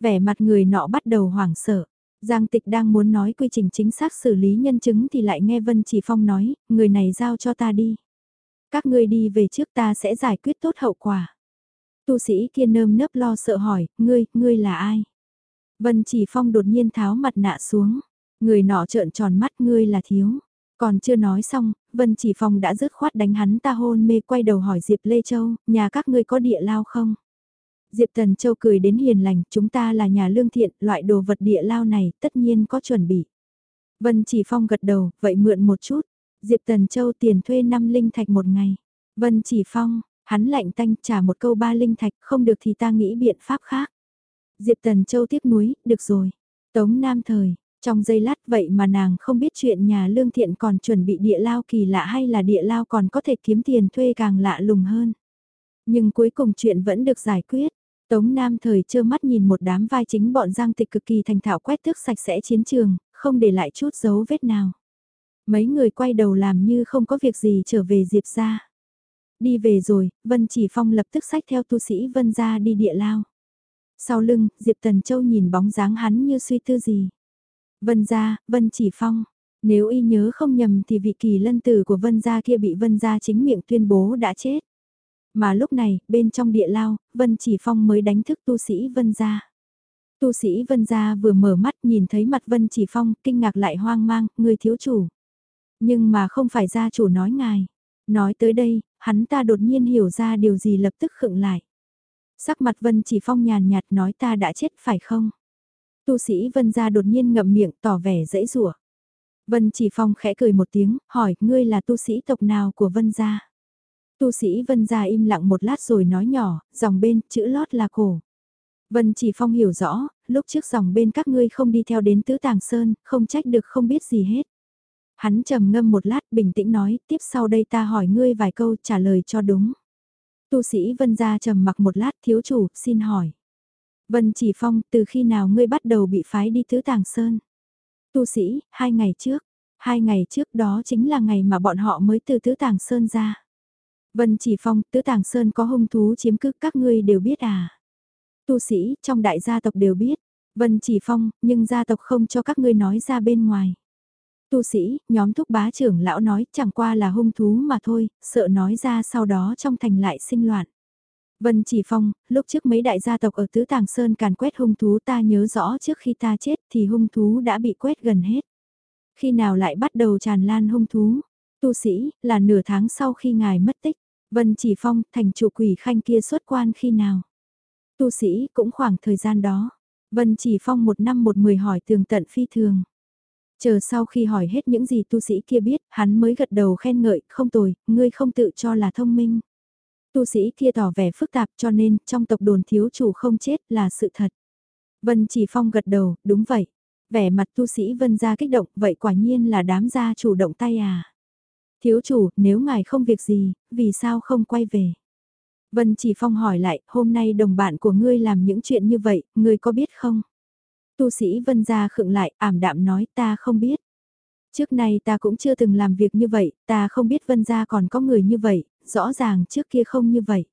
Vẻ mặt người nọ bắt đầu hoảng sợ. Giang Tịch đang muốn nói quy trình chính xác xử lý nhân chứng thì lại nghe Vân Chỉ Phong nói, người này giao cho ta đi. Các ngươi đi về trước ta sẽ giải quyết tốt hậu quả. Tu sĩ kia nơm nớp lo sợ hỏi, ngươi, ngươi là ai? Vân Chỉ Phong đột nhiên tháo mặt nạ xuống. Người nọ trợn tròn mắt ngươi là thiếu. Còn chưa nói xong, Vân Chỉ Phong đã dứt khoát đánh hắn ta hôn mê quay đầu hỏi Diệp Lê Châu, nhà các ngươi có địa lao không? Diệp Tần Châu cười đến hiền lành, chúng ta là nhà lương thiện, loại đồ vật địa lao này tất nhiên có chuẩn bị. Vân Chỉ Phong gật đầu, vậy mượn một chút. Diệp Tần Châu tiền thuê 5 linh thạch một ngày. Vân Chỉ Phong, hắn lạnh tanh trả một câu ba linh thạch, không được thì ta nghĩ biện pháp khác. Diệp Tần Châu tiếc nuối, được rồi. Tống Nam Thời, trong giây lát vậy mà nàng không biết chuyện nhà lương thiện còn chuẩn bị địa lao kỳ lạ hay là địa lao còn có thể kiếm tiền thuê càng lạ lùng hơn. Nhưng cuối cùng chuyện vẫn được giải quyết. Tống Nam thời trơ mắt nhìn một đám vai chính bọn giang tịch cực kỳ thành thạo quét thước sạch sẽ chiến trường, không để lại chút dấu vết nào. Mấy người quay đầu làm như không có việc gì trở về Diệp ra. Đi về rồi, Vân Chỉ Phong lập tức sách theo tu sĩ Vân ra đi địa lao. Sau lưng, Diệp Tần Châu nhìn bóng dáng hắn như suy tư gì. Vân gia, Vân Chỉ Phong. Nếu y nhớ không nhầm thì vị kỳ lân tử của Vân gia kia bị Vân gia chính miệng tuyên bố đã chết. Mà lúc này, bên trong địa lao, Vân Chỉ Phong mới đánh thức tu sĩ Vân gia. Tu sĩ Vân gia vừa mở mắt nhìn thấy mặt Vân Chỉ Phong, kinh ngạc lại hoang mang, người thiếu chủ. Nhưng mà không phải gia chủ nói ngài. Nói tới đây, hắn ta đột nhiên hiểu ra điều gì lập tức khựng lại. Sắc mặt Vân Chỉ Phong nhàn nhạt nói ta đã chết phải không? Tu sĩ Vân gia đột nhiên ngậm miệng tỏ vẻ dễ rủa. Vân Chỉ Phong khẽ cười một tiếng, hỏi ngươi là tu sĩ tộc nào của Vân gia? Tu sĩ Vân Gia im lặng một lát rồi nói nhỏ, dòng bên, chữ lót là cổ. Vân Chỉ Phong hiểu rõ, lúc trước dòng bên các ngươi không đi theo đến Tứ Tàng Sơn, không trách được không biết gì hết. Hắn trầm ngâm một lát bình tĩnh nói, tiếp sau đây ta hỏi ngươi vài câu trả lời cho đúng. Tu sĩ Vân Gia trầm mặc một lát thiếu chủ, xin hỏi. Vân Chỉ Phong, từ khi nào ngươi bắt đầu bị phái đi Tứ Tàng Sơn? Tu sĩ, hai ngày trước. Hai ngày trước đó chính là ngày mà bọn họ mới từ Tứ Tàng Sơn ra. Vân Chỉ Phong, tứ tàng sơn có hung thú chiếm cứ các ngươi đều biết à. Tu sĩ, trong đại gia tộc đều biết. Vân Chỉ Phong, nhưng gia tộc không cho các ngươi nói ra bên ngoài. Tu sĩ, nhóm thúc bá trưởng lão nói chẳng qua là hung thú mà thôi, sợ nói ra sau đó trong thành lại sinh loạn. Vân Chỉ Phong, lúc trước mấy đại gia tộc ở Tứ Tàng Sơn càn quét hung thú ta nhớ rõ trước khi ta chết thì hung thú đã bị quét gần hết. Khi nào lại bắt đầu tràn lan hung thú? Tu sĩ, là nửa tháng sau khi ngài mất tích. Vân Chỉ Phong, thành chủ quỷ khanh kia xuất quan khi nào? Tu sĩ, cũng khoảng thời gian đó. Vân Chỉ Phong một năm một mười hỏi tường tận phi thường. Chờ sau khi hỏi hết những gì tu sĩ kia biết, hắn mới gật đầu khen ngợi, không tồi, ngươi không tự cho là thông minh. Tu sĩ kia tỏ vẻ phức tạp cho nên trong tộc đồn thiếu chủ không chết là sự thật. Vân Chỉ Phong gật đầu, đúng vậy. Vẻ mặt tu sĩ Vân gia kích động, vậy quả nhiên là đám gia chủ động tay à. Thiếu chủ, nếu ngài không việc gì, vì sao không quay về? Vân Chỉ Phong hỏi lại, hôm nay đồng bạn của ngươi làm những chuyện như vậy, ngươi có biết không? Tu sĩ Vân gia khựng lại, ảm đạm nói ta không biết. Trước nay ta cũng chưa từng làm việc như vậy, ta không biết Vân gia còn có người như vậy, rõ ràng trước kia không như vậy.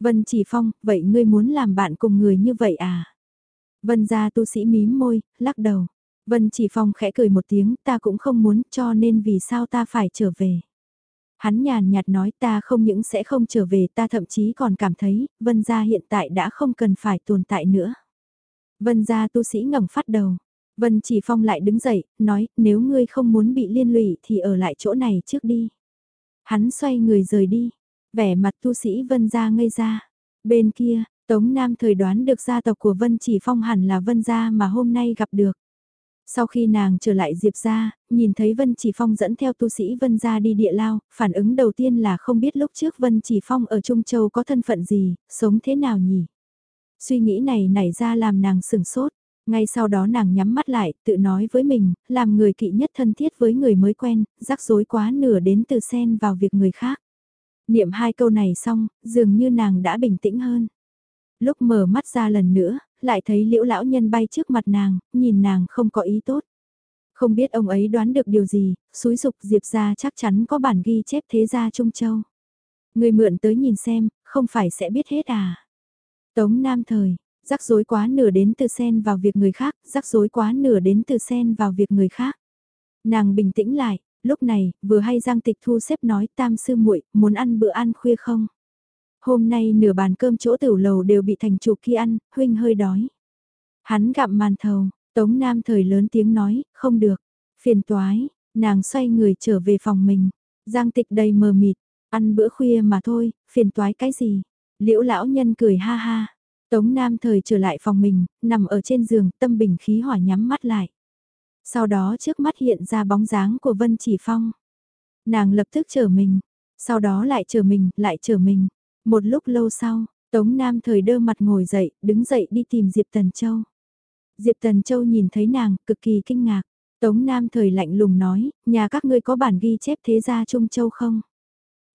Vân Chỉ Phong, vậy ngươi muốn làm bạn cùng người như vậy à? Vân gia tu sĩ mím môi, lắc đầu. Vân Chỉ Phong khẽ cười một tiếng, ta cũng không muốn cho nên vì sao ta phải trở về. Hắn nhàn nhạt nói ta không những sẽ không trở về ta thậm chí còn cảm thấy Vân gia hiện tại đã không cần phải tồn tại nữa. Vân gia tu sĩ ngẩng phát đầu. Vân Chỉ Phong lại đứng dậy, nói nếu ngươi không muốn bị liên lụy thì ở lại chỗ này trước đi. Hắn xoay người rời đi, vẻ mặt tu sĩ Vân gia ngây ra. Bên kia, Tống Nam thời đoán được gia tộc của Vân Chỉ Phong hẳn là Vân gia mà hôm nay gặp được. Sau khi nàng trở lại Diệp gia, nhìn thấy Vân Chỉ Phong dẫn theo tu sĩ Vân gia đi địa lao, phản ứng đầu tiên là không biết lúc trước Vân Chỉ Phong ở Trung Châu có thân phận gì, sống thế nào nhỉ? Suy nghĩ này nảy ra làm nàng sừng sốt. Ngay sau đó nàng nhắm mắt lại, tự nói với mình, làm người kỵ nhất thân thiết với người mới quen, rắc rối quá nửa đến từ xen vào việc người khác. Niệm hai câu này xong, dường như nàng đã bình tĩnh hơn. Lúc mở mắt ra lần nữa, lại thấy liễu lão nhân bay trước mặt nàng, nhìn nàng không có ý tốt. Không biết ông ấy đoán được điều gì, suối dục Diệp ra chắc chắn có bản ghi chép thế gia Trung Châu. Người mượn tới nhìn xem, không phải sẽ biết hết à. Tống Nam Thời, rắc rối quá nửa đến từ sen vào việc người khác, rắc rối quá nửa đến từ sen vào việc người khác. Nàng bình tĩnh lại, lúc này, vừa hay Giang Tịch Thu xếp nói tam sư muội muốn ăn bữa ăn khuya không? Hôm nay nửa bàn cơm chỗ tiểu lầu đều bị thành chủ kia ăn, huynh hơi đói. Hắn gặm màn thầu, Tống Nam thời lớn tiếng nói, không được, phiền toái, nàng xoay người trở về phòng mình. Giang tịch đầy mờ mịt, ăn bữa khuya mà thôi, phiền toái cái gì? Liễu lão nhân cười ha ha. Tống Nam thời trở lại phòng mình, nằm ở trên giường, tâm bình khí hỏa nhắm mắt lại. Sau đó trước mắt hiện ra bóng dáng của Vân Chỉ Phong. Nàng lập tức trở mình, sau đó lại trở mình, lại trở mình. Một lúc lâu sau, Tống Nam thời đơ mặt ngồi dậy, đứng dậy đi tìm Diệp Tần Châu. Diệp Tần Châu nhìn thấy nàng, cực kỳ kinh ngạc. Tống Nam thời lạnh lùng nói, nhà các ngươi có bản ghi chép thế gia Trung Châu không?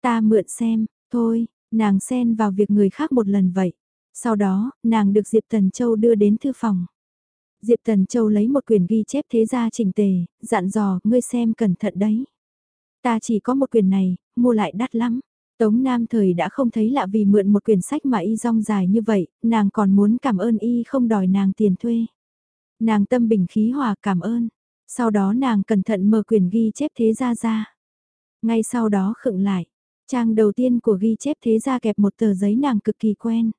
Ta mượn xem, thôi, nàng xen vào việc người khác một lần vậy. Sau đó, nàng được Diệp Tần Châu đưa đến thư phòng. Diệp Tần Châu lấy một quyển ghi chép thế gia trình tề, dặn dò, ngươi xem cẩn thận đấy. Ta chỉ có một quyển này, mua lại đắt lắm. Tống Nam thời đã không thấy lạ vì mượn một quyển sách mà y rong dài như vậy, nàng còn muốn cảm ơn y không đòi nàng tiền thuê. Nàng tâm bình khí hòa cảm ơn. Sau đó nàng cẩn thận mở quyển ghi chép thế gia ra. Ngay sau đó khựng lại. Trang đầu tiên của ghi chép thế ra kẹp một tờ giấy nàng cực kỳ quen.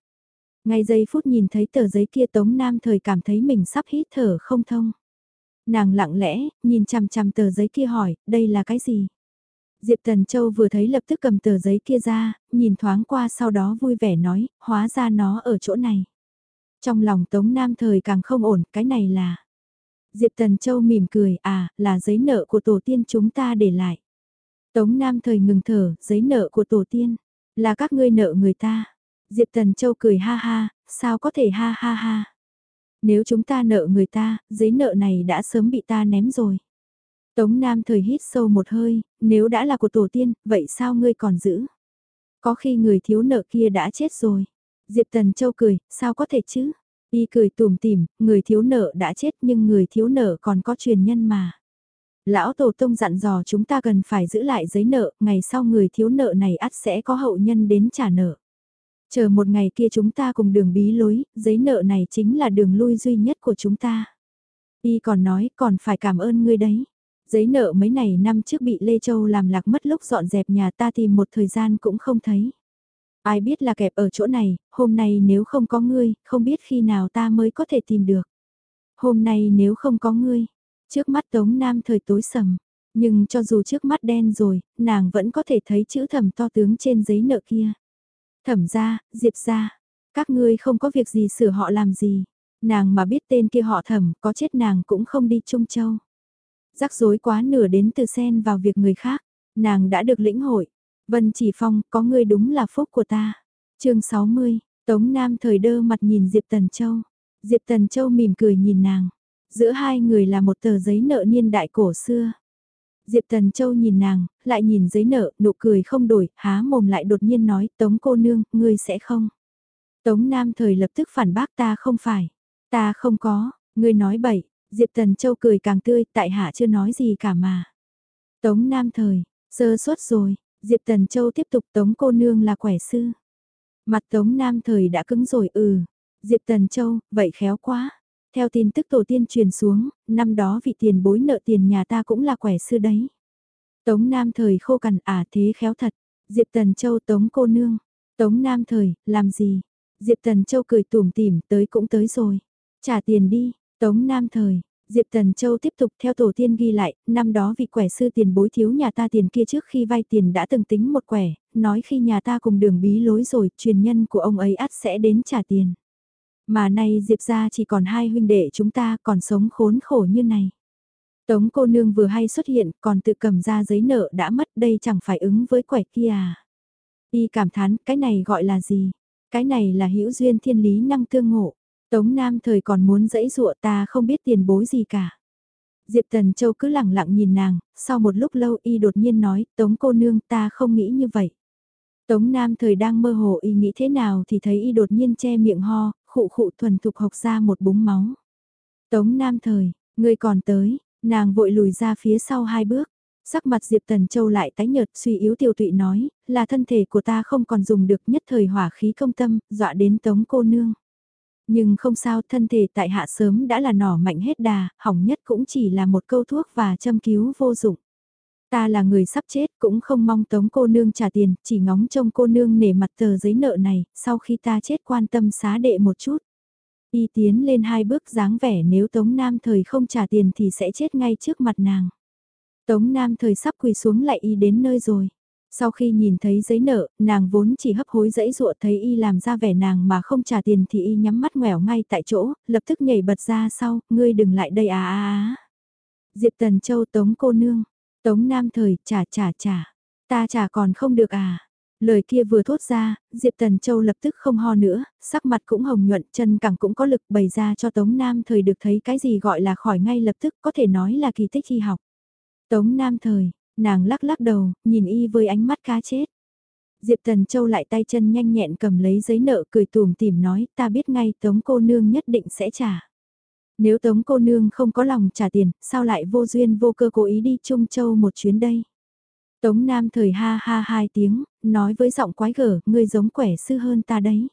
Ngay giây phút nhìn thấy tờ giấy kia Tống Nam thời cảm thấy mình sắp hít thở không thông. Nàng lặng lẽ, nhìn chằm chằm tờ giấy kia hỏi, đây là cái gì? Diệp Tần Châu vừa thấy lập tức cầm tờ giấy kia ra, nhìn thoáng qua sau đó vui vẻ nói, hóa ra nó ở chỗ này. Trong lòng Tống Nam thời càng không ổn, cái này là... Diệp Tần Châu mỉm cười, à, là giấy nợ của tổ tiên chúng ta để lại. Tống Nam thời ngừng thở, giấy nợ của tổ tiên, là các ngươi nợ người ta. Diệp Tần Châu cười ha ha, sao có thể ha ha ha. Nếu chúng ta nợ người ta, giấy nợ này đã sớm bị ta ném rồi. Tống Nam thời hít sâu một hơi, nếu đã là của tổ tiên, vậy sao ngươi còn giữ? Có khi người thiếu nợ kia đã chết rồi. Diệp Tần Châu cười, sao có thể chứ? Y cười tùm tìm, người thiếu nợ đã chết nhưng người thiếu nợ còn có truyền nhân mà. Lão Tổ Tông dặn dò chúng ta cần phải giữ lại giấy nợ, ngày sau người thiếu nợ này ắt sẽ có hậu nhân đến trả nợ. Chờ một ngày kia chúng ta cùng đường bí lối, giấy nợ này chính là đường lui duy nhất của chúng ta. Y còn nói còn phải cảm ơn ngươi đấy. Giấy nợ mấy này năm trước bị Lê Châu làm lạc mất lúc dọn dẹp nhà ta tìm một thời gian cũng không thấy. Ai biết là kẹp ở chỗ này, hôm nay nếu không có ngươi, không biết khi nào ta mới có thể tìm được. Hôm nay nếu không có ngươi, trước mắt Tống Nam thời tối sầm, nhưng cho dù trước mắt đen rồi, nàng vẫn có thể thấy chữ thẩm to tướng trên giấy nợ kia. Thẩm ra, diệp ra, các ngươi không có việc gì sửa họ làm gì. Nàng mà biết tên kia họ thẩm, có chết nàng cũng không đi Trung Châu. Rắc rối quá nửa đến từ sen vào việc người khác, nàng đã được lĩnh hội. Vân Chỉ Phong, có ngươi đúng là phúc của ta. chương 60, Tống Nam thời đơ mặt nhìn Diệp Tần Châu. Diệp Tần Châu mỉm cười nhìn nàng. Giữa hai người là một tờ giấy nợ niên đại cổ xưa. Diệp Tần Châu nhìn nàng, lại nhìn giấy nợ, nụ cười không đổi, há mồm lại đột nhiên nói, Tống cô nương, ngươi sẽ không. Tống Nam thời lập tức phản bác ta không phải. Ta không có, ngươi nói bậy, Diệp Tần Châu cười càng tươi, tại hạ chưa nói gì cả mà. Tống Nam thời, sơ suất rồi, Diệp Tần Châu tiếp tục Tống cô nương là quẻ sư. Mặt Tống Nam thời đã cứng rồi ừ. Diệp Tần Châu, vậy khéo quá. Theo tin tức tổ tiên truyền xuống, năm đó vị tiền bối nợ tiền nhà ta cũng là quẻ sư đấy. Tống Nam thời khô cằn à thế khéo thật. Diệp Tần Châu Tống cô nương. Tống Nam thời, làm gì? Diệp Tần Châu cười tủm tỉm tới cũng tới rồi. Trả tiền đi, Tống Nam thời. Diệp Tần Châu tiếp tục theo tổ tiên ghi lại, năm đó vị quẻ sư tiền bối thiếu nhà ta tiền kia trước khi vay tiền đã từng tính một quẻ, nói khi nhà ta cùng đường bí lối rồi, truyền nhân của ông ấy ắt sẽ đến trả tiền. Mà nay Diệp ra chỉ còn hai huynh đệ chúng ta còn sống khốn khổ như này. Tống cô nương vừa hay xuất hiện còn tự cầm ra giấy nợ đã mất đây chẳng phải ứng với quẻ kia à. Y cảm thán cái này gọi là gì? Cái này là hữu duyên thiên lý năng tương ngộ. Tống Nam thời còn muốn dẫy dụa ta không biết tiền bối gì cả. Diệp Tần Châu cứ lặng lặng nhìn nàng, sau một lúc lâu y đột nhiên nói, Tống cô nương ta không nghĩ như vậy. Tống Nam thời đang mơ hồ y nghĩ thế nào thì thấy y đột nhiên che miệng ho, khụ khụ thuần thục học ra một búng máu. Tống Nam thời, người còn tới, nàng vội lùi ra phía sau hai bước. Sắc mặt Diệp Tần Châu lại tái nhợt suy yếu tiêu tụy nói, là thân thể của ta không còn dùng được nhất thời hỏa khí công tâm, dọa đến tống cô nương. Nhưng không sao, thân thể tại hạ sớm đã là nỏ mạnh hết đà, hỏng nhất cũng chỉ là một câu thuốc và châm cứu vô dụng. Ta là người sắp chết cũng không mong tống cô nương trả tiền, chỉ ngóng trông cô nương nể mặt tờ giấy nợ này, sau khi ta chết quan tâm xá đệ một chút. Y tiến lên hai bước dáng vẻ nếu tống nam thời không trả tiền thì sẽ chết ngay trước mặt nàng. Tống nam thời sắp quỳ xuống lại y đến nơi rồi. Sau khi nhìn thấy giấy nợ, nàng vốn chỉ hấp hối dẫy dụa thấy y làm ra vẻ nàng mà không trả tiền thì y nhắm mắt ngoẻo ngay tại chỗ, lập tức nhảy bật ra sau, ngươi đừng lại đây à à à. Diệp Tần Châu Tống cô nương, Tống Nam Thời, trả trả trả, ta trả còn không được à. Lời kia vừa thốt ra, Diệp Tần Châu lập tức không ho nữa, sắc mặt cũng hồng nhuận, chân càng cũng có lực bày ra cho Tống Nam Thời được thấy cái gì gọi là khỏi ngay lập tức có thể nói là kỳ tích khi học. Tống Nam Thời, nàng lắc lắc đầu, nhìn y với ánh mắt cá chết. Diệp Tần Châu lại tay chân nhanh nhẹn cầm lấy giấy nợ cười tùm tìm nói ta biết ngay Tống cô nương nhất định sẽ trả. Nếu Tống cô nương không có lòng trả tiền, sao lại vô duyên vô cơ cố ý đi Trung Châu một chuyến đây? Tống Nam thời ha ha hai tiếng, nói với giọng quái gở, ngươi giống quẻ sư hơn ta đấy.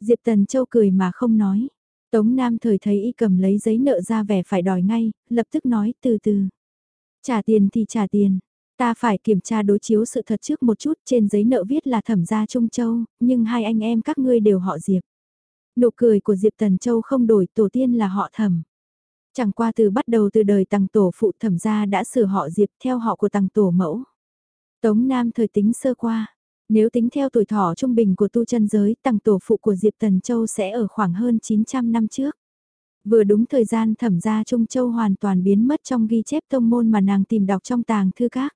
Diệp Tần Châu cười mà không nói. Tống Nam thời thấy y cầm lấy giấy nợ ra vẻ phải đòi ngay, lập tức nói từ từ. Trả tiền thì trả tiền. Ta phải kiểm tra đối chiếu sự thật trước một chút trên giấy nợ viết là thẩm gia Trung Châu, nhưng hai anh em các ngươi đều họ Diệp. Nụ cười của Diệp Tần Châu không đổi tổ tiên là họ thẩm. Chẳng qua từ bắt đầu từ đời tàng tổ phụ thẩm gia đã sửa họ Diệp theo họ của tàng tổ mẫu. Tống Nam thời tính sơ qua. Nếu tính theo tuổi thọ trung bình của tu chân giới, tàng tổ phụ của Diệp Tần Châu sẽ ở khoảng hơn 900 năm trước. Vừa đúng thời gian thẩm gia Trung Châu hoàn toàn biến mất trong ghi chép tông môn mà nàng tìm đọc trong tàng thư các.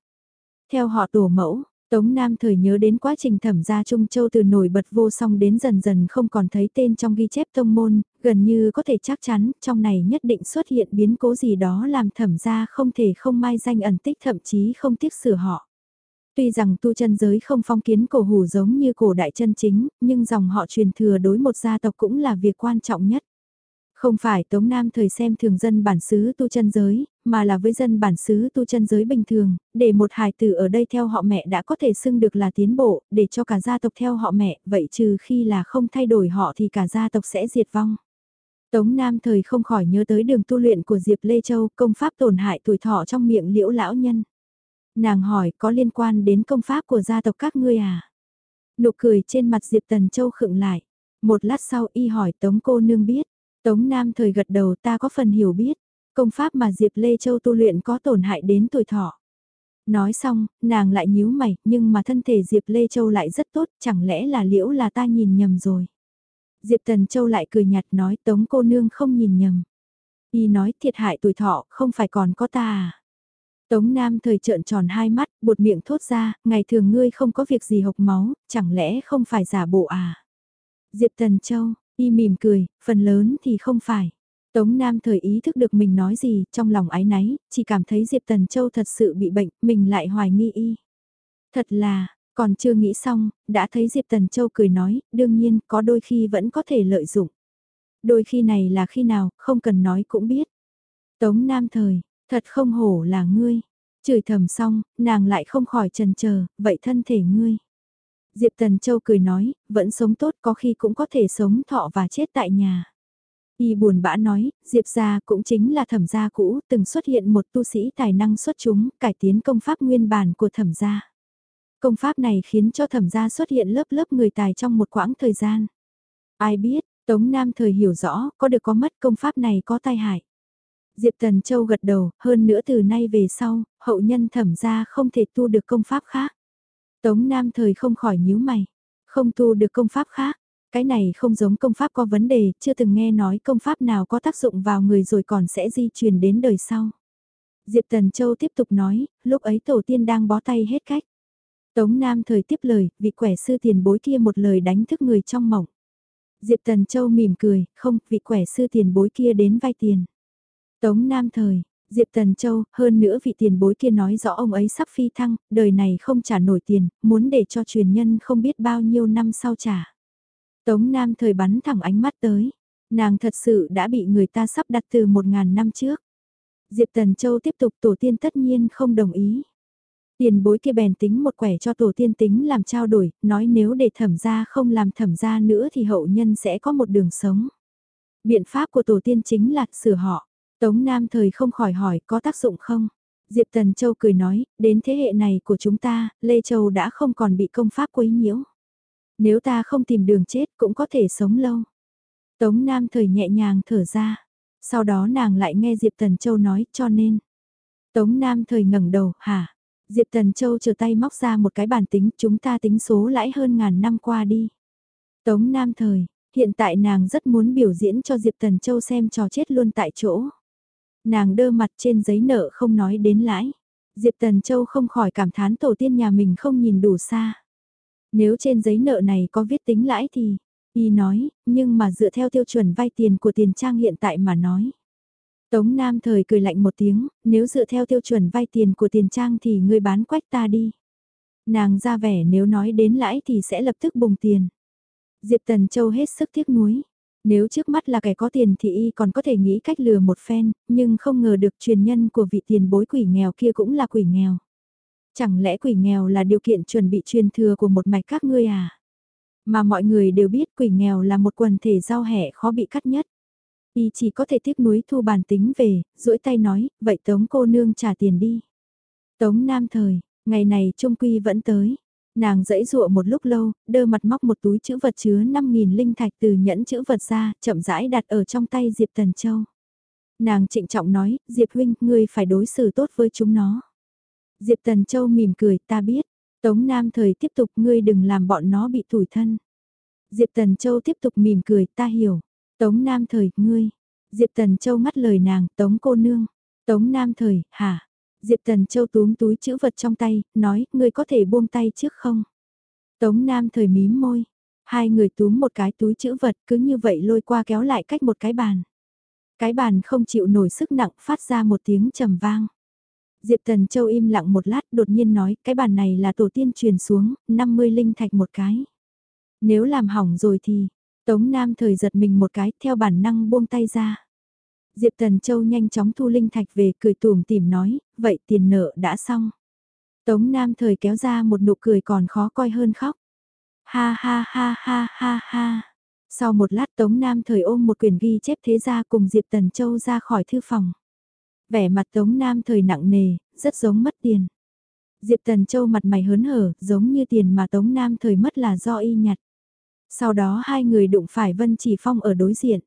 Theo họ tổ mẫu, Tống Nam thời nhớ đến quá trình thẩm gia Trung Châu từ nổi bật vô song đến dần dần không còn thấy tên trong ghi chép tông môn, gần như có thể chắc chắn trong này nhất định xuất hiện biến cố gì đó làm thẩm gia không thể không mai danh ẩn tích thậm chí không tiếc sửa họ. Tuy rằng tu chân giới không phong kiến cổ hủ giống như cổ đại chân chính, nhưng dòng họ truyền thừa đối một gia tộc cũng là việc quan trọng nhất. Không phải Tống Nam thời xem thường dân bản xứ tu chân giới, mà là với dân bản xứ tu chân giới bình thường, để một hài tử ở đây theo họ mẹ đã có thể xưng được là tiến bộ, để cho cả gia tộc theo họ mẹ, vậy trừ khi là không thay đổi họ thì cả gia tộc sẽ diệt vong. Tống Nam thời không khỏi nhớ tới đường tu luyện của Diệp Lê Châu, công pháp tổn hại tuổi thọ trong miệng liễu lão nhân. Nàng hỏi có liên quan đến công pháp của gia tộc các ngươi à? Nụ cười trên mặt Diệp Tần Châu khựng lại. Một lát sau y hỏi Tống cô nương biết. Tống Nam thời gật đầu ta có phần hiểu biết. Công pháp mà Diệp Lê Châu tu luyện có tổn hại đến tuổi thọ. Nói xong, nàng lại nhíu mày, nhưng mà thân thể Diệp Lê Châu lại rất tốt, chẳng lẽ là liễu là ta nhìn nhầm rồi. Diệp Tần Châu lại cười nhạt nói tống cô nương không nhìn nhầm. Y nói thiệt hại tuổi thọ, không phải còn có ta à. Tống Nam thời trợn tròn hai mắt, buột miệng thốt ra, ngày thường ngươi không có việc gì hộc máu, chẳng lẽ không phải giả bộ à. Diệp Tần Châu, y mỉm cười, phần lớn thì không phải. Tống Nam thời ý thức được mình nói gì, trong lòng ái náy, chỉ cảm thấy Diệp Tần Châu thật sự bị bệnh, mình lại hoài nghi y. Thật là, còn chưa nghĩ xong, đã thấy Diệp Tần Châu cười nói, đương nhiên, có đôi khi vẫn có thể lợi dụng. Đôi khi này là khi nào, không cần nói cũng biết. Tống Nam thời, thật không hổ là ngươi. Chửi thầm xong, nàng lại không khỏi trần chờ vậy thân thể ngươi. Diệp Tần Châu cười nói, vẫn sống tốt có khi cũng có thể sống thọ và chết tại nhà. Y buồn bã nói, Diệp gia cũng chính là thẩm gia cũ, từng xuất hiện một tu sĩ tài năng xuất chúng, cải tiến công pháp nguyên bản của thẩm gia. Công pháp này khiến cho thẩm gia xuất hiện lớp lớp người tài trong một quãng thời gian. Ai biết, Tống Nam thời hiểu rõ, có được có mất công pháp này có tai hại. Diệp Tần Châu gật đầu, hơn nữa từ nay về sau, hậu nhân thẩm gia không thể tu được công pháp khác. Tống Nam thời không khỏi nhíu mày, không tu được công pháp khác, cái này không giống công pháp có vấn đề, chưa từng nghe nói công pháp nào có tác dụng vào người rồi còn sẽ di truyền đến đời sau. Diệp Tần Châu tiếp tục nói, lúc ấy tổ tiên đang bó tay hết cách. Tống Nam thời tiếp lời, vị quẻ sư tiền bối kia một lời đánh thức người trong mộng. Diệp Tần Châu mỉm cười, không, vị quẻ sư tiền bối kia đến vay tiền. Tống Nam thời, Diệp Tần Châu, hơn nữa vị tiền bối kia nói rõ ông ấy sắp phi thăng, đời này không trả nổi tiền, muốn để cho truyền nhân không biết bao nhiêu năm sau trả. Tống Nam thời bắn thẳng ánh mắt tới, nàng thật sự đã bị người ta sắp đặt từ một ngàn năm trước. Diệp Tần Châu tiếp tục tổ tiên tất nhiên không đồng ý. Tiền bối kia bèn tính một quẻ cho tổ tiên tính làm trao đổi, nói nếu để thẩm gia không làm thẩm gia nữa thì hậu nhân sẽ có một đường sống. Biện pháp của tổ tiên chính là sửa họ. Tống Nam thời không khỏi hỏi có tác dụng không? Diệp Tần Châu cười nói, đến thế hệ này của chúng ta, Lê Châu đã không còn bị công pháp quấy nhiễu. Nếu ta không tìm đường chết cũng có thể sống lâu. Tống Nam thời nhẹ nhàng thở ra. Sau đó nàng lại nghe Diệp Tần Châu nói cho nên. Tống Nam thời ngẩng đầu, hả? Diệp Tần Châu chờ tay móc ra một cái bàn tính, chúng ta tính số lãi hơn ngàn năm qua đi. Tống Nam thời, hiện tại nàng rất muốn biểu diễn cho Diệp Tần Châu xem trò chết luôn tại chỗ. Nàng đơ mặt trên giấy nợ không nói đến lãi. Diệp Tần Châu không khỏi cảm thán tổ tiên nhà mình không nhìn đủ xa. Nếu trên giấy nợ này có viết tính lãi thì, y nói, nhưng mà dựa theo tiêu chuẩn vay tiền của tiền trang hiện tại mà nói. Tống Nam thời cười lạnh một tiếng, nếu dựa theo tiêu chuẩn vay tiền của tiền trang thì người bán quách ta đi. Nàng ra vẻ nếu nói đến lãi thì sẽ lập tức bùng tiền. Diệp Tần Châu hết sức tiếc nuối. Nếu trước mắt là kẻ có tiền thì y còn có thể nghĩ cách lừa một phen, nhưng không ngờ được truyền nhân của vị tiền bối quỷ nghèo kia cũng là quỷ nghèo. Chẳng lẽ quỷ nghèo là điều kiện chuẩn bị truyền thừa của một mạch các ngươi à? Mà mọi người đều biết quỷ nghèo là một quần thể giao hẻ khó bị cắt nhất. Y chỉ có thể tiếc núi thu bàn tính về, duỗi tay nói, vậy tống cô nương trả tiền đi. Tống nam thời, ngày này trung quy vẫn tới. Nàng dãy dụa một lúc lâu, đơ mặt móc một túi chữ vật chứa 5.000 linh thạch từ nhẫn chữ vật ra, chậm rãi đặt ở trong tay Diệp Tần Châu. Nàng trịnh trọng nói, Diệp huynh, ngươi phải đối xử tốt với chúng nó. Diệp Tần Châu mỉm cười, ta biết. Tống Nam thời tiếp tục, ngươi đừng làm bọn nó bị tủi thân. Diệp Tần Châu tiếp tục mỉm cười, ta hiểu. Tống Nam thời, ngươi. Diệp Tần Châu ngắt lời nàng, Tống cô nương. Tống Nam thời, hả? Diệp Tần Châu túm túi chữ vật trong tay, nói, ngươi có thể buông tay trước không? Tống Nam thời mím môi. Hai người túm một cái túi chữ vật cứ như vậy lôi qua kéo lại cách một cái bàn. Cái bàn không chịu nổi sức nặng phát ra một tiếng trầm vang. Diệp Tần Châu im lặng một lát đột nhiên nói cái bàn này là tổ tiên truyền xuống, 50 linh thạch một cái. Nếu làm hỏng rồi thì, Tống Nam thời giật mình một cái theo bản năng buông tay ra. Diệp Tần Châu nhanh chóng thu linh thạch về cười tùm tìm nói, vậy tiền nợ đã xong. Tống Nam thời kéo ra một nụ cười còn khó coi hơn khóc. Ha ha ha ha ha ha. Sau một lát Tống Nam thời ôm một quyển ghi chép thế ra cùng Diệp Tần Châu ra khỏi thư phòng. Vẻ mặt Tống Nam thời nặng nề, rất giống mất tiền. Diệp Tần Châu mặt mày hớn hở, giống như tiền mà Tống Nam thời mất là do y nhặt. Sau đó hai người đụng phải Vân Chỉ Phong ở đối diện.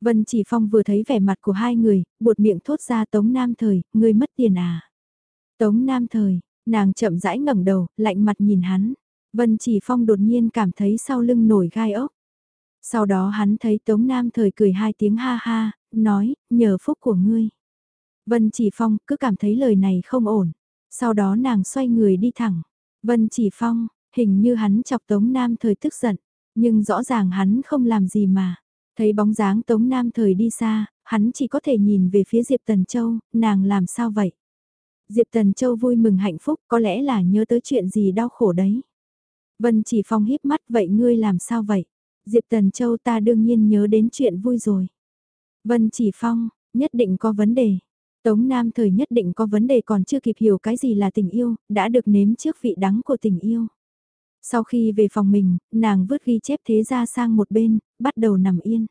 Vân Chỉ Phong vừa thấy vẻ mặt của hai người, buột miệng thốt ra Tống Nam thời, ngươi mất tiền à. Tống Nam thời, nàng chậm rãi ngẩng đầu, lạnh mặt nhìn hắn. Vân Chỉ Phong đột nhiên cảm thấy sau lưng nổi gai ốc. Sau đó hắn thấy Tống Nam thời cười hai tiếng ha ha, nói, nhờ phúc của ngươi. Vân Chỉ Phong cứ cảm thấy lời này không ổn. Sau đó nàng xoay người đi thẳng. Vân Chỉ Phong, hình như hắn chọc Tống Nam thời tức giận. Nhưng rõ ràng hắn không làm gì mà. Thấy bóng dáng Tống Nam thời đi xa, hắn chỉ có thể nhìn về phía Diệp Tần Châu, nàng làm sao vậy? Diệp Tần Châu vui mừng hạnh phúc, có lẽ là nhớ tới chuyện gì đau khổ đấy. Vân Chỉ Phong híp mắt, vậy ngươi làm sao vậy? Diệp Tần Châu ta đương nhiên nhớ đến chuyện vui rồi. Vân Chỉ Phong, nhất định có vấn đề. Tống Nam thời nhất định có vấn đề còn chưa kịp hiểu cái gì là tình yêu, đã được nếm trước vị đắng của tình yêu. Sau khi về phòng mình, nàng vứt ghi chép thế ra sang một bên, bắt đầu nằm yên.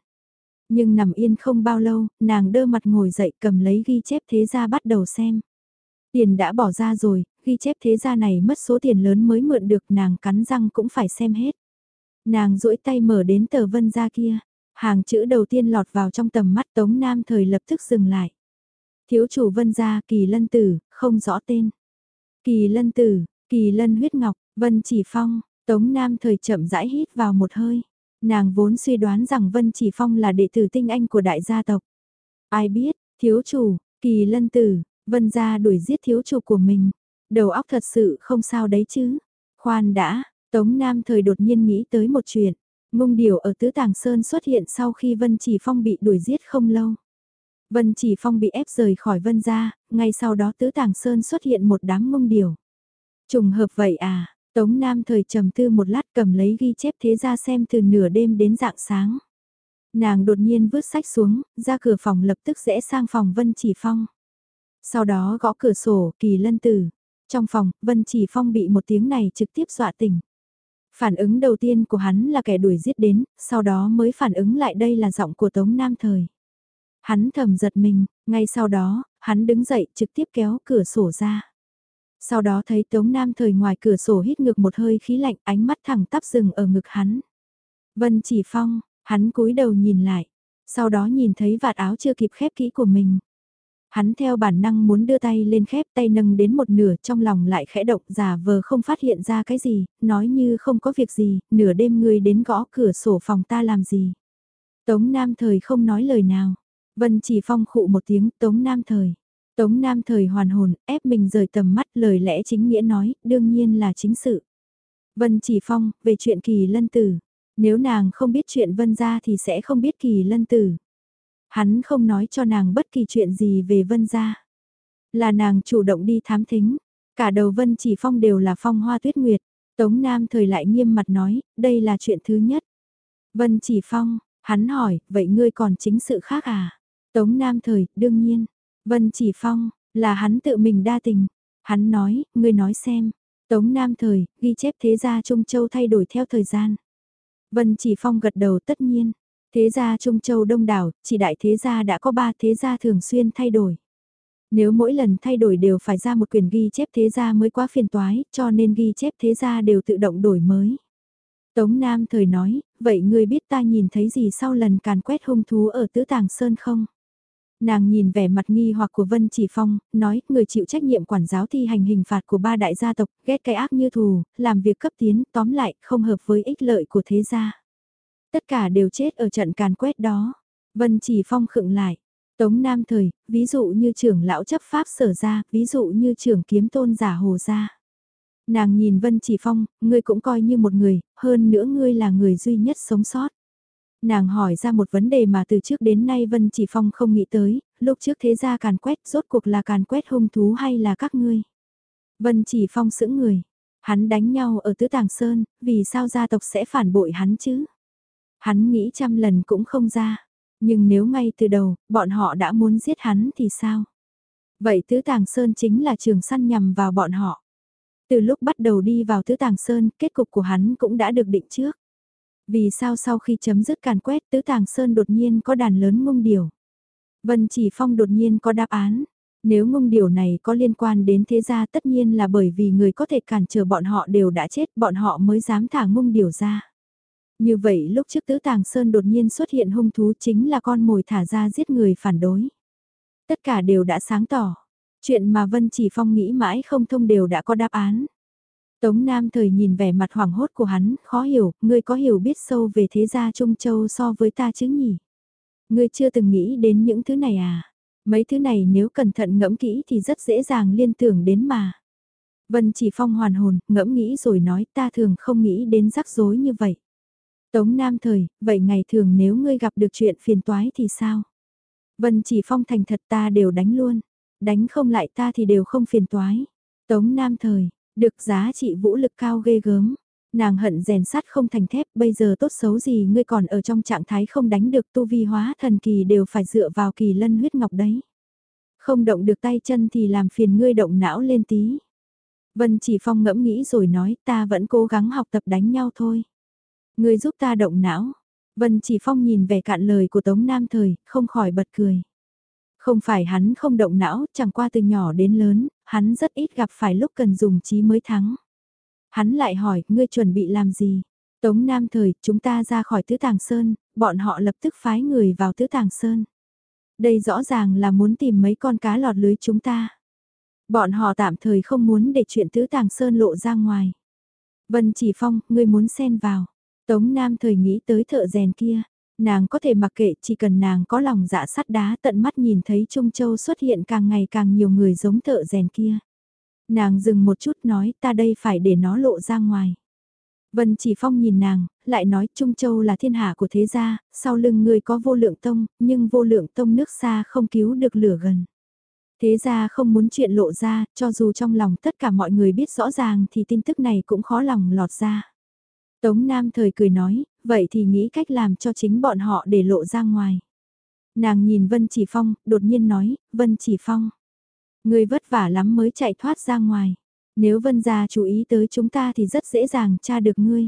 Nhưng nằm yên không bao lâu, nàng đơ mặt ngồi dậy cầm lấy ghi chép thế ra bắt đầu xem. Tiền đã bỏ ra rồi, ghi chép thế ra này mất số tiền lớn mới mượn được nàng cắn răng cũng phải xem hết. Nàng duỗi tay mở đến tờ vân ra kia, hàng chữ đầu tiên lọt vào trong tầm mắt Tống Nam thời lập tức dừng lại. Thiếu chủ vân gia kỳ lân tử, không rõ tên. Kỳ lân tử, kỳ lân huyết ngọc, vân chỉ phong, Tống Nam thời chậm rãi hít vào một hơi. Nàng vốn suy đoán rằng Vân Chỉ Phong là đệ tử tinh anh của đại gia tộc. Ai biết, thiếu chủ, kỳ lân tử, Vân gia đuổi giết thiếu chủ của mình. Đầu óc thật sự không sao đấy chứ. Khoan đã, Tống Nam thời đột nhiên nghĩ tới một chuyện. Ngung điều ở Tứ Tàng Sơn xuất hiện sau khi Vân Chỉ Phong bị đuổi giết không lâu. Vân Chỉ Phong bị ép rời khỏi Vân gia, ngay sau đó Tứ Tàng Sơn xuất hiện một đám ngung điều. Trùng hợp vậy à, Tống Nam thời trầm tư một lát cầm lấy ghi chép thế ra xem từ nửa đêm đến dạng sáng. Nàng đột nhiên vứt sách xuống, ra cửa phòng lập tức rẽ sang phòng Vân Chỉ Phong. Sau đó gõ cửa sổ, kỳ lân tử. Trong phòng, Vân Chỉ Phong bị một tiếng này trực tiếp dọa tỉnh. Phản ứng đầu tiên của hắn là kẻ đuổi giết đến, sau đó mới phản ứng lại đây là giọng của Tống Nam Thời. Hắn thầm giật mình, ngay sau đó, hắn đứng dậy trực tiếp kéo cửa sổ ra. Sau đó thấy Tống Nam Thời ngoài cửa sổ hít ngược một hơi khí lạnh ánh mắt thẳng tắp rừng ở ngực hắn. Vân chỉ phong, hắn cúi đầu nhìn lại, sau đó nhìn thấy vạt áo chưa kịp khép kỹ của mình. Hắn theo bản năng muốn đưa tay lên khép tay nâng đến một nửa trong lòng lại khẽ động giả vờ không phát hiện ra cái gì, nói như không có việc gì, nửa đêm ngươi đến gõ cửa sổ phòng ta làm gì. Tống Nam Thời không nói lời nào. Vân chỉ phong khụ một tiếng Tống Nam Thời. Tống Nam Thời hoàn hồn, ép mình rời tầm mắt lời lẽ chính nghĩa nói, đương nhiên là chính sự. Vân chỉ phong, về chuyện kỳ lân tử. Nếu nàng không biết chuyện Vân gia thì sẽ không biết kỳ lân tử. Hắn không nói cho nàng bất kỳ chuyện gì về Vân gia. Là nàng chủ động đi thám thính. Cả đầu Vân chỉ phong đều là phong hoa tuyết nguyệt. Tống Nam thời lại nghiêm mặt nói, đây là chuyện thứ nhất. Vân chỉ phong, hắn hỏi, vậy ngươi còn chính sự khác à? Tống Nam thời, đương nhiên. Vân chỉ phong, là hắn tự mình đa tình. Hắn nói, ngươi nói xem. Tống Nam thời, ghi chép thế gia Trung Châu thay đổi theo thời gian. Vân chỉ phong gật đầu tất nhiên. Thế gia Trung Châu đông đảo, chỉ đại thế gia đã có ba thế gia thường xuyên thay đổi. Nếu mỗi lần thay đổi đều phải ra một quyển ghi chép thế gia mới quá phiền toái, cho nên ghi chép thế gia đều tự động đổi mới. Tống Nam thời nói, vậy ngươi biết ta nhìn thấy gì sau lần càn quét hung thú ở Tứ Tàng Sơn không? Nàng nhìn vẻ mặt nghi hoặc của Vân Chỉ Phong, nói, người chịu trách nhiệm quản giáo thi hành hình phạt của ba đại gia tộc, ghét cái ác như thù, làm việc cấp tiến, tóm lại, không hợp với ích lợi của thế gia. Tất cả đều chết ở trận càn quét đó. Vân Chỉ Phong khựng lại. Tống Nam Thời, ví dụ như trưởng lão chấp pháp sở ra, ví dụ như trưởng kiếm tôn giả hồ ra Nàng nhìn Vân Chỉ Phong, ngươi cũng coi như một người, hơn nữa ngươi là người duy nhất sống sót. Nàng hỏi ra một vấn đề mà từ trước đến nay Vân Chỉ Phong không nghĩ tới, lúc trước thế gia càn quét rốt cuộc là càn quét hung thú hay là các ngươi. Vân Chỉ Phong sững người, hắn đánh nhau ở Tứ Tàng Sơn, vì sao gia tộc sẽ phản bội hắn chứ? Hắn nghĩ trăm lần cũng không ra, nhưng nếu ngay từ đầu, bọn họ đã muốn giết hắn thì sao? Vậy Tứ Tàng Sơn chính là trường săn nhằm vào bọn họ. Từ lúc bắt đầu đi vào Tứ Tàng Sơn, kết cục của hắn cũng đã được định trước. Vì sao sau khi chấm dứt càn quét tứ tàng sơn đột nhiên có đàn lớn ngung điều. Vân chỉ phong đột nhiên có đáp án. Nếu ngung điều này có liên quan đến thế gia tất nhiên là bởi vì người có thể cản trở bọn họ đều đã chết, bọn họ mới dám thả ngung điều ra. Như vậy lúc trước tứ tàng sơn đột nhiên xuất hiện hung thú chính là con mồi thả ra giết người phản đối. Tất cả đều đã sáng tỏ. Chuyện mà Vân Chỉ Phong nghĩ mãi không thông đều đã có đáp án. Tống Nam thời nhìn vẻ mặt hoảng hốt của hắn, khó hiểu, ngươi có hiểu biết sâu về thế gia Trung Châu so với ta chứ nhỉ? Ngươi chưa từng nghĩ đến những thứ này à? Mấy thứ này nếu cẩn thận ngẫm kỹ thì rất dễ dàng liên tưởng đến mà. Vân chỉ phong hoàn hồn, ngẫm nghĩ rồi nói ta thường không nghĩ đến rắc rối như vậy. Tống Nam thời, vậy ngày thường nếu ngươi gặp được chuyện phiền toái thì sao? Vân chỉ phong thành thật ta đều đánh luôn, đánh không lại ta thì đều không phiền toái. Tống Nam thời, được giá trị vũ lực cao ghê gớm. Nàng hận rèn sắt không thành thép, bây giờ tốt xấu gì ngươi còn ở trong trạng thái không đánh được tu vi hóa thần kỳ đều phải dựa vào kỳ lân huyết ngọc đấy. Không động được tay chân thì làm phiền ngươi động não lên tí. Vân chỉ phong ngẫm nghĩ rồi nói ta vẫn cố gắng học tập đánh nhau thôi. Ngươi giúp ta động não. Vân chỉ phong nhìn vẻ cạn lời của Tống Nam Thời, không khỏi bật cười. Không phải hắn không động não, chẳng qua từ nhỏ đến lớn, hắn rất ít gặp phải lúc cần dùng trí mới thắng. Hắn lại hỏi, ngươi chuẩn bị làm gì? Tống Nam thời, chúng ta ra khỏi Tứ Tàng Sơn, bọn họ lập tức phái người vào Tứ Tàng Sơn. Đây rõ ràng là muốn tìm mấy con cá lọt lưới chúng ta. Bọn họ tạm thời không muốn để chuyện Tứ Tàng Sơn lộ ra ngoài. Vân Chỉ Phong, ngươi muốn xen vào. Tống Nam thời nghĩ tới thợ rèn kia. Nàng có thể mặc kệ chỉ cần nàng có lòng dạ sắt đá tận mắt nhìn thấy Trung Châu xuất hiện càng ngày càng nhiều người giống thợ rèn kia. Nàng dừng một chút nói ta đây phải để nó lộ ra ngoài. Vân chỉ phong nhìn nàng, lại nói Trung Châu là thiên hạ của thế gia, sau lưng người có vô lượng tông, nhưng vô lượng tông nước xa không cứu được lửa gần. Thế gia không muốn chuyện lộ ra, cho dù trong lòng tất cả mọi người biết rõ ràng thì tin tức này cũng khó lòng lọt ra. Tống Nam thời cười nói, vậy thì nghĩ cách làm cho chính bọn họ để lộ ra ngoài. Nàng nhìn Vân Chỉ Phong, đột nhiên nói, Vân Chỉ Phong. người vất vả lắm mới chạy thoát ra ngoài. Nếu Vân gia chú ý tới chúng ta thì rất dễ dàng tra được ngươi.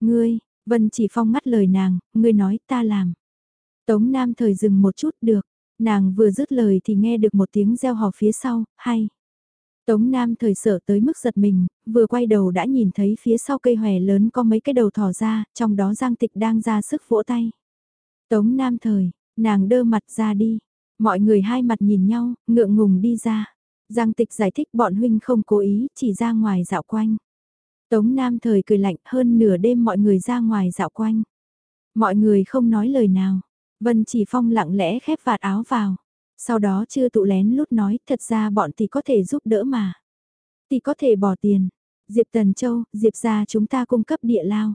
Ngươi, Vân chỉ phong ngắt lời nàng, ngươi nói ta làm. Tống Nam thời dừng một chút được, nàng vừa dứt lời thì nghe được một tiếng reo hò phía sau, hay. Tống Nam thời sợ tới mức giật mình, vừa quay đầu đã nhìn thấy phía sau cây hòe lớn có mấy cái đầu thỏ ra, trong đó Giang Tịch đang ra sức vỗ tay. Tống Nam thời, nàng đơ mặt ra đi, Mọi người hai mặt nhìn nhau, ngượng ngùng đi ra. Giang tịch giải thích bọn huynh không cố ý, chỉ ra ngoài dạo quanh. Tống Nam thời cười lạnh hơn nửa đêm mọi người ra ngoài dạo quanh. Mọi người không nói lời nào. Vân chỉ phong lặng lẽ khép vạt áo vào. Sau đó chưa tụ lén lút nói thật ra bọn thì có thể giúp đỡ mà. Thì có thể bỏ tiền. Diệp Tần Châu, Diệp ra chúng ta cung cấp địa lao.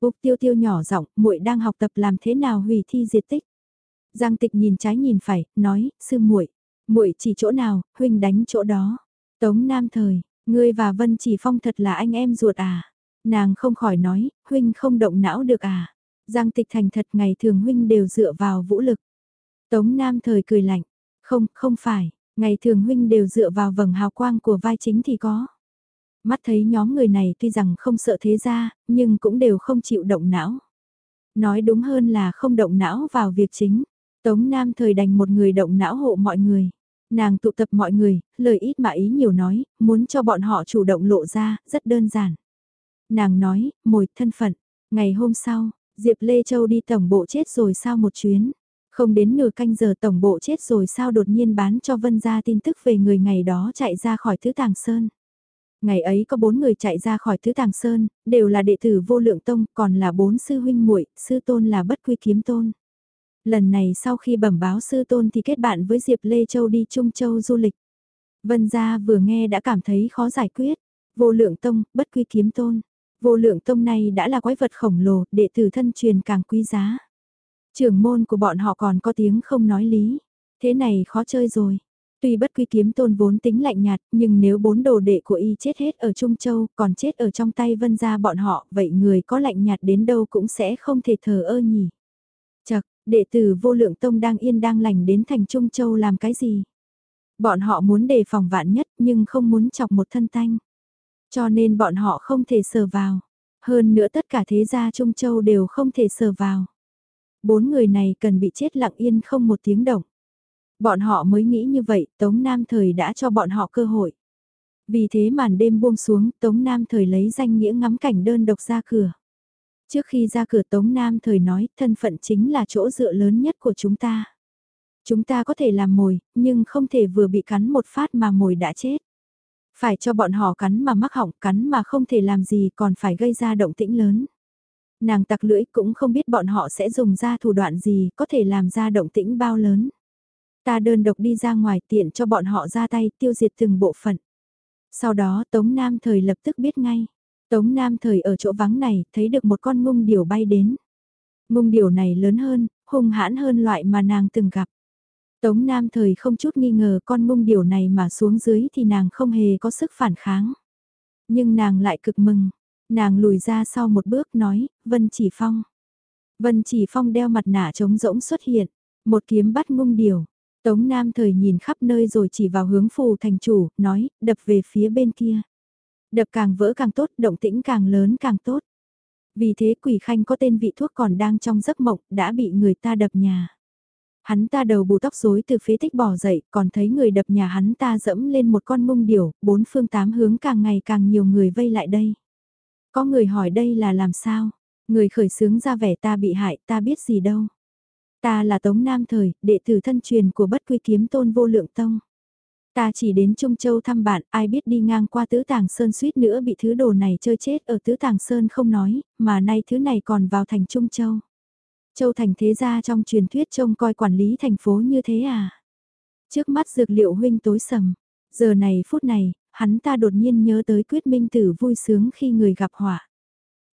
Úc tiêu tiêu nhỏ giọng, muội đang học tập làm thế nào hủy thi diệt tích. Giang Tịch nhìn trái nhìn phải, nói, sư muội, muội chỉ chỗ nào, huynh đánh chỗ đó. Tống Nam thời, ngươi và Vân Chỉ Phong thật là anh em ruột à? Nàng không khỏi nói, huynh không động não được à? Giang Tịch thành thật ngày thường huynh đều dựa vào vũ lực. Tống Nam thời cười lạnh, không, không phải, ngày thường huynh đều dựa vào vầng hào quang của vai chính thì có. Mắt thấy nhóm người này tuy rằng không sợ thế ra, nhưng cũng đều không chịu động não. Nói đúng hơn là không động não vào việc chính. Tống Nam thời đành một người động não hộ mọi người. Nàng tụ tập mọi người, lời ít mà ý nhiều nói, muốn cho bọn họ chủ động lộ ra, rất đơn giản. Nàng nói, mồi thân phận. Ngày hôm sau, Diệp Lê Châu đi tổng bộ chết rồi sao một chuyến. Không đến nửa canh giờ tổng bộ chết rồi sao đột nhiên bán cho Vân ra tin tức về người ngày đó chạy ra khỏi Thứ Tàng Sơn. Ngày ấy có bốn người chạy ra khỏi Thứ Tàng Sơn, đều là đệ tử vô lượng tông, còn là bốn sư huynh muội sư tôn là bất quy kiếm tôn. Lần này sau khi bẩm báo sư tôn thì kết bạn với Diệp Lê Châu đi Trung Châu du lịch. Vân gia vừa nghe đã cảm thấy khó giải quyết. Vô lượng tông, bất quy kiếm tôn. Vô lượng tông này đã là quái vật khổng lồ, đệ tử thân truyền càng quý giá. Trưởng môn của bọn họ còn có tiếng không nói lý. Thế này khó chơi rồi. Tuy bất quy kiếm tôn vốn tính lạnh nhạt, nhưng nếu bốn đồ đệ của y chết hết ở Trung Châu, còn chết ở trong tay vân gia bọn họ, vậy người có lạnh nhạt đến đâu cũng sẽ không thể thờ ơ nhỉ. Chật, đệ tử vô lượng tông đang yên đang lành đến thành Trung Châu làm cái gì? Bọn họ muốn đề phòng vạn nhất nhưng không muốn chọc một thân tanh. Cho nên bọn họ không thể sờ vào. Hơn nữa tất cả thế gia Trung Châu đều không thể sờ vào. Bốn người này cần bị chết lặng yên không một tiếng động. Bọn họ mới nghĩ như vậy, Tống Nam Thời đã cho bọn họ cơ hội. Vì thế màn đêm buông xuống, Tống Nam Thời lấy danh nghĩa ngắm cảnh đơn độc ra cửa. Trước khi ra cửa Tống Nam Thời nói, thân phận chính là chỗ dựa lớn nhất của chúng ta. Chúng ta có thể làm mồi, nhưng không thể vừa bị cắn một phát mà mồi đã chết. Phải cho bọn họ cắn mà mắc hỏng cắn mà không thể làm gì còn phải gây ra động tĩnh lớn. Nàng tặc lưỡi cũng không biết bọn họ sẽ dùng ra thủ đoạn gì có thể làm ra động tĩnh bao lớn. Ta đơn độc đi ra ngoài tiện cho bọn họ ra tay tiêu diệt từng bộ phận. Sau đó Tống Nam Thời lập tức biết ngay. Tống Nam Thời ở chỗ vắng này thấy được một con ngung điểu bay đến. Ngung điểu này lớn hơn, hung hãn hơn loại mà nàng từng gặp. Tống Nam Thời không chút nghi ngờ con ngung điểu này mà xuống dưới thì nàng không hề có sức phản kháng. Nhưng nàng lại cực mừng. Nàng lùi ra sau một bước nói, Vân Chỉ Phong. Vân Chỉ Phong đeo mặt nạ trống rỗng xuất hiện, một kiếm bắt ngung điều Tống Nam thời nhìn khắp nơi rồi chỉ vào hướng phù thành chủ, nói, đập về phía bên kia. Đập càng vỡ càng tốt, động tĩnh càng lớn càng tốt. Vì thế quỷ khanh có tên vị thuốc còn đang trong giấc mộng, đã bị người ta đập nhà. Hắn ta đầu bù tóc rối từ phía tích bỏ dậy, còn thấy người đập nhà hắn ta dẫm lên một con mông điểu, bốn phương tám hướng càng ngày càng nhiều người vây lại đây. Có người hỏi đây là làm sao? Người khởi sướng ra vẻ ta bị hại, ta biết gì đâu. Ta là Tống Nam Thời, đệ tử thân truyền của bất quy kiếm tôn vô lượng tông. Ta chỉ đến Trung Châu thăm bạn, ai biết đi ngang qua Tứ Tàng Sơn suýt nữa bị thứ đồ này chơi chết ở Tứ Tàng Sơn không nói, mà nay thứ này còn vào thành Trung Châu. Châu thành thế gia trong truyền thuyết trông coi quản lý thành phố như thế à? Trước mắt dược liệu huynh tối sầm, giờ này phút này, hắn ta đột nhiên nhớ tới quyết minh tử vui sướng khi người gặp họa.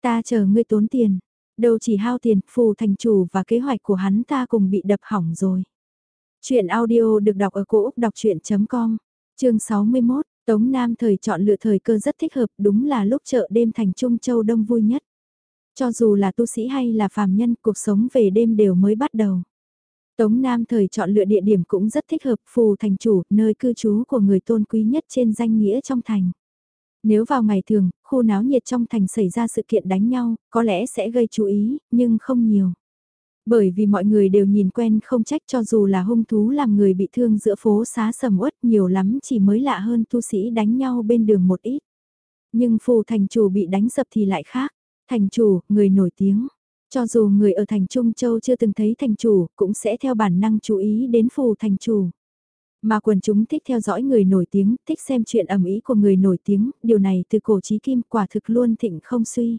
Ta chờ ngươi tốn tiền, đâu chỉ hao tiền, phù thành chủ và kế hoạch của hắn ta cùng bị đập hỏng rồi. Chuyện audio được đọc ở cổ Úc đọc chuyện.com, chương 61, Tống Nam thời chọn lựa thời cơ rất thích hợp đúng là lúc chợ đêm thành Trung Châu Đông vui nhất. Cho dù là tu sĩ hay là phàm nhân, cuộc sống về đêm đều mới bắt đầu. Tống Nam thời chọn lựa địa điểm cũng rất thích hợp phù thành chủ, nơi cư trú của người tôn quý nhất trên danh nghĩa trong thành. Nếu vào ngày thường, khu náo nhiệt trong thành xảy ra sự kiện đánh nhau, có lẽ sẽ gây chú ý, nhưng không nhiều. Bởi vì mọi người đều nhìn quen không trách cho dù là hung thú làm người bị thương giữa phố xá sầm uất nhiều lắm chỉ mới lạ hơn tu sĩ đánh nhau bên đường một ít. Nhưng phù thành chủ bị đánh sập thì lại khác. Thành chủ, người nổi tiếng. Cho dù người ở thành Trung Châu chưa từng thấy thành chủ, cũng sẽ theo bản năng chú ý đến phù thành chủ. Mà quần chúng thích theo dõi người nổi tiếng, thích xem chuyện ẩm ý của người nổi tiếng, điều này từ cổ chí kim quả thực luôn thịnh không suy.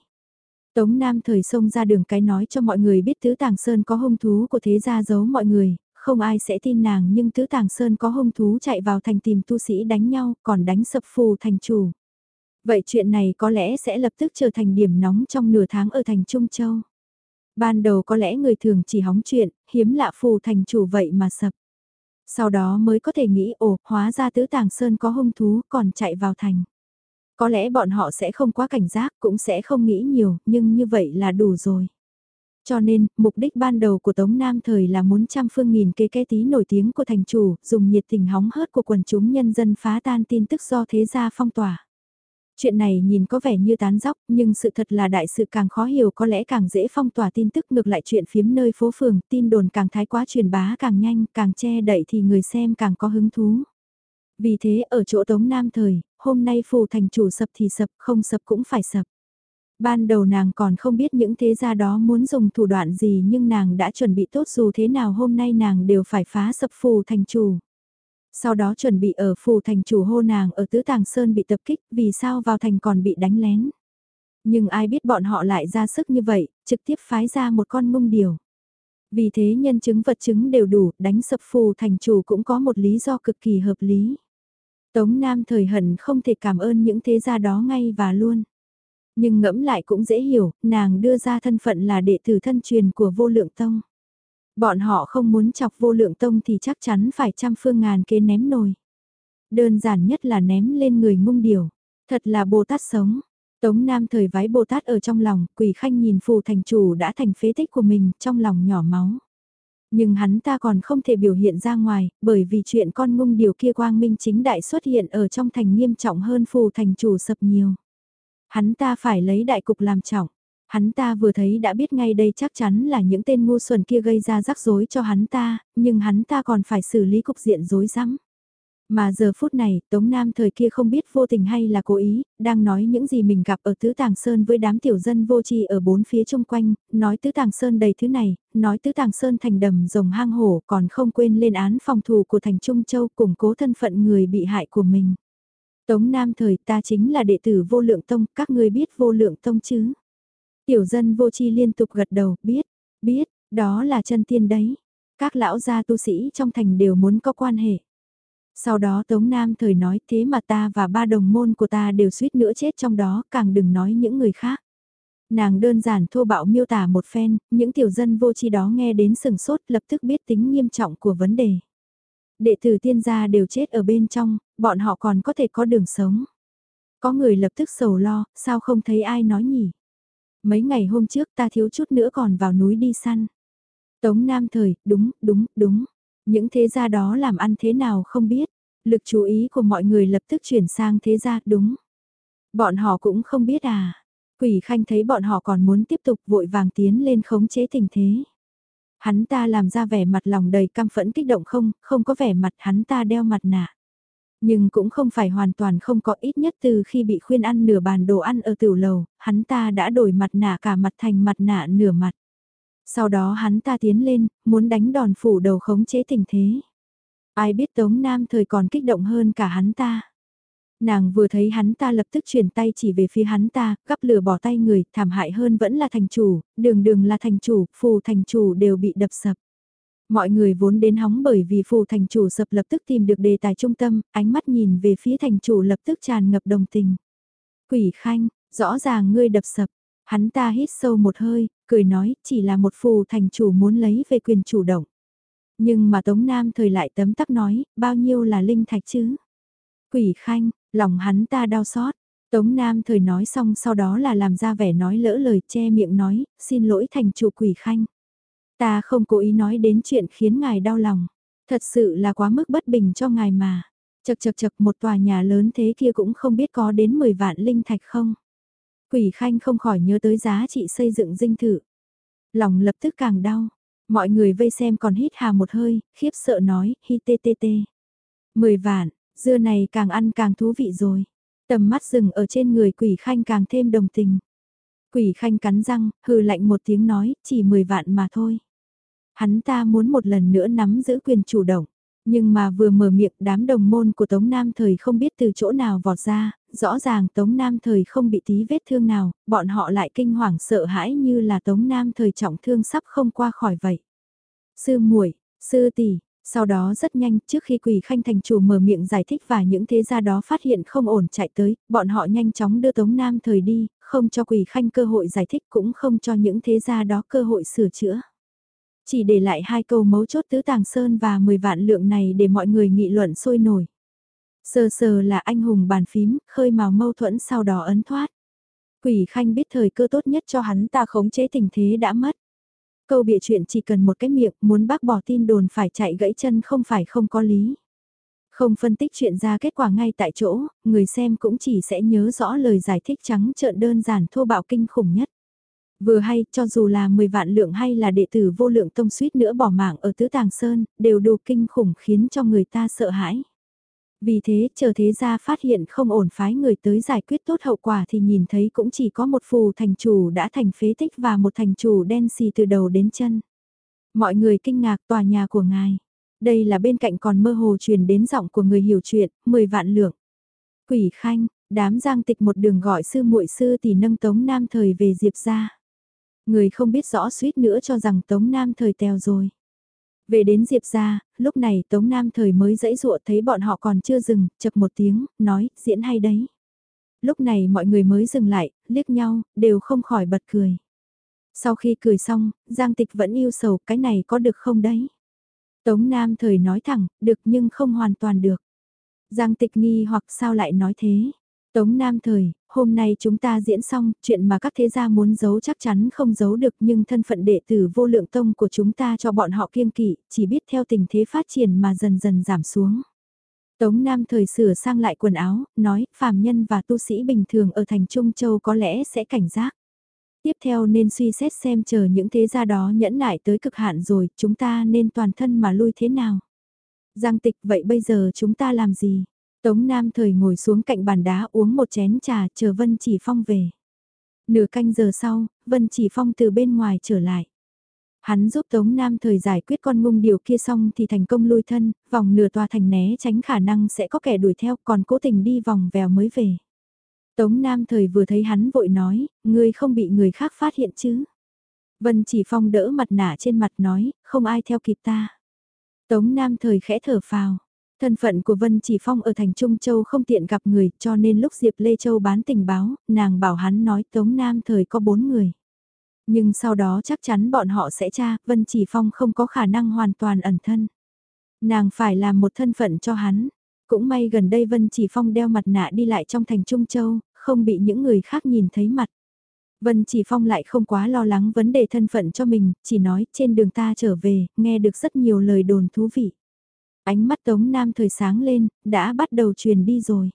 Tống Nam thời xông ra đường cái nói cho mọi người biết Tứ Tàng Sơn có hung thú của thế gia giấu mọi người, không ai sẽ tin nàng nhưng Tứ Tàng Sơn có hung thú chạy vào thành tìm tu sĩ đánh nhau, còn đánh sập phù thành chủ. Vậy chuyện này có lẽ sẽ lập tức trở thành điểm nóng trong nửa tháng ở thành Trung Châu. Ban đầu có lẽ người thường chỉ hóng chuyện, hiếm lạ phù thành chủ vậy mà sập. Sau đó mới có thể nghĩ ồ, hóa ra tứ tàng sơn có hung thú còn chạy vào thành. Có lẽ bọn họ sẽ không quá cảnh giác, cũng sẽ không nghĩ nhiều, nhưng như vậy là đủ rồi. Cho nên, mục đích ban đầu của Tống Nam thời là muốn trăm phương nghìn kế kế tí nổi tiếng của thành chủ, dùng nhiệt tình hóng hớt của quần chúng nhân dân phá tan tin tức do thế gia phong tỏa. Chuyện này nhìn có vẻ như tán dóc, nhưng sự thật là đại sự càng khó hiểu có lẽ càng dễ phong tỏa tin tức ngược lại chuyện phiếm nơi phố phường, tin đồn càng thái quá truyền bá càng nhanh, càng che đậy thì người xem càng có hứng thú. Vì thế ở chỗ Tống Nam thời, hôm nay phù thành chủ sập thì sập, không sập cũng phải sập. Ban đầu nàng còn không biết những thế gia đó muốn dùng thủ đoạn gì nhưng nàng đã chuẩn bị tốt dù thế nào hôm nay nàng đều phải phá sập phù thành chủ. Sau đó chuẩn bị ở phù thành chủ hô nàng ở tứ tàng sơn bị tập kích vì sao vào thành còn bị đánh lén. Nhưng ai biết bọn họ lại ra sức như vậy, trực tiếp phái ra một con mông điều. Vì thế nhân chứng vật chứng đều đủ, đánh sập phù thành chủ cũng có một lý do cực kỳ hợp lý. Tống Nam thời hận không thể cảm ơn những thế gia đó ngay và luôn. Nhưng ngẫm lại cũng dễ hiểu, nàng đưa ra thân phận là đệ tử thân truyền của vô lượng tông. Bọn họ không muốn chọc vô lượng tông thì chắc chắn phải trăm phương ngàn kế ném nồi. Đơn giản nhất là ném lên người ngung điều. Thật là Bồ Tát sống. Tống Nam thời vái Bồ Tát ở trong lòng, quỷ khanh nhìn phù thành chủ đã thành phế tích của mình, trong lòng nhỏ máu. Nhưng hắn ta còn không thể biểu hiện ra ngoài, bởi vì chuyện con ngung điều kia quang minh chính đại xuất hiện ở trong thành nghiêm trọng hơn phù thành chủ sập nhiều. Hắn ta phải lấy đại cục làm trọng. Hắn ta vừa thấy đã biết ngay đây chắc chắn là những tên ngu xuẩn kia gây ra rắc rối cho hắn ta, nhưng hắn ta còn phải xử lý cục diện rối rắm. Mà giờ phút này, Tống Nam thời kia không biết vô tình hay là cố ý, đang nói những gì mình gặp ở Tứ Tàng Sơn với đám tiểu dân vô tri ở bốn phía chung quanh, nói Tứ Tàng Sơn đầy thứ này, nói Tứ Tàng Sơn thành đầm rồng hang hổ còn không quên lên án phòng thủ của thành Trung Châu củng cố thân phận người bị hại của mình. Tống Nam thời ta chính là đệ tử vô lượng tông, các ngươi biết vô lượng tông chứ? Tiểu dân vô chi liên tục gật đầu, biết, biết, đó là chân tiên đấy. Các lão gia tu sĩ trong thành đều muốn có quan hệ. Sau đó Tống Nam thời nói thế mà ta và ba đồng môn của ta đều suýt nữa chết trong đó, càng đừng nói những người khác. Nàng đơn giản thô bạo miêu tả một phen, những tiểu dân vô chi đó nghe đến sừng sốt lập tức biết tính nghiêm trọng của vấn đề. Đệ tử tiên gia đều chết ở bên trong, bọn họ còn có thể có đường sống. Có người lập tức sầu lo, sao không thấy ai nói nhỉ? Mấy ngày hôm trước ta thiếu chút nữa còn vào núi đi săn. Tống Nam thời, đúng, đúng, đúng. Những thế gia đó làm ăn thế nào không biết. Lực chú ý của mọi người lập tức chuyển sang thế gia, đúng. Bọn họ cũng không biết à. Quỷ khanh thấy bọn họ còn muốn tiếp tục vội vàng tiến lên khống chế tình thế. Hắn ta làm ra vẻ mặt lòng đầy căm phẫn kích động không, không có vẻ mặt hắn ta đeo mặt nạ. Nhưng cũng không phải hoàn toàn không có ít nhất từ khi bị khuyên ăn nửa bàn đồ ăn ở tiểu lầu, hắn ta đã đổi mặt nạ cả mặt thành mặt nạ nửa mặt. Sau đó hắn ta tiến lên, muốn đánh đòn phủ đầu khống chế tình thế. Ai biết Tống Nam thời còn kích động hơn cả hắn ta. Nàng vừa thấy hắn ta lập tức chuyển tay chỉ về phía hắn ta, gắp lửa bỏ tay người, thảm hại hơn vẫn là thành chủ, đường đường là thành chủ, phù thành chủ đều bị đập sập. Mọi người vốn đến hóng bởi vì phù thành chủ sập lập tức tìm được đề tài trung tâm, ánh mắt nhìn về phía thành chủ lập tức tràn ngập đồng tình. Quỷ khanh, rõ ràng ngươi đập sập, hắn ta hít sâu một hơi, cười nói chỉ là một phù thành chủ muốn lấy về quyền chủ động. Nhưng mà Tống Nam thời lại tấm tắc nói, bao nhiêu là linh thạch chứ? Quỷ khanh, lòng hắn ta đau xót. Tống Nam thời nói xong sau đó là làm ra vẻ nói lỡ lời che miệng nói, xin lỗi thành chủ quỷ khanh. Ta không cố ý nói đến chuyện khiến ngài đau lòng. Thật sự là quá mức bất bình cho ngài mà. Chật chật chật một tòa nhà lớn thế kia cũng không biết có đến 10 vạn linh thạch không. Quỷ khanh không khỏi nhớ tới giá trị xây dựng dinh thự. Lòng lập tức càng đau. Mọi người vây xem còn hít hà một hơi, khiếp sợ nói, hi tê tê tê. 10 vạn, dưa này càng ăn càng thú vị rồi. Tầm mắt rừng ở trên người quỷ khanh càng thêm đồng tình. Quỷ khanh cắn răng, hừ lạnh một tiếng nói, chỉ 10 vạn mà thôi. Hắn ta muốn một lần nữa nắm giữ quyền chủ động. Nhưng mà vừa mở miệng đám đồng môn của Tống Nam Thời không biết từ chỗ nào vọt ra, rõ ràng Tống Nam Thời không bị tí vết thương nào, bọn họ lại kinh hoàng sợ hãi như là Tống Nam Thời trọng thương sắp không qua khỏi vậy. Sư muội, sư tỷ, sau đó rất nhanh trước khi quỳ khanh thành chủ mở miệng giải thích và những thế gia đó phát hiện không ổn chạy tới, bọn họ nhanh chóng đưa Tống Nam Thời đi, không cho quỳ khanh cơ hội giải thích cũng không cho những thế gia đó cơ hội sửa chữa. Chỉ để lại hai câu mấu chốt tứ tàng sơn và 10 vạn lượng này để mọi người nghị luận sôi nổi. Sờ sờ là anh hùng bàn phím, khơi màu mâu thuẫn sau đó ấn thoát. Quỷ khanh biết thời cơ tốt nhất cho hắn ta khống chế tình thế đã mất. Câu bịa chuyện chỉ cần một cái miệng, muốn bác bỏ tin đồn phải chạy gãy chân không phải không có lý. Không phân tích chuyện ra kết quả ngay tại chỗ, người xem cũng chỉ sẽ nhớ rõ lời giải thích trắng trợn đơn giản thô bạo kinh khủng nhất. Vừa hay, cho dù là 10 vạn lượng hay là đệ tử vô lượng tông suýt nữa bỏ mạng ở Tứ Tàng Sơn, đều đủ kinh khủng khiến cho người ta sợ hãi. Vì thế, chờ thế gia phát hiện không ổn phái người tới giải quyết tốt hậu quả thì nhìn thấy cũng chỉ có một phù thành chủ đã thành phế tích và một thành chủ đen xì từ đầu đến chân. Mọi người kinh ngạc tòa nhà của ngài. Đây là bên cạnh còn mơ hồ truyền đến giọng của người hiểu chuyện, 10 vạn lượng. Quỷ khanh, đám giang tịch một đường gọi sư muội sư tỷ nâng tống nam thời về diệp ra. Người không biết rõ suýt nữa cho rằng Tống Nam thời tèo rồi. Về đến Diệp ra, lúc này Tống Nam thời mới dãy dụa thấy bọn họ còn chưa dừng, chập một tiếng, nói, diễn hay đấy. Lúc này mọi người mới dừng lại, liếc nhau, đều không khỏi bật cười. Sau khi cười xong, Giang Tịch vẫn yêu sầu, cái này có được không đấy? Tống Nam thời nói thẳng, được nhưng không hoàn toàn được. Giang Tịch nghi hoặc sao lại nói thế? Tống Nam thời, hôm nay chúng ta diễn xong, chuyện mà các thế gia muốn giấu chắc chắn không giấu được nhưng thân phận đệ tử vô lượng tông của chúng ta cho bọn họ kiêng kỵ, chỉ biết theo tình thế phát triển mà dần dần giảm xuống. Tống Nam thời sửa sang lại quần áo, nói, phàm nhân và tu sĩ bình thường ở thành Trung Châu có lẽ sẽ cảnh giác. Tiếp theo nên suy xét xem chờ những thế gia đó nhẫn nại tới cực hạn rồi, chúng ta nên toàn thân mà lui thế nào. Giang tịch vậy bây giờ chúng ta làm gì? Tống Nam thời ngồi xuống cạnh bàn đá uống một chén trà chờ Vân Chỉ Phong về. Nửa canh giờ sau, Vân Chỉ Phong từ bên ngoài trở lại. Hắn giúp Tống Nam thời giải quyết con ngung điều kia xong thì thành công lui thân, vòng nửa tòa thành né tránh khả năng sẽ có kẻ đuổi theo còn cố tình đi vòng vèo mới về. Tống Nam thời vừa thấy hắn vội nói, ngươi không bị người khác phát hiện chứ. Vân Chỉ Phong đỡ mặt nạ trên mặt nói, không ai theo kịp ta. Tống Nam thời khẽ thở phào. Thân phận của Vân Chỉ Phong ở thành Trung Châu không tiện gặp người cho nên lúc Diệp Lê Châu bán tình báo, nàng bảo hắn nói Tống Nam thời có bốn người. Nhưng sau đó chắc chắn bọn họ sẽ tra, Vân Chỉ Phong không có khả năng hoàn toàn ẩn thân. Nàng phải làm một thân phận cho hắn. Cũng may gần đây Vân Chỉ Phong đeo mặt nạ đi lại trong thành Trung Châu, không bị những người khác nhìn thấy mặt. Vân Chỉ Phong lại không quá lo lắng vấn đề thân phận cho mình, chỉ nói trên đường ta trở về, nghe được rất nhiều lời đồn thú vị. Ánh mắt Tống Nam thời sáng lên, đã bắt đầu truyền đi rồi.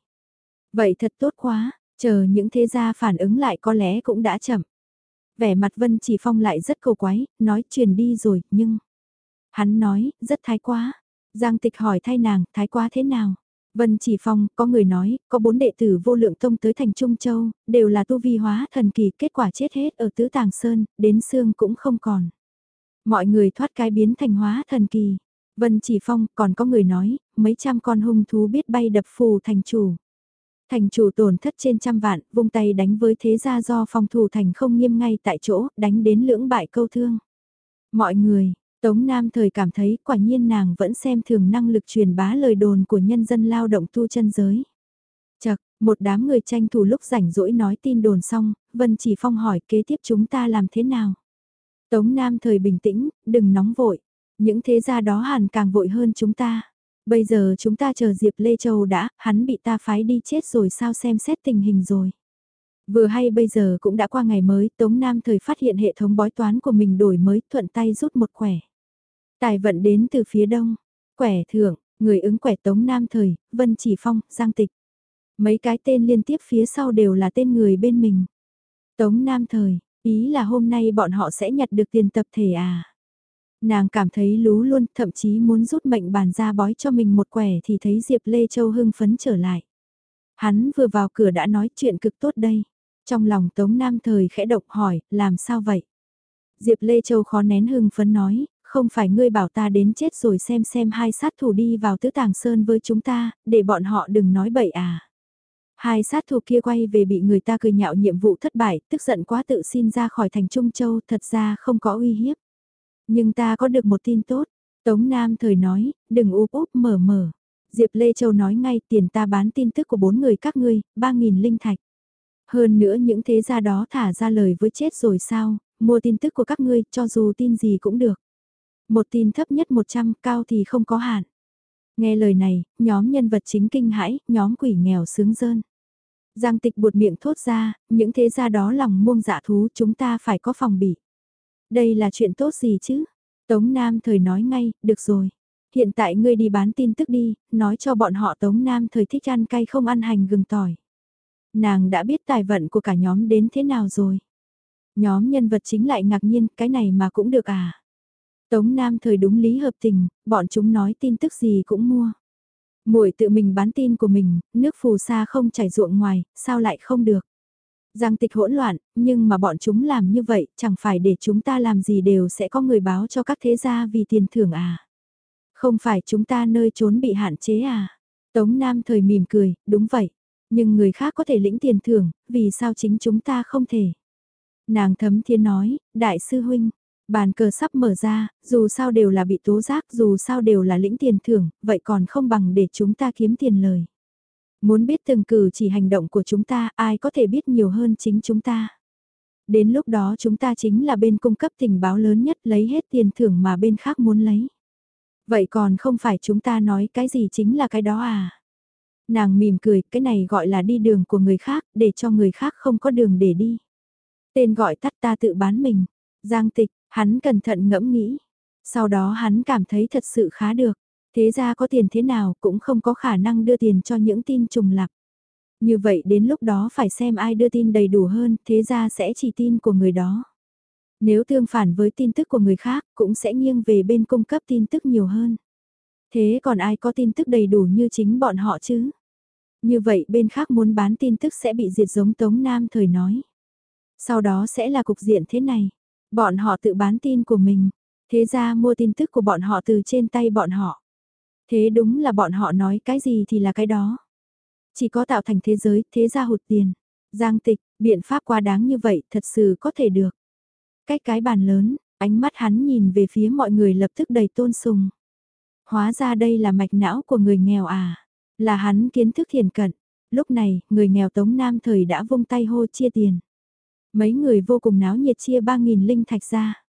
Vậy thật tốt quá, chờ những thế gia phản ứng lại có lẽ cũng đã chậm. Vẻ mặt Vân Chỉ Phong lại rất cầu quái, nói truyền đi rồi, nhưng... Hắn nói, rất thái quá. Giang tịch hỏi thay nàng, thái quá thế nào? Vân Chỉ Phong, có người nói, có bốn đệ tử vô lượng tông tới thành Trung Châu, đều là tu vi hóa thần kỳ, kết quả chết hết ở Tứ Tàng Sơn, đến xương cũng không còn. Mọi người thoát cái biến thành hóa thần kỳ. Vân Chỉ Phong, còn có người nói, mấy trăm con hung thú biết bay đập phù thành chủ. Thành chủ tổn thất trên trăm vạn, vung tay đánh với thế gia do phòng thủ thành không nghiêm ngay tại chỗ, đánh đến lưỡng bại câu thương. Mọi người, Tống Nam thời cảm thấy quả nhiên nàng vẫn xem thường năng lực truyền bá lời đồn của nhân dân lao động tu chân giới. Chật, một đám người tranh thủ lúc rảnh rỗi nói tin đồn xong, Vân Chỉ Phong hỏi kế tiếp chúng ta làm thế nào. Tống Nam thời bình tĩnh, đừng nóng vội. Những thế gia đó hẳn càng vội hơn chúng ta. Bây giờ chúng ta chờ Diệp Lê Châu đã, hắn bị ta phái đi chết rồi sao xem xét tình hình rồi. Vừa hay bây giờ cũng đã qua ngày mới, Tống Nam thời phát hiện hệ thống bói toán của mình đổi mới thuận tay rút một quẻ. Tài vận đến từ phía đông, quẻ thưởng, người ứng quẻ Tống Nam thời, Vân Chỉ Phong, Giang Tịch. Mấy cái tên liên tiếp phía sau đều là tên người bên mình. Tống Nam thời, ý là hôm nay bọn họ sẽ nhặt được tiền tập thể à. Nàng cảm thấy lú luôn, thậm chí muốn rút mệnh bàn ra bói cho mình một quẻ thì thấy Diệp Lê Châu hưng phấn trở lại. Hắn vừa vào cửa đã nói chuyện cực tốt đây. Trong lòng Tống Nam thời khẽ động hỏi, làm sao vậy? Diệp Lê Châu khó nén hưng phấn nói, không phải ngươi bảo ta đến chết rồi xem xem hai sát thủ đi vào tứ tàng sơn với chúng ta, để bọn họ đừng nói bậy à. Hai sát thủ kia quay về bị người ta cười nhạo nhiệm vụ thất bại, tức giận quá tự xin ra khỏi thành Trung Châu, thật ra không có uy hiếp. Nhưng ta có được một tin tốt, Tống Nam thời nói, đừng úp úp mở mở. Diệp Lê Châu nói ngay tiền ta bán tin tức của bốn người các ngươi, ba nghìn linh thạch. Hơn nữa những thế gia đó thả ra lời với chết rồi sao, mua tin tức của các ngươi cho dù tin gì cũng được. Một tin thấp nhất 100, cao thì không có hạn. Nghe lời này, nhóm nhân vật chính kinh hãi, nhóm quỷ nghèo sướng dơn. Giang tịch buột miệng thốt ra, những thế gia đó lòng muông dạ thú chúng ta phải có phòng bị. Đây là chuyện tốt gì chứ? Tống Nam thời nói ngay, được rồi. Hiện tại ngươi đi bán tin tức đi, nói cho bọn họ Tống Nam thời thích ăn cay không ăn hành gừng tỏi. Nàng đã biết tài vận của cả nhóm đến thế nào rồi. Nhóm nhân vật chính lại ngạc nhiên, cái này mà cũng được à. Tống Nam thời đúng lý hợp tình, bọn chúng nói tin tức gì cũng mua. Muội tự mình bán tin của mình, nước phù sa không chảy ruộng ngoài, sao lại không được. Giang tịch hỗn loạn, nhưng mà bọn chúng làm như vậy, chẳng phải để chúng ta làm gì đều sẽ có người báo cho các thế gia vì tiền thưởng à. Không phải chúng ta nơi trốn bị hạn chế à. Tống Nam thời mỉm cười, đúng vậy. Nhưng người khác có thể lĩnh tiền thưởng, vì sao chính chúng ta không thể. Nàng thấm thiên nói, đại sư huynh, bàn cờ sắp mở ra, dù sao đều là bị tố giác, dù sao đều là lĩnh tiền thưởng, vậy còn không bằng để chúng ta kiếm tiền lời. Muốn biết từng cử chỉ hành động của chúng ta, ai có thể biết nhiều hơn chính chúng ta. Đến lúc đó chúng ta chính là bên cung cấp tình báo lớn nhất lấy hết tiền thưởng mà bên khác muốn lấy. Vậy còn không phải chúng ta nói cái gì chính là cái đó à? Nàng mỉm cười, cái này gọi là đi đường của người khác, để cho người khác không có đường để đi. Tên gọi tắt ta tự bán mình. Giang tịch, hắn cẩn thận ngẫm nghĩ. Sau đó hắn cảm thấy thật sự khá được. Thế ra có tiền thế nào cũng không có khả năng đưa tiền cho những tin trùng lặp. Như vậy đến lúc đó phải xem ai đưa tin đầy đủ hơn, thế ra sẽ chỉ tin của người đó. Nếu tương phản với tin tức của người khác, cũng sẽ nghiêng về bên cung cấp tin tức nhiều hơn. Thế còn ai có tin tức đầy đủ như chính bọn họ chứ? Như vậy bên khác muốn bán tin tức sẽ bị diệt giống Tống Nam thời nói. Sau đó sẽ là cục diện thế này. Bọn họ tự bán tin của mình. Thế ra mua tin tức của bọn họ từ trên tay bọn họ. Thế đúng là bọn họ nói cái gì thì là cái đó. Chỉ có tạo thành thế giới, thế ra hụt tiền. Giang tịch, biện pháp quá đáng như vậy thật sự có thể được. Cách cái bàn lớn, ánh mắt hắn nhìn về phía mọi người lập tức đầy tôn sùng. Hóa ra đây là mạch não của người nghèo à. Là hắn kiến thức thiền cận. Lúc này, người nghèo Tống Nam thời đã vung tay hô chia tiền. Mấy người vô cùng náo nhiệt chia 3.000 linh thạch ra.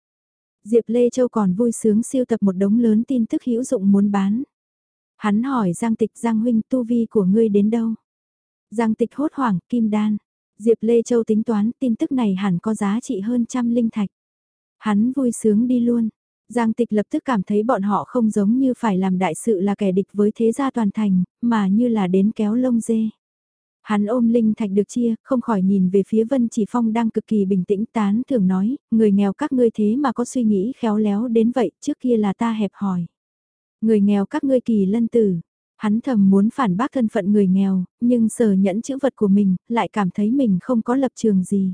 Diệp Lê Châu còn vui sướng siêu tập một đống lớn tin tức hữu dụng muốn bán. Hắn hỏi Giang Tịch Giang Huynh tu vi của ngươi đến đâu? Giang Tịch hốt hoảng, kim đan. Diệp Lê Châu tính toán tin tức này hẳn có giá trị hơn trăm linh thạch. Hắn vui sướng đi luôn. Giang Tịch lập tức cảm thấy bọn họ không giống như phải làm đại sự là kẻ địch với thế gia toàn thành, mà như là đến kéo lông dê. Hắn ôm linh thạch được chia, không khỏi nhìn về phía Vân Chỉ Phong đang cực kỳ bình tĩnh tán thường nói, người nghèo các ngươi thế mà có suy nghĩ khéo léo đến vậy, trước kia là ta hẹp hỏi. Người nghèo các ngươi kỳ lân tử, hắn thầm muốn phản bác thân phận người nghèo, nhưng sờ nhẫn chữ vật của mình, lại cảm thấy mình không có lập trường gì.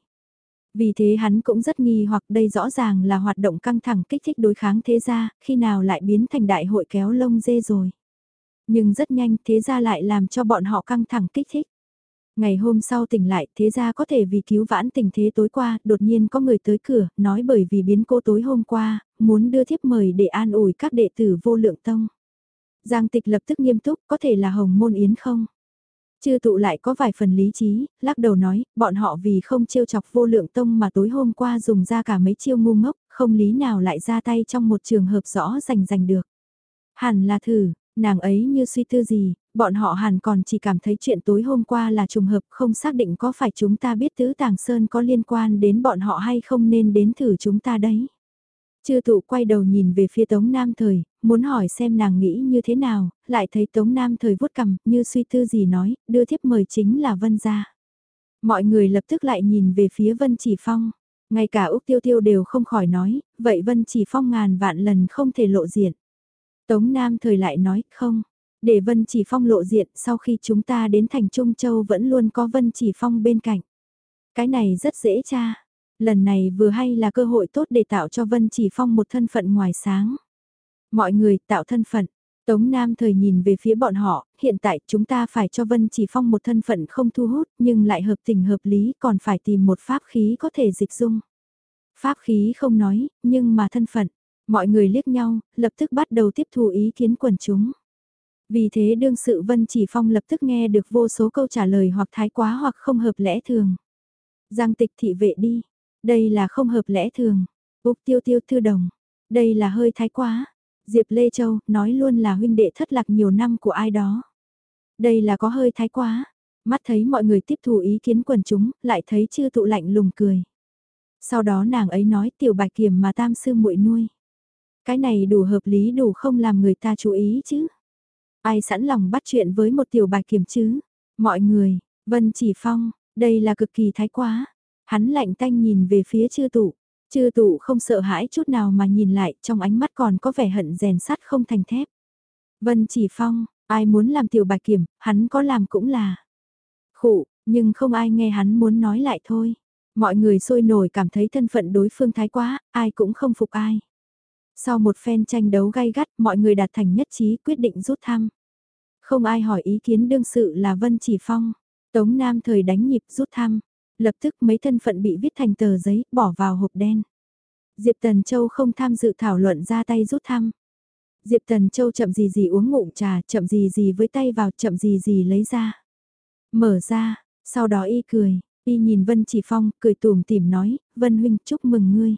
Vì thế hắn cũng rất nghi hoặc đây rõ ràng là hoạt động căng thẳng kích thích đối kháng thế gia, khi nào lại biến thành đại hội kéo lông dê rồi. Nhưng rất nhanh thế gia lại làm cho bọn họ căng thẳng kích thích. Ngày hôm sau tỉnh lại, thế ra có thể vì cứu vãn tình thế tối qua, đột nhiên có người tới cửa, nói bởi vì biến cô tối hôm qua, muốn đưa thiếp mời để an ủi các đệ tử vô lượng tông. Giang tịch lập tức nghiêm túc, có thể là hồng môn yến không? Chư tụ lại có vài phần lý trí, lắc đầu nói, bọn họ vì không trêu chọc vô lượng tông mà tối hôm qua dùng ra cả mấy chiêu ngu ngốc, không lý nào lại ra tay trong một trường hợp rõ rành rành được. Hẳn là thử, nàng ấy như suy tư gì, bọn họ hẳn còn chỉ cảm thấy chuyện tối hôm qua là trùng hợp không xác định có phải chúng ta biết tứ tàng sơn có liên quan đến bọn họ hay không nên đến thử chúng ta đấy. Chư tụ quay đầu nhìn về phía Tống Nam Thời, muốn hỏi xem nàng nghĩ như thế nào, lại thấy Tống Nam Thời vuốt cầm như suy tư gì nói, đưa thiếp mời chính là Vân gia. Mọi người lập tức lại nhìn về phía Vân Chỉ Phong, ngay cả Úc Tiêu Tiêu đều không khỏi nói, vậy Vân Chỉ Phong ngàn vạn lần không thể lộ diện. Tống Nam Thời lại nói, không, để Vân Chỉ Phong lộ diện sau khi chúng ta đến thành Trung Châu vẫn luôn có Vân Chỉ Phong bên cạnh. Cái này rất dễ tra. Lần này vừa hay là cơ hội tốt để tạo cho Vân Chỉ Phong một thân phận ngoài sáng. Mọi người tạo thân phận. Tống Nam thời nhìn về phía bọn họ, hiện tại chúng ta phải cho Vân Chỉ Phong một thân phận không thu hút nhưng lại hợp tình hợp lý còn phải tìm một pháp khí có thể dịch dung. Pháp khí không nói, nhưng mà thân phận. Mọi người liếc nhau, lập tức bắt đầu tiếp thu ý kiến quần chúng. Vì thế đương sự Vân Chỉ Phong lập tức nghe được vô số câu trả lời hoặc thái quá hoặc không hợp lẽ thường. Giang tịch thị vệ đi, đây là không hợp lẽ thường. Úc tiêu tiêu thư đồng, đây là hơi thái quá. Diệp Lê Châu nói luôn là huynh đệ thất lạc nhiều năm của ai đó. Đây là có hơi thái quá. Mắt thấy mọi người tiếp thu ý kiến quần chúng, lại thấy chư tụ lạnh lùng cười. Sau đó nàng ấy nói tiểu bạch kiểm mà tam sư muội nuôi. Cái này đủ hợp lý đủ không làm người ta chú ý chứ. Ai sẵn lòng bắt chuyện với một tiểu bạch kiểm chứ? Mọi người, Vân Chỉ Phong, đây là cực kỳ thái quá. Hắn lạnh tanh nhìn về phía chư tụ. Chư tụ không sợ hãi chút nào mà nhìn lại, trong ánh mắt còn có vẻ hận rèn sắt không thành thép. Vân Chỉ Phong, ai muốn làm tiểu bạch kiểm, hắn có làm cũng là. Khụ, nhưng không ai nghe hắn muốn nói lại thôi. Mọi người sôi nổi cảm thấy thân phận đối phương thái quá, ai cũng không phục ai. Sau một phen tranh đấu gay gắt, mọi người đạt thành nhất trí quyết định rút thăm. Không ai hỏi ý kiến đương sự là Vân Chỉ Phong. Tống Nam thời đánh nhịp rút thăm. Lập tức mấy thân phận bị viết thành tờ giấy, bỏ vào hộp đen. Diệp Tần Châu không tham dự thảo luận ra tay rút thăm. Diệp Tần Châu chậm gì gì uống ngụm trà, chậm gì gì với tay vào, chậm gì gì lấy ra. Mở ra, sau đó y cười, y nhìn Vân Chỉ Phong, cười tùm tìm nói, Vân Huynh chúc mừng ngươi.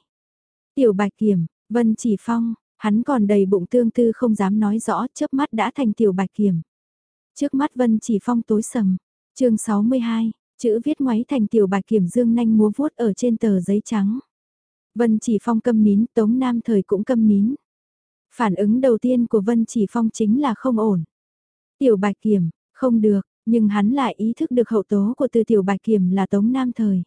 Tiểu Bạch Kiểm, Vân Chỉ Phong, hắn còn đầy bụng tương tư không dám nói rõ, chớp mắt đã thành Tiểu Bạch Kiểm. Trước mắt Vân Chỉ Phong tối sầm, chương 62, chữ viết ngoáy thành Tiểu Bạch Kiểm dương nanh múa vuốt ở trên tờ giấy trắng. Vân Chỉ Phong câm nín, Tống Nam Thời cũng câm nín. Phản ứng đầu tiên của Vân Chỉ Phong chính là không ổn. Tiểu Bạch Kiểm, không được, Nhưng hắn lại ý thức được hậu tố của từ tiểu bạch kiểm là Tống Nam Thời.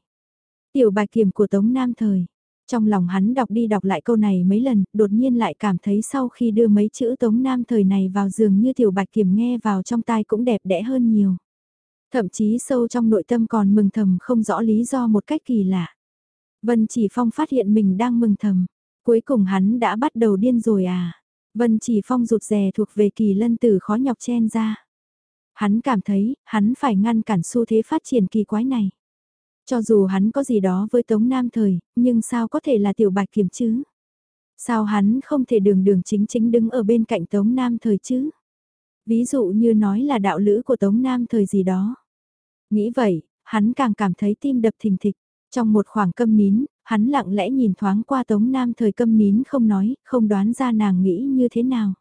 Tiểu bạch kiểm của Tống Nam Thời. Trong lòng hắn đọc đi đọc lại câu này mấy lần, đột nhiên lại cảm thấy sau khi đưa mấy chữ Tống Nam Thời này vào giường như tiểu bạch kiểm nghe vào trong tai cũng đẹp đẽ hơn nhiều. Thậm chí sâu trong nội tâm còn mừng thầm không rõ lý do một cách kỳ lạ. Vân Chỉ Phong phát hiện mình đang mừng thầm. Cuối cùng hắn đã bắt đầu điên rồi à. Vân Chỉ Phong rụt rè thuộc về kỳ lân tử khó nhọc chen ra. Hắn cảm thấy, hắn phải ngăn cản xu thế phát triển kỳ quái này. Cho dù hắn có gì đó với Tống Nam Thời, nhưng sao có thể là tiểu bạch kiểm chứ? Sao hắn không thể đường đường chính chính đứng ở bên cạnh Tống Nam Thời chứ? Ví dụ như nói là đạo lữ của Tống Nam Thời gì đó. Nghĩ vậy, hắn càng cảm thấy tim đập thình thịch. Trong một khoảng câm nín, hắn lặng lẽ nhìn thoáng qua Tống Nam Thời câm nín không nói, không đoán ra nàng nghĩ như thế nào.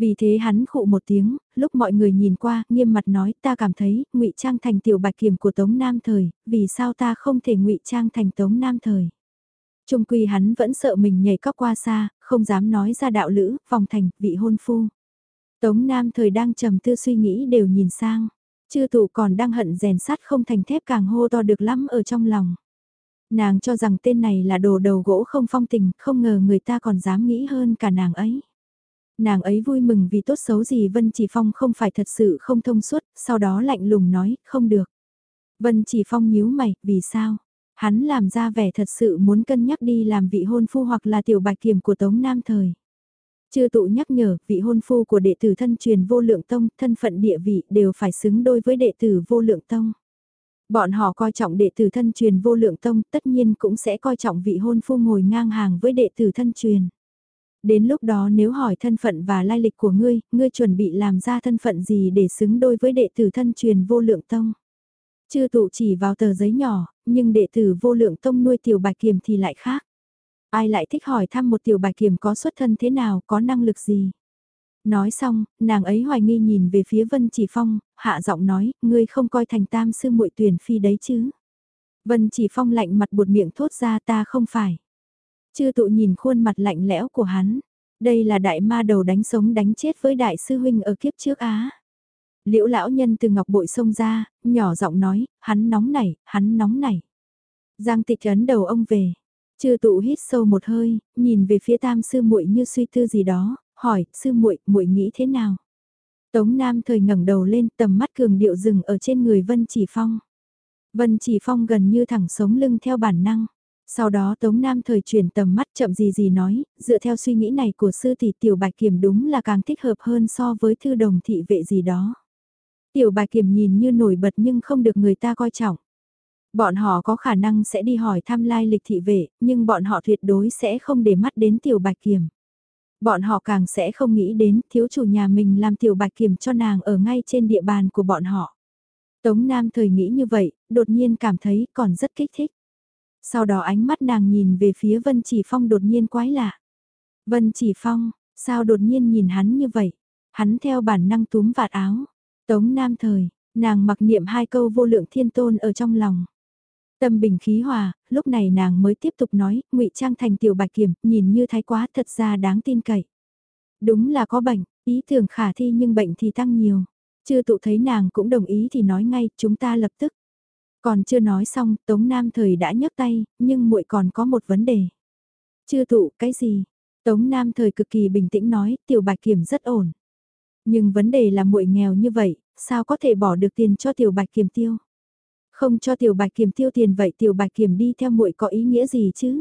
Vì thế hắn khụ một tiếng, lúc mọi người nhìn qua, nghiêm mặt nói, ta cảm thấy, ngụy trang thành tiểu bạch kiểm của Tống Nam Thời, vì sao ta không thể ngụy trang thành Tống Nam Thời. Trung quy hắn vẫn sợ mình nhảy cóc qua xa, không dám nói ra đạo lữ, vòng thành, vị hôn phu. Tống Nam Thời đang trầm tư suy nghĩ đều nhìn sang. Chư tụ còn đang hận rèn sắt không thành thép càng hô to được lắm ở trong lòng. Nàng cho rằng tên này là đồ đầu gỗ không phong tình, không ngờ người ta còn dám nghĩ hơn cả nàng ấy. Nàng ấy vui mừng vì tốt xấu gì Vân Chỉ Phong không phải thật sự không thông suốt, sau đó lạnh lùng nói, không được. Vân Chỉ Phong nhíu mày, vì sao? Hắn làm ra vẻ thật sự muốn cân nhắc đi làm vị hôn phu hoặc là tiểu bạch kiểm của Tống Nam Thời. Chư tụ nhắc nhở, vị hôn phu của đệ tử thân truyền vô lượng tông, thân phận địa vị đều phải xứng đôi với đệ tử vô lượng tông. Bọn họ coi trọng đệ tử thân truyền vô lượng tông, tất nhiên cũng sẽ coi trọng vị hôn phu ngồi ngang hàng với đệ tử thân truyền. Đến lúc đó nếu hỏi thân phận và lai lịch của ngươi, ngươi chuẩn bị làm ra thân phận gì để xứng đôi với đệ tử thân truyền vô lượng tông. Chư tụ chỉ vào tờ giấy nhỏ, nhưng đệ tử vô lượng tông nuôi tiểu bạch kiềm thì lại khác. Ai lại thích hỏi thăm một tiểu bạch kiềm có xuất thân thế nào, có năng lực gì. Nói xong, nàng ấy hoài nghi nhìn về phía Vân Chỉ Phong, hạ giọng nói, ngươi không coi thành tam sư muội tuyển phi đấy chứ. Vân Chỉ Phong lạnh mặt buột miệng thốt ra ta không phải. Chư tụ nhìn khuôn mặt lạnh lẽo của hắn. Đây là đại ma đầu đánh sống đánh chết với đại sư huynh ở kiếp trước Á. Liễu lão nhân từ ngọc bội xông ra, nhỏ giọng nói, hắn nóng nảy, hắn nóng nảy. Giang tịch ấn đầu ông về. Chư tụ hít sâu một hơi, nhìn về phía tam sư muội như suy tư gì đó, hỏi, sư muội, muội nghĩ thế nào? Tống Nam thời ngẩng đầu lên, tầm mắt cường điệu dừng ở trên người Vân Chỉ Phong. Vân Chỉ Phong gần như thẳng sống lưng theo bản năng. Sau đó Tống Nam thời chuyển tầm mắt chậm gì gì nói, dựa theo suy nghĩ này của sư thì tiểu bạch kiểm đúng là càng thích hợp hơn so với thư đồng thị vệ gì đó. Tiểu bạch kiểm nhìn như nổi bật nhưng không được người ta coi trọng. Bọn họ có khả năng sẽ đi hỏi thăm lai lịch thị vệ, nhưng bọn họ tuyệt đối sẽ không để mắt đến tiểu bạch kiểm. Bọn họ càng sẽ không nghĩ đến thiếu chủ nhà mình làm tiểu bạch kiểm cho nàng ở ngay trên địa bàn của bọn họ. Tống Nam thời nghĩ như vậy, đột nhiên cảm thấy còn rất kích thích. Sau đó ánh mắt nàng nhìn về phía Vân Chỉ Phong đột nhiên quái lạ. Vân Chỉ Phong, sao đột nhiên nhìn hắn như vậy? Hắn theo bản năng túm vạt áo. Tống Nam thời, nàng mặc niệm hai câu vô lượng thiên tôn ở trong lòng. Tâm bình khí hòa, lúc này nàng mới tiếp tục nói, ngụy trang thành tiểu bạch kiểm, nhìn như thái quá thật ra đáng tin cậy. Đúng là có bệnh, ý tưởng khả thi nhưng bệnh thì tăng nhiều. Chưa tụ thấy nàng cũng đồng ý thì nói ngay, chúng ta lập tức. Còn chưa nói xong, Tống Nam Thời đã nhấc tay, nhưng muội còn có một vấn đề. Chưa tụ, cái gì? Tống Nam Thời cực kỳ bình tĩnh nói, tiểu bạch kiểm rất ổn. Nhưng vấn đề là muội nghèo như vậy, sao có thể bỏ được tiền cho tiểu bạch kiểm tiêu? Không cho tiểu bạch kiểm tiêu tiền vậy tiểu bạch kiểm đi theo muội có ý nghĩa gì chứ?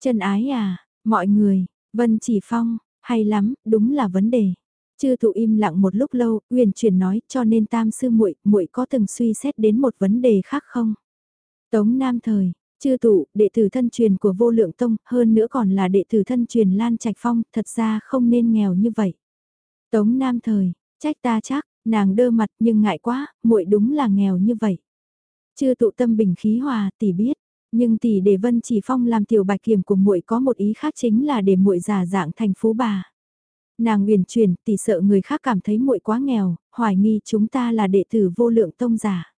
Chân ái à, mọi người, Vân Chỉ Phong, hay lắm, đúng là vấn đề. Chư thụ im lặng một lúc lâu, uyển chuyển nói, cho nên tam sư muội, muội có từng suy xét đến một vấn đề khác không? Tống Nam thời, chư thụ đệ tử thân truyền của vô lượng tông, hơn nữa còn là đệ tử thân truyền Lan Trạch Phong, thật ra không nên nghèo như vậy. Tống Nam thời, trách ta chắc, nàng đơ mặt nhưng ngại quá, muội đúng là nghèo như vậy. Chư tụ tâm bình khí hòa, tỷ biết, nhưng tỷ để Vân Chỉ Phong làm tiểu bạch kiểm của muội có một ý khác chính là để muội giả dạng thành phú bà. Nàng uyển truyền, tỷ sợ người khác cảm thấy muội quá nghèo, hoài nghi chúng ta là đệ tử vô lượng tông giả.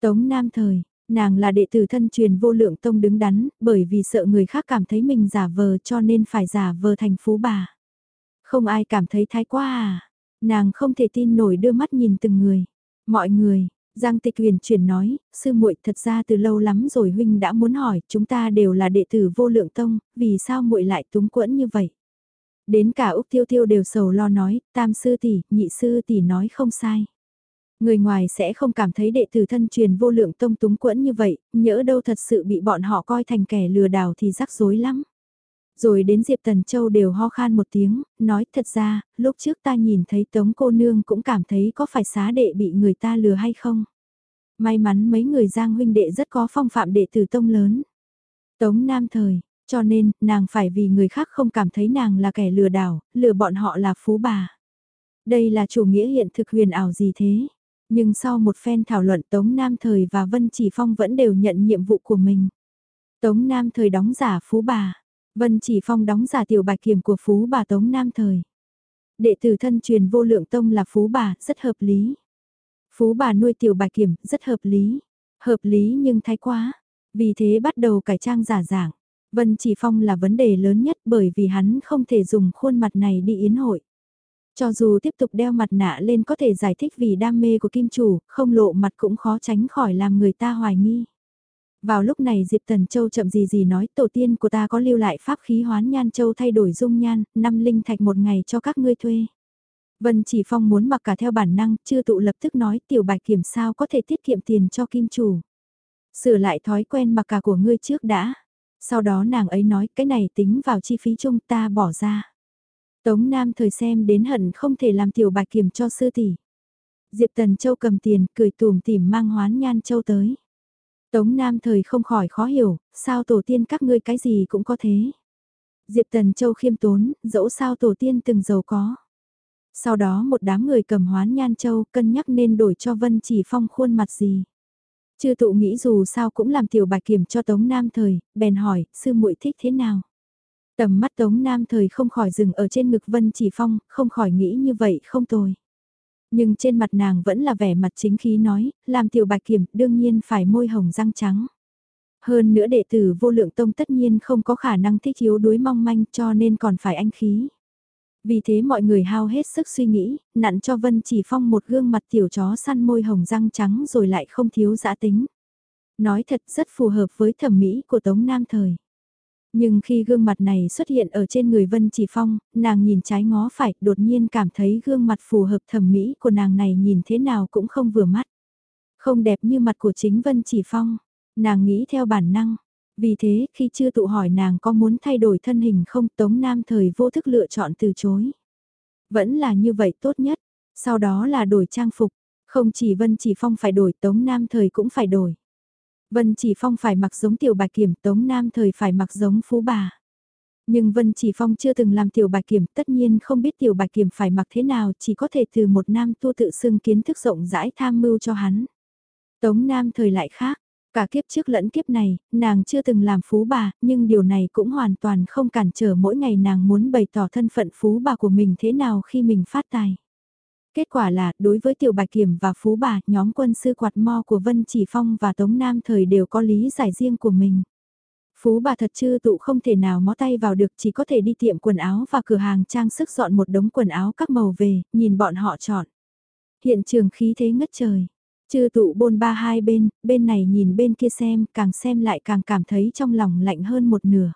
Tống Nam thời, nàng là đệ tử thân truyền vô lượng tông đứng đắn, bởi vì sợ người khác cảm thấy mình giả vờ cho nên phải giả vờ thành phú bà. Không ai cảm thấy thái quá à, nàng không thể tin nổi đưa mắt nhìn từng người. Mọi người, Giang Tịch Huyền chuyển nói, sư muội thật ra từ lâu lắm rồi huynh đã muốn hỏi, chúng ta đều là đệ tử vô lượng tông, vì sao muội lại túng quẫn như vậy? Đến cả Úc Tiêu Tiêu đều sầu lo nói, tam sư tỷ, nhị sư tỷ nói không sai. Người ngoài sẽ không cảm thấy đệ tử thân truyền vô lượng tông túng quẫn như vậy, nhỡ đâu thật sự bị bọn họ coi thành kẻ lừa đảo thì rắc rối lắm. Rồi đến Diệp Tần Châu đều ho khan một tiếng, nói thật ra, lúc trước ta nhìn thấy Tống cô nương cũng cảm thấy có phải xá đệ bị người ta lừa hay không. May mắn mấy người giang huynh đệ rất có phong phạm đệ tử tông lớn. Tống Nam Thời, cho nên, nàng phải vì người khác không cảm thấy nàng là kẻ lừa đảo, lừa bọn họ là phú bà. Đây là chủ nghĩa hiện thực huyền ảo gì thế? Nhưng sau một phen thảo luận Tống Nam Thời và Vân Chỉ Phong vẫn đều nhận nhiệm vụ của mình. Tống Nam Thời đóng giả phú bà, Vân Chỉ Phong đóng giả tiểu bạch kiểm của phú bà Tống Nam Thời. Đệ tử thân truyền vô lượng tông là phú bà, rất hợp lý. Phú bà nuôi tiểu bạch kiểm, rất hợp lý. Hợp lý nhưng thái quá. Vì thế bắt đầu cải trang giả dạng. Vân Chỉ Phong là vấn đề lớn nhất bởi vì hắn không thể dùng khuôn mặt này đi yến hội. Cho dù tiếp tục đeo mặt nạ lên có thể giải thích vì đam mê của kim chủ, không lộ mặt cũng khó tránh khỏi làm người ta hoài nghi. Vào lúc này Diệp Tần Châu chậm gì gì nói tổ tiên của ta có lưu lại pháp khí hoán nhan châu thay đổi dung nhan, năm linh thạch một ngày cho các ngươi thuê. Vân Chỉ Phong muốn mặc cả theo bản năng, chưa tụ lập tức nói tiểu bạch kiểm sao có thể tiết kiệm tiền cho kim chủ. Sửa lại thói quen mặc cả của ngươi trước đã. Sau đó nàng ấy nói cái này tính vào chi phí chung ta bỏ ra. Tống Nam thời xem đến hận không thể làm tiểu bạch kiểm cho sư tỷ. Diệp Tần Châu cầm tiền, cười tùm tìm mang hoán nhan châu tới. Tống Nam thời không khỏi khó hiểu, sao tổ tiên các ngươi cái gì cũng có thế. Diệp Tần Châu khiêm tốn, dẫu sao tổ tiên từng giàu có. Sau đó một đám người cầm hoán nhan châu cân nhắc nên đổi cho Vân Chỉ Phong khuôn mặt gì. Chư tụ nghĩ dù sao cũng làm tiểu bạch kiểm cho Tống Nam thời, bèn hỏi, sư muội thích thế nào? Tầm mắt Tống Nam thời không khỏi dừng ở trên ngực Vân Chỉ Phong, không khỏi nghĩ như vậy không tồi. Nhưng trên mặt nàng vẫn là vẻ mặt chính khí nói, làm tiểu bạch kiểm đương nhiên phải môi hồng răng trắng. Hơn nữa đệ tử vô lượng tông tất nhiên không có khả năng thích yếu đuối mong manh cho nên còn phải anh khí. Vì thế mọi người hao hết sức suy nghĩ, nặn cho Vân Chỉ Phong một gương mặt tiểu chó săn môi hồng răng trắng rồi lại không thiếu giã tính. Nói thật rất phù hợp với thẩm mỹ của Tống Nam Thời. Nhưng khi gương mặt này xuất hiện ở trên người Vân Chỉ Phong, nàng nhìn trái ngó phải, đột nhiên cảm thấy gương mặt phù hợp thẩm mỹ của nàng này nhìn thế nào cũng không vừa mắt. Không đẹp như mặt của chính Vân Chỉ Phong, nàng nghĩ theo bản năng. Vì thế, khi chưa tụ hỏi nàng có muốn thay đổi thân hình không Tống Nam thời vô thức lựa chọn từ chối. Vẫn là như vậy tốt nhất, sau đó là đổi trang phục, không chỉ Vân Chỉ Phong phải đổi Tống Nam thời cũng phải đổi. Vân Chỉ Phong phải mặc giống tiểu bạch kiểm, Tống Nam thời phải mặc giống phú bà. Nhưng Vân Chỉ Phong chưa từng làm tiểu bạch kiểm, tất nhiên không biết tiểu bạch kiểm phải mặc thế nào, chỉ có thể từ một nam tu tự xưng kiến thức rộng rãi tham mưu cho hắn. Tống Nam thời lại khác, cả kiếp trước lẫn kiếp này, nàng chưa từng làm phú bà, nhưng điều này cũng hoàn toàn không cản trở mỗi ngày nàng muốn bày tỏ thân phận phú bà của mình thế nào khi mình phát tài. Kết quả là, đối với Tiểu Bạch Kiểm và Phú Bà, nhóm quân sư quạt mo của Vân Chỉ Phong và Tống Nam thời đều có lý giải riêng của mình. Phú bà thật chư tụ không thể nào mó tay vào được chỉ có thể đi tiệm quần áo và cửa hàng trang sức dọn một đống quần áo các màu về, nhìn bọn họ chọn. Hiện trường khí thế ngất trời. Chư tụ bôn ba hai bên, bên này nhìn bên kia xem, càng xem lại càng cảm thấy trong lòng lạnh hơn một nửa.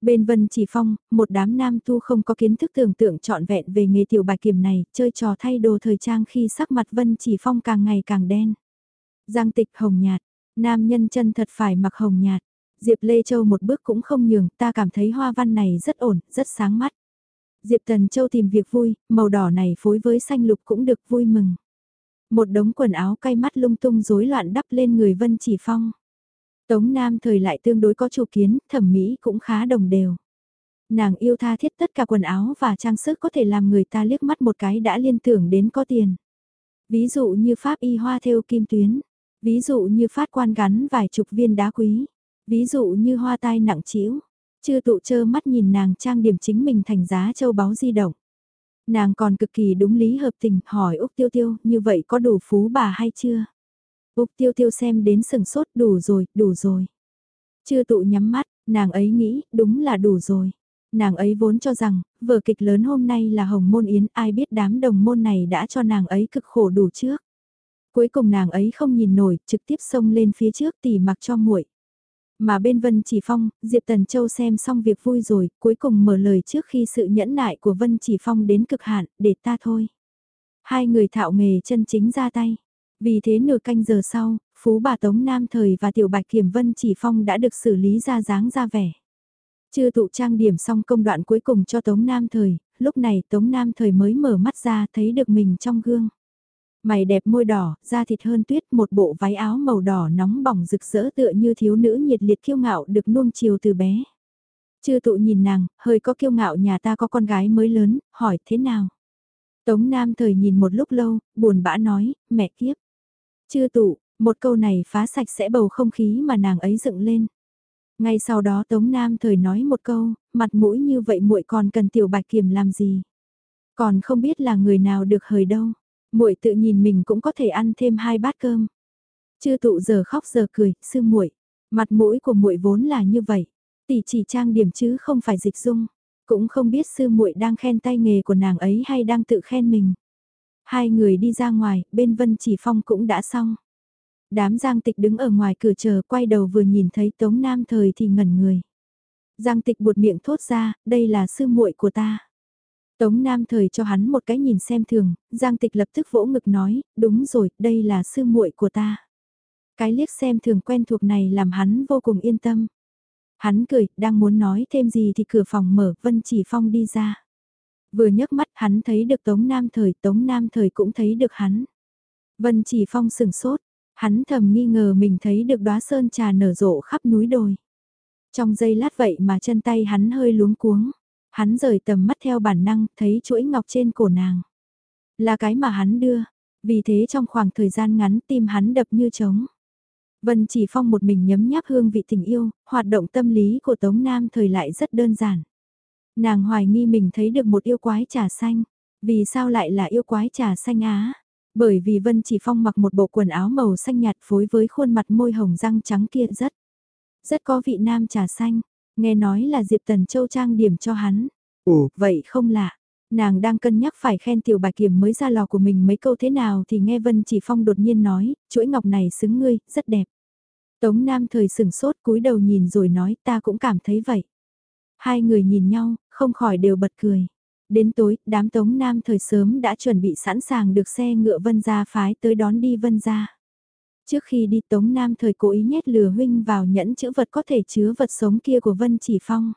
Bên Vân Chỉ Phong, một đám nam tu không có kiến thức tưởng tượng trọn vẹn về nghề tiểu bài kiểm này, chơi trò thay đồ thời trang khi sắc mặt Vân Chỉ Phong càng ngày càng đen. Giang tịch hồng nhạt, nam nhân chân thật phải mặc hồng nhạt. Diệp Lê Châu một bước cũng không nhường, ta cảm thấy hoa văn này rất ổn, rất sáng mắt. Diệp Tần Châu tìm việc vui, màu đỏ này phối với xanh lục cũng được vui mừng. Một đống quần áo cay mắt lung tung rối loạn đắp lên người Vân Chỉ Phong. Tống Nam thời lại tương đối có chủ kiến, thẩm mỹ cũng khá đồng đều. Nàng yêu tha thiết tất cả quần áo và trang sức có thể làm người ta liếc mắt một cái đã liên tưởng đến có tiền. Ví dụ như pháp y hoa theo kim tuyến, ví dụ như phát quan gắn vài chục viên đá quý, ví dụ như hoa tai nặng trĩu. Chưa tụ chơ mắt nhìn nàng trang điểm chính mình thành giá châu báu di động. Nàng còn cực kỳ đúng lý hợp tình hỏi Úc Tiêu Tiêu như vậy có đủ phú bà hay chưa? Úc tiêu tiêu xem đến sừng sốt đủ rồi, đủ rồi. Chưa tụ nhắm mắt, nàng ấy nghĩ, đúng là đủ rồi. Nàng ấy vốn cho rằng, vở kịch lớn hôm nay là Hồng Môn Yến, ai biết đám đồng môn này đã cho nàng ấy cực khổ đủ trước. Cuối cùng nàng ấy không nhìn nổi, trực tiếp xông lên phía trước tỉ mặc cho muội. Mà bên Vân Chỉ Phong, Diệp Tần Châu xem xong việc vui rồi, cuối cùng mở lời trước khi sự nhẫn nại của Vân Chỉ Phong đến cực hạn, để ta thôi. Hai người thạo nghề chân chính ra tay. Vì thế nửa canh giờ sau, Phú bà Tống Nam Thời và Tiểu Bạch Kiểm Vân Chỉ Phong đã được xử lý ra dáng ra vẻ. Chưa tụ trang điểm xong công đoạn cuối cùng cho Tống Nam Thời, lúc này Tống Nam Thời mới mở mắt ra thấy được mình trong gương. Mày đẹp môi đỏ, da thịt hơn tuyết, một bộ váy áo màu đỏ nóng bỏng rực rỡ tựa như thiếu nữ nhiệt liệt kiêu ngạo được nuông chiều từ bé. Chư tụ nhìn nàng, hơi có kiêu ngạo nhà ta có con gái mới lớn, hỏi thế nào? Tống Nam thời nhìn một lúc lâu, buồn bã nói, mẹ kiếp. Chư tụ, một câu này phá sạch sẽ bầu không khí mà nàng ấy dựng lên. Ngay sau đó Tống Nam thời nói một câu, mặt mũi như vậy muội còn cần tiểu bạch kiểm làm gì? Còn không biết là người nào được hời đâu muội tự nhìn mình cũng có thể ăn thêm hai bát cơm. Chư tụ giờ khóc giờ cười, sư muội, mặt mũi của muội vốn là như vậy, tỷ chỉ trang điểm chứ không phải dịch dung, cũng không biết sư muội đang khen tay nghề của nàng ấy hay đang tự khen mình. Hai người đi ra ngoài, bên Vân Chỉ Phong cũng đã xong. Đám Giang Tịch đứng ở ngoài cửa chờ quay đầu vừa nhìn thấy Tống Nam Thời thì ngẩn người. Giang Tịch buột miệng thốt ra, đây là sư muội của ta. Tống Nam thời cho hắn một cái nhìn xem thường, Giang Tịch lập tức vỗ ngực nói, đúng rồi, đây là sư muội của ta. Cái liếc xem thường quen thuộc này làm hắn vô cùng yên tâm. Hắn cười, đang muốn nói thêm gì thì cửa phòng mở, Vân Chỉ Phong đi ra. Vừa nhấc mắt hắn thấy được Tống Nam thời, Tống Nam thời cũng thấy được hắn. Vân Chỉ Phong sừng sốt, hắn thầm nghi ngờ mình thấy được đóa sơn trà nở rộ khắp núi đồi. Trong giây lát vậy mà chân tay hắn hơi luống cuống. Hắn rời tầm mắt theo bản năng, thấy chuỗi ngọc trên cổ nàng. Là cái mà hắn đưa, vì thế trong khoảng thời gian ngắn tim hắn đập như trống. Vân chỉ phong một mình nhấm nháp hương vị tình yêu, hoạt động tâm lý của Tống Nam thời lại rất đơn giản. Nàng hoài nghi mình thấy được một yêu quái trà xanh. Vì sao lại là yêu quái trà xanh á? Bởi vì Vân chỉ phong mặc một bộ quần áo màu xanh nhạt phối với khuôn mặt môi hồng răng trắng kia rất, rất có vị nam trà xanh. Nghe nói là Diệp Tần Châu trang điểm cho hắn. Ồ, vậy không lạ. Nàng đang cân nhắc phải khen tiểu bài kiểm mới ra lò của mình mấy câu thế nào thì nghe Vân Chỉ Phong đột nhiên nói, chuỗi ngọc này xứng ngươi, rất đẹp. Tống Nam thời sửng sốt cúi đầu nhìn rồi nói ta cũng cảm thấy vậy. Hai người nhìn nhau, không khỏi đều bật cười. Đến tối, đám Tống Nam thời sớm đã chuẩn bị sẵn sàng được xe ngựa Vân Gia phái tới đón đi Vân Gia. Trước khi đi Tống Nam thời cố ý nhét lừa huynh vào nhẫn chữ vật có thể chứa vật sống kia của Vân Chỉ Phong.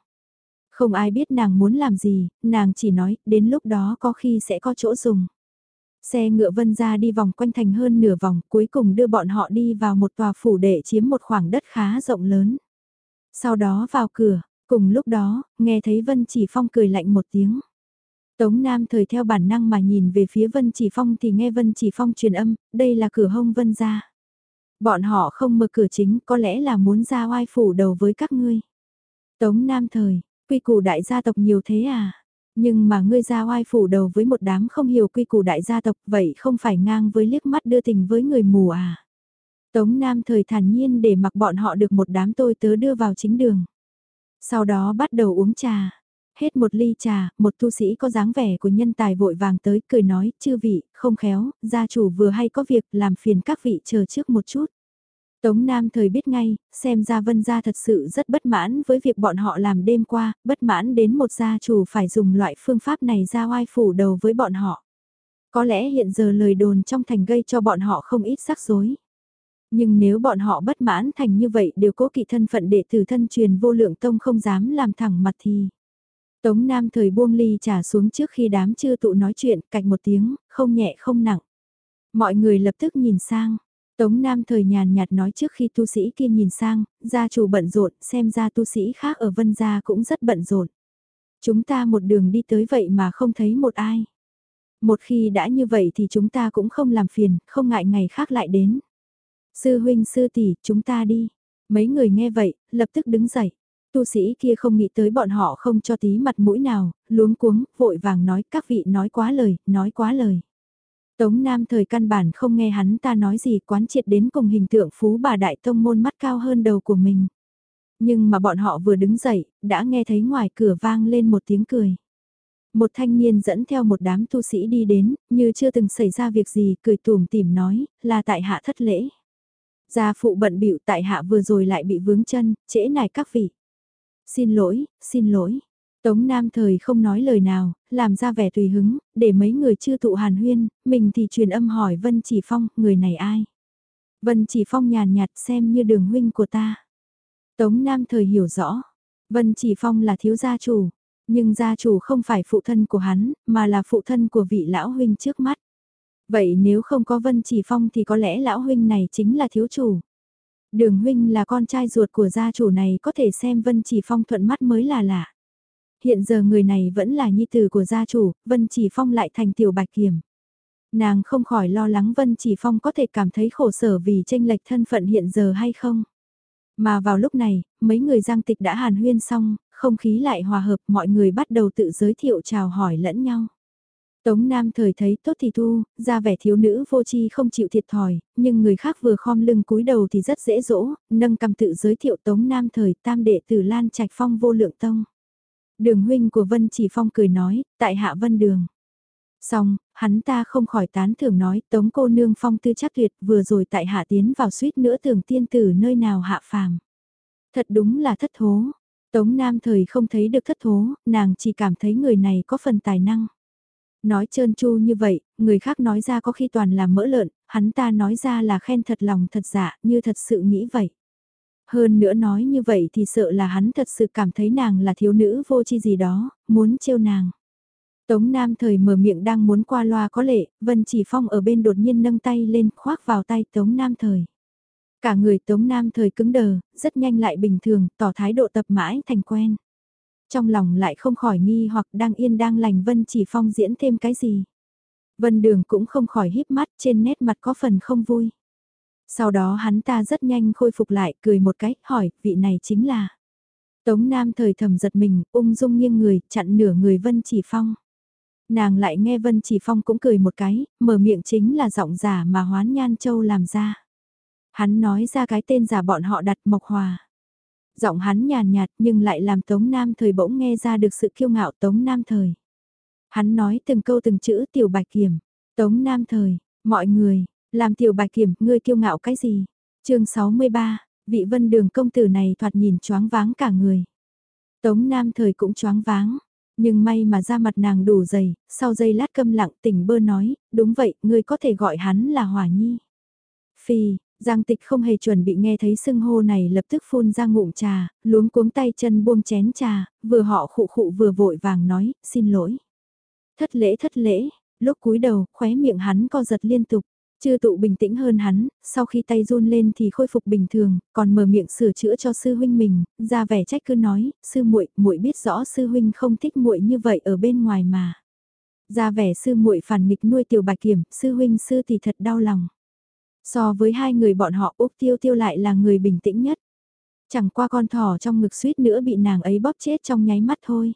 Không ai biết nàng muốn làm gì, nàng chỉ nói, đến lúc đó có khi sẽ có chỗ dùng. Xe ngựa vân ra đi vòng quanh thành hơn nửa vòng, cuối cùng đưa bọn họ đi vào một tòa phủ để chiếm một khoảng đất khá rộng lớn. Sau đó vào cửa, cùng lúc đó, nghe thấy Vân Chỉ Phong cười lạnh một tiếng. Tống Nam thời theo bản năng mà nhìn về phía Vân Chỉ Phong thì nghe Vân Chỉ Phong truyền âm, đây là cửa hông Vân ra. Bọn họ không mở cửa chính có lẽ là muốn ra oai phủ đầu với các ngươi. Tống Nam Thời, quy củ đại gia tộc nhiều thế à? Nhưng mà ngươi ra oai phủ đầu với một đám không hiểu quy củ đại gia tộc vậy không phải ngang với liếc mắt đưa tình với người mù à? Tống Nam Thời thản nhiên để mặc bọn họ được một đám tôi tớ đưa vào chính đường. Sau đó bắt đầu uống trà. Hết một ly trà, một tu sĩ có dáng vẻ của nhân tài vội vàng tới cười nói, chư vị, không khéo, gia chủ vừa hay có việc làm phiền các vị chờ trước một chút. Tống Nam thời biết ngay, xem ra vân gia thật sự rất bất mãn với việc bọn họ làm đêm qua, bất mãn đến một gia chủ phải dùng loại phương pháp này ra oai phủ đầu với bọn họ. Có lẽ hiện giờ lời đồn trong thành gây cho bọn họ không ít rắc rối. Nhưng nếu bọn họ bất mãn thành như vậy đều cố kỵ thân phận đệ tử thân truyền vô lượng tông không dám làm thẳng mặt thì. Tống Nam thời buông ly trả xuống trước khi đám chưa tụ nói chuyện, cạch một tiếng, không nhẹ không nặng. Mọi người lập tức nhìn sang. Tống Nam thời nhàn nhạt nói trước khi tu sĩ kia nhìn sang, gia chủ bận rộn, xem ra tu sĩ khác ở Vân Gia cũng rất bận rộn. Chúng ta một đường đi tới vậy mà không thấy một ai. Một khi đã như vậy thì chúng ta cũng không làm phiền, không ngại ngày khác lại đến. Sư huynh sư tỷ, chúng ta đi. Mấy người nghe vậy, lập tức đứng dậy tu sĩ kia không nghĩ tới bọn họ không cho tí mặt mũi nào, luống cuống, vội vàng nói các vị nói quá lời, nói quá lời. Tống Nam thời căn bản không nghe hắn ta nói gì quán triệt đến cùng hình tượng phú bà đại tông môn mắt cao hơn đầu của mình. Nhưng mà bọn họ vừa đứng dậy, đã nghe thấy ngoài cửa vang lên một tiếng cười. Một thanh niên dẫn theo một đám tu sĩ đi đến, như chưa từng xảy ra việc gì, cười tùm tìm nói, là tại hạ thất lễ. Gia phụ bận bịu tại hạ vừa rồi lại bị vướng chân, trễ nải các vị. Xin lỗi, xin lỗi. Tống Nam thời không nói lời nào, làm ra vẻ tùy hứng, để mấy người chưa tụ hàn huyên, mình thì truyền âm hỏi Vân Chỉ Phong, người này ai? Vân Chỉ Phong nhàn nhạt xem như đường huynh của ta. Tống Nam thời hiểu rõ, Vân Chỉ Phong là thiếu gia chủ, nhưng gia chủ không phải phụ thân của hắn, mà là phụ thân của vị lão huynh trước mắt. Vậy nếu không có Vân Chỉ Phong thì có lẽ lão huynh này chính là thiếu chủ. Đường huynh là con trai ruột của gia chủ này có thể xem Vân Chỉ Phong thuận mắt mới là lạ. Hiện giờ người này vẫn là nhi tử của gia chủ, Vân Chỉ Phong lại thành tiểu bạch kiểm. Nàng không khỏi lo lắng Vân Chỉ Phong có thể cảm thấy khổ sở vì tranh lệch thân phận hiện giờ hay không. Mà vào lúc này, mấy người giang tịch đã hàn huyên xong, không khí lại hòa hợp mọi người bắt đầu tự giới thiệu chào hỏi lẫn nhau. Tống Nam thời thấy tốt thì thu, ra vẻ thiếu nữ vô chi không chịu thiệt thòi, nhưng người khác vừa khom lưng cúi đầu thì rất dễ dỗ, nâng cầm tự giới thiệu Tống Nam thời tam đệ tử Lan Trạch Phong vô lượng tông. Đường huynh của Vân Chỉ Phong cười nói, tại hạ Vân Đường. Xong, hắn ta không khỏi tán thưởng nói Tống cô nương phong tư chắc tuyệt vừa rồi tại hạ tiến vào suýt nữa tưởng tiên tử nơi nào hạ phàm. Thật đúng là thất thố. Tống Nam thời không thấy được thất thố, nàng chỉ cảm thấy người này có phần tài năng. Nói trơn tru như vậy, người khác nói ra có khi toàn là mỡ lợn, hắn ta nói ra là khen thật lòng thật dạ, như thật sự nghĩ vậy. Hơn nữa nói như vậy thì sợ là hắn thật sự cảm thấy nàng là thiếu nữ vô chi gì đó, muốn trêu nàng. Tống Nam thời mở miệng đang muốn qua loa có lệ, Vân Chỉ Phong ở bên đột nhiên nâng tay lên khoác vào tay Tống Nam thời. Cả người Tống Nam thời cứng đờ, rất nhanh lại bình thường, tỏ thái độ tập mãi thành quen. Trong lòng lại không khỏi nghi hoặc đang yên đang lành Vân Chỉ Phong diễn thêm cái gì. Vân Đường cũng không khỏi híp mắt trên nét mặt có phần không vui. Sau đó hắn ta rất nhanh khôi phục lại, cười một cái, hỏi, vị này chính là... Tống Nam thời thầm giật mình, ung dung nghiêng người, chặn nửa người Vân Chỉ Phong. Nàng lại nghe Vân Chỉ Phong cũng cười một cái, mở miệng chính là giọng giả mà Hoán Nhan Châu làm ra. Hắn nói ra cái tên giả bọn họ đặt Mộc Hòa. Giọng hắn nhàn nhạt nhưng lại làm Tống Nam Thời bỗng nghe ra được sự kiêu ngạo Tống Nam Thời. Hắn nói từng câu từng chữ tiểu bạch kiểm. Tống Nam Thời, mọi người, làm tiểu bạch kiểm, ngươi kiêu ngạo cái gì? chương 63, vị vân đường công tử này thoạt nhìn choáng váng cả người. Tống Nam Thời cũng choáng váng. Nhưng may mà da mặt nàng đủ dày, sau giây lát câm lặng tỉnh bơ nói, đúng vậy, ngươi có thể gọi hắn là Hòa Nhi. Phi, Giang tịch không hề chuẩn bị nghe thấy sưng hô này lập tức phun ra ngụm trà, luống cuống tay chân buông chén trà, vừa họ khụ khụ vừa vội vàng nói, xin lỗi. Thất lễ thất lễ, lúc cúi đầu, khóe miệng hắn co giật liên tục. Chư tụ bình tĩnh hơn hắn, sau khi tay run lên thì khôi phục bình thường, còn mở miệng sửa chữa cho sư huynh mình, ra vẻ trách cứ nói, sư muội, muội biết rõ sư huynh không thích muội như vậy ở bên ngoài mà. Ra vẻ sư muội phản nghịch nuôi tiểu bạch kiểm, sư huynh sư thì thật đau lòng. So với hai người bọn họ Úc Tiêu Tiêu lại là người bình tĩnh nhất. Chẳng qua con thỏ trong ngực suýt nữa bị nàng ấy bóp chết trong nháy mắt thôi.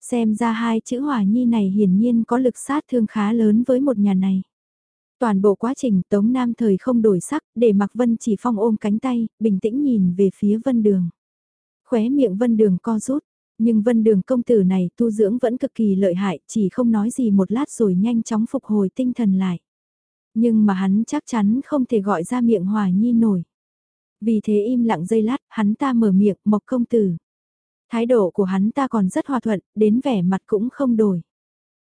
Xem ra hai chữ hòa nhi này hiển nhiên có lực sát thương khá lớn với một nhà này. Toàn bộ quá trình Tống Nam thời không đổi sắc để mặc Vân chỉ phong ôm cánh tay, bình tĩnh nhìn về phía Vân Đường. Khóe miệng Vân Đường co rút, nhưng Vân Đường công tử này tu dưỡng vẫn cực kỳ lợi hại, chỉ không nói gì một lát rồi nhanh chóng phục hồi tinh thần lại. Nhưng mà hắn chắc chắn không thể gọi ra miệng hòa nhi nổi. Vì thế im lặng giây lát, hắn ta mở miệng, mộc công tử. Thái độ của hắn ta còn rất hòa thuận, đến vẻ mặt cũng không đổi.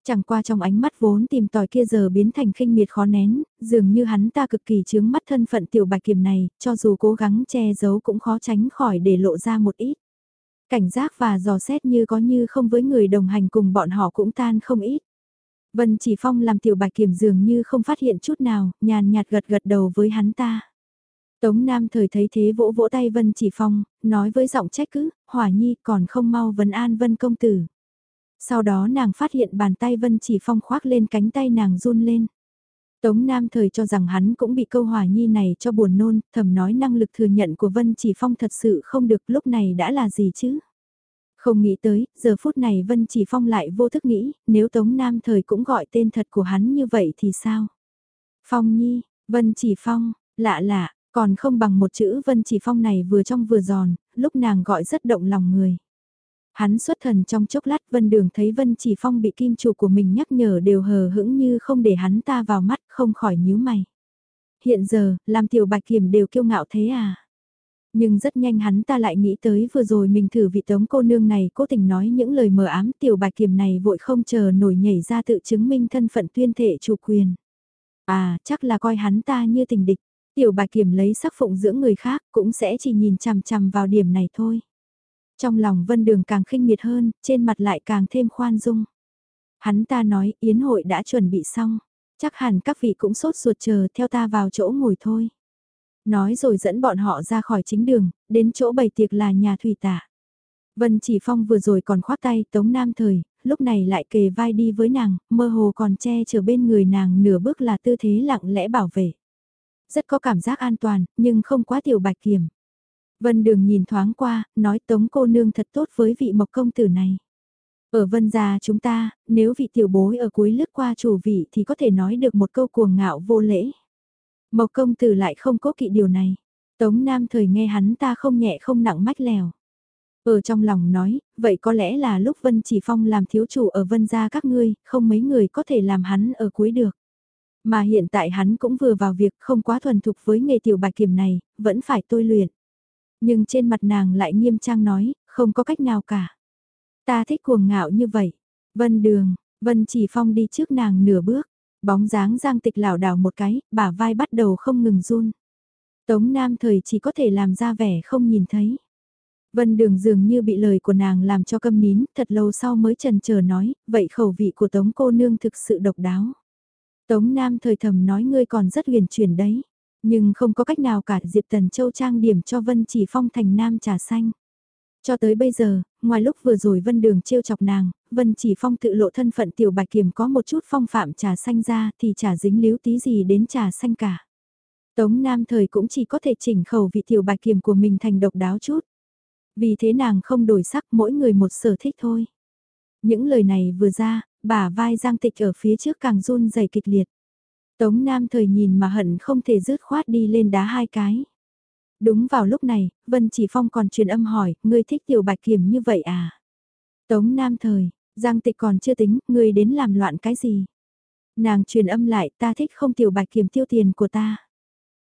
Chẳng qua trong ánh mắt vốn tìm tòi kia giờ biến thành khinh miệt khó nén, dường như hắn ta cực kỳ chướng mắt thân phận tiểu bạch kiểm này, cho dù cố gắng che giấu cũng khó tránh khỏi để lộ ra một ít. Cảnh giác và dò xét như có như không với người đồng hành cùng bọn họ cũng tan không ít. Vân Chỉ Phong làm tiểu bạch kiểm dường như không phát hiện chút nào, nhàn nhạt gật gật đầu với hắn ta. Tống Nam thời thấy thế vỗ vỗ tay Vân Chỉ Phong, nói với giọng trách cứ, hỏa nhi còn không mau vấn an Vân công tử. Sau đó nàng phát hiện bàn tay Vân Chỉ Phong khoác lên cánh tay nàng run lên. Tống Nam thời cho rằng hắn cũng bị câu hỏa nhi này cho buồn nôn, thầm nói năng lực thừa nhận của Vân Chỉ Phong thật sự không được lúc này đã là gì chứ. Không nghĩ tới, giờ phút này Vân Chỉ Phong lại vô thức nghĩ, nếu Tống Nam thời cũng gọi tên thật của hắn như vậy thì sao? Phong Nhi, Vân Chỉ Phong, lạ lạ, còn không bằng một chữ Vân Chỉ Phong này vừa trong vừa giòn, lúc nàng gọi rất động lòng người. Hắn xuất thần trong chốc lát Vân Đường thấy Vân Chỉ Phong bị kim chủ của mình nhắc nhở đều hờ hững như không để hắn ta vào mắt không khỏi nhíu mày. Hiện giờ, làm tiểu bạch kiểm đều kiêu ngạo thế à? Nhưng rất nhanh hắn ta lại nghĩ tới vừa rồi mình thử vị tống cô nương này cố tình nói những lời mờ ám tiểu bạch kiểm này vội không chờ nổi nhảy ra tự chứng minh thân phận tuyên thể chủ quyền. À, chắc là coi hắn ta như tình địch. Tiểu bạch kiểm lấy sắc phụng dưỡng người khác cũng sẽ chỉ nhìn chằm chằm vào điểm này thôi. Trong lòng vân đường càng khinh miệt hơn, trên mặt lại càng thêm khoan dung. Hắn ta nói yến hội đã chuẩn bị xong, chắc hẳn các vị cũng sốt ruột chờ theo ta vào chỗ ngồi thôi. Nói rồi dẫn bọn họ ra khỏi chính đường, đến chỗ bày tiệc là nhà thủy tả. Vân Chỉ Phong vừa rồi còn khoác tay Tống Nam Thời, lúc này lại kề vai đi với nàng, mơ hồ còn che chở bên người nàng nửa bước là tư thế lặng lẽ bảo vệ. Rất có cảm giác an toàn, nhưng không quá tiểu bạch kiểm. Vân Đường nhìn thoáng qua, nói Tống cô nương thật tốt với vị mộc công tử này. Ở Vân gia chúng ta, nếu vị tiểu bối ở cuối lướt qua chủ vị thì có thể nói được một câu cuồng ngạo vô lễ. Mộc công tử lại không cố kỵ điều này. Tống Nam thời nghe hắn ta không nhẹ không nặng mách lèo. Ở trong lòng nói, vậy có lẽ là lúc Vân Chỉ Phong làm thiếu chủ ở Vân gia các ngươi, không mấy người có thể làm hắn ở cuối được. Mà hiện tại hắn cũng vừa vào việc không quá thuần thục với nghề tiểu bạch kiểm này, vẫn phải tôi luyện. Nhưng trên mặt nàng lại nghiêm trang nói, không có cách nào cả. Ta thích cuồng ngạo như vậy. Vân đường, Vân chỉ phong đi trước nàng nửa bước. Bóng dáng giang tịch lảo đảo một cái, bả vai bắt đầu không ngừng run. Tống Nam thời chỉ có thể làm ra vẻ không nhìn thấy. Vân đường dường như bị lời của nàng làm cho câm nín, thật lâu sau mới trần chờ nói, vậy khẩu vị của Tống cô nương thực sự độc đáo. Tống Nam thời thầm nói ngươi còn rất huyền chuyển đấy. Nhưng không có cách nào cả Diệp Tần Châu trang điểm cho Vân Chỉ Phong thành nam trà xanh. Cho tới bây giờ, ngoài lúc vừa rồi Vân Đường trêu chọc nàng, Vân Chỉ Phong tự lộ thân phận tiểu bạch kiểm có một chút phong phạm trà xanh ra thì trà dính líu tí gì đến trà xanh cả. Tống Nam thời cũng chỉ có thể chỉnh khẩu vị tiểu bạch kiểm của mình thành độc đáo chút. Vì thế nàng không đổi sắc mỗi người một sở thích thôi. Những lời này vừa ra, bà vai Giang Tịch ở phía trước càng run dày kịch liệt. Tống Nam thời nhìn mà hận không thể rứt khoát đi lên đá hai cái. Đúng vào lúc này, Vân Chỉ Phong còn truyền âm hỏi, ngươi thích tiểu bạch kiểm như vậy à? Tống Nam thời, Giang Tịch còn chưa tính, ngươi đến làm loạn cái gì? Nàng truyền âm lại, ta thích không tiểu bạch kiểm tiêu tiền của ta.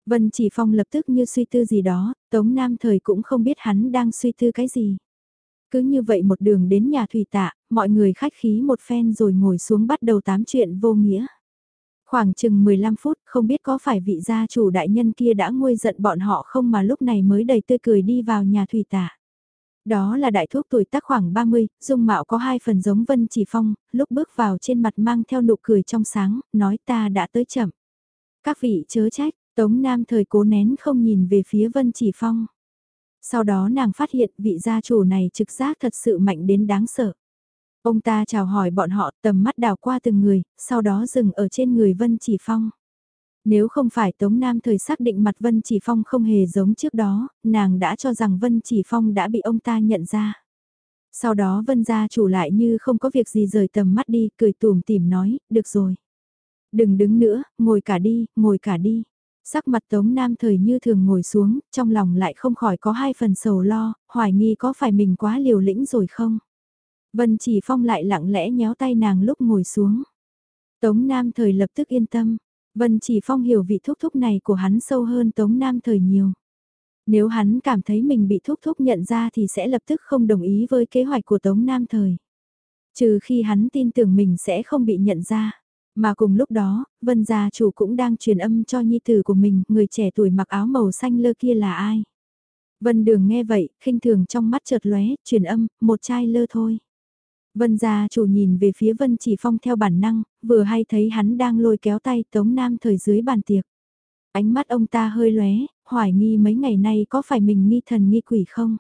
Vân Chỉ Phong lập tức như suy tư gì đó, Tống Nam thời cũng không biết hắn đang suy tư cái gì. Cứ như vậy một đường đến nhà thủy tạ, mọi người khách khí một phen rồi ngồi xuống bắt đầu tám chuyện vô nghĩa. Khoảng chừng 15 phút, không biết có phải vị gia chủ đại nhân kia đã nguôi giận bọn họ không mà lúc này mới đầy tươi cười đi vào nhà thủy tả. Đó là đại thuốc tuổi tác khoảng 30, dung mạo có hai phần giống Vân Chỉ Phong, lúc bước vào trên mặt mang theo nụ cười trong sáng, nói ta đã tới chậm. Các vị chớ trách, Tống Nam thời cố nén không nhìn về phía Vân Chỉ Phong. Sau đó nàng phát hiện vị gia chủ này trực giác thật sự mạnh đến đáng sợ. Ông ta chào hỏi bọn họ tầm mắt đào qua từng người, sau đó dừng ở trên người Vân Chỉ Phong. Nếu không phải Tống Nam thời xác định mặt Vân Chỉ Phong không hề giống trước đó, nàng đã cho rằng Vân Chỉ Phong đã bị ông ta nhận ra. Sau đó Vân gia chủ lại như không có việc gì rời tầm mắt đi, cười tùm tìm nói, được rồi. Đừng đứng nữa, ngồi cả đi, ngồi cả đi. Sắc mặt Tống Nam thời như thường ngồi xuống, trong lòng lại không khỏi có hai phần sầu lo, hoài nghi có phải mình quá liều lĩnh rồi không? Vân Chỉ Phong lại lặng lẽ nhéo tay nàng lúc ngồi xuống. Tống Nam thời lập tức yên tâm. Vân Chỉ Phong hiểu vị thúc thúc này của hắn sâu hơn Tống Nam thời nhiều. Nếu hắn cảm thấy mình bị thúc thúc nhận ra thì sẽ lập tức không đồng ý với kế hoạch của Tống Nam thời. Trừ khi hắn tin tưởng mình sẽ không bị nhận ra. Mà cùng lúc đó, Vân gia chủ cũng đang truyền âm cho nhi tử của mình, người trẻ tuổi mặc áo màu xanh lơ kia là ai. Vân đường nghe vậy, khinh thường trong mắt chợt lóe, truyền âm, một chai lơ thôi. Vân gia chủ nhìn về phía Vân Chỉ Phong theo bản năng, vừa hay thấy hắn đang lôi kéo tay Tống Nam thời dưới bàn tiệc. Ánh mắt ông ta hơi lóe, hoài nghi mấy ngày nay có phải mình nghi thần nghi quỷ không?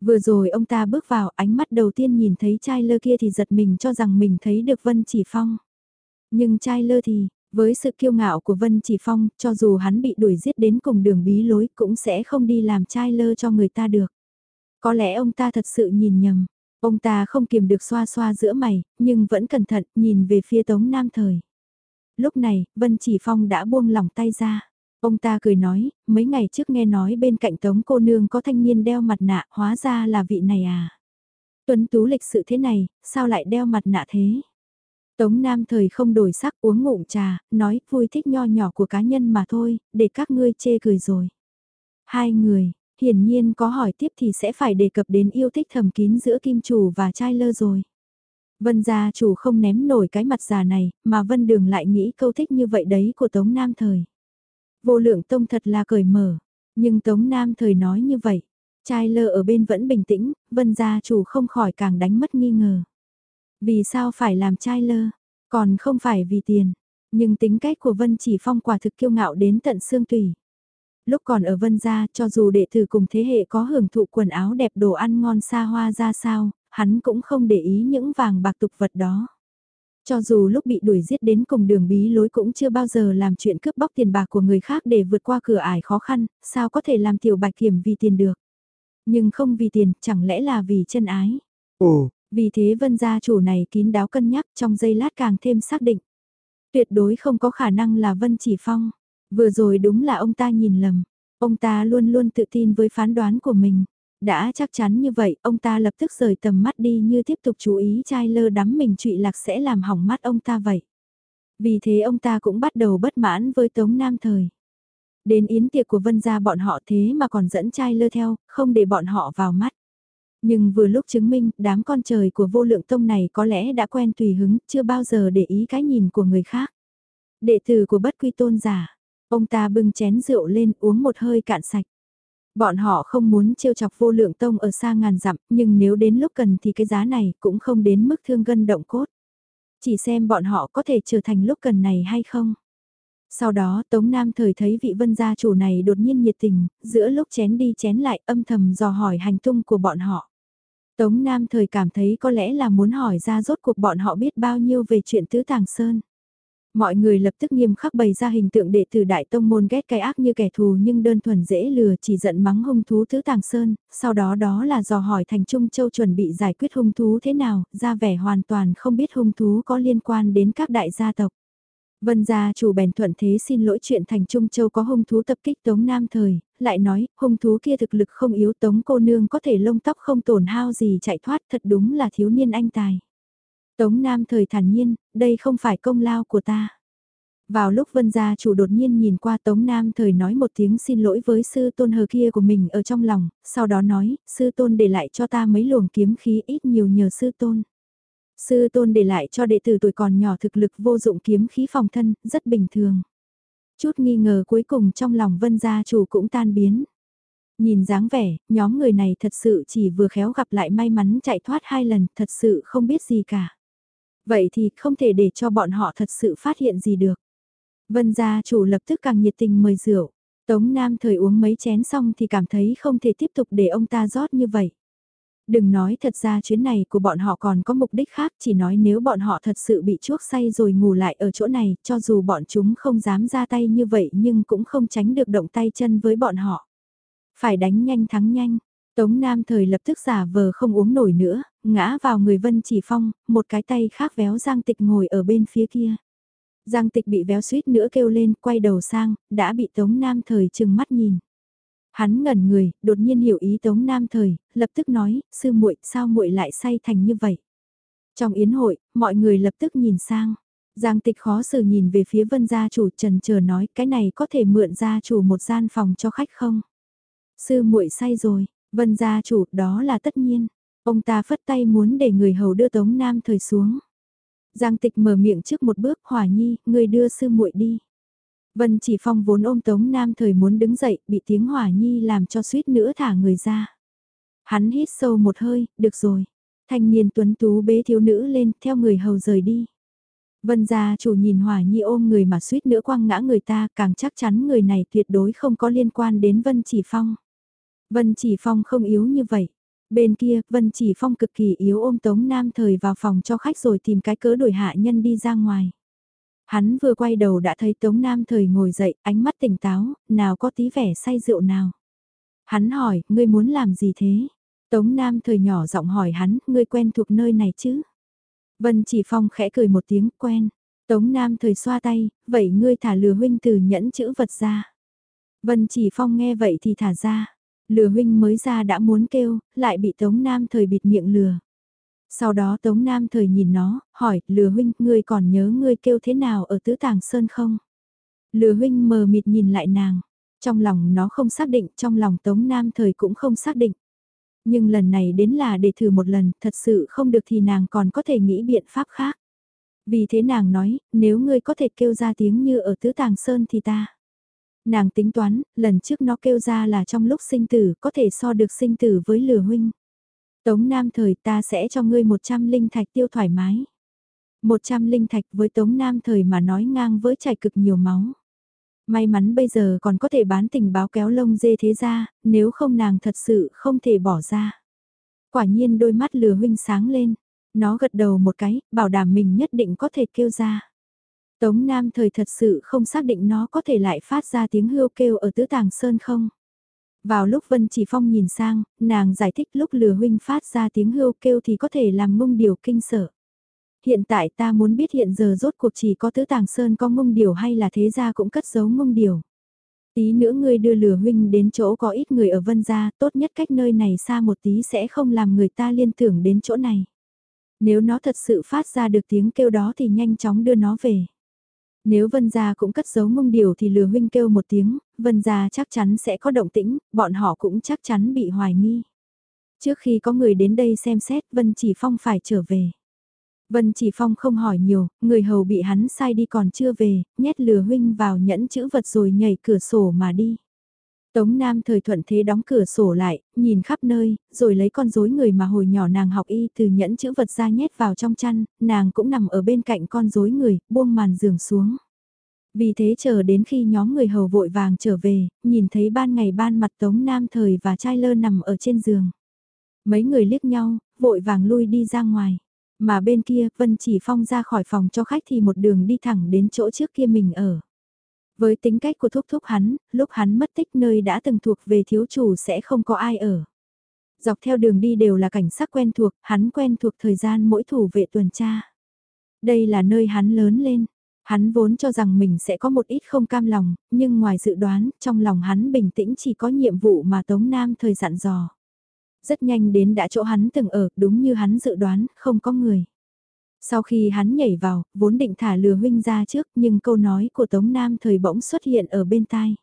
Vừa rồi ông ta bước vào ánh mắt đầu tiên nhìn thấy trai lơ kia thì giật mình cho rằng mình thấy được Vân Chỉ Phong. Nhưng trai lơ thì, với sự kiêu ngạo của Vân Chỉ Phong, cho dù hắn bị đuổi giết đến cùng đường bí lối cũng sẽ không đi làm trai lơ cho người ta được. Có lẽ ông ta thật sự nhìn nhầm, Ông ta không kiềm được xoa xoa giữa mày, nhưng vẫn cẩn thận nhìn về phía Tống Nam Thời. Lúc này, Vân Chỉ Phong đã buông lỏng tay ra. Ông ta cười nói, mấy ngày trước nghe nói bên cạnh Tống cô nương có thanh niên đeo mặt nạ, hóa ra là vị này à. Tuấn Tú lịch sự thế này, sao lại đeo mặt nạ thế? Tống Nam thời không đổi sắc uống ngụm trà, nói vui thích nho nhỏ của cá nhân mà thôi, để các ngươi chê cười rồi. Hai người, hiển nhiên có hỏi tiếp thì sẽ phải đề cập đến yêu thích thầm kín giữa kim chủ và trai lơ rồi. Vân gia chủ không ném nổi cái mặt già này, mà Vân Đường lại nghĩ câu thích như vậy đấy của Tống Nam thời. Vô lượng tông thật là cởi mở, nhưng Tống Nam thời nói như vậy. Trai lơ ở bên vẫn bình tĩnh, Vân gia chủ không khỏi càng đánh mất nghi ngờ. Vì sao phải làm trai lơ, còn không phải vì tiền. Nhưng tính cách của Vân chỉ phong quả thực kiêu ngạo đến tận xương tủy. Lúc còn ở Vân gia, cho dù đệ tử cùng thế hệ có hưởng thụ quần áo đẹp đồ ăn ngon xa hoa ra sao, hắn cũng không để ý những vàng bạc tục vật đó. Cho dù lúc bị đuổi giết đến cùng đường bí lối cũng chưa bao giờ làm chuyện cướp bóc tiền bạc của người khác để vượt qua cửa ải khó khăn, sao có thể làm tiểu bạch kiểm vì tiền được. Nhưng không vì tiền, chẳng lẽ là vì chân ái. Ồ, vì thế vân gia chủ này kín đáo cân nhắc trong giây lát càng thêm xác định. Tuyệt đối không có khả năng là Vân Chỉ Phong. Vừa rồi đúng là ông ta nhìn lầm. Ông ta luôn luôn tự tin với phán đoán của mình. Đã chắc chắn như vậy, ông ta lập tức rời tầm mắt đi như tiếp tục chú ý trai lơ đắm mình trụy lạc sẽ làm hỏng mắt ông ta vậy. Vì thế ông ta cũng bắt đầu bất mãn với Tống Nam Thời. Đến yến tiệc của Vân gia bọn họ thế mà còn dẫn trai lơ theo, không để bọn họ vào mắt. Nhưng vừa lúc chứng minh, đám con trời của vô lượng tông này có lẽ đã quen tùy hứng, chưa bao giờ để ý cái nhìn của người khác. Đệ tử của bất quy tôn giả, ông ta bưng chén rượu lên uống một hơi cạn sạch. Bọn họ không muốn trêu chọc vô lượng tông ở xa ngàn dặm, nhưng nếu đến lúc cần thì cái giá này cũng không đến mức thương gân động cốt. Chỉ xem bọn họ có thể trở thành lúc cần này hay không. Sau đó Tống Nam thời thấy vị vân gia chủ này đột nhiên nhiệt tình, giữa lúc chén đi chén lại âm thầm dò hỏi hành tung của bọn họ. Tống Nam thời cảm thấy có lẽ là muốn hỏi ra rốt cuộc bọn họ biết bao nhiêu về chuyện Tứ Tàng Sơn. Mọi người lập tức nghiêm khắc bày ra hình tượng đệ tử Đại Tông Môn ghét cái ác như kẻ thù nhưng đơn thuần dễ lừa chỉ giận mắng hung thú Tứ Tàng Sơn, sau đó đó là dò hỏi Thành Trung Châu chuẩn bị giải quyết hung thú thế nào, ra vẻ hoàn toàn không biết hung thú có liên quan đến các đại gia tộc. Vân gia chủ bèn thuận thế xin lỗi chuyện thành Trung Châu có hung thú tập kích Tống Nam Thời, lại nói, hung thú kia thực lực không yếu Tống cô nương có thể lông tóc không tổn hao gì chạy thoát thật đúng là thiếu niên anh tài. Tống Nam Thời thản nhiên, đây không phải công lao của ta. Vào lúc vân gia chủ đột nhiên nhìn qua Tống Nam Thời nói một tiếng xin lỗi với sư tôn hờ kia của mình ở trong lòng, sau đó nói, sư tôn để lại cho ta mấy luồng kiếm khí ít nhiều nhờ sư tôn. Sư tôn để lại cho đệ tử tuổi còn nhỏ thực lực vô dụng kiếm khí phòng thân, rất bình thường. Chút nghi ngờ cuối cùng trong lòng vân gia chủ cũng tan biến. Nhìn dáng vẻ, nhóm người này thật sự chỉ vừa khéo gặp lại may mắn chạy thoát hai lần, thật sự không biết gì cả. Vậy thì không thể để cho bọn họ thật sự phát hiện gì được. Vân gia chủ lập tức càng nhiệt tình mời rượu. Tống Nam thời uống mấy chén xong thì cảm thấy không thể tiếp tục để ông ta rót như vậy. Đừng nói thật ra chuyến này của bọn họ còn có mục đích khác, chỉ nói nếu bọn họ thật sự bị chuốc say rồi ngủ lại ở chỗ này, cho dù bọn chúng không dám ra tay như vậy nhưng cũng không tránh được động tay chân với bọn họ. Phải đánh nhanh thắng nhanh, Tống Nam thời lập tức giả vờ không uống nổi nữa, ngã vào người Vân Chỉ Phong, một cái tay khác véo Giang Tịch ngồi ở bên phía kia. Giang Tịch bị véo suýt nữa kêu lên, quay đầu sang, đã bị Tống Nam thời chừng mắt nhìn. Hắn ngẩn người, đột nhiên hiểu ý Tống Nam Thời, lập tức nói, sư muội, sao muội lại say thành như vậy? Trong yến hội, mọi người lập tức nhìn sang. Giang tịch khó xử nhìn về phía vân gia chủ trần chờ nói cái này có thể mượn gia chủ một gian phòng cho khách không? Sư muội say rồi, vân gia chủ đó là tất nhiên. Ông ta phất tay muốn để người hầu đưa Tống Nam Thời xuống. Giang tịch mở miệng trước một bước, hỏa nhi, người đưa sư muội đi. Vân chỉ phong vốn ôm Tống Nam thời muốn đứng dậy, bị tiếng hỏa nhi làm cho suýt nữa thả người ra. Hắn hít sâu một hơi, được rồi. Thanh niên tuấn tú bế thiếu nữ lên, theo người hầu rời đi. Vân gia chủ nhìn hỏa nhi ôm người mà suýt nữa quăng ngã người ta, càng chắc chắn người này tuyệt đối không có liên quan đến Vân chỉ phong. Vân chỉ phong không yếu như vậy. Bên kia, Vân chỉ phong cực kỳ yếu ôm Tống Nam thời vào phòng cho khách rồi tìm cái cớ đổi hạ nhân đi ra ngoài. Hắn vừa quay đầu đã thấy Tống Nam thời ngồi dậy, ánh mắt tỉnh táo, nào có tí vẻ say rượu nào. Hắn hỏi, ngươi muốn làm gì thế? Tống Nam thời nhỏ giọng hỏi hắn, ngươi quen thuộc nơi này chứ? Vân Chỉ Phong khẽ cười một tiếng, quen. Tống Nam thời xoa tay, vậy ngươi thả lừa huynh từ nhẫn chữ vật ra. Vân Chỉ Phong nghe vậy thì thả ra. Lừa huynh mới ra đã muốn kêu, lại bị Tống Nam thời bịt miệng lừa. Sau đó Tống Nam thời nhìn nó, hỏi, lừa huynh, ngươi còn nhớ ngươi kêu thế nào ở tứ tàng sơn không? Lừa huynh mờ mịt nhìn lại nàng, trong lòng nó không xác định, trong lòng Tống Nam thời cũng không xác định. Nhưng lần này đến là để thử một lần, thật sự không được thì nàng còn có thể nghĩ biện pháp khác. Vì thế nàng nói, nếu ngươi có thể kêu ra tiếng như ở tứ tàng sơn thì ta. Nàng tính toán, lần trước nó kêu ra là trong lúc sinh tử, có thể so được sinh tử với lừa huynh. Tống Nam thời ta sẽ cho ngươi 100 linh thạch tiêu thoải mái. 100 linh thạch với Tống Nam thời mà nói ngang với chảy cực nhiều máu. May mắn bây giờ còn có thể bán tình báo kéo lông dê thế ra, nếu không nàng thật sự không thể bỏ ra. Quả nhiên đôi mắt lừa huynh sáng lên, nó gật đầu một cái, bảo đảm mình nhất định có thể kêu ra. Tống Nam thời thật sự không xác định nó có thể lại phát ra tiếng hưu kêu ở tứ tàng sơn không. Vào lúc Vân Chỉ Phong nhìn sang, nàng giải thích lúc lừa huynh phát ra tiếng hưu kêu thì có thể làm mông điều kinh sợ. Hiện tại ta muốn biết hiện giờ rốt cuộc chỉ có tứ tàng sơn có mông điều hay là thế gia cũng cất giấu mông điều. Tí nữa ngươi đưa lừa huynh đến chỗ có ít người ở Vân gia, tốt nhất cách nơi này xa một tí sẽ không làm người ta liên tưởng đến chỗ này. Nếu nó thật sự phát ra được tiếng kêu đó thì nhanh chóng đưa nó về. Nếu Vân Gia cũng cất giấu mông điều thì lừa huynh kêu một tiếng, Vân Gia chắc chắn sẽ có động tĩnh, bọn họ cũng chắc chắn bị hoài nghi. Trước khi có người đến đây xem xét Vân Chỉ Phong phải trở về. Vân Chỉ Phong không hỏi nhiều, người hầu bị hắn sai đi còn chưa về, nhét lừa huynh vào nhẫn chữ vật rồi nhảy cửa sổ mà đi. Tống Nam thời thuận thế đóng cửa sổ lại, nhìn khắp nơi, rồi lấy con rối người mà hồi nhỏ nàng học y từ nhẫn chữ vật ra nhét vào trong chăn, nàng cũng nằm ở bên cạnh con rối người, buông màn giường xuống. Vì thế chờ đến khi nhóm người hầu vội vàng trở về, nhìn thấy ban ngày ban mặt Tống Nam thời và trai lơ nằm ở trên giường. Mấy người liếc nhau, vội vàng lui đi ra ngoài. Mà bên kia, Vân chỉ phong ra khỏi phòng cho khách thì một đường đi thẳng đến chỗ trước kia mình ở. Với tính cách của thúc thúc hắn, lúc hắn mất tích nơi đã từng thuộc về thiếu chủ sẽ không có ai ở. Dọc theo đường đi đều là cảnh sắc quen thuộc, hắn quen thuộc thời gian mỗi thủ vệ tuần tra. Đây là nơi hắn lớn lên. Hắn vốn cho rằng mình sẽ có một ít không cam lòng, nhưng ngoài dự đoán, trong lòng hắn bình tĩnh chỉ có nhiệm vụ mà Tống Nam thời dặn dò. Rất nhanh đến đã chỗ hắn từng ở, đúng như hắn dự đoán, không có người. Sau khi hắn nhảy vào, vốn định thả lừa huynh ra trước nhưng câu nói của Tống Nam thời bỗng xuất hiện ở bên tai.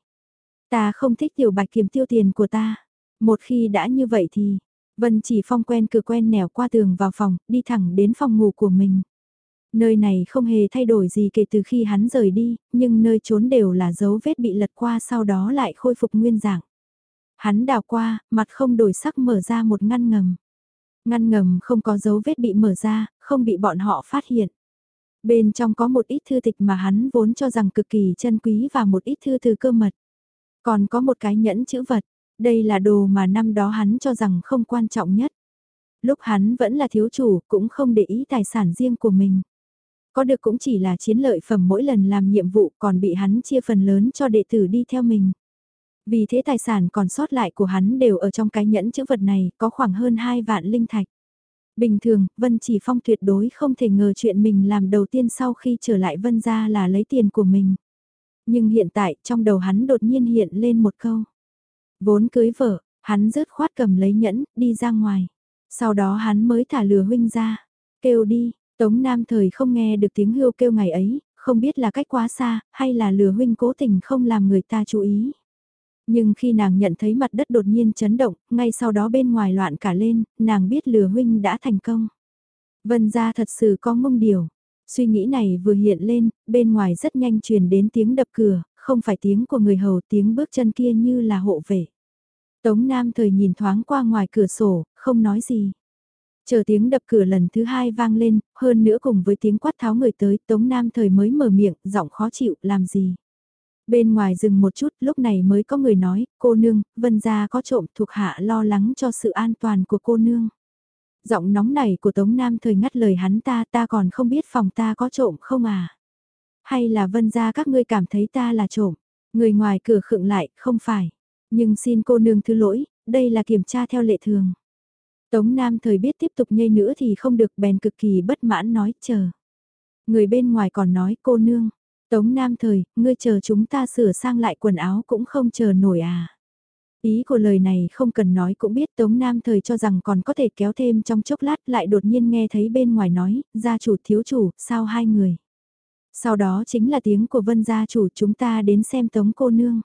Ta không thích tiểu bạch kiếm tiêu tiền của ta. Một khi đã như vậy thì, Vân chỉ phong quen cửa quen nẻo qua tường vào phòng, đi thẳng đến phòng ngủ của mình. Nơi này không hề thay đổi gì kể từ khi hắn rời đi, nhưng nơi trốn đều là dấu vết bị lật qua sau đó lại khôi phục nguyên dạng. Hắn đào qua, mặt không đổi sắc mở ra một ngăn ngầm. Ngăn ngầm không có dấu vết bị mở ra, không bị bọn họ phát hiện. Bên trong có một ít thư tịch mà hắn vốn cho rằng cực kỳ chân quý và một ít thư từ cơ mật. Còn có một cái nhẫn chữ vật, đây là đồ mà năm đó hắn cho rằng không quan trọng nhất. Lúc hắn vẫn là thiếu chủ cũng không để ý tài sản riêng của mình. Có được cũng chỉ là chiến lợi phẩm mỗi lần làm nhiệm vụ còn bị hắn chia phần lớn cho đệ tử đi theo mình. Vì thế tài sản còn sót lại của hắn đều ở trong cái nhẫn chữ vật này, có khoảng hơn 2 vạn linh thạch. Bình thường, Vân Chỉ Phong tuyệt đối không thể ngờ chuyện mình làm đầu tiên sau khi trở lại Vân ra là lấy tiền của mình. Nhưng hiện tại, trong đầu hắn đột nhiên hiện lên một câu. Vốn cưới vợ, hắn rớt khoát cầm lấy nhẫn, đi ra ngoài. Sau đó hắn mới thả lừa huynh ra. Kêu đi, Tống Nam thời không nghe được tiếng hưu kêu ngày ấy, không biết là cách quá xa, hay là lừa huynh cố tình không làm người ta chú ý. Nhưng khi nàng nhận thấy mặt đất đột nhiên chấn động, ngay sau đó bên ngoài loạn cả lên, nàng biết lừa huynh đã thành công. Vân ra thật sự có mông điều. Suy nghĩ này vừa hiện lên, bên ngoài rất nhanh truyền đến tiếng đập cửa, không phải tiếng của người hầu tiếng bước chân kia như là hộ vệ. Tống Nam thời nhìn thoáng qua ngoài cửa sổ, không nói gì. Chờ tiếng đập cửa lần thứ hai vang lên, hơn nữa cùng với tiếng quát tháo người tới, Tống Nam thời mới mở miệng, giọng khó chịu, làm gì. Bên ngoài dừng một chút, lúc này mới có người nói, cô nương, vân gia có trộm thuộc hạ lo lắng cho sự an toàn của cô nương. Giọng nóng này của Tống Nam thời ngắt lời hắn ta, ta còn không biết phòng ta có trộm không à? Hay là vân gia các ngươi cảm thấy ta là trộm? Người ngoài cửa khựng lại, không phải. Nhưng xin cô nương thứ lỗi, đây là kiểm tra theo lệ thường. Tống Nam thời biết tiếp tục nhây nữa thì không được bèn cực kỳ bất mãn nói chờ. Người bên ngoài còn nói cô nương, Tống Nam thời, ngươi chờ chúng ta sửa sang lại quần áo cũng không chờ nổi à. Ý của lời này không cần nói cũng biết Tống Nam thời cho rằng còn có thể kéo thêm trong chốc lát lại đột nhiên nghe thấy bên ngoài nói, gia chủ thiếu chủ, sao hai người. Sau đó chính là tiếng của vân gia chủ chúng ta đến xem Tống cô nương.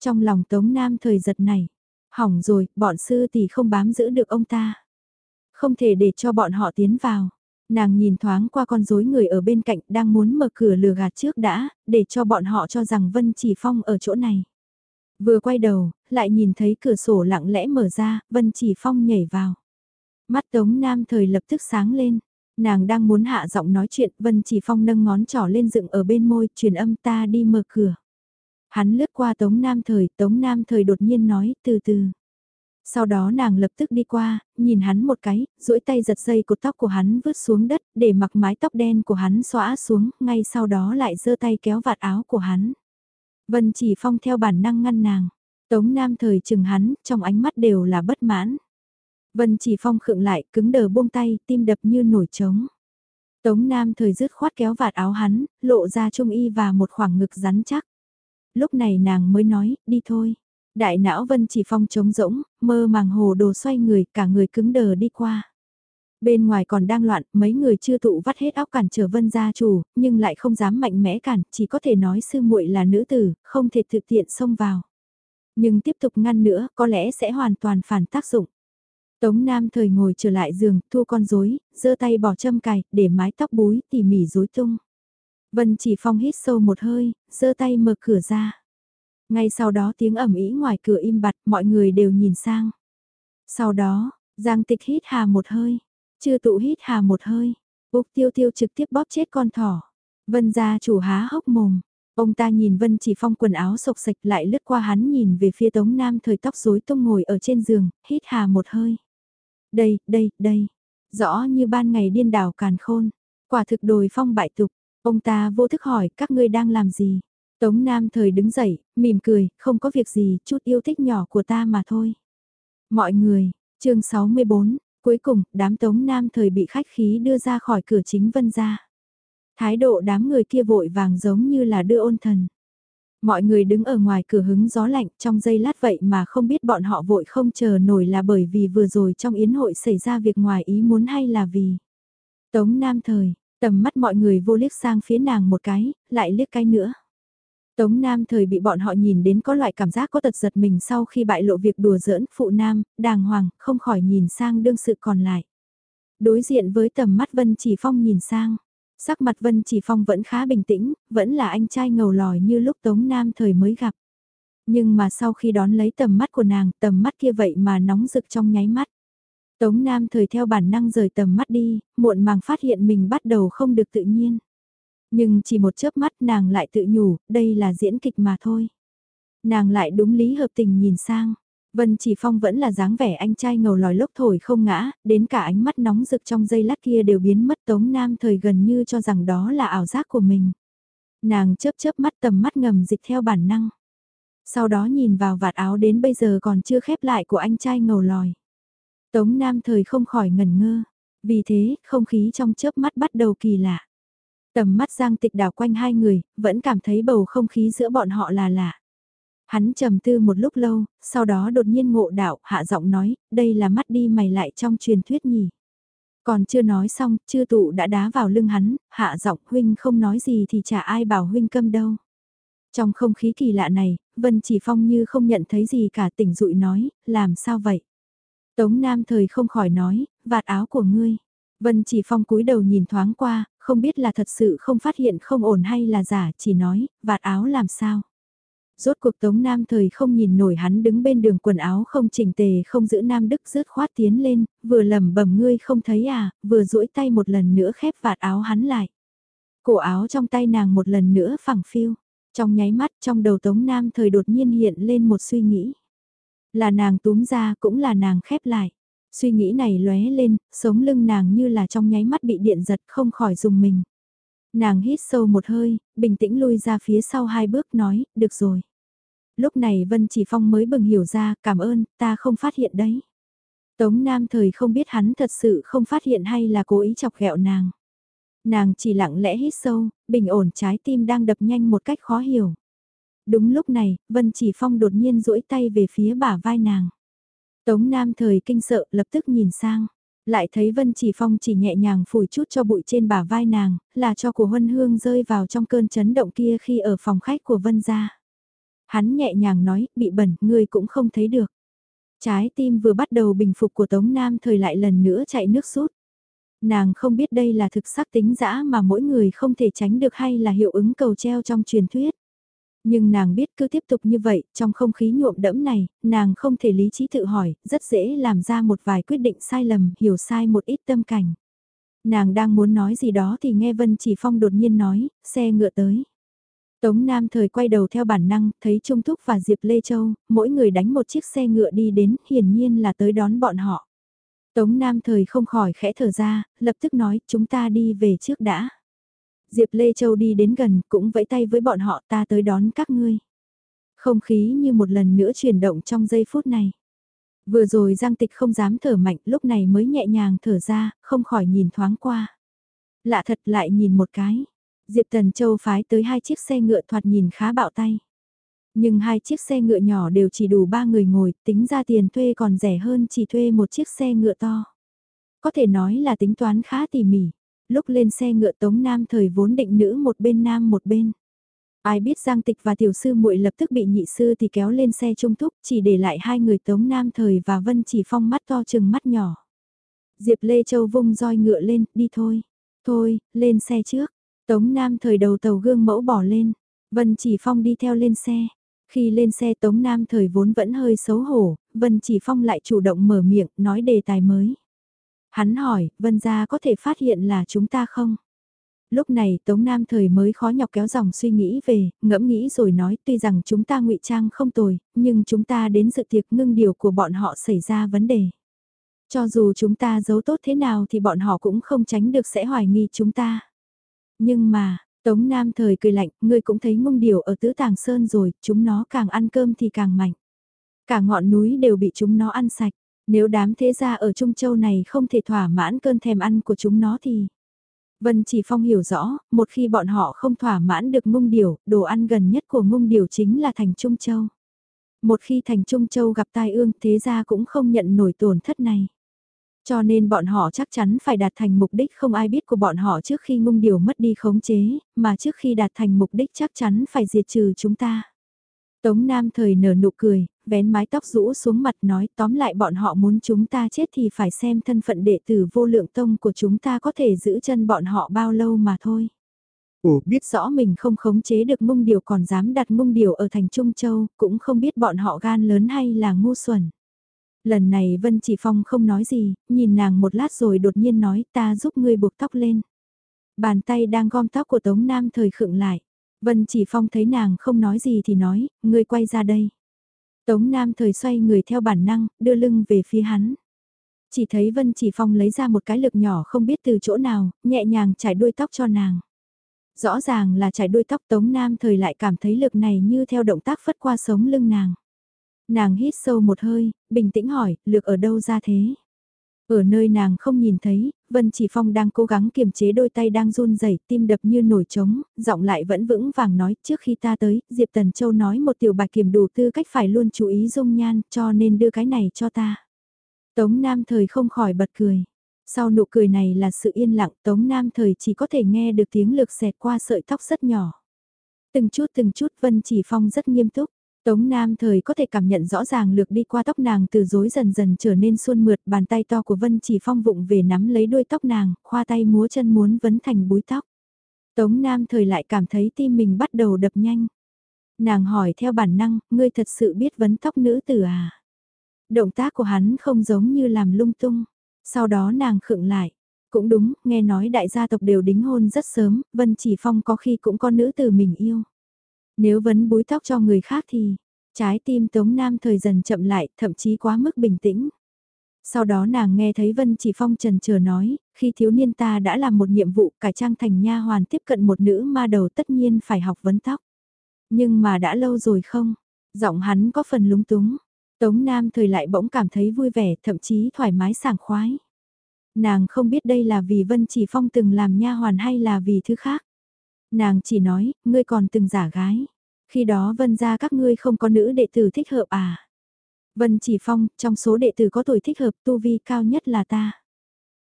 Trong lòng Tống Nam thời giật này, hỏng rồi, bọn sư thì không bám giữ được ông ta. Không thể để cho bọn họ tiến vào. Nàng nhìn thoáng qua con rối người ở bên cạnh đang muốn mở cửa lừa gạt trước đã, để cho bọn họ cho rằng Vân Chỉ Phong ở chỗ này. Vừa quay đầu, lại nhìn thấy cửa sổ lặng lẽ mở ra, Vân Chỉ Phong nhảy vào. Mắt Tống Nam thời lập tức sáng lên. Nàng đang muốn hạ giọng nói chuyện, Vân Chỉ Phong nâng ngón trỏ lên dựng ở bên môi, truyền âm ta đi mở cửa. Hắn lướt qua Tống Nam thời, Tống Nam thời đột nhiên nói, từ từ. Sau đó nàng lập tức đi qua, nhìn hắn một cái, duỗi tay giật dây cột tóc của hắn vứt xuống đất, để mặc mái tóc đen của hắn xóa xuống, ngay sau đó lại giơ tay kéo vạt áo của hắn. Vân chỉ phong theo bản năng ngăn nàng. Tống Nam thời chừng hắn, trong ánh mắt đều là bất mãn. Vân chỉ phong khựng lại, cứng đờ buông tay, tim đập như nổi trống. Tống Nam thời dứt khoát kéo vạt áo hắn, lộ ra trung y và một khoảng ngực rắn chắc. Lúc này nàng mới nói, đi thôi. Đại não Vân chỉ phong trống rỗng, mơ màng hồ đồ xoay người, cả người cứng đờ đi qua. Bên ngoài còn đang loạn, mấy người chưa tụ vắt hết óc cản trở Vân gia chủ, nhưng lại không dám mạnh mẽ cản, chỉ có thể nói sư muội là nữ tử, không thể thực tiện xông vào. Nhưng tiếp tục ngăn nữa, có lẽ sẽ hoàn toàn phản tác dụng. Tống Nam thời ngồi trở lại giường, thu con rối, giơ tay bỏ châm cài, để mái tóc búi tỉ mỉ rối tung. Vân chỉ phong hít sâu một hơi, giơ tay mở cửa ra. Ngay sau đó tiếng ẩm ý ngoài cửa im bặt, mọi người đều nhìn sang. Sau đó, Giang Tịch hít hà một hơi, chưa tụ hít hà một hơi, Úc Tiêu Tiêu trực tiếp bóp chết con thỏ. Vân gia chủ há hốc mồm, ông ta nhìn Vân chỉ phong quần áo sộc sạch lại lướt qua hắn nhìn về phía Tống Nam thời tóc rối tung ngồi ở trên giường, hít hà một hơi. Đây, đây, đây, rõ như ban ngày điên đảo càn khôn, quả thực đồi phong bại tục, ông ta vô thức hỏi các ngươi đang làm gì. Tống Nam thời đứng dậy, mỉm cười, không có việc gì, chút yêu thích nhỏ của ta mà thôi. Mọi người, chương 64, cuối cùng, đám Tống Nam thời bị khách khí đưa ra khỏi cửa chính vân ra. Thái độ đám người kia vội vàng giống như là đưa ôn thần. Mọi người đứng ở ngoài cửa hứng gió lạnh trong giây lát vậy mà không biết bọn họ vội không chờ nổi là bởi vì vừa rồi trong yến hội xảy ra việc ngoài ý muốn hay là vì. Tống Nam thời, tầm mắt mọi người vô liếc sang phía nàng một cái, lại liếc cái nữa. Tống Nam thời bị bọn họ nhìn đến có loại cảm giác có tật giật mình sau khi bại lộ việc đùa giỡn, phụ Nam, đàng hoàng, không khỏi nhìn sang đương sự còn lại. Đối diện với tầm mắt Vân Chỉ Phong nhìn sang, sắc mặt Vân Chỉ Phong vẫn khá bình tĩnh, vẫn là anh trai ngầu lòi như lúc Tống Nam thời mới gặp. Nhưng mà sau khi đón lấy tầm mắt của nàng, tầm mắt kia vậy mà nóng rực trong nháy mắt. Tống Nam thời theo bản năng rời tầm mắt đi, muộn màng phát hiện mình bắt đầu không được tự nhiên. Nhưng chỉ một chớp mắt nàng lại tự nhủ, đây là diễn kịch mà thôi. Nàng lại đúng lý hợp tình nhìn sang. Vân Chỉ Phong vẫn là dáng vẻ anh trai ngầu lòi lốc thổi không ngã, đến cả ánh mắt nóng rực trong giây lát kia đều biến mất Tống Nam thời gần như cho rằng đó là ảo giác của mình. Nàng chớp chớp mắt tầm mắt ngầm dịch theo bản năng. Sau đó nhìn vào vạt áo đến bây giờ còn chưa khép lại của anh trai ngầu lòi. Tống Nam thời không khỏi ngẩn ngơ. Vì thế, không khí trong chớp mắt bắt đầu kỳ lạ. Tầm mắt Giang Tịch đảo quanh hai người, vẫn cảm thấy bầu không khí giữa bọn họ là lạ. Hắn trầm tư một lúc lâu, sau đó đột nhiên ngộ đạo, hạ giọng nói, đây là mắt đi mày lại trong truyền thuyết nhỉ. Còn chưa nói xong, chưa tụ đã đá vào lưng hắn, hạ giọng huynh không nói gì thì chả ai bảo huynh câm đâu. Trong không khí kỳ lạ này, Vân Chỉ Phong như không nhận thấy gì cả tỉnh dụi nói, làm sao vậy? Tống Nam thời không khỏi nói, vạt áo của ngươi. Vân Chỉ Phong cúi đầu nhìn thoáng qua, không biết là thật sự không phát hiện không ổn hay là giả, chỉ nói, vạt áo làm sao. Rốt cuộc Tống Nam thời không nhìn nổi hắn đứng bên đường quần áo không chỉnh tề không giữ Nam Đức rớt khoát tiến lên, vừa lầm bẩm ngươi không thấy à, vừa duỗi tay một lần nữa khép vạt áo hắn lại. Cổ áo trong tay nàng một lần nữa phẳng phiu, trong nháy mắt trong đầu Tống Nam thời đột nhiên hiện lên một suy nghĩ. Là nàng túm ra cũng là nàng khép lại. Suy nghĩ này lóe lên, sống lưng nàng như là trong nháy mắt bị điện giật không khỏi dùng mình. Nàng hít sâu một hơi, bình tĩnh lui ra phía sau hai bước nói, được rồi. Lúc này Vân Chỉ Phong mới bừng hiểu ra, cảm ơn, ta không phát hiện đấy. Tống Nam thời không biết hắn thật sự không phát hiện hay là cố ý chọc ghẹo nàng. Nàng chỉ lặng lẽ hít sâu, bình ổn trái tim đang đập nhanh một cách khó hiểu. Đúng lúc này, Vân Chỉ Phong đột nhiên duỗi tay về phía bả vai nàng. Tống Nam thời kinh sợ lập tức nhìn sang. Lại thấy Vân Chỉ Phong chỉ nhẹ nhàng phủi chút cho bụi trên bả vai nàng, là cho của Huân Hương rơi vào trong cơn chấn động kia khi ở phòng khách của Vân gia. Hắn nhẹ nhàng nói, bị bẩn, ngươi cũng không thấy được. Trái tim vừa bắt đầu bình phục của Tống Nam thời lại lần nữa chạy nước rút. Nàng không biết đây là thực sắc tính dã mà mỗi người không thể tránh được hay là hiệu ứng cầu treo trong truyền thuyết. Nhưng nàng biết cứ tiếp tục như vậy, trong không khí nhuộm đẫm này, nàng không thể lý trí tự hỏi, rất dễ làm ra một vài quyết định sai lầm, hiểu sai một ít tâm cảnh. Nàng đang muốn nói gì đó thì nghe Vân Chỉ Phong đột nhiên nói, xe ngựa tới. Tống Nam thời quay đầu theo bản năng, thấy Trung Thúc và Diệp Lê Châu, mỗi người đánh một chiếc xe ngựa đi đến, hiển nhiên là tới đón bọn họ. Tống Nam thời không khỏi khẽ thở ra, lập tức nói, chúng ta đi về trước đã. Diệp Lê Châu đi đến gần, cũng vẫy tay với bọn họ ta tới đón các ngươi. Không khí như một lần nữa chuyển động trong giây phút này. Vừa rồi Giang Tịch không dám thở mạnh, lúc này mới nhẹ nhàng thở ra, không khỏi nhìn thoáng qua. Lạ thật lại nhìn một cái. Diệp Tần Châu phái tới hai chiếc xe ngựa thoạt nhìn khá bạo tay. Nhưng hai chiếc xe ngựa nhỏ đều chỉ đủ ba người ngồi, tính ra tiền thuê còn rẻ hơn chỉ thuê một chiếc xe ngựa to. Có thể nói là tính toán khá tỉ mỉ. Lúc lên xe ngựa Tống Nam thời vốn định nữ một bên nam một bên. Ai biết Giang Tịch và tiểu sư muội lập tức bị nhị sư thì kéo lên xe trung thúc, chỉ để lại hai người Tống Nam thời và Vân Chỉ Phong mắt to chừng mắt nhỏ. Diệp Lê Châu vung roi ngựa lên, đi thôi. Thôi, lên xe trước. Tống Nam thời đầu tàu gương mẫu bỏ lên. Vân Chỉ Phong đi theo lên xe. Khi lên xe Tống Nam thời vốn vẫn hơi xấu hổ, Vân Chỉ Phong lại chủ động mở miệng, nói đề tài mới. Hắn hỏi, Vân gia có thể phát hiện là chúng ta không? Lúc này Tống Nam thời mới khó nhọc kéo dòng suy nghĩ về, ngẫm nghĩ rồi nói tuy rằng chúng ta ngụy trang không tồi, nhưng chúng ta đến sự tiệc ngưng điều của bọn họ xảy ra vấn đề. Cho dù chúng ta giấu tốt thế nào thì bọn họ cũng không tránh được sẽ hoài nghi chúng ta. Nhưng mà, Tống Nam thời cười lạnh, ngươi cũng thấy ngung điều ở tứ tàng sơn rồi, chúng nó càng ăn cơm thì càng mạnh. Cả ngọn núi đều bị chúng nó ăn sạch. Nếu đám thế gia ở Trung Châu này không thể thỏa mãn cơn thèm ăn của chúng nó thì... Vân Chỉ Phong hiểu rõ, một khi bọn họ không thỏa mãn được ngung điểu, đồ ăn gần nhất của ngung điểu chính là thành Trung Châu. Một khi thành Trung Châu gặp tai ương thế gia cũng không nhận nổi tổn thất này. Cho nên bọn họ chắc chắn phải đạt thành mục đích không ai biết của bọn họ trước khi ngung điều mất đi khống chế, mà trước khi đạt thành mục đích chắc chắn phải diệt trừ chúng ta. Tống Nam thời nở nụ cười, vén mái tóc rũ xuống mặt nói tóm lại bọn họ muốn chúng ta chết thì phải xem thân phận đệ tử vô lượng tông của chúng ta có thể giữ chân bọn họ bao lâu mà thôi. Ủa biết rõ mình không khống chế được mông điều còn dám đặt mông điều ở thành Trung Châu, cũng không biết bọn họ gan lớn hay là ngu xuẩn. Lần này Vân Chỉ Phong không nói gì, nhìn nàng một lát rồi đột nhiên nói ta giúp ngươi buộc tóc lên. Bàn tay đang gom tóc của Tống Nam thời khựng lại. Vân Chỉ Phong thấy nàng không nói gì thì nói, ngươi quay ra đây. Tống Nam thời xoay người theo bản năng, đưa lưng về phía hắn. Chỉ thấy Vân Chỉ Phong lấy ra một cái lực nhỏ không biết từ chỗ nào, nhẹ nhàng trải đuôi tóc cho nàng. Rõ ràng là trải đuôi tóc Tống Nam thời lại cảm thấy lực này như theo động tác phất qua sống lưng nàng. Nàng hít sâu một hơi, bình tĩnh hỏi, lực ở đâu ra thế? Ở nơi nàng không nhìn thấy, Vân Chỉ Phong đang cố gắng kiềm chế đôi tay đang run rẩy, tim đập như nổi trống, giọng lại vẫn vững vàng nói, trước khi ta tới, Diệp Tần Châu nói một tiểu bạch kiểm đủ tư cách phải luôn chú ý dung nhan, cho nên đưa cái này cho ta. Tống Nam Thời không khỏi bật cười. Sau nụ cười này là sự yên lặng, Tống Nam Thời chỉ có thể nghe được tiếng lược xẹt qua sợi tóc rất nhỏ. Từng chút từng chút Vân Chỉ Phong rất nghiêm túc. Tống Nam thời có thể cảm nhận rõ ràng lược đi qua tóc nàng từ rối dần dần trở nên suôn mượt, bàn tay to của Vân chỉ phong vụng về nắm lấy đuôi tóc nàng, khoa tay múa chân muốn vấn thành búi tóc. Tống Nam thời lại cảm thấy tim mình bắt đầu đập nhanh. Nàng hỏi theo bản năng, ngươi thật sự biết vấn tóc nữ tử à? Động tác của hắn không giống như làm lung tung. Sau đó nàng khựng lại. Cũng đúng, nghe nói đại gia tộc đều đính hôn rất sớm, Vân Chỉ Phong có khi cũng có nữ tử mình yêu. Nếu vấn búi tóc cho người khác thì, trái tim Tống Nam thời dần chậm lại, thậm chí quá mức bình tĩnh. Sau đó nàng nghe thấy Vân Chỉ Phong trần chờ nói, khi thiếu niên ta đã làm một nhiệm vụ cải trang thành nha hoàn tiếp cận một nữ ma đầu tất nhiên phải học vấn tóc. Nhưng mà đã lâu rồi không? Giọng hắn có phần lúng túng. Tống Nam thời lại bỗng cảm thấy vui vẻ, thậm chí thoải mái sảng khoái. Nàng không biết đây là vì Vân Chỉ Phong từng làm nha hoàn hay là vì thứ khác. Nàng chỉ nói, ngươi còn từng giả gái. Khi đó vân ra các ngươi không có nữ đệ tử thích hợp à? Vân chỉ phong, trong số đệ tử có tuổi thích hợp tu vi cao nhất là ta.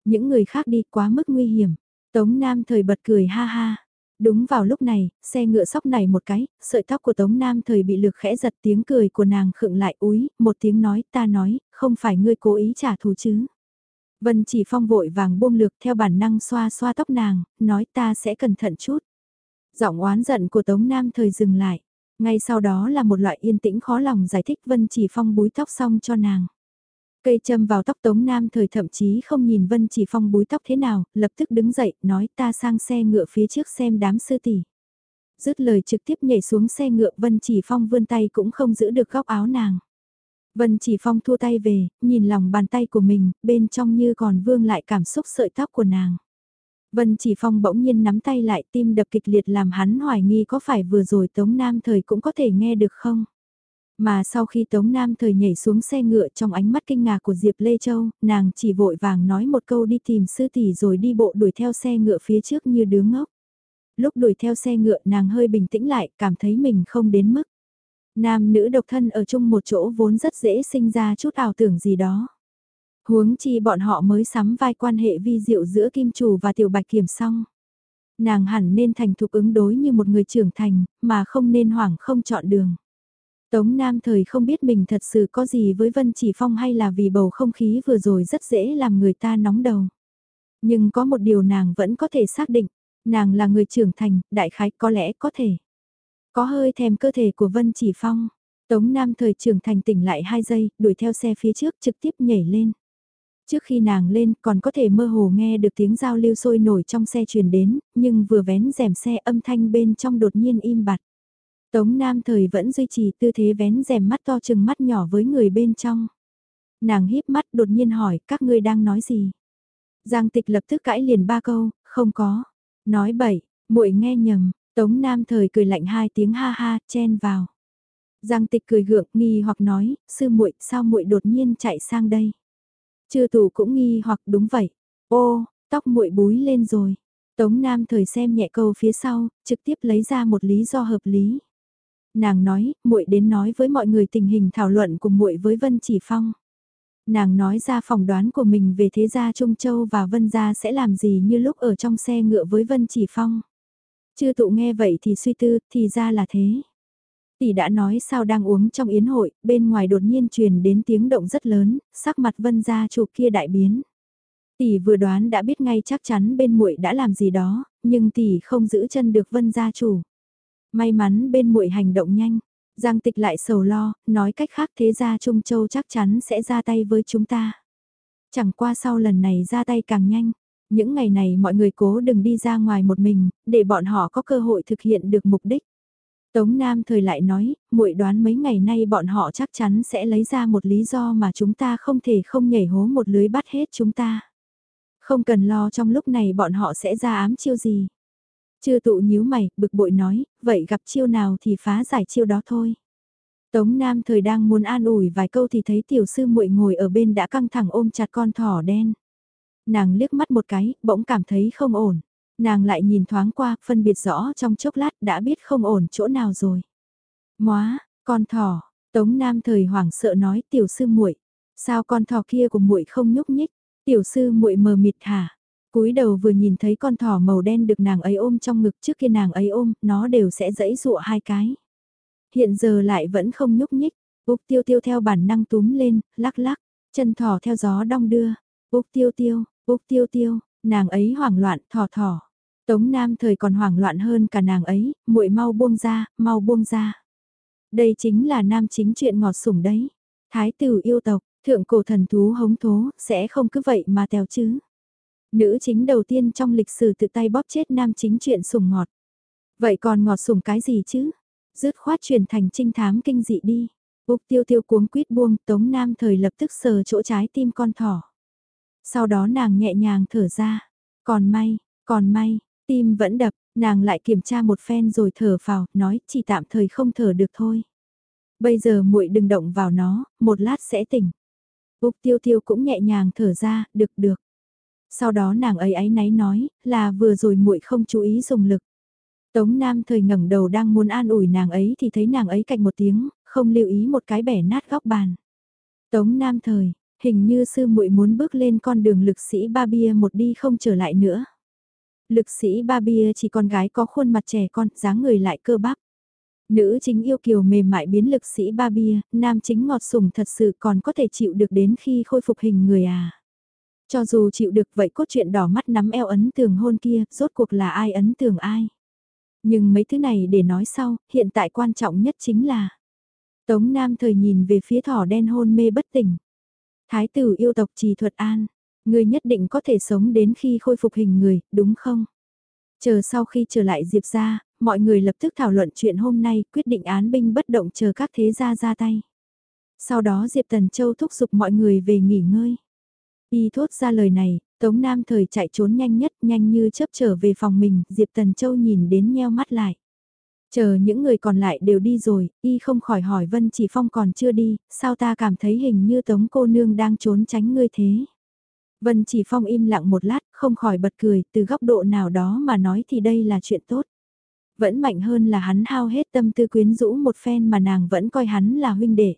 Những người khác đi quá mức nguy hiểm. Tống Nam thời bật cười ha ha. Đúng vào lúc này, xe ngựa sóc này một cái, sợi tóc của Tống Nam thời bị lược khẽ giật tiếng cười của nàng khựng lại úi, một tiếng nói ta nói, không phải ngươi cố ý trả thù chứ. Vân chỉ phong vội vàng buông lược theo bản năng xoa xoa tóc nàng, nói ta sẽ cẩn thận chút. Giọng oán giận của Tống Nam thời dừng lại. Ngay sau đó là một loại yên tĩnh khó lòng giải thích Vân chỉ phong búi tóc xong cho nàng. Cây châm vào tóc Tống Nam thời thậm chí không nhìn Vân Chỉ Phong búi tóc thế nào, lập tức đứng dậy, nói ta sang xe ngựa phía trước xem đám sư tỷ. Dứt lời trực tiếp nhảy xuống xe ngựa Vân Chỉ Phong vươn tay cũng không giữ được góc áo nàng. Vân Chỉ Phong thua tay về, nhìn lòng bàn tay của mình, bên trong như còn vương lại cảm xúc sợi tóc của nàng. Vân Chỉ Phong bỗng nhiên nắm tay lại tim đập kịch liệt làm hắn hoài nghi có phải vừa rồi Tống Nam Thời cũng có thể nghe được không? Mà sau khi Tống Nam Thời nhảy xuống xe ngựa trong ánh mắt kinh ngạc của Diệp Lê Châu, nàng chỉ vội vàng nói một câu đi tìm sư tỷ rồi đi bộ đuổi theo xe ngựa phía trước như đứa ngốc. Lúc đuổi theo xe ngựa nàng hơi bình tĩnh lại, cảm thấy mình không đến mức. Nam nữ độc thân ở chung một chỗ vốn rất dễ sinh ra chút ảo tưởng gì đó. Huống chi bọn họ mới sắm vai quan hệ vi diệu giữa Kim Chủ và Tiểu Bạch Kiểm xong. Nàng hẳn nên thành thục ứng đối như một người trưởng thành, mà không nên hoảng không chọn đường. Tống Nam thời không biết mình thật sự có gì với Vân Chỉ Phong hay là vì bầu không khí vừa rồi rất dễ làm người ta nóng đầu. Nhưng có một điều nàng vẫn có thể xác định, nàng là người trưởng thành, đại khái có lẽ có thể. Có hơi thèm cơ thể của Vân Chỉ Phong. Tống Nam thời trưởng thành tỉnh lại 2 giây, đuổi theo xe phía trước trực tiếp nhảy lên. Trước khi nàng lên còn có thể mơ hồ nghe được tiếng giao lưu sôi nổi trong xe truyền đến, nhưng vừa vén rèm xe âm thanh bên trong đột nhiên im bặt. Tống Nam thời vẫn duy trì tư thế vén rèm mắt to chừng mắt nhỏ với người bên trong. Nàng híp mắt đột nhiên hỏi các ngươi đang nói gì. Giang tịch lập tức cãi liền ba câu, không có. Nói bậy, muội nghe nhầm, Tống Nam thời cười lạnh hai tiếng ha ha, chen vào. Giang tịch cười gượng nghi hoặc nói, sư muội sao muội đột nhiên chạy sang đây. Chư tù cũng nghi hoặc đúng vậy. Ô, tóc muội búi lên rồi. Tống Nam thời xem nhẹ câu phía sau, trực tiếp lấy ra một lý do hợp lý nàng nói, muội đến nói với mọi người tình hình thảo luận của muội với Vân Chỉ Phong. Nàng nói ra phỏng đoán của mình về thế gia Trung Châu và Vân gia sẽ làm gì như lúc ở trong xe ngựa với Vân Chỉ Phong. Chưa tụ nghe vậy thì suy tư, thì ra là thế. Tỷ đã nói sao đang uống trong yến hội, bên ngoài đột nhiên truyền đến tiếng động rất lớn, sắc mặt Vân gia chủ kia đại biến. Tỷ vừa đoán đã biết ngay chắc chắn bên muội đã làm gì đó, nhưng tỷ không giữ chân được Vân gia chủ. May mắn bên muội hành động nhanh. Giang tịch lại sầu lo, nói cách khác thế gia Trung Châu chắc chắn sẽ ra tay với chúng ta. Chẳng qua sau lần này ra tay càng nhanh. Những ngày này mọi người cố đừng đi ra ngoài một mình, để bọn họ có cơ hội thực hiện được mục đích. Tống Nam thời lại nói, muội đoán mấy ngày nay bọn họ chắc chắn sẽ lấy ra một lý do mà chúng ta không thể không nhảy hố một lưới bắt hết chúng ta. Không cần lo trong lúc này bọn họ sẽ ra ám chiêu gì. Chư tụ nhíu mày, bực bội nói, vậy gặp chiêu nào thì phá giải chiêu đó thôi. Tống Nam thời đang muốn an ủi vài câu thì thấy tiểu sư muội ngồi ở bên đã căng thẳng ôm chặt con thỏ đen. Nàng liếc mắt một cái, bỗng cảm thấy không ổn. Nàng lại nhìn thoáng qua, phân biệt rõ trong chốc lát đã biết không ổn chỗ nào rồi. Móa, con thỏ, Tống Nam thời hoảng sợ nói tiểu sư muội, sao con thỏ kia của muội không nhúc nhích? Tiểu sư muội mờ mịt hả? cúi đầu vừa nhìn thấy con thỏ màu đen được nàng ấy ôm trong ngực trước kia nàng ấy ôm, nó đều sẽ dẫy dụa hai cái. Hiện giờ lại vẫn không nhúc nhích, Úc tiêu tiêu theo bản năng túm lên, lắc lắc, chân thỏ theo gió đong đưa, Úc tiêu tiêu, Úc tiêu tiêu, nàng ấy hoảng loạn, thỏ thỏ. Tống Nam thời còn hoảng loạn hơn cả nàng ấy, muội mau buông ra, mau buông ra. Đây chính là nam chính chuyện ngọt sủng đấy. Thái tử yêu tộc, thượng cổ thần thú hống thố, sẽ không cứ vậy mà tèo chứ. Nữ chính đầu tiên trong lịch sử tự tay bóp chết nam chính chuyện sủng ngọt. Vậy còn ngọt sủng cái gì chứ? Dứt khoát chuyển thành trinh thám kinh dị đi. Úc tiêu tiêu cuống quýt buông tống nam thời lập tức sờ chỗ trái tim con thỏ. Sau đó nàng nhẹ nhàng thở ra. Còn may, còn may, tim vẫn đập, nàng lại kiểm tra một phen rồi thở vào, nói chỉ tạm thời không thở được thôi. Bây giờ muội đừng động vào nó, một lát sẽ tỉnh. Úc tiêu tiêu cũng nhẹ nhàng thở ra, được được. Sau đó nàng ấy ấy náy nói, là vừa rồi muội không chú ý dùng lực. Tống Nam thời ngẩng đầu đang muốn an ủi nàng ấy thì thấy nàng ấy cạnh một tiếng, không lưu ý một cái bẻ nát góc bàn. Tống Nam thời, hình như sư muội muốn bước lên con đường lực sĩ ba bia một đi không trở lại nữa. Lực sĩ ba bia chỉ con gái có khuôn mặt trẻ con, dáng người lại cơ bắp. Nữ chính yêu kiều mềm mại biến lực sĩ ba bia, nam chính ngọt sủng thật sự còn có thể chịu được đến khi khôi phục hình người à. Cho dù chịu được vậy cốt truyện đỏ mắt nắm eo ấn tường hôn kia, rốt cuộc là ai ấn tường ai. Nhưng mấy thứ này để nói sau, hiện tại quan trọng nhất chính là Tống Nam thời nhìn về phía thỏ đen hôn mê bất tỉnh. Thái tử yêu tộc trì thuật an, ngươi nhất định có thể sống đến khi khôi phục hình người, đúng không? Chờ sau khi trở lại Diệp ra, mọi người lập tức thảo luận chuyện hôm nay, quyết định án binh bất động chờ các thế gia ra tay. Sau đó Diệp Tần Châu thúc giục mọi người về nghỉ ngơi. Y thốt ra lời này, Tống Nam thời chạy trốn nhanh nhất, nhanh như chớp trở về phòng mình, Diệp Tần Châu nhìn đến nheo mắt lại. Chờ những người còn lại đều đi rồi, y không khỏi hỏi Vân Chỉ Phong còn chưa đi, sao ta cảm thấy hình như Tống cô nương đang trốn tránh ngươi thế. Vân Chỉ Phong im lặng một lát, không khỏi bật cười, từ góc độ nào đó mà nói thì đây là chuyện tốt. Vẫn mạnh hơn là hắn hao hết tâm tư quyến rũ một phen mà nàng vẫn coi hắn là huynh đệ.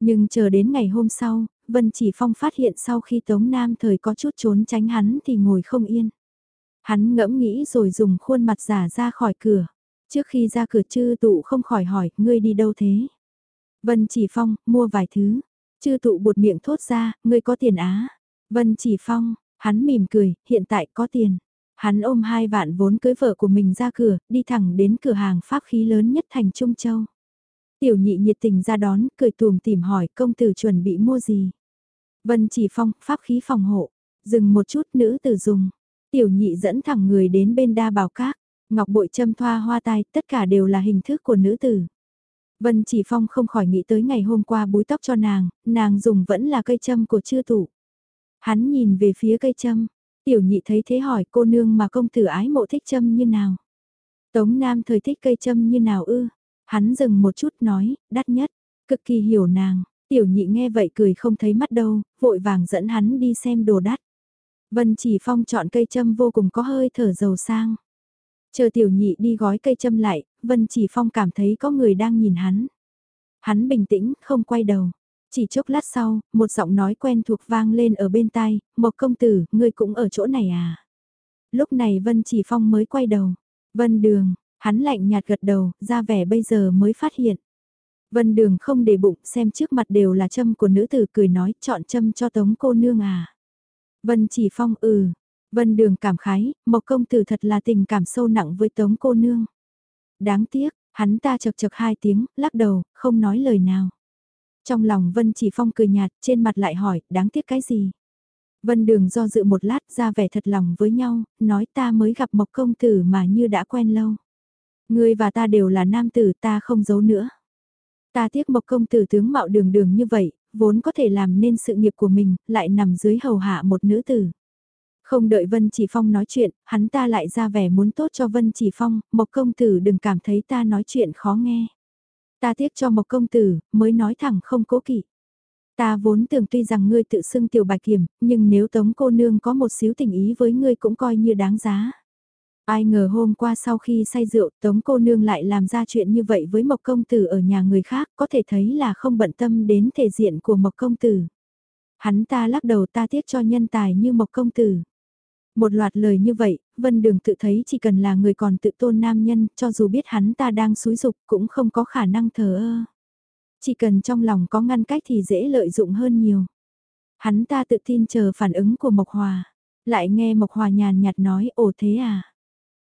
Nhưng chờ đến ngày hôm sau, Vân Chỉ Phong phát hiện sau khi Tống Nam thời có chút trốn tránh hắn thì ngồi không yên. Hắn ngẫm nghĩ rồi dùng khuôn mặt giả ra khỏi cửa. Trước khi ra cửa chư tụ không khỏi hỏi, ngươi đi đâu thế? Vân Chỉ Phong, mua vài thứ. Chư tụ buột miệng thốt ra, ngươi có tiền á. Vân Chỉ Phong, hắn mỉm cười, hiện tại có tiền. Hắn ôm hai vạn vốn cưới vợ của mình ra cửa, đi thẳng đến cửa hàng pháp khí lớn nhất thành Trung Châu. Tiểu nhị nhiệt tình ra đón, cười tùm tìm hỏi công tử chuẩn bị mua gì. Vân chỉ phong, pháp khí phòng hộ. Dừng một chút nữ tử dùng. Tiểu nhị dẫn thẳng người đến bên đa bảo các. Ngọc bội châm thoa hoa tai, tất cả đều là hình thức của nữ tử. Vân chỉ phong không khỏi nghĩ tới ngày hôm qua búi tóc cho nàng, nàng dùng vẫn là cây châm của chư tủ. Hắn nhìn về phía cây châm, tiểu nhị thấy thế hỏi cô nương mà công tử ái mộ thích châm như nào. Tống Nam thời thích cây châm như nào ư, hắn dừng một chút nói, đắt nhất, cực kỳ hiểu nàng, Tiểu nhị nghe vậy cười không thấy mắt đâu, vội vàng dẫn hắn đi xem đồ đắt. Vân chỉ phong chọn cây châm vô cùng có hơi thở dầu sang. Chờ tiểu nhị đi gói cây châm lại, Vân chỉ phong cảm thấy có người đang nhìn hắn. Hắn bình tĩnh, không quay đầu. Chỉ chốc lát sau, một giọng nói quen thuộc vang lên ở bên tai, Mộc công tử, ngươi cũng ở chỗ này à? Lúc này Vân chỉ phong mới quay đầu. Vân đường, hắn lạnh nhạt gật đầu, ra vẻ bây giờ mới phát hiện. Vân Đường không để bụng xem trước mặt đều là châm của nữ tử cười nói chọn châm cho tống cô nương à. Vân chỉ phong ừ. Vân Đường cảm khái, Mộc công tử thật là tình cảm sâu nặng với tống cô nương. Đáng tiếc, hắn ta chật chật hai tiếng, lắc đầu, không nói lời nào. Trong lòng Vân chỉ phong cười nhạt, trên mặt lại hỏi, đáng tiếc cái gì? Vân Đường do dự một lát ra vẻ thật lòng với nhau, nói ta mới gặp Mộc công tử mà như đã quen lâu. Ngươi và ta đều là nam tử ta không giấu nữa. Ta tiếc mộc công tử tướng mạo đường đường như vậy, vốn có thể làm nên sự nghiệp của mình, lại nằm dưới hầu hạ một nữ tử. Không đợi Vân Chỉ Phong nói chuyện, hắn ta lại ra vẻ muốn tốt cho Vân Chỉ Phong, Mộc công tử đừng cảm thấy ta nói chuyện khó nghe. Ta tiếc cho Mộc công tử, mới nói thẳng không cố kỵ. Ta vốn tưởng tuy rằng ngươi tự xưng tiểu bạch kiểm, nhưng nếu tống cô nương có một xíu tình ý với ngươi cũng coi như đáng giá. Ai ngờ hôm qua sau khi say rượu tống cô nương lại làm ra chuyện như vậy với Mộc Công Tử ở nhà người khác có thể thấy là không bận tâm đến thể diện của Mộc Công Tử. Hắn ta lắc đầu ta tiếc cho nhân tài như Mộc Công Tử. Một loạt lời như vậy, Vân Đường tự thấy chỉ cần là người còn tự tôn nam nhân cho dù biết hắn ta đang xúi dục cũng không có khả năng thờ ơ. Chỉ cần trong lòng có ngăn cách thì dễ lợi dụng hơn nhiều. Hắn ta tự tin chờ phản ứng của Mộc Hòa. Lại nghe Mộc Hòa nhàn nhạt nói ồ thế à.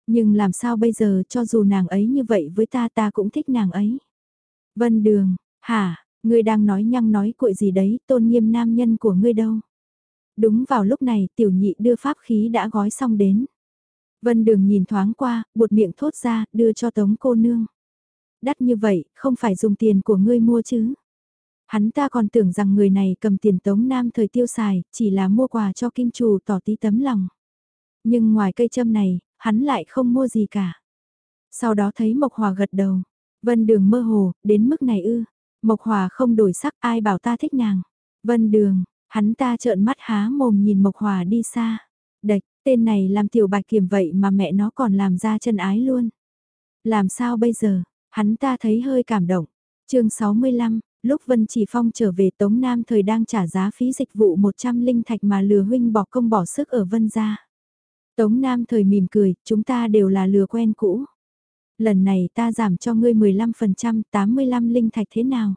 Nhưng làm sao bây giờ cho dù nàng ấy như vậy với ta ta cũng thích nàng ấy. Vân Đường, hả, ngươi đang nói nhăng nói cuội gì đấy, tôn nghiêm nam nhân của ngươi đâu. Đúng vào lúc này tiểu nhị đưa pháp khí đã gói xong đến. Vân Đường nhìn thoáng qua, buột miệng thốt ra, đưa cho tống cô nương. Đắt như vậy, không phải dùng tiền của ngươi mua chứ. Hắn ta còn tưởng rằng người này cầm tiền tống nam thời tiêu xài, chỉ là mua quà cho kim chủ tỏ tí tấm lòng. Nhưng ngoài cây châm này, hắn lại không mua gì cả. Sau đó thấy Mộc Hòa gật đầu, Vân Đường mơ hồ, đến mức này ư, Mộc Hòa không đổi sắc ai bảo ta thích nàng. Vân Đường, hắn ta trợn mắt há mồm nhìn Mộc Hòa đi xa. Đạch, tên này làm tiểu bạch kiểm vậy mà mẹ nó còn làm ra chân ái luôn. Làm sao bây giờ? Hắn ta thấy hơi cảm động. chương 65, lúc Vân Chỉ Phong trở về Tống Nam thời đang trả giá phí dịch vụ 100 linh thạch mà lừa huynh bỏ công bỏ sức ở Vân gia. Tống Nam thời mỉm cười, chúng ta đều là lừa quen cũ. Lần này ta giảm cho ngươi 15%, 85 linh thạch thế nào?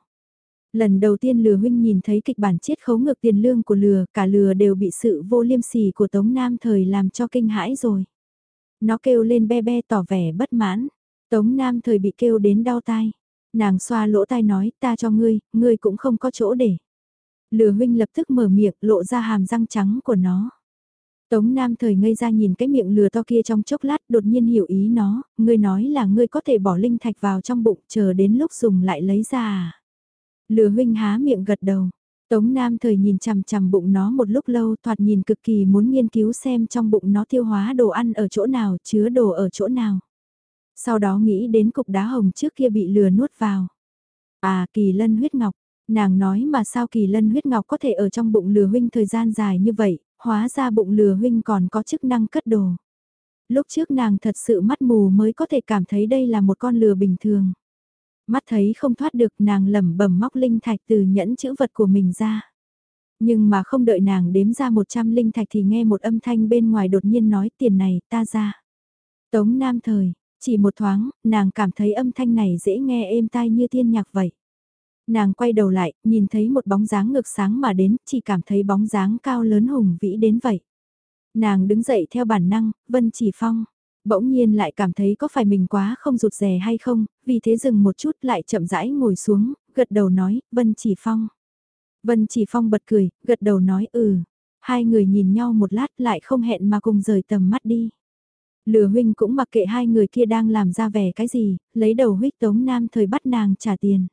Lần đầu tiên lừa huynh nhìn thấy kịch bản chiết khấu ngược tiền lương của lừa, cả lừa đều bị sự vô liêm sỉ của Tống Nam thời làm cho kinh hãi rồi. Nó kêu lên be be tỏ vẻ bất mãn. Tống Nam thời bị kêu đến đau tai. Nàng xoa lỗ tai nói ta cho ngươi, ngươi cũng không có chỗ để. Lừa huynh lập tức mở miệng lộ ra hàm răng trắng của nó. Tống Nam thời ngây ra nhìn cái miệng lừa to kia trong chốc lát đột nhiên hiểu ý nó, ngươi nói là ngươi có thể bỏ linh thạch vào trong bụng chờ đến lúc dùng lại lấy ra à. Lừa huynh há miệng gật đầu. Tống Nam thời nhìn chằm chằm bụng nó một lúc lâu thoạt nhìn cực kỳ muốn nghiên cứu xem trong bụng nó tiêu hóa đồ ăn ở chỗ nào chứa đồ ở chỗ nào. Sau đó nghĩ đến cục đá hồng trước kia bị lừa nuốt vào. À kỳ lân huyết ngọc, nàng nói mà sao kỳ lân huyết ngọc có thể ở trong bụng lừa huynh thời gian dài như vậy, hóa ra bụng lừa huynh còn có chức năng cất đồ. Lúc trước nàng thật sự mắt mù mới có thể cảm thấy đây là một con lừa bình thường. Mắt thấy không thoát được nàng lẩm bẩm móc linh thạch từ nhẫn chữ vật của mình ra. Nhưng mà không đợi nàng đếm ra 100 linh thạch thì nghe một âm thanh bên ngoài đột nhiên nói tiền này ta ra. Tống Nam Thời, chỉ một thoáng, nàng cảm thấy âm thanh này dễ nghe êm tai như thiên nhạc vậy. Nàng quay đầu lại, nhìn thấy một bóng dáng ngược sáng mà đến, chỉ cảm thấy bóng dáng cao lớn hùng vĩ đến vậy. Nàng đứng dậy theo bản năng, Vân Chỉ Phong. Bỗng nhiên lại cảm thấy có phải mình quá không rụt rè hay không, vì thế dừng một chút lại chậm rãi ngồi xuống, gật đầu nói, Vân Chỉ Phong. Vân Chỉ Phong bật cười, gật đầu nói ừ. Hai người nhìn nhau một lát lại không hẹn mà cùng rời tầm mắt đi. Lừa huynh cũng mặc kệ hai người kia đang làm ra vẻ cái gì, lấy đầu huyết Tống Nam thời bắt nàng trả tiền.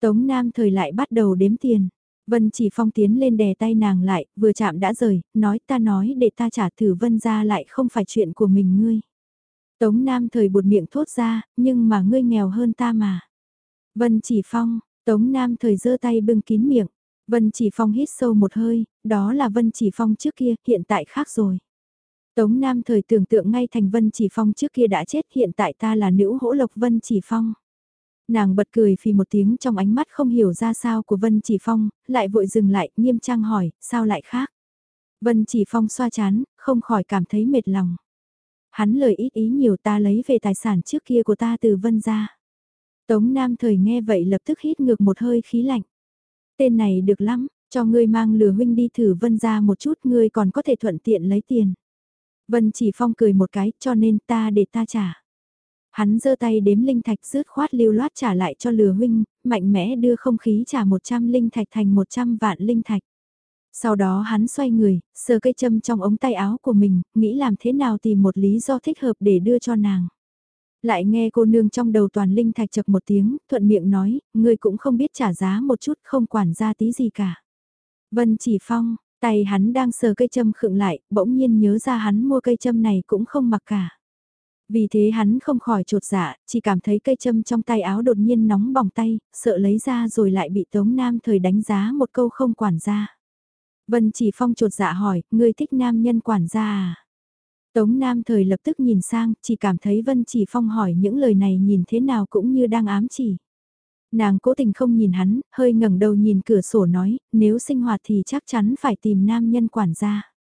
Tống Nam thời lại bắt đầu đếm tiền. Vân chỉ phong tiến lên đè tay nàng lại, vừa chạm đã rời, nói ta nói để ta trả thử Vân ra lại không phải chuyện của mình ngươi. Tống Nam thời buột miệng thốt ra, nhưng mà ngươi nghèo hơn ta mà. Vân chỉ phong, Tống Nam thời giơ tay bưng kín miệng. Vân chỉ phong hít sâu một hơi, đó là Vân chỉ phong trước kia, hiện tại khác rồi. Tống Nam thời tưởng tượng ngay thành Vân Chỉ Phong trước kia đã chết hiện tại ta là nữ hỗ lộc Vân Chỉ Phong. Nàng bật cười phì một tiếng trong ánh mắt không hiểu ra sao của Vân Chỉ Phong, lại vội dừng lại, nghiêm trang hỏi, sao lại khác? Vân Chỉ Phong xoa chán, không khỏi cảm thấy mệt lòng. Hắn lời ít ý nhiều ta lấy về tài sản trước kia của ta từ Vân ra. Tống Nam thời nghe vậy lập tức hít ngược một hơi khí lạnh. Tên này được lắm, cho ngươi mang lừa huynh đi thử Vân ra một chút ngươi còn có thể thuận tiện lấy tiền. Vân chỉ phong cười một cái cho nên ta để ta trả. Hắn giơ tay đếm linh thạch rớt khoát lưu loát trả lại cho lừa huynh, mạnh mẽ đưa không khí trả 100 linh thạch thành 100 vạn linh thạch. Sau đó hắn xoay người, sờ cây châm trong ống tay áo của mình, nghĩ làm thế nào tìm một lý do thích hợp để đưa cho nàng. Lại nghe cô nương trong đầu toàn linh thạch chật một tiếng, thuận miệng nói, ngươi cũng không biết trả giá một chút không quản ra tí gì cả. Vân chỉ phong, tay hắn đang sờ cây châm khựng lại, bỗng nhiên nhớ ra hắn mua cây châm này cũng không mặc cả. Vì thế hắn không khỏi trột dạ, chỉ cảm thấy cây châm trong tay áo đột nhiên nóng bỏng tay, sợ lấy ra rồi lại bị Tống Nam thời đánh giá một câu không quản gia. Vân chỉ phong trột dạ hỏi, ngươi thích nam nhân quản gia à? Tống Nam thời lập tức nhìn sang, chỉ cảm thấy Vân chỉ phong hỏi những lời này nhìn thế nào cũng như đang ám chỉ. Nàng cố tình không nhìn hắn, hơi ngẩng đầu nhìn cửa sổ nói, nếu sinh hoạt thì chắc chắn phải tìm nam nhân quản gia.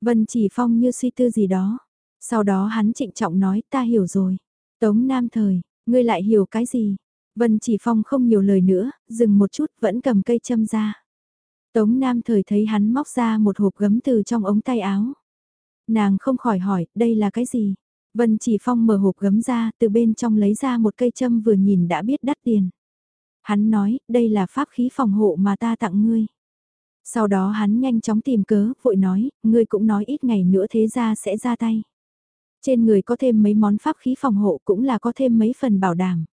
Vân chỉ phong như suy tư gì đó. Sau đó hắn trịnh trọng nói ta hiểu rồi. Tống Nam thời, ngươi lại hiểu cái gì? Vân chỉ phong không nhiều lời nữa, dừng một chút vẫn cầm cây châm ra. Tống Nam thời thấy hắn móc ra một hộp gấm từ trong ống tay áo. Nàng không khỏi hỏi, đây là cái gì? Vân chỉ phong mở hộp gấm ra, từ bên trong lấy ra một cây châm vừa nhìn đã biết đắt tiền. Hắn nói, đây là pháp khí phòng hộ mà ta tặng ngươi. Sau đó hắn nhanh chóng tìm cớ, vội nói, ngươi cũng nói ít ngày nữa thế ra sẽ ra tay. Trên người có thêm mấy món pháp khí phòng hộ cũng là có thêm mấy phần bảo đảm.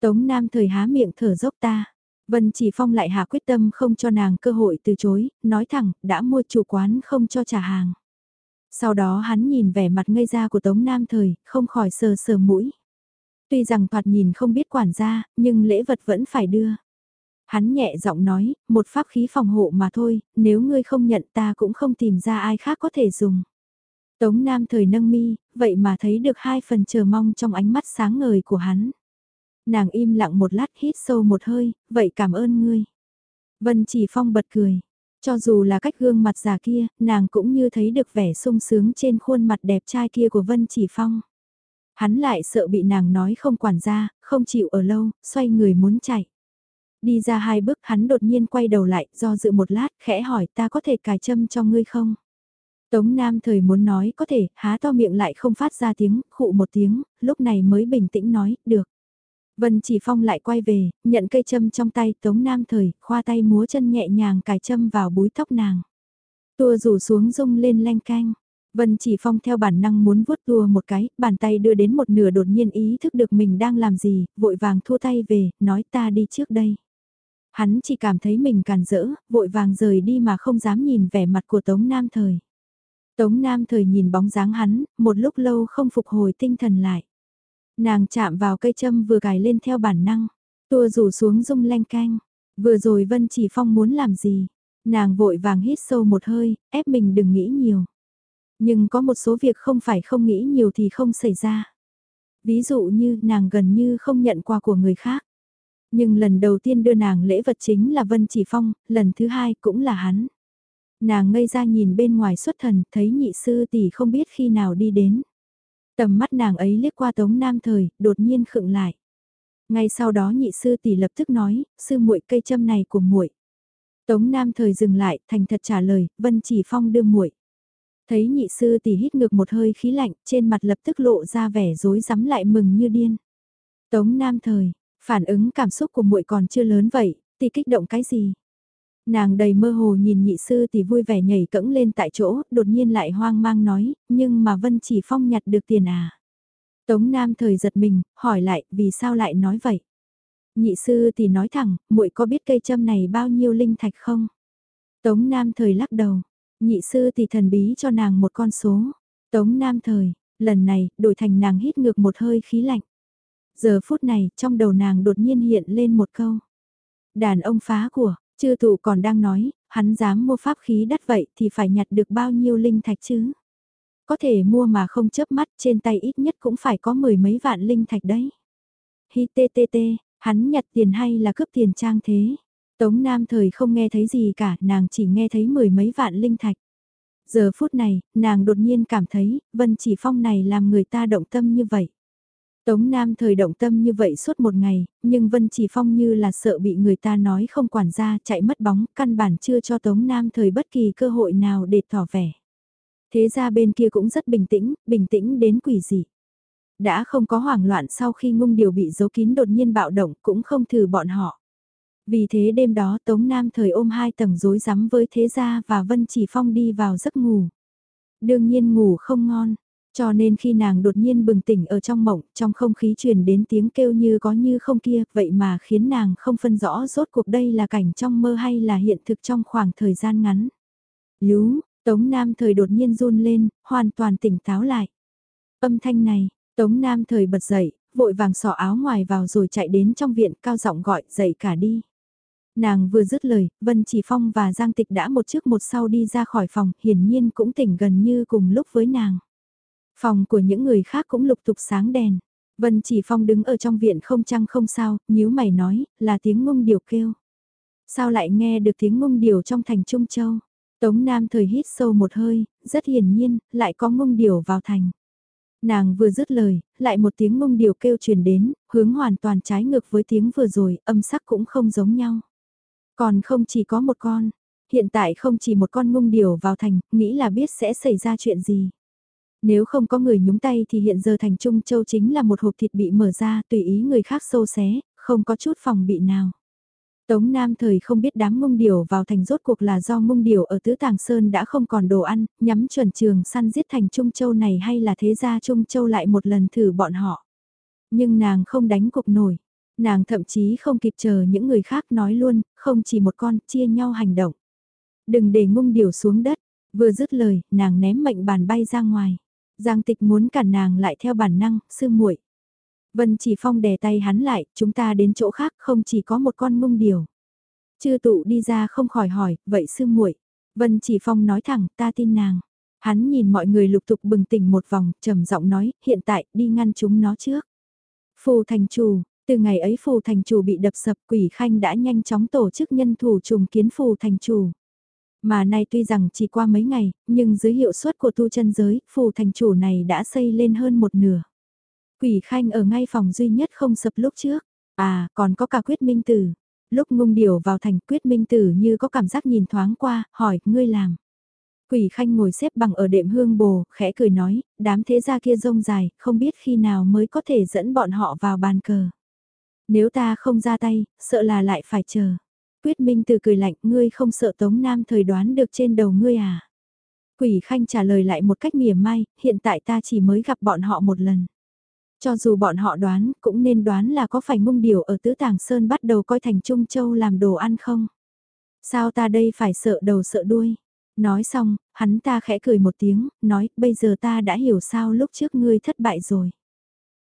Tống Nam thời há miệng thở dốc ta. Vân Chỉ Phong lại hạ quyết tâm không cho nàng cơ hội từ chối, nói thẳng, đã mua chủ quán không cho trả hàng. Sau đó hắn nhìn vẻ mặt ngây ra của Tống Nam thời, không khỏi sờ sờ mũi. Tuy rằng thoạt nhìn không biết quản gia, nhưng lễ vật vẫn phải đưa. Hắn nhẹ giọng nói, một pháp khí phòng hộ mà thôi, nếu ngươi không nhận ta cũng không tìm ra ai khác có thể dùng. Tống Nam thời nâng mi, vậy mà thấy được hai phần chờ mong trong ánh mắt sáng ngời của hắn. Nàng im lặng một lát hít sâu một hơi, vậy cảm ơn ngươi. Vân chỉ phong bật cười. Cho dù là cách gương mặt già kia, nàng cũng như thấy được vẻ sung sướng trên khuôn mặt đẹp trai kia của Vân Chỉ Phong. Hắn lại sợ bị nàng nói không quản gia, không chịu ở lâu, xoay người muốn chạy. Đi ra hai bước hắn đột nhiên quay đầu lại, do dự một lát, khẽ hỏi ta có thể cài châm cho ngươi không? Tống Nam thời muốn nói có thể, há to miệng lại không phát ra tiếng, khụ một tiếng, lúc này mới bình tĩnh nói, được. Vân Chỉ Phong lại quay về, nhận cây châm trong tay Tống Nam Thời, khoa tay múa chân nhẹ nhàng cài châm vào búi tóc nàng. Tua rủ xuống rung lên leng canh. Vân Chỉ Phong theo bản năng muốn vuốt tua một cái, bàn tay đưa đến một nửa đột nhiên ý thức được mình đang làm gì, vội vàng thua tay về, nói ta đi trước đây. Hắn chỉ cảm thấy mình càn rỡ, vội vàng rời đi mà không dám nhìn vẻ mặt của Tống Nam Thời. Tống Nam Thời nhìn bóng dáng hắn, một lúc lâu không phục hồi tinh thần lại. Nàng chạm vào cây châm vừa gài lên theo bản năng, tua rủ xuống rung leng canh. Vừa rồi Vân Chỉ Phong muốn làm gì? Nàng vội vàng hít sâu một hơi, ép mình đừng nghĩ nhiều. Nhưng có một số việc không phải không nghĩ nhiều thì không xảy ra. Ví dụ như nàng gần như không nhận quà của người khác. Nhưng lần đầu tiên đưa nàng lễ vật chính là Vân Chỉ Phong, lần thứ hai cũng là hắn. Nàng ngây ra nhìn bên ngoài xuất thần, thấy nhị sư tỷ không biết khi nào đi đến. Tầm mắt nàng ấy liếc qua Tống Nam Thời, đột nhiên khựng lại. Ngay sau đó nhị sư tỷ lập tức nói, sư muội cây châm này của muội. Tống Nam Thời dừng lại, thành thật trả lời, Vân Chỉ Phong đưa muội. Thấy nhị sư tỷ hít ngược một hơi khí lạnh, trên mặt lập tức lộ ra vẻ rối rắm lại mừng như điên. Tống Nam Thời, phản ứng cảm xúc của muội còn chưa lớn vậy, tỷ kích động cái gì? Nàng đầy mơ hồ nhìn nhị sư tỷ vui vẻ nhảy cẫng lên tại chỗ, đột nhiên lại hoang mang nói, nhưng mà Vân chỉ phong nhặt được tiền à? Tống Nam thời giật mình, hỏi lại, vì sao lại nói vậy? Nhị sư thì nói thẳng, muội có biết cây châm này bao nhiêu linh thạch không? Tống Nam thời lắc đầu, nhị sư thì thần bí cho nàng một con số. Tống Nam thời, lần này, đổi thành nàng hít ngược một hơi khí lạnh. Giờ phút này, trong đầu nàng đột nhiên hiện lên một câu. Đàn ông phá của, Chư tụ còn đang nói, hắn dám mua pháp khí đắt vậy thì phải nhặt được bao nhiêu linh thạch chứ? Có thể mua mà không chớp mắt trên tay ít nhất cũng phải có mười mấy vạn linh thạch đấy. Hi tê tê tê, hắn nhặt tiền hay là cướp tiền trang thế? Tống Nam thời không nghe thấy gì cả, nàng chỉ nghe thấy mười mấy vạn linh thạch. Giờ phút này, nàng đột nhiên cảm thấy, Vân Chỉ Phong này làm người ta động tâm như vậy. Tống Nam thời động tâm như vậy suốt một ngày, nhưng Vân Chỉ Phong như là sợ bị người ta nói không quản ra chạy mất bóng, căn bản chưa cho Tống Nam thời bất kỳ cơ hội nào để tỏ vẻ. Thế ra bên kia cũng rất bình tĩnh, bình tĩnh đến quỷ dị. Đã không có hoảng loạn sau khi ngung điều bị giấu kín đột nhiên bạo động cũng không thử bọn họ. Vì thế đêm đó Tống Nam thời ôm hai tầng rối rắm với Thế Gia và Vân Chỉ Phong đi vào giấc ngủ. Đương nhiên ngủ không ngon, cho nên khi nàng đột nhiên bừng tỉnh ở trong mộng, trong không khí truyền đến tiếng kêu như có như không kia, vậy mà khiến nàng không phân rõ rốt cuộc đây là cảnh trong mơ hay là hiện thực trong khoảng thời gian ngắn. Lú, Tống Nam thời đột nhiên run lên, hoàn toàn tỉnh táo lại. Âm thanh này, Tống Nam thời bật dậy, vội vàng xỏ áo ngoài vào rồi chạy đến trong viện cao giọng gọi dậy cả đi. Nàng vừa dứt lời, Vân Chỉ Phong và Giang Tịch đã một trước một sau đi ra khỏi phòng, hiển nhiên cũng tỉnh gần như cùng lúc với nàng. Phòng của những người khác cũng lục tục sáng đèn. Vân Chỉ Phong đứng ở trong viện không trăng không sao, nhíu mày nói, là tiếng ngung điều kêu. Sao lại nghe được tiếng ngung điều trong thành Trung Châu? Tống Nam thời hít sâu một hơi, rất hiển nhiên, lại có ngung điều vào thành. Nàng vừa dứt lời, lại một tiếng ngung điều kêu truyền đến, hướng hoàn toàn trái ngược với tiếng vừa rồi, âm sắc cũng không giống nhau. Còn không chỉ có một con, hiện tại không chỉ một con ngung điều vào thành, nghĩ là biết sẽ xảy ra chuyện gì. Nếu không có người nhúng tay thì hiện giờ thành Trung Châu chính là một hộp thịt bị mở ra tùy ý người khác sâu xé, không có chút phòng bị nào. Tống Nam thời không biết đám ngung điểu vào thành rốt cuộc là do ngung điểu ở Tứ Tàng Sơn đã không còn đồ ăn, nhắm chuẩn trường săn giết thành Trung Châu này hay là thế gia Trung Châu lại một lần thử bọn họ. Nhưng nàng không đánh cục nổi, nàng thậm chí không kịp chờ những người khác nói luôn, không chỉ một con, chia nhau hành động. Đừng để ngung điểu xuống đất, vừa dứt lời, nàng ném mệnh bàn bay ra ngoài. Giang tịch muốn cản nàng lại theo bản năng, sư muội. Vân chỉ phong đè tay hắn lại, chúng ta đến chỗ khác không chỉ có một con mông điều. Chư tụ đi ra không khỏi hỏi, vậy sư muội. Vân chỉ phong nói thẳng, ta tin nàng. Hắn nhìn mọi người lục tục bừng tỉnh một vòng, trầm giọng nói, hiện tại, đi ngăn chúng nó trước. Phù thành chủ, từ ngày ấy phù thành chủ bị đập sập quỷ khanh đã nhanh chóng tổ chức nhân thủ trùng kiến phù thành chủ. Mà nay tuy rằng chỉ qua mấy ngày, nhưng dưới hiệu suất của tu chân giới, phù thành chủ này đã xây lên hơn một nửa. Quỷ khanh ở ngay phòng duy nhất không sập lúc trước. À, còn có cả quyết minh tử. Lúc ngung điều vào thành quyết minh tử như có cảm giác nhìn thoáng qua, hỏi, ngươi làm. Quỷ khanh ngồi xếp bằng ở đệm hương bồ, khẽ cười nói, đám thế gia kia rông dài, không biết khi nào mới có thể dẫn bọn họ vào bàn cờ. Nếu ta không ra tay, sợ là lại phải chờ. Quyết Minh từ cười lạnh, ngươi không sợ Tống Nam thời đoán được trên đầu ngươi à? Quỷ Khanh trả lời lại một cách mỉa mai, hiện tại ta chỉ mới gặp bọn họ một lần. Cho dù bọn họ đoán, cũng nên đoán là có phải Mông điều ở Tứ Tàng Sơn bắt đầu coi thành Trung Châu làm đồ ăn không? Sao ta đây phải sợ đầu sợ đuôi? Nói xong, hắn ta khẽ cười một tiếng, nói, bây giờ ta đã hiểu sao lúc trước ngươi thất bại rồi.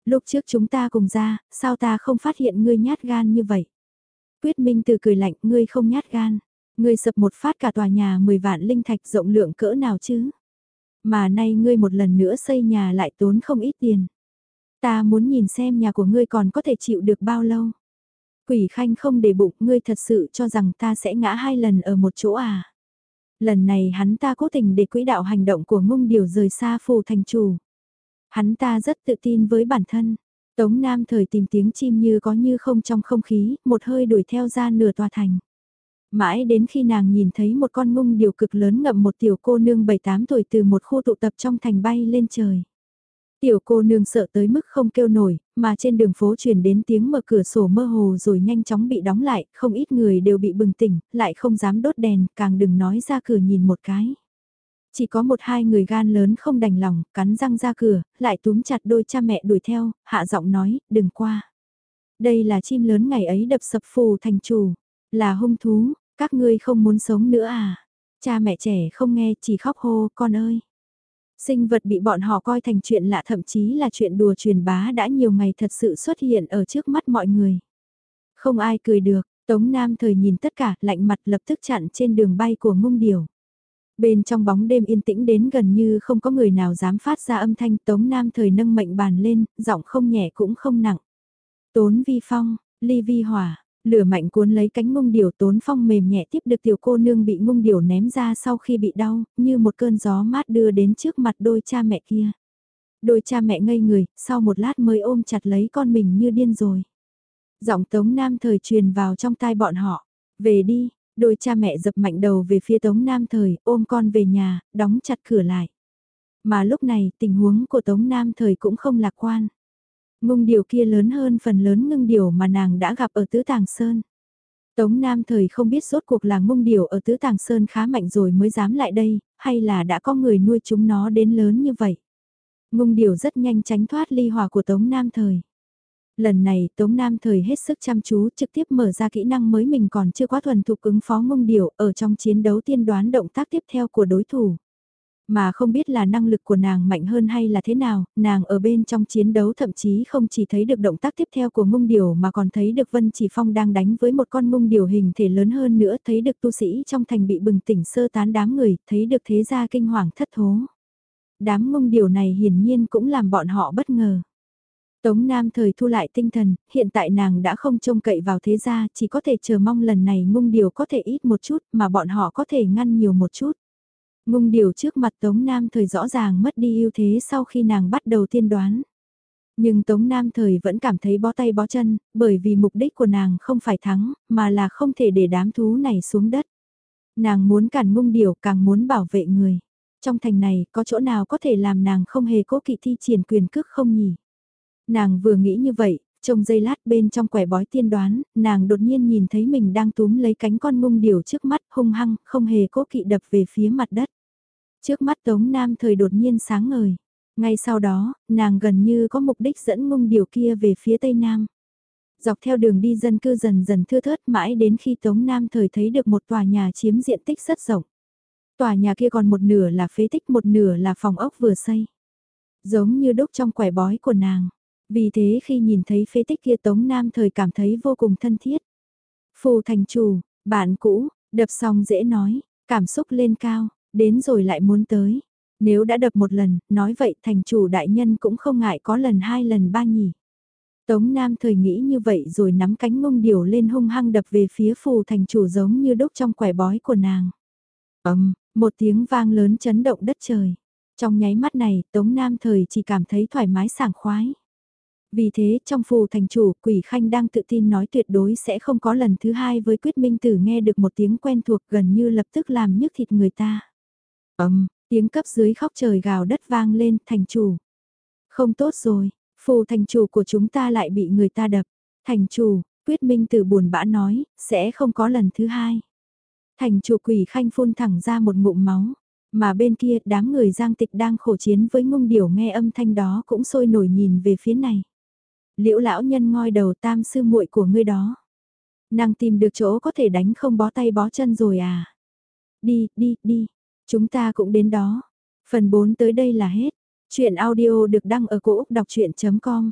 Lúc trước chúng ta cùng ra, sao ta không phát hiện ngươi nhát gan như vậy? Quyết Minh từ cười lạnh, ngươi không nhát gan. Ngươi sập một phát cả tòa nhà 10 vạn linh thạch rộng lượng cỡ nào chứ? Mà nay ngươi một lần nữa xây nhà lại tốn không ít tiền. Ta muốn nhìn xem nhà của ngươi còn có thể chịu được bao lâu. Quỷ khanh không để bụng ngươi thật sự cho rằng ta sẽ ngã hai lần ở một chỗ à. Lần này hắn ta cố tình để quỹ đạo hành động của ngung điều rời xa phù thành chủ. Hắn ta rất tự tin với bản thân. Tống Nam thời tìm tiếng chim như có như không trong không khí, một hơi đuổi theo ra nửa tòa thành. Mãi đến khi nàng nhìn thấy một con ngung điều cực lớn ngậm một tiểu cô nương 7-8 tuổi từ một khu tụ tập trong thành bay lên trời. Tiểu cô nương sợ tới mức không kêu nổi, mà trên đường phố truyền đến tiếng mở cửa sổ mơ hồ rồi nhanh chóng bị đóng lại, không ít người đều bị bừng tỉnh, lại không dám đốt đèn, càng đừng nói ra cửa nhìn một cái. Chỉ có một hai người gan lớn không đành lòng, cắn răng ra cửa, lại túm chặt đôi cha mẹ đuổi theo, hạ giọng nói, đừng qua. Đây là chim lớn ngày ấy đập sập phù thành chủ, là hung thú, các ngươi không muốn sống nữa à? Cha mẹ trẻ không nghe, chỉ khóc hô, con ơi. Sinh vật bị bọn họ coi thành chuyện lạ thậm chí là chuyện đùa truyền bá đã nhiều ngày thật sự xuất hiện ở trước mắt mọi người. Không ai cười được, Tống Nam thời nhìn tất cả lạnh mặt lập tức chặn trên đường bay của ngung điểu Bên trong bóng đêm yên tĩnh đến gần như không có người nào dám phát ra âm thanh Tống Nam thời nâng mệnh bàn lên, giọng không nhẹ cũng không nặng. Tốn vi phong, ly vi hỏa, lửa mạnh cuốn lấy cánh ngung điểu tốn phong mềm nhẹ tiếp được tiểu cô nương bị ngung điểu ném ra sau khi bị đau, như một cơn gió mát đưa đến trước mặt đôi cha mẹ kia. Đôi cha mẹ ngây người, sau một lát mới ôm chặt lấy con mình như điên rồi. Giọng tống nam thời truyền vào trong tai bọn họ. Về đi, Đôi cha mẹ dập mạnh đầu về phía Tống Nam Thời, ôm con về nhà, đóng chặt cửa lại. Mà lúc này, tình huống của Tống Nam Thời cũng không lạc quan. Ngung điều kia lớn hơn phần lớn ngưng điều mà nàng đã gặp ở Tứ Tàng Sơn. Tống Nam Thời không biết rốt cuộc là ngung điều ở Tứ Tàng Sơn khá mạnh rồi mới dám lại đây, hay là đã có người nuôi chúng nó đến lớn như vậy. Ngung điều rất nhanh tránh thoát ly hòa của Tống Nam Thời. Lần này Tống Nam thời hết sức chăm chú trực tiếp mở ra kỹ năng mới mình còn chưa quá thuần thục ứng phó ngông điểu ở trong chiến đấu tiên đoán động tác tiếp theo của đối thủ. Mà không biết là năng lực của nàng mạnh hơn hay là thế nào, nàng ở bên trong chiến đấu thậm chí không chỉ thấy được động tác tiếp theo của mông điểu mà còn thấy được Vân Chỉ Phong đang đánh với một con mông điểu hình thể lớn hơn nữa, thấy được tu sĩ trong thành bị bừng tỉnh sơ tán đám người, thấy được thế gia kinh hoàng thất thố. Đám mông điểu này hiển nhiên cũng làm bọn họ bất ngờ. Tống Nam thời thu lại tinh thần, hiện tại nàng đã không trông cậy vào thế gia, chỉ có thể chờ mong lần này ngung điều có thể ít một chút, mà bọn họ có thể ngăn nhiều một chút. Ngung điều trước mặt Tống Nam thời rõ ràng mất đi ưu thế sau khi nàng bắt đầu tiên đoán. Nhưng Tống Nam thời vẫn cảm thấy bó tay bó chân, bởi vì mục đích của nàng không phải thắng, mà là không thể để đám thú này xuống đất. Nàng muốn cản ngung điều càng muốn bảo vệ người. Trong thành này có chỗ nào có thể làm nàng không hề cố kỵ thi triển quyền cước không nhỉ? Nàng vừa nghĩ như vậy, trong giây lát bên trong quẻ bói tiên đoán, nàng đột nhiên nhìn thấy mình đang túm lấy cánh con ngung điều trước mắt hung hăng, không hề cố kỵ đập về phía mặt đất. Trước mắt Tống Nam thời đột nhiên sáng ngời. Ngay sau đó, nàng gần như có mục đích dẫn ngung điều kia về phía tây nam. Dọc theo đường đi dân cư dần dần thưa thớt mãi đến khi Tống Nam thời thấy được một tòa nhà chiếm diện tích rất rộng. Tòa nhà kia còn một nửa là phế tích một nửa là phòng ốc vừa xây. Giống như đúc trong quẻ bói của nàng. Vì thế khi nhìn thấy phế tích kia Tống Nam thời cảm thấy vô cùng thân thiết. Phù thành chủ, bạn cũ, đập xong dễ nói, cảm xúc lên cao, đến rồi lại muốn tới. Nếu đã đập một lần, nói vậy thành chủ đại nhân cũng không ngại có lần hai lần ba nhỉ. Tống Nam thời nghĩ như vậy rồi nắm cánh mông điểu lên hung hăng đập về phía phù thành chủ giống như đúc trong quẻ bói của nàng. ầm, một tiếng vang lớn chấn động đất trời. Trong nháy mắt này, Tống Nam thời chỉ cảm thấy thoải mái sảng khoái. Vì thế, trong phù thành chủ, quỷ khanh đang tự tin nói tuyệt đối sẽ không có lần thứ hai với quyết minh tử nghe được một tiếng quen thuộc gần như lập tức làm nhức thịt người ta. ầm, tiếng cấp dưới khóc trời gào đất vang lên, thành chủ. Không tốt rồi, phù thành chủ của chúng ta lại bị người ta đập. Thành chủ, quyết minh tử buồn bã nói, sẽ không có lần thứ hai. Thành chủ quỷ khanh phun thẳng ra một ngụm máu. Mà bên kia đám người giang tịch đang khổ chiến với ngung điểu nghe âm thanh đó cũng sôi nổi nhìn về phía này. Liễu lão nhân ngoi đầu tam sư muội của ngươi đó. Nàng tìm được chỗ có thể đánh không bó tay bó chân rồi à. Đi, đi, đi. Chúng ta cũng đến đó. Phần 4 tới đây là hết. Chuyện audio được đăng ở cổ Úc đọc chuyện.com